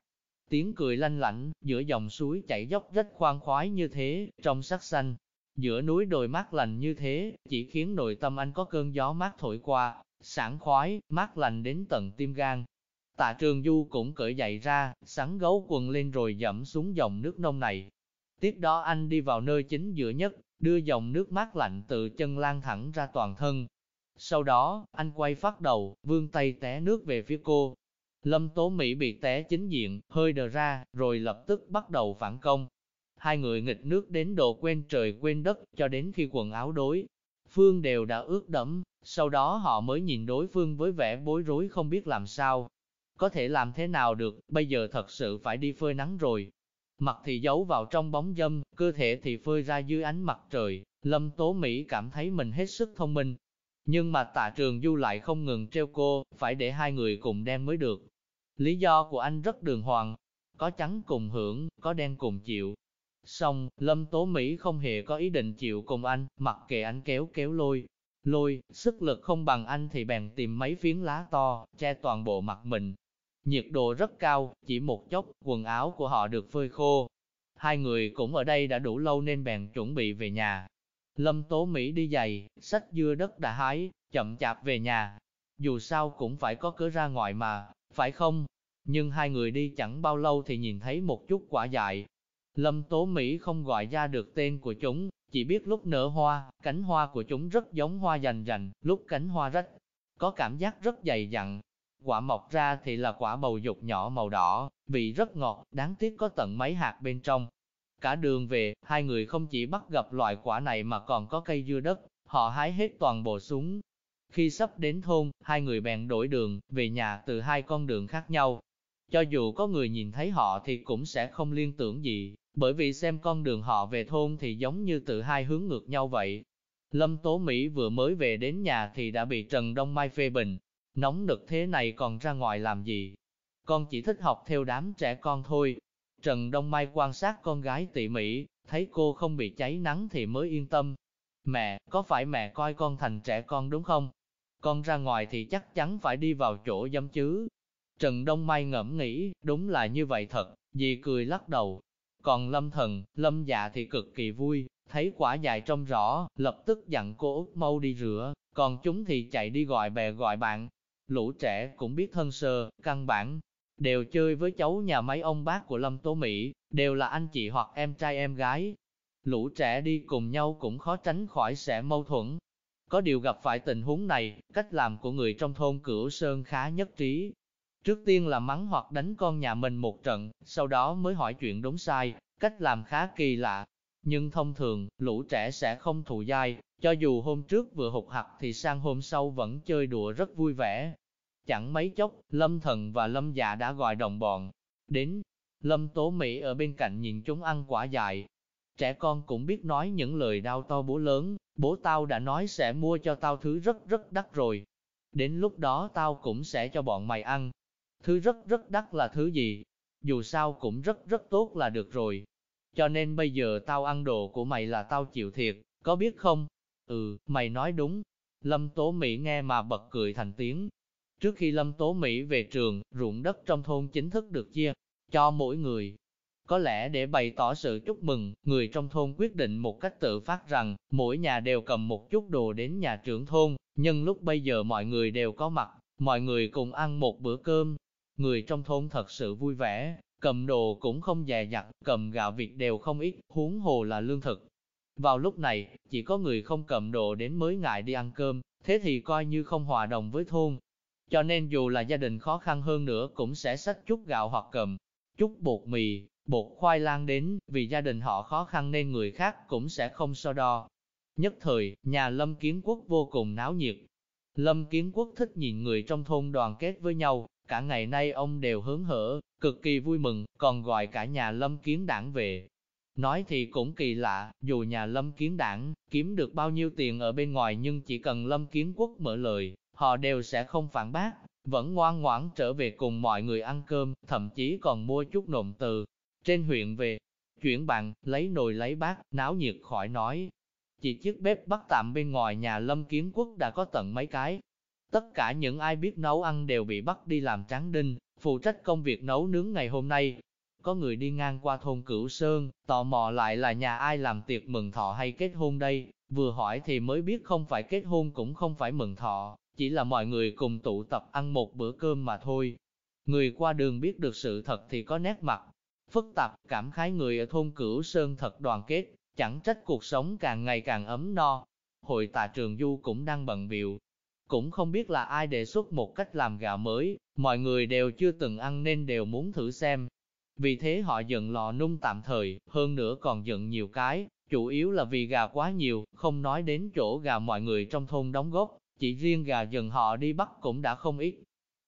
Tiếng cười lanh lảnh, giữa dòng suối chảy dốc rất khoan khoái như thế, trong sắc xanh. Giữa núi đồi mát lành như thế, chỉ khiến nội tâm anh có cơn gió mát thổi qua, sảng khoái, mát lành đến tận tim gan. Tạ trường du cũng cởi giày ra, sắn gấu quần lên rồi dẫm xuống dòng nước nông này. Tiếp đó anh đi vào nơi chính giữa nhất, đưa dòng nước mát lạnh từ chân lan thẳng ra toàn thân. Sau đó, anh quay phát đầu, vươn tay té nước về phía cô. Lâm Tố Mỹ bị té chính diện, hơi đờ ra, rồi lập tức bắt đầu phản công. Hai người nghịch nước đến độ quên trời quên đất, cho đến khi quần áo đối. Phương đều đã ướt đẫm, sau đó họ mới nhìn đối phương với vẻ bối rối không biết làm sao. Có thể làm thế nào được, bây giờ thật sự phải đi phơi nắng rồi. Mặt thì giấu vào trong bóng dâm, cơ thể thì phơi ra dưới ánh mặt trời. Lâm Tố Mỹ cảm thấy mình hết sức thông minh. Nhưng mà tạ trường du lại không ngừng treo cô, phải để hai người cùng đem mới được. Lý do của anh rất đường hoàng, có trắng cùng hưởng, có đen cùng chịu. Xong, Lâm Tố Mỹ không hề có ý định chịu cùng anh, mặc kệ anh kéo kéo lôi, lôi, sức lực không bằng anh thì bèn tìm mấy phiến lá to, che toàn bộ mặt mình. Nhiệt độ rất cao, chỉ một chốc, quần áo của họ được phơi khô. Hai người cũng ở đây đã đủ lâu nên bèn chuẩn bị về nhà. Lâm Tố Mỹ đi giày, sách dưa đất đã hái, chậm chạp về nhà. Dù sao cũng phải có cớ ra ngoài mà, phải không? Nhưng hai người đi chẳng bao lâu thì nhìn thấy một chút quả dại. Lâm Tố Mỹ không gọi ra được tên của chúng, chỉ biết lúc nở hoa, cánh hoa của chúng rất giống hoa dành dành, lúc cánh hoa rách, có cảm giác rất dày dặn. Quả mọc ra thì là quả bầu dục nhỏ màu đỏ, vị rất ngọt, đáng tiếc có tận mấy hạt bên trong. Cả đường về, hai người không chỉ bắt gặp loại quả này mà còn có cây dưa đất, họ hái hết toàn bộ xuống. Khi sắp đến thôn, hai người bèn đổi đường, về nhà từ hai con đường khác nhau. Cho dù có người nhìn thấy họ thì cũng sẽ không liên tưởng gì, bởi vì xem con đường họ về thôn thì giống như từ hai hướng ngược nhau vậy. Lâm Tố Mỹ vừa mới về đến nhà thì đã bị Trần Đông Mai phê bình. Nóng nực thế này còn ra ngoài làm gì? Con chỉ thích học theo đám trẻ con thôi. Trần Đông Mai quan sát con gái tỉ mỉ, thấy cô không bị cháy nắng thì mới yên tâm. Mẹ, có phải mẹ coi con thành trẻ con đúng không? Con ra ngoài thì chắc chắn phải đi vào chỗ dâm chứ. Trần Đông Mai ngẫm nghĩ, đúng là như vậy thật, dì cười lắc đầu. Còn lâm thần, lâm dạ thì cực kỳ vui, thấy quả dài trong rõ, lập tức dặn cô Út mau đi rửa, còn chúng thì chạy đi gọi bè gọi bạn. Lũ trẻ cũng biết thân sơ, căn bản, đều chơi với cháu nhà máy ông bác của Lâm Tố Mỹ, đều là anh chị hoặc em trai em gái. Lũ trẻ đi cùng nhau cũng khó tránh khỏi sẽ mâu thuẫn. Có điều gặp phải tình huống này, cách làm của người trong thôn Cửu Sơn khá nhất trí. Trước tiên là mắng hoặc đánh con nhà mình một trận, sau đó mới hỏi chuyện đúng sai, cách làm khá kỳ lạ, nhưng thông thường, lũ trẻ sẽ không thù dai, cho dù hôm trước vừa hụt hặc thì sang hôm sau vẫn chơi đùa rất vui vẻ. Chẳng mấy chốc, Lâm Thần và Lâm Dạ đã gọi đồng bọn. Đến, Lâm Tố Mỹ ở bên cạnh nhìn chúng ăn quả dại. Trẻ con cũng biết nói những lời đau to bố lớn, bố tao đã nói sẽ mua cho tao thứ rất rất đắt rồi. Đến lúc đó tao cũng sẽ cho bọn mày ăn. Thứ rất rất đắt là thứ gì? Dù sao cũng rất rất tốt là được rồi. Cho nên bây giờ tao ăn đồ của mày là tao chịu thiệt, có biết không? Ừ, mày nói đúng. Lâm Tố Mỹ nghe mà bật cười thành tiếng. Trước khi Lâm Tố Mỹ về trường, ruộng đất trong thôn chính thức được chia cho mỗi người. Có lẽ để bày tỏ sự chúc mừng, người trong thôn quyết định một cách tự phát rằng, mỗi nhà đều cầm một chút đồ đến nhà trưởng thôn, nhưng lúc bây giờ mọi người đều có mặt, mọi người cùng ăn một bữa cơm. Người trong thôn thật sự vui vẻ, cầm đồ cũng không dè dặt, cầm gạo vịt đều không ít, huống hồ là lương thực. Vào lúc này, chỉ có người không cầm đồ đến mới ngại đi ăn cơm, thế thì coi như không hòa đồng với thôn. Cho nên dù là gia đình khó khăn hơn nữa cũng sẽ xách chút gạo hoặc cầm chút bột mì, bột khoai lang đến, vì gia đình họ khó khăn nên người khác cũng sẽ không so đo. Nhất thời, nhà Lâm Kiến Quốc vô cùng náo nhiệt. Lâm Kiến Quốc thích nhìn người trong thôn đoàn kết với nhau, cả ngày nay ông đều hướng hở, cực kỳ vui mừng, còn gọi cả nhà lâm kiến đảng về. Nói thì cũng kỳ lạ, dù nhà lâm kiến đảng kiếm được bao nhiêu tiền ở bên ngoài nhưng chỉ cần lâm kiến quốc mở lời, họ đều sẽ không phản bác, vẫn ngoan ngoãn trở về cùng mọi người ăn cơm, thậm chí còn mua chút nộm từ trên huyện về. Chuyển bạn, lấy nồi lấy bát, náo nhiệt khỏi nói. Chỉ chiếc bếp bắt tạm bên ngoài nhà lâm kiến quốc đã có tận mấy cái, Tất cả những ai biết nấu ăn đều bị bắt đi làm tráng đinh, phụ trách công việc nấu nướng ngày hôm nay. Có người đi ngang qua thôn Cửu Sơn, tò mò lại là nhà ai làm tiệc mừng thọ hay kết hôn đây, vừa hỏi thì mới biết không phải kết hôn cũng không phải mừng thọ, chỉ là mọi người cùng tụ tập ăn một bữa cơm mà thôi. Người qua đường biết được sự thật thì có nét mặt, phức tạp, cảm khái người ở thôn Cửu Sơn thật đoàn kết, chẳng trách cuộc sống càng ngày càng ấm no. Hội tà trường du cũng đang bận biểu cũng không biết là ai đề xuất một cách làm gạo mới, mọi người đều chưa từng ăn nên đều muốn thử xem. Vì thế họ dựng lò nung tạm thời, hơn nữa còn dựng nhiều cái, chủ yếu là vì gà quá nhiều, không nói đến chỗ gà mọi người trong thôn đóng góp, chỉ riêng gà dần họ đi bắt cũng đã không ít.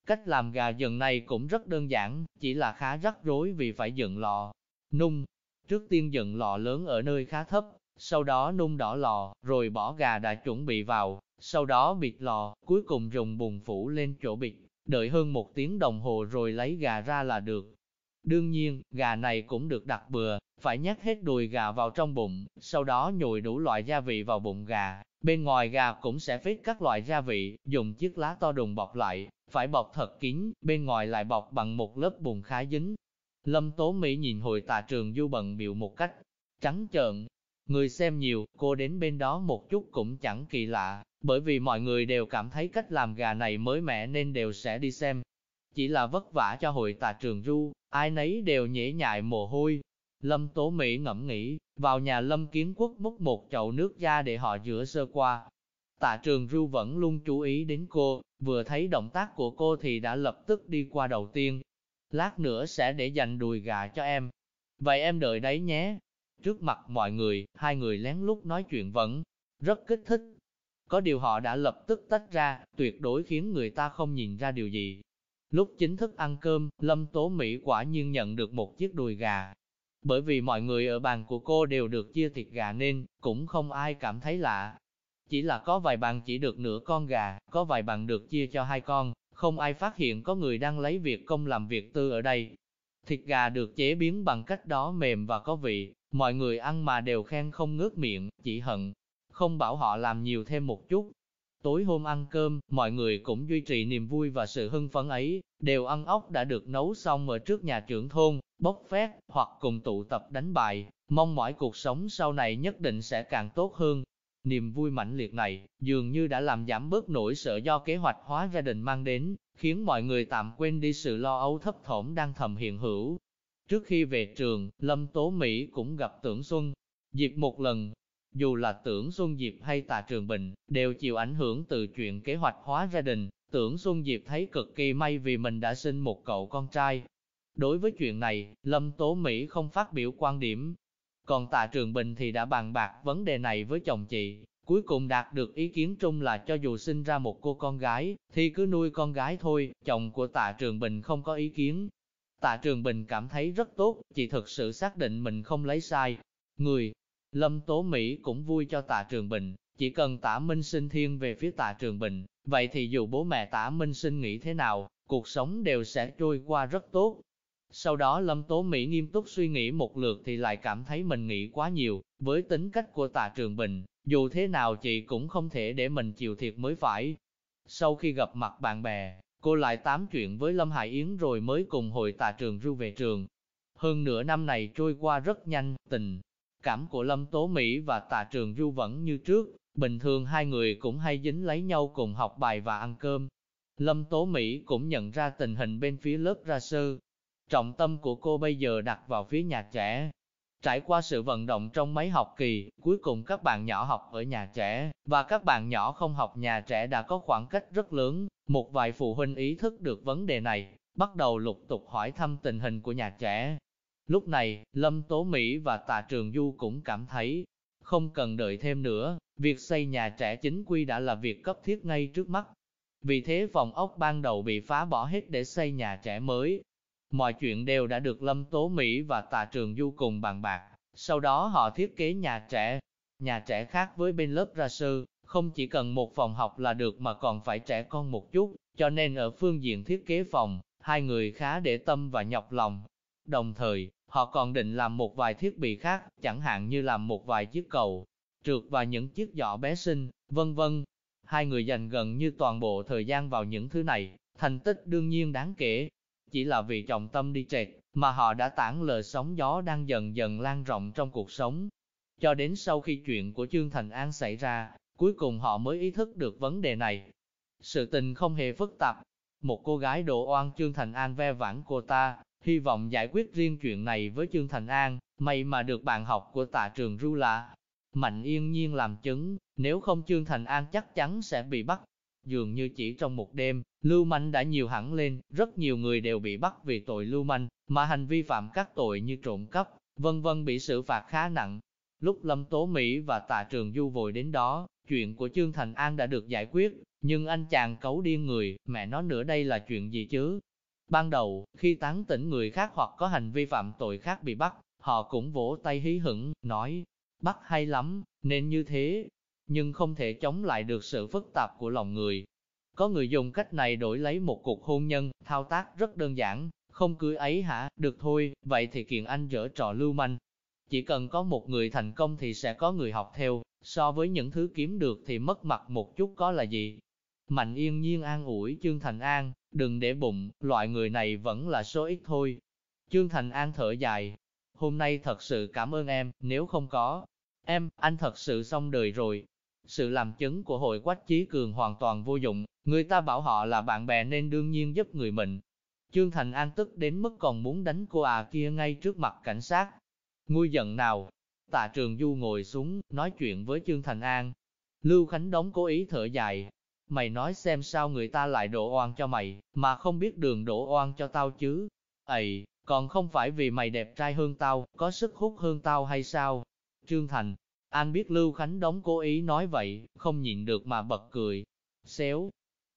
Cách làm gà dần này cũng rất đơn giản, chỉ là khá rắc rối vì phải dựng lò, nung. Trước tiên dựng lò lớn ở nơi khá thấp, sau đó nung đỏ lò, rồi bỏ gà đã chuẩn bị vào, sau đó bịt lò, cuối cùng dùng bùn phủ lên chỗ bịt, đợi hơn một tiếng đồng hồ rồi lấy gà ra là được. Đương nhiên, gà này cũng được đặt bừa, phải nhét hết đùi gà vào trong bụng, sau đó nhồi đủ loại gia vị vào bụng gà. Bên ngoài gà cũng sẽ phết các loại gia vị, dùng chiếc lá to đùng bọc lại, phải bọc thật kín, bên ngoài lại bọc bằng một lớp bùn khá dính. Lâm Tố Mỹ nhìn hồi tà trường du bận biểu một cách trắng trợn. Người xem nhiều, cô đến bên đó một chút cũng chẳng kỳ lạ, bởi vì mọi người đều cảm thấy cách làm gà này mới mẻ nên đều sẽ đi xem. Chỉ là vất vả cho hội tà trường ru, ai nấy đều nhễ nhại mồ hôi. Lâm Tố Mỹ ngẫm nghĩ, vào nhà Lâm Kiến Quốc múc một chậu nước ra để họ rửa sơ qua. Tạ trường Rưu vẫn luôn chú ý đến cô, vừa thấy động tác của cô thì đã lập tức đi qua đầu tiên. Lát nữa sẽ để dành đùi gà cho em. Vậy em đợi đấy nhé. Trước mặt mọi người, hai người lén lút nói chuyện vẫn rất kích thích. Có điều họ đã lập tức tách ra, tuyệt đối khiến người ta không nhìn ra điều gì. Lúc chính thức ăn cơm, Lâm Tố Mỹ quả nhiên nhận được một chiếc đùi gà. Bởi vì mọi người ở bàn của cô đều được chia thịt gà nên, cũng không ai cảm thấy lạ. Chỉ là có vài bàn chỉ được nửa con gà, có vài bàn được chia cho hai con, không ai phát hiện có người đang lấy việc công làm việc tư ở đây. Thịt gà được chế biến bằng cách đó mềm và có vị, mọi người ăn mà đều khen không ngước miệng, chỉ hận, không bảo họ làm nhiều thêm một chút. Tối hôm ăn cơm, mọi người cũng duy trì niềm vui và sự hưng phấn ấy, đều ăn ốc đã được nấu xong ở trước nhà trưởng thôn, bốc phét, hoặc cùng tụ tập đánh bài, mong mỏi cuộc sống sau này nhất định sẽ càng tốt hơn. Niềm vui mãnh liệt này, dường như đã làm giảm bớt nỗi sợ do kế hoạch hóa gia đình mang đến, khiến mọi người tạm quên đi sự lo âu thấp thỏm đang thầm hiện hữu. Trước khi về trường, Lâm Tố Mỹ cũng gặp Tưởng Xuân, Diệp một lần. Dù là Tưởng Xuân Diệp hay Tà Trường Bình, đều chịu ảnh hưởng từ chuyện kế hoạch hóa gia đình. Tưởng Xuân Diệp thấy cực kỳ may vì mình đã sinh một cậu con trai. Đối với chuyện này, Lâm Tố Mỹ không phát biểu quan điểm. Còn Tạ Trường Bình thì đã bàn bạc vấn đề này với chồng chị, cuối cùng đạt được ý kiến chung là cho dù sinh ra một cô con gái, thì cứ nuôi con gái thôi, chồng của Tạ Trường Bình không có ý kiến, Tạ Trường Bình cảm thấy rất tốt, chị thực sự xác định mình không lấy sai. Người, Lâm Tố Mỹ cũng vui cho Tạ Trường Bình, chỉ cần Tạ Minh Sinh thiên về phía Tạ Trường Bình, vậy thì dù bố mẹ Tạ Minh Sinh nghĩ thế nào, cuộc sống đều sẽ trôi qua rất tốt. Sau đó Lâm Tố Mỹ nghiêm túc suy nghĩ một lượt thì lại cảm thấy mình nghĩ quá nhiều, với tính cách của Tạ Trường Bình, dù thế nào chị cũng không thể để mình chịu thiệt mới phải. Sau khi gặp mặt bạn bè, Cô lại tám chuyện với Lâm Hải Yến rồi mới cùng hội Tạ trường ru về trường. Hơn nửa năm này trôi qua rất nhanh, tình cảm của Lâm Tố Mỹ và Tạ trường du vẫn như trước, bình thường hai người cũng hay dính lấy nhau cùng học bài và ăn cơm. Lâm Tố Mỹ cũng nhận ra tình hình bên phía lớp ra sơ. Trọng tâm của cô bây giờ đặt vào phía nhà trẻ, Trải qua sự vận động trong mấy học kỳ, cuối cùng các bạn nhỏ học ở nhà trẻ, và các bạn nhỏ không học nhà trẻ đã có khoảng cách rất lớn. Một vài phụ huynh ý thức được vấn đề này, bắt đầu lục tục hỏi thăm tình hình của nhà trẻ. Lúc này, Lâm Tố Mỹ và Tạ Trường Du cũng cảm thấy không cần đợi thêm nữa, việc xây nhà trẻ chính quy đã là việc cấp thiết ngay trước mắt. Vì thế phòng ốc ban đầu bị phá bỏ hết để xây nhà trẻ mới, Mọi chuyện đều đã được Lâm Tố Mỹ và Tạ Trường Du cùng bàn bạc, sau đó họ thiết kế nhà trẻ. Nhà trẻ khác với bên lớp ra sư, không chỉ cần một phòng học là được mà còn phải trẻ con một chút, cho nên ở phương diện thiết kế phòng, hai người khá để tâm và nhọc lòng. Đồng thời, họ còn định làm một vài thiết bị khác, chẳng hạn như làm một vài chiếc cầu, trượt và những chiếc giỏ bé sinh, vân vân. Hai người dành gần như toàn bộ thời gian vào những thứ này, thành tích đương nhiên đáng kể, chỉ là vì trọng tâm đi trệt, mà họ đã tản lờ sóng gió đang dần dần lan rộng trong cuộc sống. Cho đến sau khi chuyện của Trương Thành An xảy ra, cuối cùng họ mới ý thức được vấn đề này. Sự tình không hề phức tạp. Một cô gái độ oan Trương Thành An ve vãn cô ta, hy vọng giải quyết riêng chuyện này với Trương Thành An, may mà được bạn học của tạ trường ru là Mạnh yên nhiên làm chứng, nếu không Trương Thành An chắc chắn sẽ bị bắt. Dường như chỉ trong một đêm, lưu manh đã nhiều hẳn lên, rất nhiều người đều bị bắt vì tội lưu manh, mà hành vi phạm các tội như trộm cắp, vân vân bị xử phạt khá nặng. Lúc Lâm Tố Mỹ và Tạ Trường Du vội đến đó, chuyện của Trương Thành An đã được giải quyết, nhưng anh chàng cấu điên người, mẹ nó nữa đây là chuyện gì chứ? Ban đầu, khi tán tỉnh người khác hoặc có hành vi phạm tội khác bị bắt, họ cũng vỗ tay hí hửng, nói, bắt hay lắm, nên như thế, nhưng không thể chống lại được sự phức tạp của lòng người. Có người dùng cách này đổi lấy một cuộc hôn nhân, thao tác rất đơn giản, không cưới ấy hả, được thôi, vậy thì kiện anh dở trò lưu manh. Chỉ cần có một người thành công thì sẽ có người học theo, so với những thứ kiếm được thì mất mặt một chút có là gì. Mạnh yên nhiên an ủi Trương Thành An, đừng để bụng, loại người này vẫn là số ít thôi. Trương Thành An thở dài, hôm nay thật sự cảm ơn em, nếu không có, em, anh thật sự xong đời rồi. Sự làm chứng của hội quách chí cường hoàn toàn vô dụng, người ta bảo họ là bạn bè nên đương nhiên giúp người mình. Trương Thành An tức đến mức còn muốn đánh cô à kia ngay trước mặt cảnh sát. Nguôi giận nào? Tạ Trường Du ngồi xuống, nói chuyện với Trương Thành An. Lưu Khánh Đống cố ý thở dài. Mày nói xem sao người ta lại đổ oan cho mày, mà không biết đường đổ oan cho tao chứ. Ây, còn không phải vì mày đẹp trai hơn tao, có sức hút hơn tao hay sao? Trương Thành, An biết Lưu Khánh Đống cố ý nói vậy, không nhịn được mà bật cười. Xéo,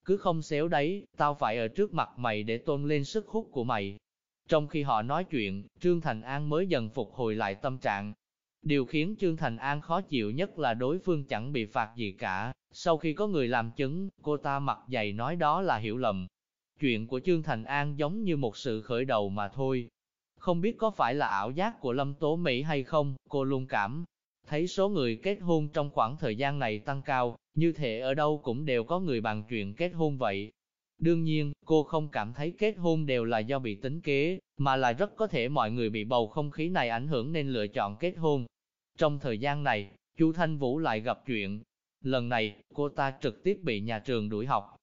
cứ không xéo đấy, tao phải ở trước mặt mày để tôn lên sức hút của mày. Trong khi họ nói chuyện, Trương Thành An mới dần phục hồi lại tâm trạng. Điều khiến Trương Thành An khó chịu nhất là đối phương chẳng bị phạt gì cả. Sau khi có người làm chứng, cô ta mặc dày nói đó là hiểu lầm. Chuyện của Trương Thành An giống như một sự khởi đầu mà thôi. Không biết có phải là ảo giác của Lâm Tố Mỹ hay không, cô luôn cảm thấy số người kết hôn trong khoảng thời gian này tăng cao, như thể ở đâu cũng đều có người bàn chuyện kết hôn vậy. Đương nhiên, cô không cảm thấy kết hôn đều là do bị tính kế, mà là rất có thể mọi người bị bầu không khí này ảnh hưởng nên lựa chọn kết hôn. Trong thời gian này, Chu Thanh Vũ lại gặp chuyện. Lần này, cô ta trực tiếp bị nhà trường đuổi học.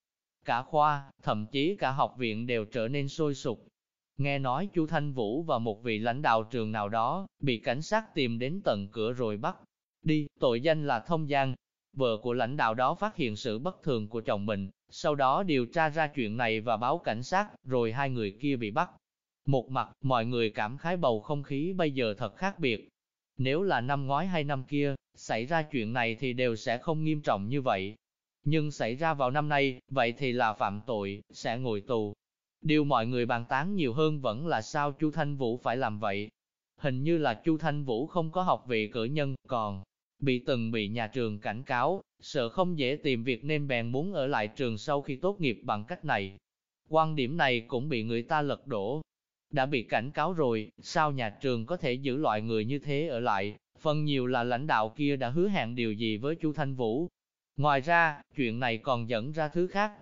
Cả khoa, thậm chí cả học viện đều trở nên sôi sục. Nghe nói Chu Thanh Vũ và một vị lãnh đạo trường nào đó, bị cảnh sát tìm đến tận cửa rồi bắt. Đi, tội danh là thông gian. Vợ của lãnh đạo đó phát hiện sự bất thường của chồng mình, sau đó điều tra ra chuyện này và báo cảnh sát, rồi hai người kia bị bắt. Một mặt, mọi người cảm khái bầu không khí bây giờ thật khác biệt. Nếu là năm ngoái hay năm kia, xảy ra chuyện này thì đều sẽ không nghiêm trọng như vậy. Nhưng xảy ra vào năm nay, vậy thì là phạm tội, sẽ ngồi tù. Điều mọi người bàn tán nhiều hơn vẫn là sao Chu Thanh Vũ phải làm vậy. Hình như là Chu Thanh Vũ không có học vị cử nhân, còn bị từng bị nhà trường cảnh cáo, sợ không dễ tìm việc nên bèn muốn ở lại trường sau khi tốt nghiệp bằng cách này. Quan điểm này cũng bị người ta lật đổ. Đã bị cảnh cáo rồi, sao nhà trường có thể giữ loại người như thế ở lại, phần nhiều là lãnh đạo kia đã hứa hẹn điều gì với Chu Thanh Vũ. Ngoài ra, chuyện này còn dẫn ra thứ khác.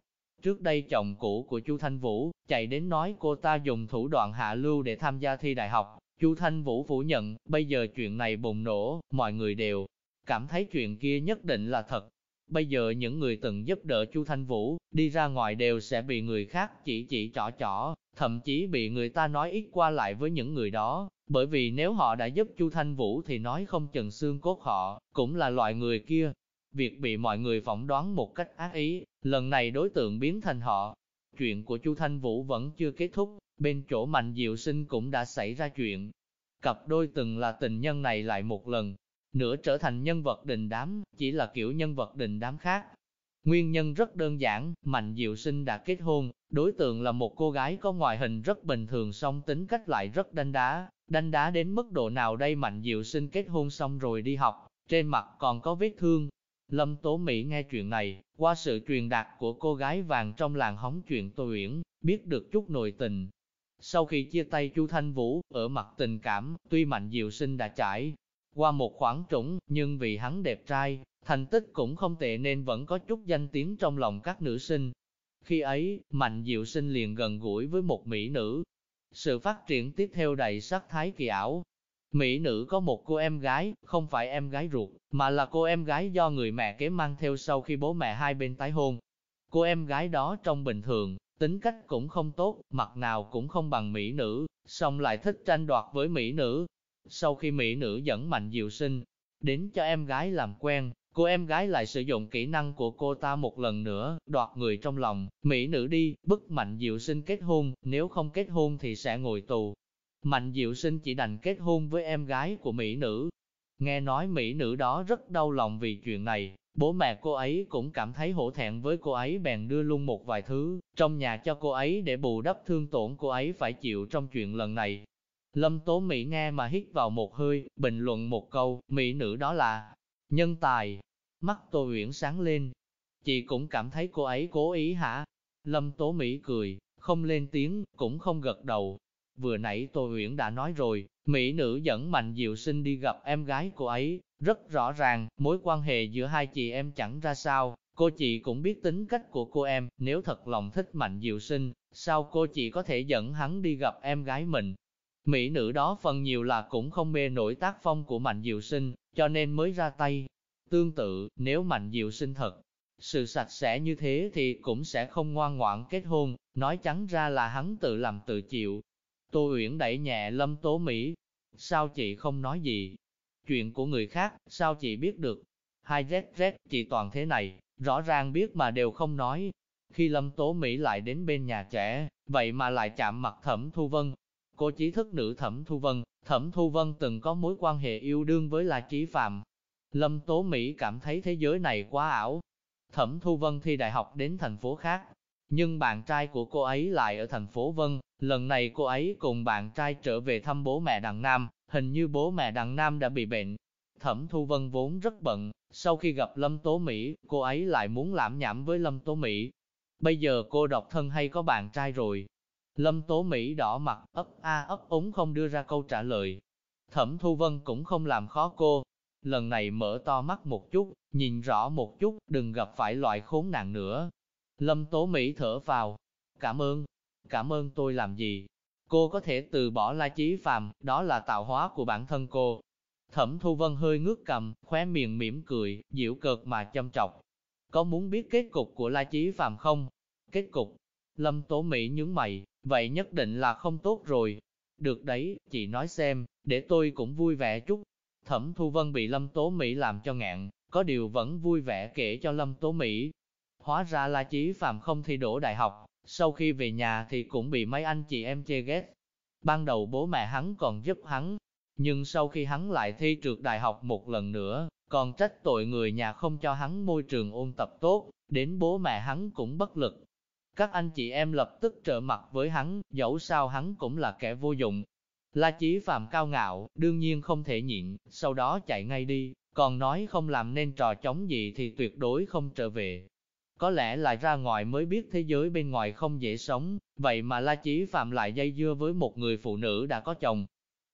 Trước đây chồng cũ của Chu Thanh Vũ chạy đến nói cô ta dùng thủ đoạn hạ lưu để tham gia thi đại học. Chu Thanh Vũ phủ nhận, bây giờ chuyện này bùng nổ, mọi người đều cảm thấy chuyện kia nhất định là thật. Bây giờ những người từng giúp đỡ Chu Thanh Vũ, đi ra ngoài đều sẽ bị người khác chỉ chỉ trỏ trỏ, thậm chí bị người ta nói ít qua lại với những người đó, bởi vì nếu họ đã giúp Chu Thanh Vũ thì nói không chừng xương cốt họ, cũng là loại người kia. Việc bị mọi người phỏng đoán một cách ác ý, lần này đối tượng biến thành họ. Chuyện của Chu Thanh Vũ vẫn chưa kết thúc, bên chỗ Mạnh Diệu Sinh cũng đã xảy ra chuyện. Cặp đôi từng là tình nhân này lại một lần, nữa trở thành nhân vật đình đám, chỉ là kiểu nhân vật đình đám khác. Nguyên nhân rất đơn giản, Mạnh Diệu Sinh đã kết hôn, đối tượng là một cô gái có ngoại hình rất bình thường song tính cách lại rất đanh đá, đanh đá đến mức độ nào đây Mạnh Diệu Sinh kết hôn xong rồi đi học, trên mặt còn có vết thương. Lâm Tố Mỹ nghe chuyện này, qua sự truyền đạt của cô gái vàng trong làng hóng chuyện Tô Uyển, biết được chút nội tình. Sau khi chia tay Chu Thanh Vũ, ở mặt tình cảm, tuy Mạnh Diệu Sinh đã trải qua một khoảng trũng, nhưng vì hắn đẹp trai, thành tích cũng không tệ nên vẫn có chút danh tiếng trong lòng các nữ sinh. Khi ấy, Mạnh Diệu Sinh liền gần gũi với một mỹ nữ. Sự phát triển tiếp theo đầy sắc thái kỳ ảo. Mỹ nữ có một cô em gái, không phải em gái ruột, mà là cô em gái do người mẹ kế mang theo sau khi bố mẹ hai bên tái hôn. Cô em gái đó trong bình thường, tính cách cũng không tốt, mặt nào cũng không bằng mỹ nữ, song lại thích tranh đoạt với mỹ nữ, sau khi mỹ nữ dẫn Mạnh Diệu Sinh đến cho em gái làm quen, cô em gái lại sử dụng kỹ năng của cô ta một lần nữa, đoạt người trong lòng, mỹ nữ đi, bức Mạnh Diệu Sinh kết hôn, nếu không kết hôn thì sẽ ngồi tù. Mạnh Diệu Sinh chỉ đành kết hôn với em gái của mỹ nữ. Nghe nói mỹ nữ đó rất đau lòng vì chuyện này, bố mẹ cô ấy cũng cảm thấy hổ thẹn với cô ấy bèn đưa luôn một vài thứ trong nhà cho cô ấy để bù đắp thương tổn cô ấy phải chịu trong chuyện lần này. Lâm Tố Mỹ nghe mà hít vào một hơi, bình luận một câu, Mỹ nữ đó là nhân tài. Mắt Tô Uyển sáng lên. Chị cũng cảm thấy cô ấy cố ý hả? Lâm Tố Mỹ cười, không lên tiếng, cũng không gật đầu. Vừa nãy Tô Uyển đã nói rồi, Mỹ nữ dẫn Mạnh Diệu Sinh đi gặp em gái cô ấy, rất rõ ràng, mối quan hệ giữa hai chị em chẳng ra sao. Cô chị cũng biết tính cách của cô em, nếu thật lòng thích Mạnh Diệu Sinh, sao cô chị có thể dẫn hắn đi gặp em gái mình, Mỹ nữ đó phần nhiều là cũng không mê nổi tác phong của Mạnh Diệu Sinh, cho nên mới ra tay. Tương tự, nếu Mạnh Diệu Sinh thật, sự sạch sẽ như thế thì cũng sẽ không ngoan ngoãn kết hôn, nói trắng ra là hắn tự làm tự chịu. Tô Uyển đẩy nhẹ Lâm Tố Mỹ. Sao chị không nói gì? Chuyện của người khác, sao chị biết được? Hai rét rét, chị toàn thế này, rõ ràng biết mà đều không nói. Khi Lâm Tố Mỹ lại đến bên nhà trẻ, vậy mà lại chạm mặt Thẩm Thu Vân. Cô trí thức nữ Thẩm Thu Vân, Thẩm Thu Vân từng có mối quan hệ yêu đương với La Chí Phạm. Lâm Tố Mỹ cảm thấy thế giới này quá ảo. Thẩm Thu Vân thi đại học đến thành phố khác, nhưng bạn trai của cô ấy lại ở thành phố Vân. Lần này cô ấy cùng bạn trai trở về thăm bố mẹ đằng Nam, hình như bố mẹ đằng Nam đã bị bệnh. Thẩm Thu Vân vốn rất bận, sau khi gặp Lâm Tố Mỹ, cô ấy lại muốn lãm nhảm với Lâm Tố Mỹ. Bây giờ cô độc thân hay có bạn trai rồi? Lâm Tố Mỹ đỏ mặt, ấp a ấp úng không đưa ra câu trả lời. Thẩm Thu Vân cũng không làm khó cô. Lần này mở to mắt một chút, nhìn rõ một chút, đừng gặp phải loại khốn nạn nữa. Lâm Tố Mỹ thở vào. Cảm ơn. Cảm ơn tôi làm gì? Cô có thể từ bỏ La Chí phạm, đó là tạo hóa của bản thân cô. Thẩm Thu Vân hơi ngước cầm, khóe miệng mỉm cười, dịu cợt mà châm trọc. Có muốn biết kết cục của La Chí phạm không? Kết cục? Lâm Tố Mỹ nhướng mày, vậy nhất định là không tốt rồi. Được đấy, chị nói xem, để tôi cũng vui vẻ chút. Thẩm Thu Vân bị Lâm Tố Mỹ làm cho ngạn, có điều vẫn vui vẻ kể cho Lâm Tố Mỹ. Hóa ra La Chí Phạm không thi đỗ đại học, sau khi về nhà thì cũng bị mấy anh chị em chê ghét. Ban đầu bố mẹ hắn còn giúp hắn, nhưng sau khi hắn lại thi trượt đại học một lần nữa, còn trách tội người nhà không cho hắn môi trường ôn tập tốt, đến bố mẹ hắn cũng bất lực. Các anh chị em lập tức trợ mặt với hắn, dẫu sao hắn cũng là kẻ vô dụng. La Chí Phạm cao ngạo, đương nhiên không thể nhịn, sau đó chạy ngay đi, còn nói không làm nên trò chống gì thì tuyệt đối không trở về. Có lẽ là ra ngoài mới biết thế giới bên ngoài không dễ sống, vậy mà La Chí Phạm lại dây dưa với một người phụ nữ đã có chồng.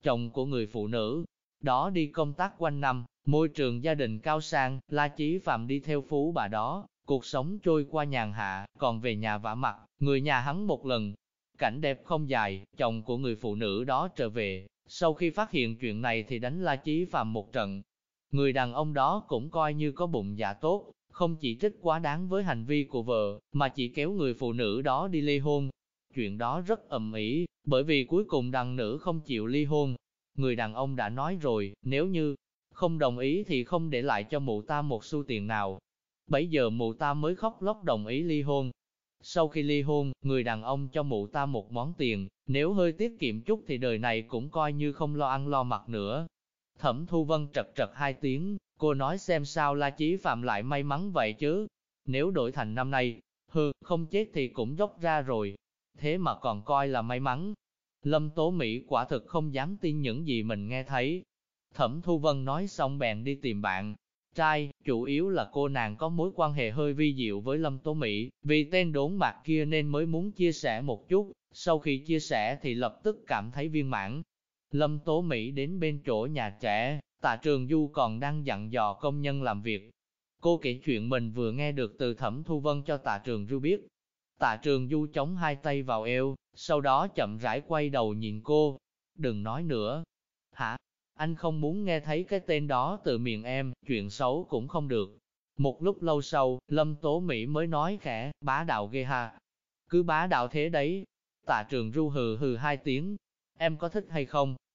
Chồng của người phụ nữ, đó đi công tác quanh năm, môi trường gia đình cao sang, La Chí Phạm đi theo phú bà đó, cuộc sống trôi qua nhàn hạ, còn về nhà vả mặt, người nhà hắn một lần. Cảnh đẹp không dài, chồng của người phụ nữ đó trở về, sau khi phát hiện chuyện này thì đánh La Chí Phạm một trận. Người đàn ông đó cũng coi như có bụng dạ tốt, không chỉ trích quá đáng với hành vi của vợ, mà chỉ kéo người phụ nữ đó đi ly hôn. Chuyện đó rất ầm ĩ, bởi vì cuối cùng đàn nữ không chịu ly hôn. Người đàn ông đã nói rồi, nếu như không đồng ý thì không để lại cho mụ ta một xu tiền nào. Bấy giờ mụ ta mới khóc lóc đồng ý ly hôn. Sau khi ly hôn, người đàn ông cho mụ ta một món tiền, nếu hơi tiết kiệm chút thì đời này cũng coi như không lo ăn lo mặc nữa. Thẩm Thu Vân trật trật hai tiếng, Cô nói xem sao La Chí Phạm lại may mắn vậy chứ. Nếu đổi thành năm nay, hừ, không chết thì cũng dốc ra rồi. Thế mà còn coi là may mắn. Lâm Tố Mỹ quả thực không dám tin những gì mình nghe thấy. Thẩm Thu Vân nói xong bèn đi tìm bạn. Trai, chủ yếu là cô nàng có mối quan hệ hơi vi diệu với Lâm Tố Mỹ, vì tên đốn mặt kia nên mới muốn chia sẻ một chút, sau khi chia sẻ thì lập tức cảm thấy viên mãn. Lâm Tố Mỹ đến bên chỗ nhà trẻ, Tạ Trường Du còn đang dặn dò công nhân làm việc. Cô kể chuyện mình vừa nghe được từ Thẩm Thu Vân cho Tạ Trường Du biết. Tạ Trường Du chống hai tay vào eo, sau đó chậm rãi quay đầu nhìn cô. Đừng nói nữa. Hả? Anh không muốn nghe thấy cái tên đó từ miệng em, chuyện xấu cũng không được. Một lúc lâu sau, Lâm Tố Mỹ mới nói khẽ, bá đạo ghê ha. Cứ bá đạo thế đấy. Tạ Trường Du hừ hừ hai tiếng. Em có thích hay không?